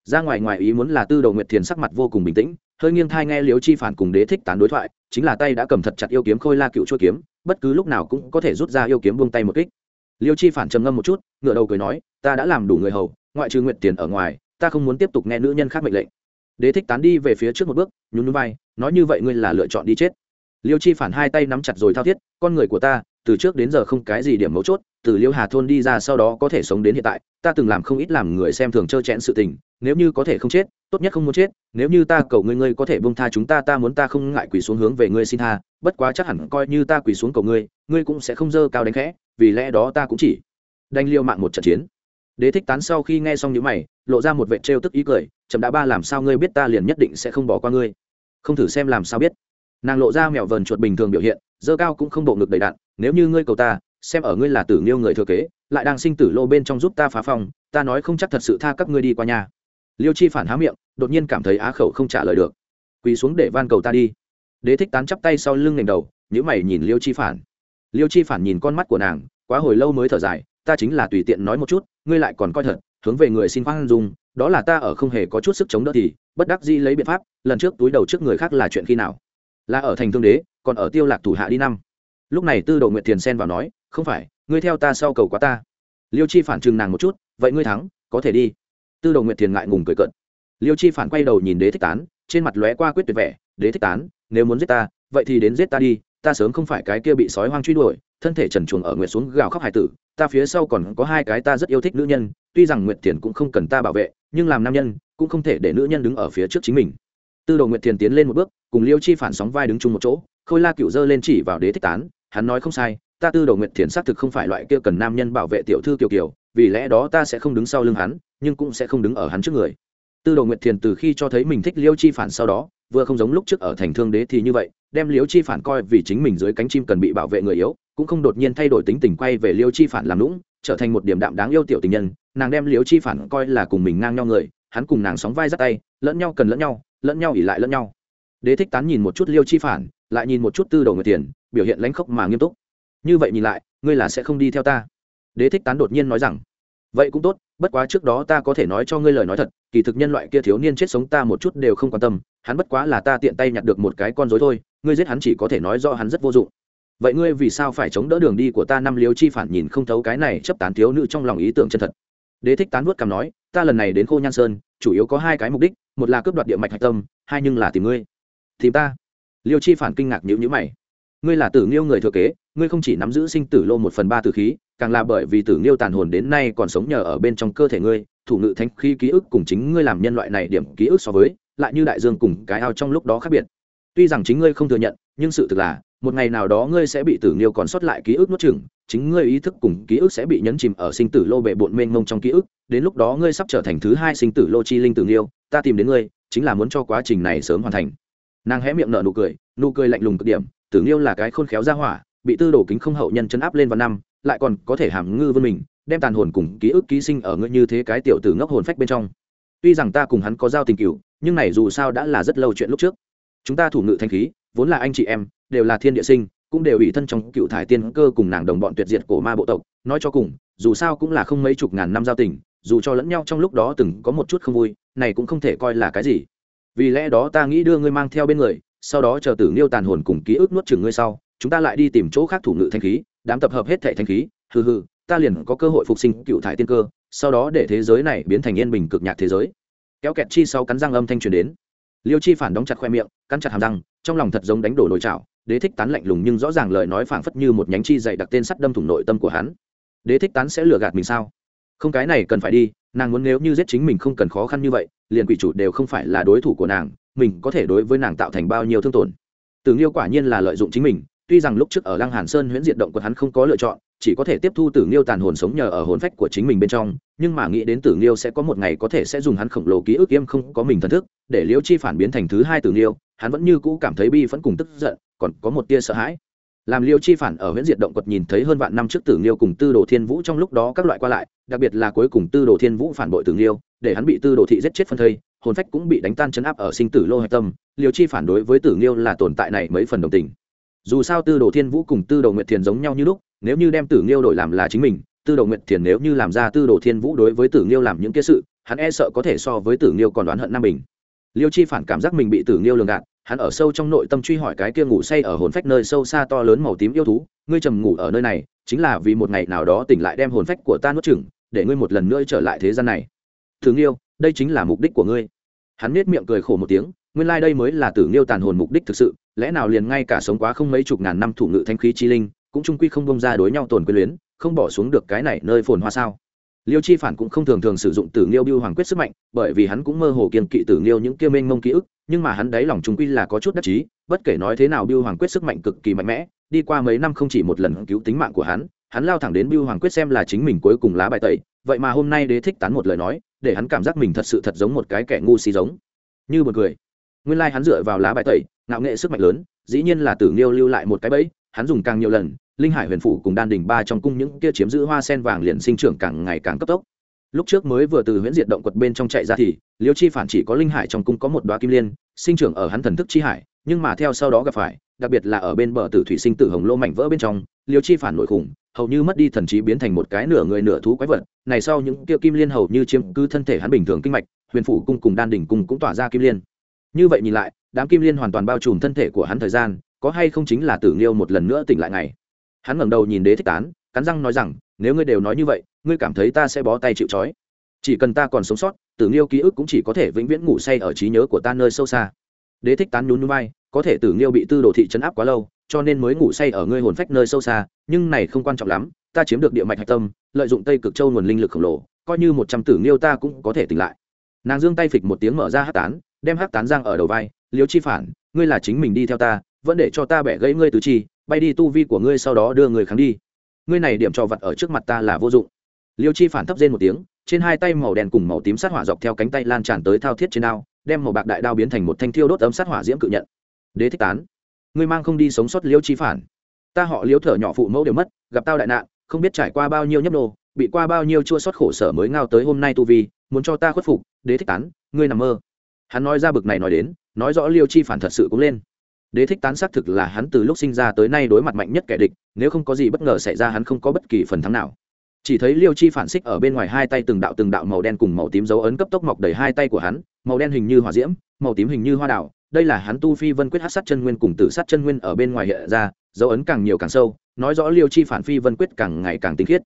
Ra ngoài ngoài ý muốn là tư đầu nguyệt thiền sắc mặt vô cùng bình tĩnh, hơi nghiêng thai nghe liếu chi phản cùng đế thích tán đối thoại, chính là tay đã cầm thật chặt yêu kiếm khôi la cựu chua kiếm, bất cứ lúc nào cũng có thể rút ra yêu kiếm buông tay một kích. Liêu chi phản trầm ngâm một chút ngựa đầu cười nói, ta đã làm đủ người hầu, ngoại trừ nguyệt tiền ở ngoài, ta không muốn tiếp tục nghe nữ nhân khác mệnh lệnh. Đế thích tán đi về phía trước một bước, nhún núi vai, nói như vậy ngươi là lựa chọn đi chết liêu chi phản hai tay nắm chặt rồi thao thiết, con người của ta, từ trước đến giờ không cái gì điểm mấu chốt, từ liêu hà thôn đi ra sau đó có thể sống đến hiện tại, ta từng làm không ít làm người xem thường trơ chẽn sự tình, nếu như có thể không chết, tốt nhất không muốn chết, nếu như ta cầu ngươi ngươi có thể bông tha chúng ta ta muốn ta không ngại quỳ xuống hướng về ngươi xin tha, bất quá chắc hẳn coi như ta quỳ xuống cầu ngươi ngươi cũng sẽ không dơ cao đánh khẽ, vì lẽ đó ta cũng chỉ đanh liêu mạng một trận chiến. Đế thích tán sau khi nghe xong những mày, lộ ra một vệ trêu tức ý cười, chậm đã ba, làm sao ngươi biết ta liền nhất định sẽ không bỏ qua ngươi? Không thử xem làm sao biết nàng lộ ra mèo vờn chuột bình thường biểu hiện, dơ cao cũng không bộ ngực đầy đạn nếu như ngươi cầu ta, xem ở ngươi là tử nghiêu người thừa kế, lại đang sinh tử lô bên trong giúp ta phá phòng ta nói không chắc thật sự tha các ngươi đi qua nhà. Liêu chi phản há miệng, đột nhiên cảm thấy á khẩu không trả lời được. Quỳ xuống để van cầu ta đi. Đế thích tán chắp tay sau lưng ngành đầu nhữ mày nhìn liêu chi phản. Liêu chi phản nhìn con mắt của nàng, quá hồi lâu mới thở dài, ta chính là tùy tiện nói một chút, ngươi lại còn coi thật, hướng về người xin khoan dung, đó là ta ở không hề có chút sức chống đỡ thì, bất đắc dĩ lấy biện pháp, lần trước túi đầu trước người khác là chuyện khi nào? Là ở thành thương đế, còn ở tiêu lạc thủ hạ đi năm. Lúc này tư đồ nguyệt thiền xen vào nói, không phải, ngươi theo ta sau cầu quá ta. Liêu chi phản chừng nàng một chút, vậy ngươi thắng, có thể đi. Tư đồ nguyệt thiền ngại ngùng cười cận liêu chi phản quay đầu nhìn đế thích tán, trên mặt lóe qua quyết tuyệt vẻ, đế thích tán, nếu muốn giết ta, vậy thì đến giết ta đi, ta sớm không phải cái kia bị sói hoang truy đuổi, thân thể trần chuồng ở nguyệt xuống gào khóc hải tử, ta phía sau còn có hai cái ta rất yêu thích nữ nhân, tuy rằng nguyệt thiền cũng không cần ta bảo vệ, nhưng làm nam nhân cũng không thể để nữ nhân đứng ở phía trước chính mình tư đồ nguyệt thiền tiến lên một bước, cùng liêu chi phản sóng vai đứng chung một chỗ, khôi la cựu dơ lên chỉ vào đế thích tán, hắn nói không sai, ta tư đồ nguyệt thiền xác thực không phải loại kia cần nam nhân bảo vệ tiểu thư kiều kiều, vì lẽ đó ta sẽ không đứng sau lưng hắn, nhưng cũng sẽ không đứng ở hắn trước người. Tư đồ nguyệt thiền từ khi cho thấy mình thích liêu chi phản sau đó, vừa không giống lúc trước ở thành thương đế thì như vậy, đem liêu chi phản coi vì chính mình dưới cánh chim cần bị bảo vệ người yếu, cũng không đột nhiên thay đổi tính tình quay về liêu chi phản làm lũng trở thành một điểm đạm đáng yêu tiểu tình nhân, nàng đem liêu chi phản coi là cùng mình ngang nhau người, hắn cùng nàng sóng vai dắt tay, lẫn nhau cần lẫn nhau lẫn nhau ỉ lại lẫn nhau. Đế thích tán nhìn một chút liêu chi phản, lại nhìn một chút tư đồ người tiền, biểu hiện lãnh khốc mà nghiêm túc. Như vậy nhìn lại, ngươi là sẽ không đi theo ta. Đế thích tán đột nhiên nói rằng, vậy cũng tốt, bất quá trước đó ta có thể nói cho ngươi lời nói thật, kỳ thực nhân loại kia thiếu niên chết sống ta một chút đều không quan tâm, hắn bất quá là ta tiện tay nhặt được một cái con dối thôi, ngươi giết hắn chỉ có thể nói do hắn rất vô dụng. Vậy ngươi vì sao phải chống đỡ đường đi của ta năm liếu chi phản nhìn không thấu cái này chấp tán thiếu nữ trong lòng ý tưởng chân thật? Đế thích tán vuốt cằm nói, ta lần này đến khô nhan sơn, chủ yếu có hai cái mục đích, một là cướp đoạt địa mạch hạch tâm, hai nhưng là tìm ngươi. Tìm ta? Liêu chi phản kinh ngạc nhữ nhữ mày. Ngươi là tử nghiêu người thừa kế, ngươi không chỉ nắm giữ sinh tử lô một phần ba tử khí, càng là bởi vì tử nghiêu tàn hồn đến nay còn sống nhờ ở bên trong cơ thể ngươi, thủ ngự thanh khí ký ức cùng chính ngươi làm nhân loại này điểm ký ức so với, lại như đại dương cùng cái ao trong lúc đó khác biệt. Tuy rằng chính ngươi không thừa nhận, nhưng sự thực là, một ngày nào đó ngươi sẽ bị tử nghiêu còn sót lại ký ức nuốt chừng chính ngươi ý thức cùng ký ức sẽ bị nhấn chìm ở sinh tử lô bệ bộn mênh mông trong ký ức, đến lúc đó ngươi sắp trở thành thứ hai sinh tử lô chi linh tử nghiêu, ta tìm đến ngươi, chính là muốn cho quá trình này sớm hoàn thành. Nàng hé miệng nở nụ cười nụ cười lạnh lùng cực điểm, tử nghiêu là cái khôn khéo ra hỏa, bị tư đồ kính không hậu nhân chân áp lên vào năm, lại còn có thể hàm ngư vươn mình, đem tàn hồn cùng ký ức ký sinh ở ngươi như thế cái tiểu tử ngốc hồn phách bên trong. Tuy rằng ta cùng hắn có giao tình cựu nhưng này dù sao đã là rất lâu chuyện lúc trước. Chúng ta thủ ngự thanh khí, vốn là anh chị em, đều là thiên địa sinh cũng đều ủy thân trong cựu thải tiên cơ cùng nàng đồng bọn tuyệt diệt cổ ma bộ tộc, nói cho cùng, dù sao cũng là không mấy chục ngàn năm giao tình, dù cho lẫn nhau trong lúc đó từng có một chút không vui, này cũng không thể coi là cái gì. Vì lẽ đó ta nghĩ đưa ngươi mang theo bên người, sau đó chờ tử nghiêu tàn hồn cùng ký ức nuốt chừng ngươi sau, chúng ta lại đi tìm chỗ khác thủ ngự thanh khí, đám tập hợp hết thẻ thanh khí, hừ hừ, ta liền có cơ hội phục sinh cựu thải tiên cơ, sau đó để thế giới này biến thành yên bình cực nhạc thế giới. Kéo kẹt chi sau cắn răng âm thanh truyền đến. Liêu chi phản đóng chặt khoe miệng, cắn chặt hàm răng, trong lòng thật giống đánh đổ nồi chảo đế thích tán lạnh lùng nhưng rõ ràng lời nói phảng phất như một nhánh chi dày đặc tên sắt đâm thủng nội tâm của hắn. Đế thích tán sẽ lừa gạt mình sao? Không, cái này cần phải đi, nàng muốn nếu như giết chính mình không cần khó khăn như vậy, liền quỷ chủ đều không phải là đối thủ của nàng, mình có thể đối với nàng tạo thành bao nhiêu thương tổn. Tưởng liêu quả nhiên là lợi dụng chính mình, tuy rằng lúc trước ở lăng hàn sơn huyễn diệt động của hắn không có lựa chọn, chỉ có thể tiếp thu tử nghiêu tàn hồn sống nhờ ở hồn phách của chính mình bên trong, nhưng mà nghĩ đến tử nghiêu sẽ có một ngày có thể sẽ dùng hắn khổng lồ ký ức yêm không có mình thần thức, để liễu chi phản biến thành thứ hai tử nghiêu, hắn vẫn như cũ cảm thấy bi vẫn cùng tức giận còn có một tia sợ hãi. Làm liêu chi phản ở huyễn diệt động quật nhìn thấy hơn vạn năm trước tử nghiêu cùng tư đồ thiên vũ trong lúc đó các loại qua lại, đặc biệt là cuối cùng tư đồ thiên vũ phản bội tử nghiêu, để hắn bị tư đồ thị giết chết phân thây, hồn phách cũng bị đánh tan chấn áp ở sinh tử lô hạch tâm, liêu chi phản đối với tử nghiêu là tồn tại này mấy phần đồng tình. Dù sao tư đồ thiên vũ cùng tư đồ nguyệt thiền giống nhau như lúc, nếu như đem tử nghiêu đổi làm là chính mình, tư đồ nguyệt thiền nếu như làm ra tư đồ thiên vũ đối với tử nghiêu làm những kia sự, hắn e sợ có thể so với tử nghiêu còn đoán hận nam bình liêu chi phản cảm giác mình bị tử nghiêu lường gạt hắn ở sâu trong nội tâm truy hỏi cái kia ngủ say ở hồn phách nơi sâu xa to lớn màu tím yêu thú, ngươi trầm ngủ ở nơi này, chính là vì một ngày nào đó tỉnh lại đem hồn phách của ta nuốt chửng, để ngươi một lần nữa trở lại thế gian này. Tử nghiêu, đây chính là mục đích của ngươi. Hắn nết miệng cười khổ một tiếng, nguyên lai đây mới là tử nghiêu tàn hồn mục đích thực sự, lẽ nào liền ngay cả sống quá không mấy chục ngàn năm thủ ngự thanh khí chi linh, cũng trung quy không bông ra đối nhau tồn quyền luyến, không bỏ xuống được cái này nơi phồn hoa sao? Liêu chi phản cũng không thường thường sử dụng tử nghiêu biêu hoàng quyết sức mạnh, bởi vì hắn cũng mơ hồ kiên kỵ tử nghiêu những kia mênh mông ký ức, nhưng mà hắn đáy lòng trung quy là có chút đắc chí, bất kể nói thế nào biêu hoàng quyết sức mạnh cực kỳ mạnh mẽ, đi qua mấy năm không chỉ một lần cứu tính mạng của hắn hắn lao thẳng đến biêu hoàng quyết xem là chính mình cuối cùng lá bài tẩy, vậy mà hôm nay đế thích tán một lời nói, để hắn cảm giác mình thật sự thật giống một cái kẻ ngu si giống. Như một người nguyên lai hắn dựa vào lá bài tẩy, ngạo nghệ sức mạnh lớn, dĩ nhiên là tử nghiêu lưu lại một cái bẫy, hắn dùng càng nhiều lần linh hải huyền phủ cùng đan đỉnh ba trong cung những kia chiếm giữ hoa sen vàng liền sinh trưởng càng ngày càng cấp tốc. Lúc trước mới vừa từ huyễn diệt động quật bên trong chạy ra thì, liêu chi phản chỉ có linh hải trong cung có một đoá kim liên, sinh trưởng ở hắn thần thức chi hải, nhưng mà theo sau đó gặp phải, đặc biệt là ở bên bờ tử thủy sinh tử hồng lô mảnh vỡ bên trong, liêu chi phản nội khủng, hầu như mất đi thần trí biến thành một cái nửa người nửa thú quái vật, này sau những kia kim liên hầu như chiếm cứ thân thể hắn bình thường kinh mạch, huyền phủ cung cùng đan đỉnh cung cũng tỏa ra kim liên. Như vậy nhìn lại, đám kim liên hoàn toàn bao trùm thân thể của hắn thời gian, có hay không chính là tử nghiêu một lần nữa tỉnh lại ngày hắn ngẩng đầu nhìn đế thích tán, cắn răng nói rằng, nếu ngươi đều nói như vậy, ngươi cảm thấy ta sẽ bó tay chịu trói. Chỉ cần ta còn sống sót, tử nghiêu ký ức cũng chỉ có thể vĩnh viễn ngủ say ở trí nhớ của ta nơi sâu xa. Đế thích tán nhún núi bay có thể tử nghiêu bị tư đồ thị chấn áp quá lâu, cho nên mới ngủ say ở ngươi hồn phách nơi sâu xa, nhưng này không quan trọng lắm, ta chiếm được địa mạch hạch tâm, lợi dụng tây cực châu nguồn linh lực khổng lồ, coi như một trăm tử nghiêu ta cũng có thể tỉnh lại. Nàng giương tay phịch một tiếng mở ra hát tán, đem hát tán giang ở đầu vai, liêu chi phản, ngươi là chính mình đi theo ta, vẫn để cho ta bẻ gãy ngươi tứ chi bay đi tu vi của ngươi sau đó đưa người kháng đi. Ngươi này điểm trò vật ở trước mặt ta là vô dụng. Liêu chi phản thấp rên một tiếng, trên hai tay màu đen cùng màu tím sát hỏa dọc theo cánh tay lan tràn tới thao thiết trên đao, đem màu bạc đại đao biến thành một thanh thiêu đốt ấm sát hỏa diễm cự nhận. Đế thích tán. Ngươi mang không đi sống sót liêu chi phản. Ta họ liêu thở nhỏ phụ mẫu đều mất, gặp tao đại nạn, không biết trải qua bao nhiêu nhấp nô, bị qua bao nhiêu chua sót khổ sở mới ngao tới hôm nay tu vi, muốn cho ta khuất phục, đế thích tán, ngươi nằm mơ. Hắn nói ra bực này nói đến, nói rõ liêu chi phản thật sự cũng lên đế thích tán xác thực là hắn từ lúc sinh ra tới nay đối mặt mạnh nhất kẻ địch, nếu không có gì bất ngờ xảy ra hắn không có bất kỳ phần thắng nào. Chỉ thấy liêu chi phản xích ở bên ngoài hai tay từng đạo từng đạo màu đen cùng màu tím dấu ấn cấp tốc mọc đầy hai tay của hắn, màu đen hình như hỏa diễm, màu tím hình như hoa đảo đây là hắn tu phi vân quyết hát sát chân nguyên cùng tử sát chân nguyên ở bên ngoài hiện ra, dấu ấn càng nhiều càng sâu, nói rõ liêu chi phản phi vân quyết càng ngày càng tinh khiết.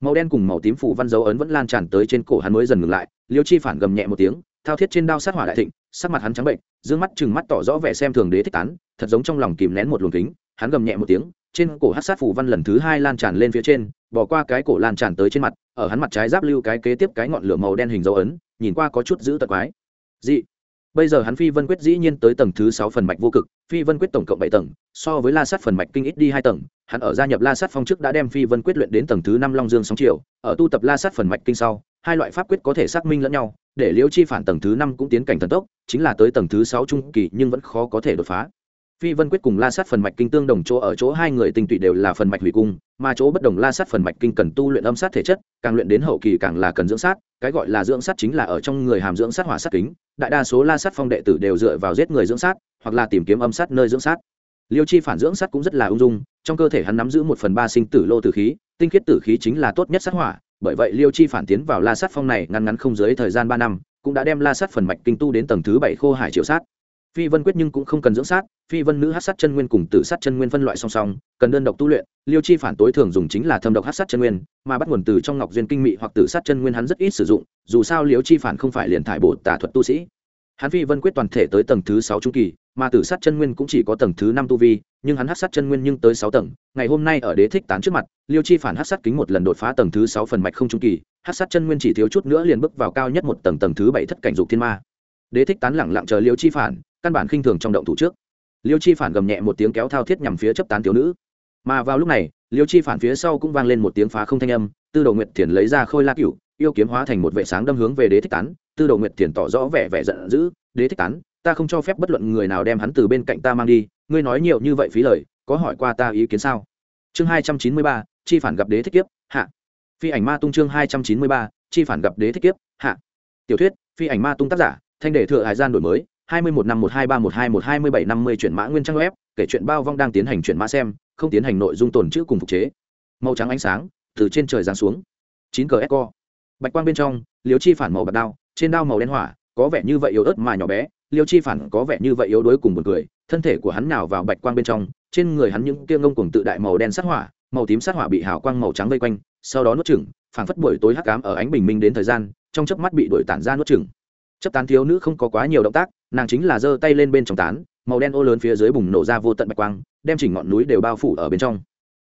Màu đen cùng màu tím phủ văn dấu ấn vẫn lan tràn tới trên cổ hắn mới dần ngừng lại, liêu chi phản gầm nhẹ một tiếng, thao thiết trên đao sát hỏa đại thịnh sắc mặt hắn trắng bệnh d mắt chừng mắt tỏ rõ vẻ xem thường đế thích tán, thật giống trong lòng kìm nén một luồng kính, hắn gầm nhẹ một tiếng, trên cổ hát sát phủ văn lần thứ hai lan tràn lên phía trên, bỏ qua cái cổ lan tràn tới trên mặt, ở hắn mặt trái giáp lưu cái kế tiếp cái ngọn lửa màu đen hình dấu ấn, nhìn qua có chút giữ tật quái dị bây giờ hắn phi vân quyết dĩ nhiên tới tầng thứ sáu phần mạch vô cực, phi vân quyết tổng cộng bảy tầng, so với la sát phần mạch kinh ít đi hai tầng, hắn ở gia nhập la sát phong trước đã đem phi vân quyết luyện đến tầng thứ năm long dương sóng triều. ở tu tập la sát phần mạch kinh sau, hai loại pháp quyết có thể xác minh lẫn nhau để liễu chi phản tầng thứ năm cũng tiến cảnh thần tốc, chính là tới tầng thứ sáu trung kỳ nhưng vẫn khó có thể đột phá. Phi vân quyết cùng la sát phần mạch kinh tương đồng chỗ ở chỗ hai người tinh tụy đều là phần mạch hủy cung, mà chỗ bất đồng la sát phần mạch kinh cần tu luyện âm sát thể chất, càng luyện đến hậu kỳ càng là cần dưỡng sát, cái gọi là dưỡng sát chính là ở trong người hàm dưỡng sát hỏa sát kính, đại đa số la sát phong đệ tử đều dựa vào giết người dưỡng sát, hoặc là tìm kiếm âm sát nơi dưỡng sát. Liêu chi phản dưỡng sát cũng rất là ung dung, trong cơ thể hắn nắm giữ một phần ba sinh tử lô tử khí, tinh khiết tử khí chính là tốt nhất sát hỏa bởi vậy liêu chi phản tiến vào la sát phong này ngăn ngắn không dưới thời gian ba năm, cũng đã đem la sát phần mạch kinh tu đến tầng thứ bảy khô hải triệu sát. Phi vân quyết nhưng cũng không cần dưỡng sát, phi vân nữ hát sát chân nguyên cùng tử sát chân nguyên phân loại song song, cần đơn độc tu luyện. Liêu chi phản tối thường dùng chính là thâm độc hát sát chân nguyên, mà bắt nguồn từ trong ngọc duyên kinh mị hoặc tử sát chân nguyên hắn rất ít sử dụng, dù sao liêu chi phản không phải liền thải bổ tả thuật tu sĩ. Hắn phi vân quyết toàn thể tới tầng thứ sáu trung kỳ mà tử sát chân nguyên cũng chỉ có tầng thứ năm tu vi, nhưng hắn hát sát chân nguyên nhưng tới sáu tầng. Ngày hôm nay ở đế thích tán trước mặt, liêu chi phản hát sát kính một lần đột phá tầng thứ sáu phần mạch không trung kỳ, hát sát chân nguyên chỉ thiếu chút nữa liền bước vào cao nhất một tầng tầng thứ bảy thất cảnh dục thiên ma. Đế thích tán lẳng lặng chờ liêu chi phản, căn bản khinh thường trong động thủ trước. Liêu chi phản gầm nhẹ một tiếng kéo thao thiết nhằm phía chấp tán thiếu nữ. Mà vào lúc này, liêu chi phản phía sau cũng vang lên một tiếng phá không thanh âm, tư đồ nguyệt thiền lấy ra khôi la cửu, yêu kiếm hóa thành một vệ sáng đâm hướng về đế thích tán. Tư đồ nguyệt thiền tỏ rõ vẻ vẻ giận dữ, đế thích tán ta không cho phép bất luận người nào đem hắn từ bên cạnh ta mang đi, ngươi nói nhiều như vậy phí lời, có hỏi qua ta ý kiến sao? Chương hai trăm chín mươi ba, chi phản gặp đế thích kiếp, hạ. Phi ảnh ma tung chương hai trăm chín mươi ba, chi phản gặp đế thích kiếp, hạ. Tiểu thuyết, phi ảnh ma tung tác giả, thanh đề thừa hải gian đổi mới, hai mươi một năm một hai ba một hai một hai mươi bảy năm mươi chuyển mã nguyên trang web, kể chuyện bao vong đang tiến hành chuyển mã xem, không tiến hành nội dung tồn chữ cùng phục chế. Màu trắng ánh sáng, từ trên trời giáng xuống. Chín cờ eco bạch quang bên trong liều chi phản màu bạc đao, trên đao màu đen hỏa, có vẻ như vậy yếu ớt mà nhỏ bé liêu chi phản có vẻ như vậy yếu đuối cùng một người thân thể của hắn nào vào bạch quang bên trong, trên người hắn những kia ngông cùng tự đại màu đen sát hỏa, màu tím sát hỏa bị hào quang màu trắng vây quanh, sau đó nuốt chừng phảng phất buổi tối hắc cám ở ánh bình minh đến thời gian, trong chớp mắt bị đuổi tản ra nuốt chừng chấp tán thiếu nữ không có quá nhiều động tác, nàng chính là giơ tay lên bên trong tán, màu đen ô lớn phía dưới bùng nổ ra vô tận bạch quang, đem chỉnh ngọn núi đều bao phủ ở bên trong.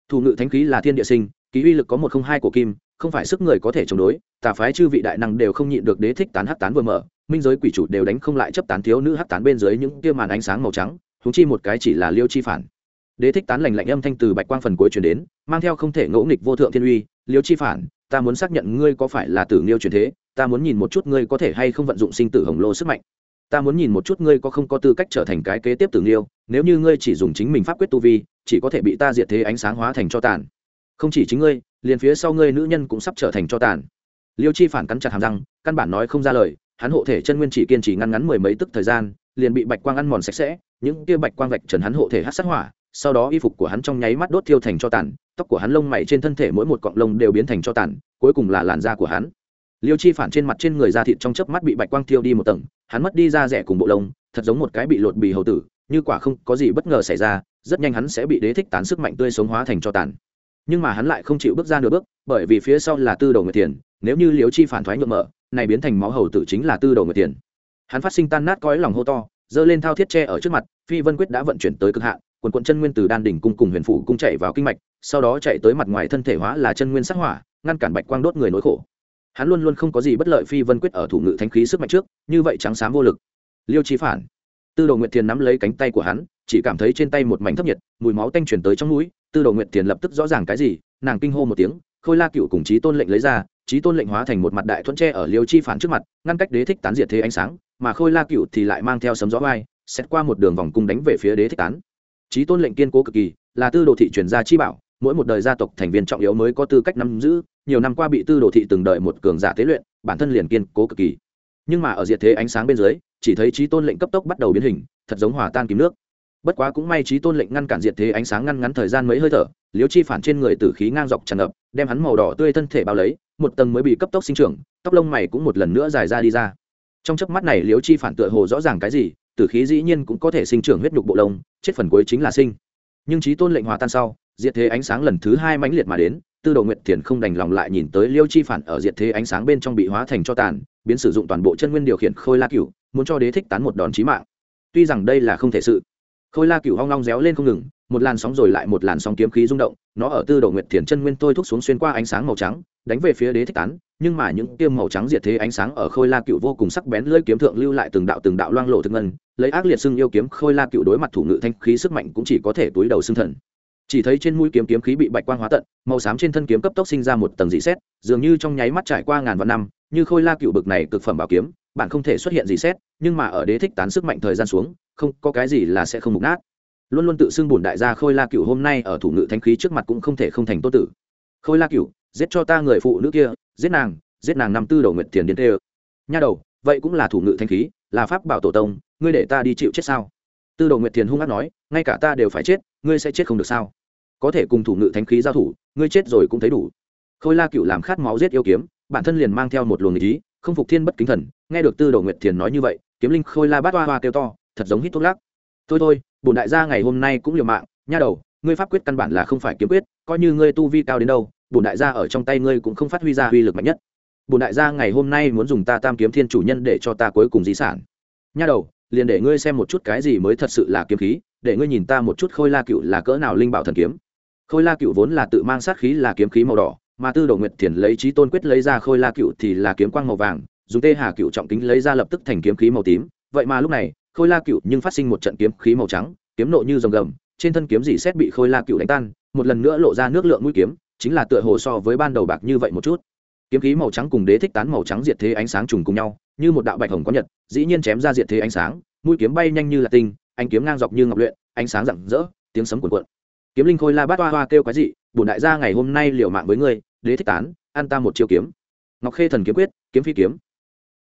Thủ ngự thánh khí là thiên địa sinh, ký uy lực có một không hai của kim, không phải sức người có thể chống đối, tà phái chư vị đại năng đều không nhịn được đế thích tán hắc tán vừa mở minh giới quỷ chủ đều đánh không lại chấp tán thiếu nữ hắc tán bên dưới những kia màn ánh sáng màu trắng thúng chi một cái chỉ là liêu chi phản. Đế thích tán lành lạnh âm thanh từ bạch quang phần cuối chuyển đến, mang theo không thể ngỗ nghịch vô thượng thiên uy, liêu chi phản, ta muốn xác nhận ngươi có phải là tử nghiêu truyền thế, ta muốn nhìn một chút ngươi có thể hay không vận dụng sinh tử hồng lô sức mạnh. Ta muốn nhìn một chút ngươi có không có tư cách trở thành cái kế tiếp tử nghiêu, nếu như ngươi chỉ dùng chính mình pháp quyết tu vi, chỉ có thể bị ta diệt thế ánh sáng hóa thành cho tàn. Không chỉ chính ngươi, liền phía sau ngươi nữ nhân cũng sắp trở thành cho tàn. Liêu chi phản cắn chặt hàm răng, căn bản nói không ra lời hắn hộ thể chân nguyên chỉ kiên trì ngăn ngắn mười mấy tức thời gian, liền bị bạch quang ăn mòn sạch sẽ, những kia bạch quang vạch trần hắn hộ thể hát sát hỏa, sau đó y phục của hắn trong nháy mắt đốt thiêu thành cho tàn, tóc của hắn lông mày trên thân thể mỗi một cọng lông đều biến thành cho tàn, cuối cùng là làn da của hắn. Liêu chi phản trên mặt trên người da thịt trong chớp mắt bị bạch quang thiêu đi một tầng, hắn mất đi da rẻ cùng bộ lông, thật giống một cái bị lột bì hầu tử, như quả không có gì bất ngờ xảy ra, rất nhanh hắn sẽ bị đế thích tán sức mạnh tươi sống hóa thành cho tàn. Nhưng mà hắn lại không chịu bước ra nửa bước, bởi vì phía sau là tư đầu người tiền nếu như liêu chi phản thoái nhượng mở này biến thành máu hầu tử chính là tư đầu người tiền. Hắn phát sinh tan nát cõi lòng hô to, giơ lên thao thiết tre ở trước mặt, phi vân quyết đã vận chuyển tới cực hạn, quần quận chân nguyên từ đan đỉnh cung cùng huyền phủ cung chạy vào kinh mạch, sau đó chạy tới mặt ngoài thân thể hóa là chân nguyên sắc hỏa, ngăn cản bạch quang đốt người nỗi khổ. Hắn luôn luôn không có gì bất lợi phi vân quyết ở thủ ngự thánh khí sức mạnh trước, như vậy trắng xám vô lực. Liêu chi phản. Tư đồ nguyệt thiền nắm lấy cánh tay của hắn, chỉ cảm thấy trên tay một mảnh thấp nhiệt, mùi máu tanh chuyển tới trong mũi, tư đồ nguyệt tiền lập tức rõ ràng cái gì, nàng kinh hô một tiếng, khôi la cựu cùng chí tôn lệnh lấy ra chí tôn lệnh hóa thành một mặt đại thuẫn tre ở liêu chi phản trước mặt, ngăn cách đế thích tán diệt thế ánh sáng, mà khôi la cựu thì lại mang theo sấm gió vai, xét qua một đường vòng cung đánh về phía đế thích tán. Chí tôn lệnh kiên cố cực kỳ, là tư đồ thị truyền gia chi bảo, mỗi một đời gia tộc thành viên trọng yếu mới có tư cách nắm giữ, nhiều năm qua bị tư đồ thị từng đợi một cường giả tế luyện, bản thân liền kiên cố cực kỳ. Nhưng mà ở diệt thế ánh sáng bên dưới, chỉ thấy trí tôn lệnh cấp tốc bắt đầu biến hình, thật giống hòa tan kìm nước. Bất quá cũng may trí tôn lệnh ngăn cản diệt thế ánh sáng ngăn ngắn thời gian mấy hơi thở liếu chi phản trên người tử khí ngang dọc tràn ngập đem hắn màu đỏ tươi thân thể bao lấy, một tầng mới bị cấp tốc sinh trưởng, tóc lông mày cũng một lần nữa dài ra đi ra. Trong chớp mắt này liễu chi phản tựa hồ rõ ràng cái gì, tử khí dĩ nhiên cũng có thể sinh trưởng huyết nhục bộ lông, chết phần cuối chính là sinh. Nhưng trí tôn lệnh hòa tan sau, diệt thế ánh sáng lần thứ hai mãnh liệt mà đến, tư đồ nguyệt thiền không đành lòng lại nhìn tới liêu chi phản ở diệt thế ánh sáng bên trong bị hóa thành cho tàn, biến sử dụng toàn bộ chân nguyên điều khiển khôi la cựu muốn cho đế thích tán một đòn chí mạng. Tuy rằng đây là không thể sự khôi la cựu hoang long réo lên không ngừng, một làn sóng rồi lại một làn sóng kiếm khí rung động, nó ở tư đồ nguyệt thiền chân nguyên tôi thúc xuống xuyên qua ánh sáng màu trắng, đánh về phía đế thích tán, nhưng mà những tiêm màu trắng diệt thế ánh sáng ở khôi la cựu vô cùng sắc bén lưỡi kiếm thượng lưu lại từng đạo từng đạo loang lộ thực ngân, lấy ác liệt xưng yêu kiếm khôi la cựu đối mặt thủ ngự thanh khí sức mạnh cũng chỉ có thể túi đầu xưng thần. Chỉ thấy trên mũi kiếm kiếm khí bị bạch quang hóa tận, màu xám trên thân kiếm cấp tốc sinh ra một tầng dị xét, dường như trong nháy mắt trải qua ngàn vạn năm, như khôi la cựu bực này cực phẩm bảo kiếm bạn không thể xuất hiện gì xét, nhưng mà ở đế thích tán sức mạnh thời gian xuống, không, có cái gì là sẽ không mục nát. Luôn luôn tự xưng bổn đại gia khôi la cựu hôm nay ở thủ ngự thánh khí trước mặt cũng không thể không thành tốt tử. Khôi la cựu giết cho ta người phụ nữ kia, giết nàng giết nàng năm tư đầu nguyện tiền điên tê ơ. Nha đầu, vậy cũng là thủ ngự thánh khí, là pháp bảo tổ tông, ngươi để ta đi chịu chết sao? Tư đầu nguyệt tiền hung hát nói, ngay cả ta đều phải chết, ngươi sẽ chết không được sao? Có thể cùng thủ ngự thánh khí giao thủ, ngươi chết rồi cũng thấy đủ. Khôi la cựu làm khát máu giết yêu kiếm, bản thân liền mang theo một luồng ý không phục thiên bất kính thần, nghe được tư Đồ nguyệt thiền nói như vậy, kiếm linh khôi la bát hoa hoa kêu to, thật giống hít thuốc lắc. Thôi thôi, bổn đại gia ngày hôm nay cũng liều mạng, nha đầu, ngươi pháp quyết căn bản là không phải kiếm quyết, coi như ngươi tu vi cao đến đâu, bổn đại gia ở trong tay ngươi cũng không phát huy ra uy lực mạnh nhất. Bổn đại gia ngày hôm nay muốn dùng ta tam kiếm thiên chủ nhân để cho ta cuối cùng di sản. Nha đầu, liền để ngươi xem một chút cái gì mới thật sự là kiếm khí, để ngươi nhìn ta một chút khôi la cựu là cỡ nào linh bảo thần kiếm. Khôi la cựu vốn là tự mang sát khí là kiếm khí màu đỏ mà tư đồ nguyệt thiền lấy trí tôn quyết lấy ra khôi la cựu thì là kiếm quang màu vàng, dùng tê hà cựu trọng kính lấy ra lập tức thành kiếm khí màu tím. Vậy mà lúc này, khôi la cựu nhưng phát sinh một trận kiếm khí màu trắng, kiếm nộ như dòng gầm, trên thân kiếm dỉ xét bị khôi la cựu đánh tan, một lần nữa lộ ra nước lượng mũi kiếm, chính là tựa hồ so với ban đầu bạc như vậy một chút. Kiếm khí màu trắng cùng đế thích tán màu trắng diệt thế ánh sáng trùng cùng nhau, như một đạo bạch hồng có nhật, dĩ nhiên chém ra diệt thế ánh sáng, mũi kiếm bay nhanh như là tinh, ánh kiếm ngang dọc như ngọc luyện, ánh sáng rạng rỡ, tiếng sấm cuồn cuộn. Kiếm linh khôi la bát hoa hoa kêu cái gì bổn đại gia ngày hôm nay liều mạng với ngươi đế thích tán, an ta một chiêu kiếm. Ngọc khê thần kiếm quyết, kiếm phi kiếm.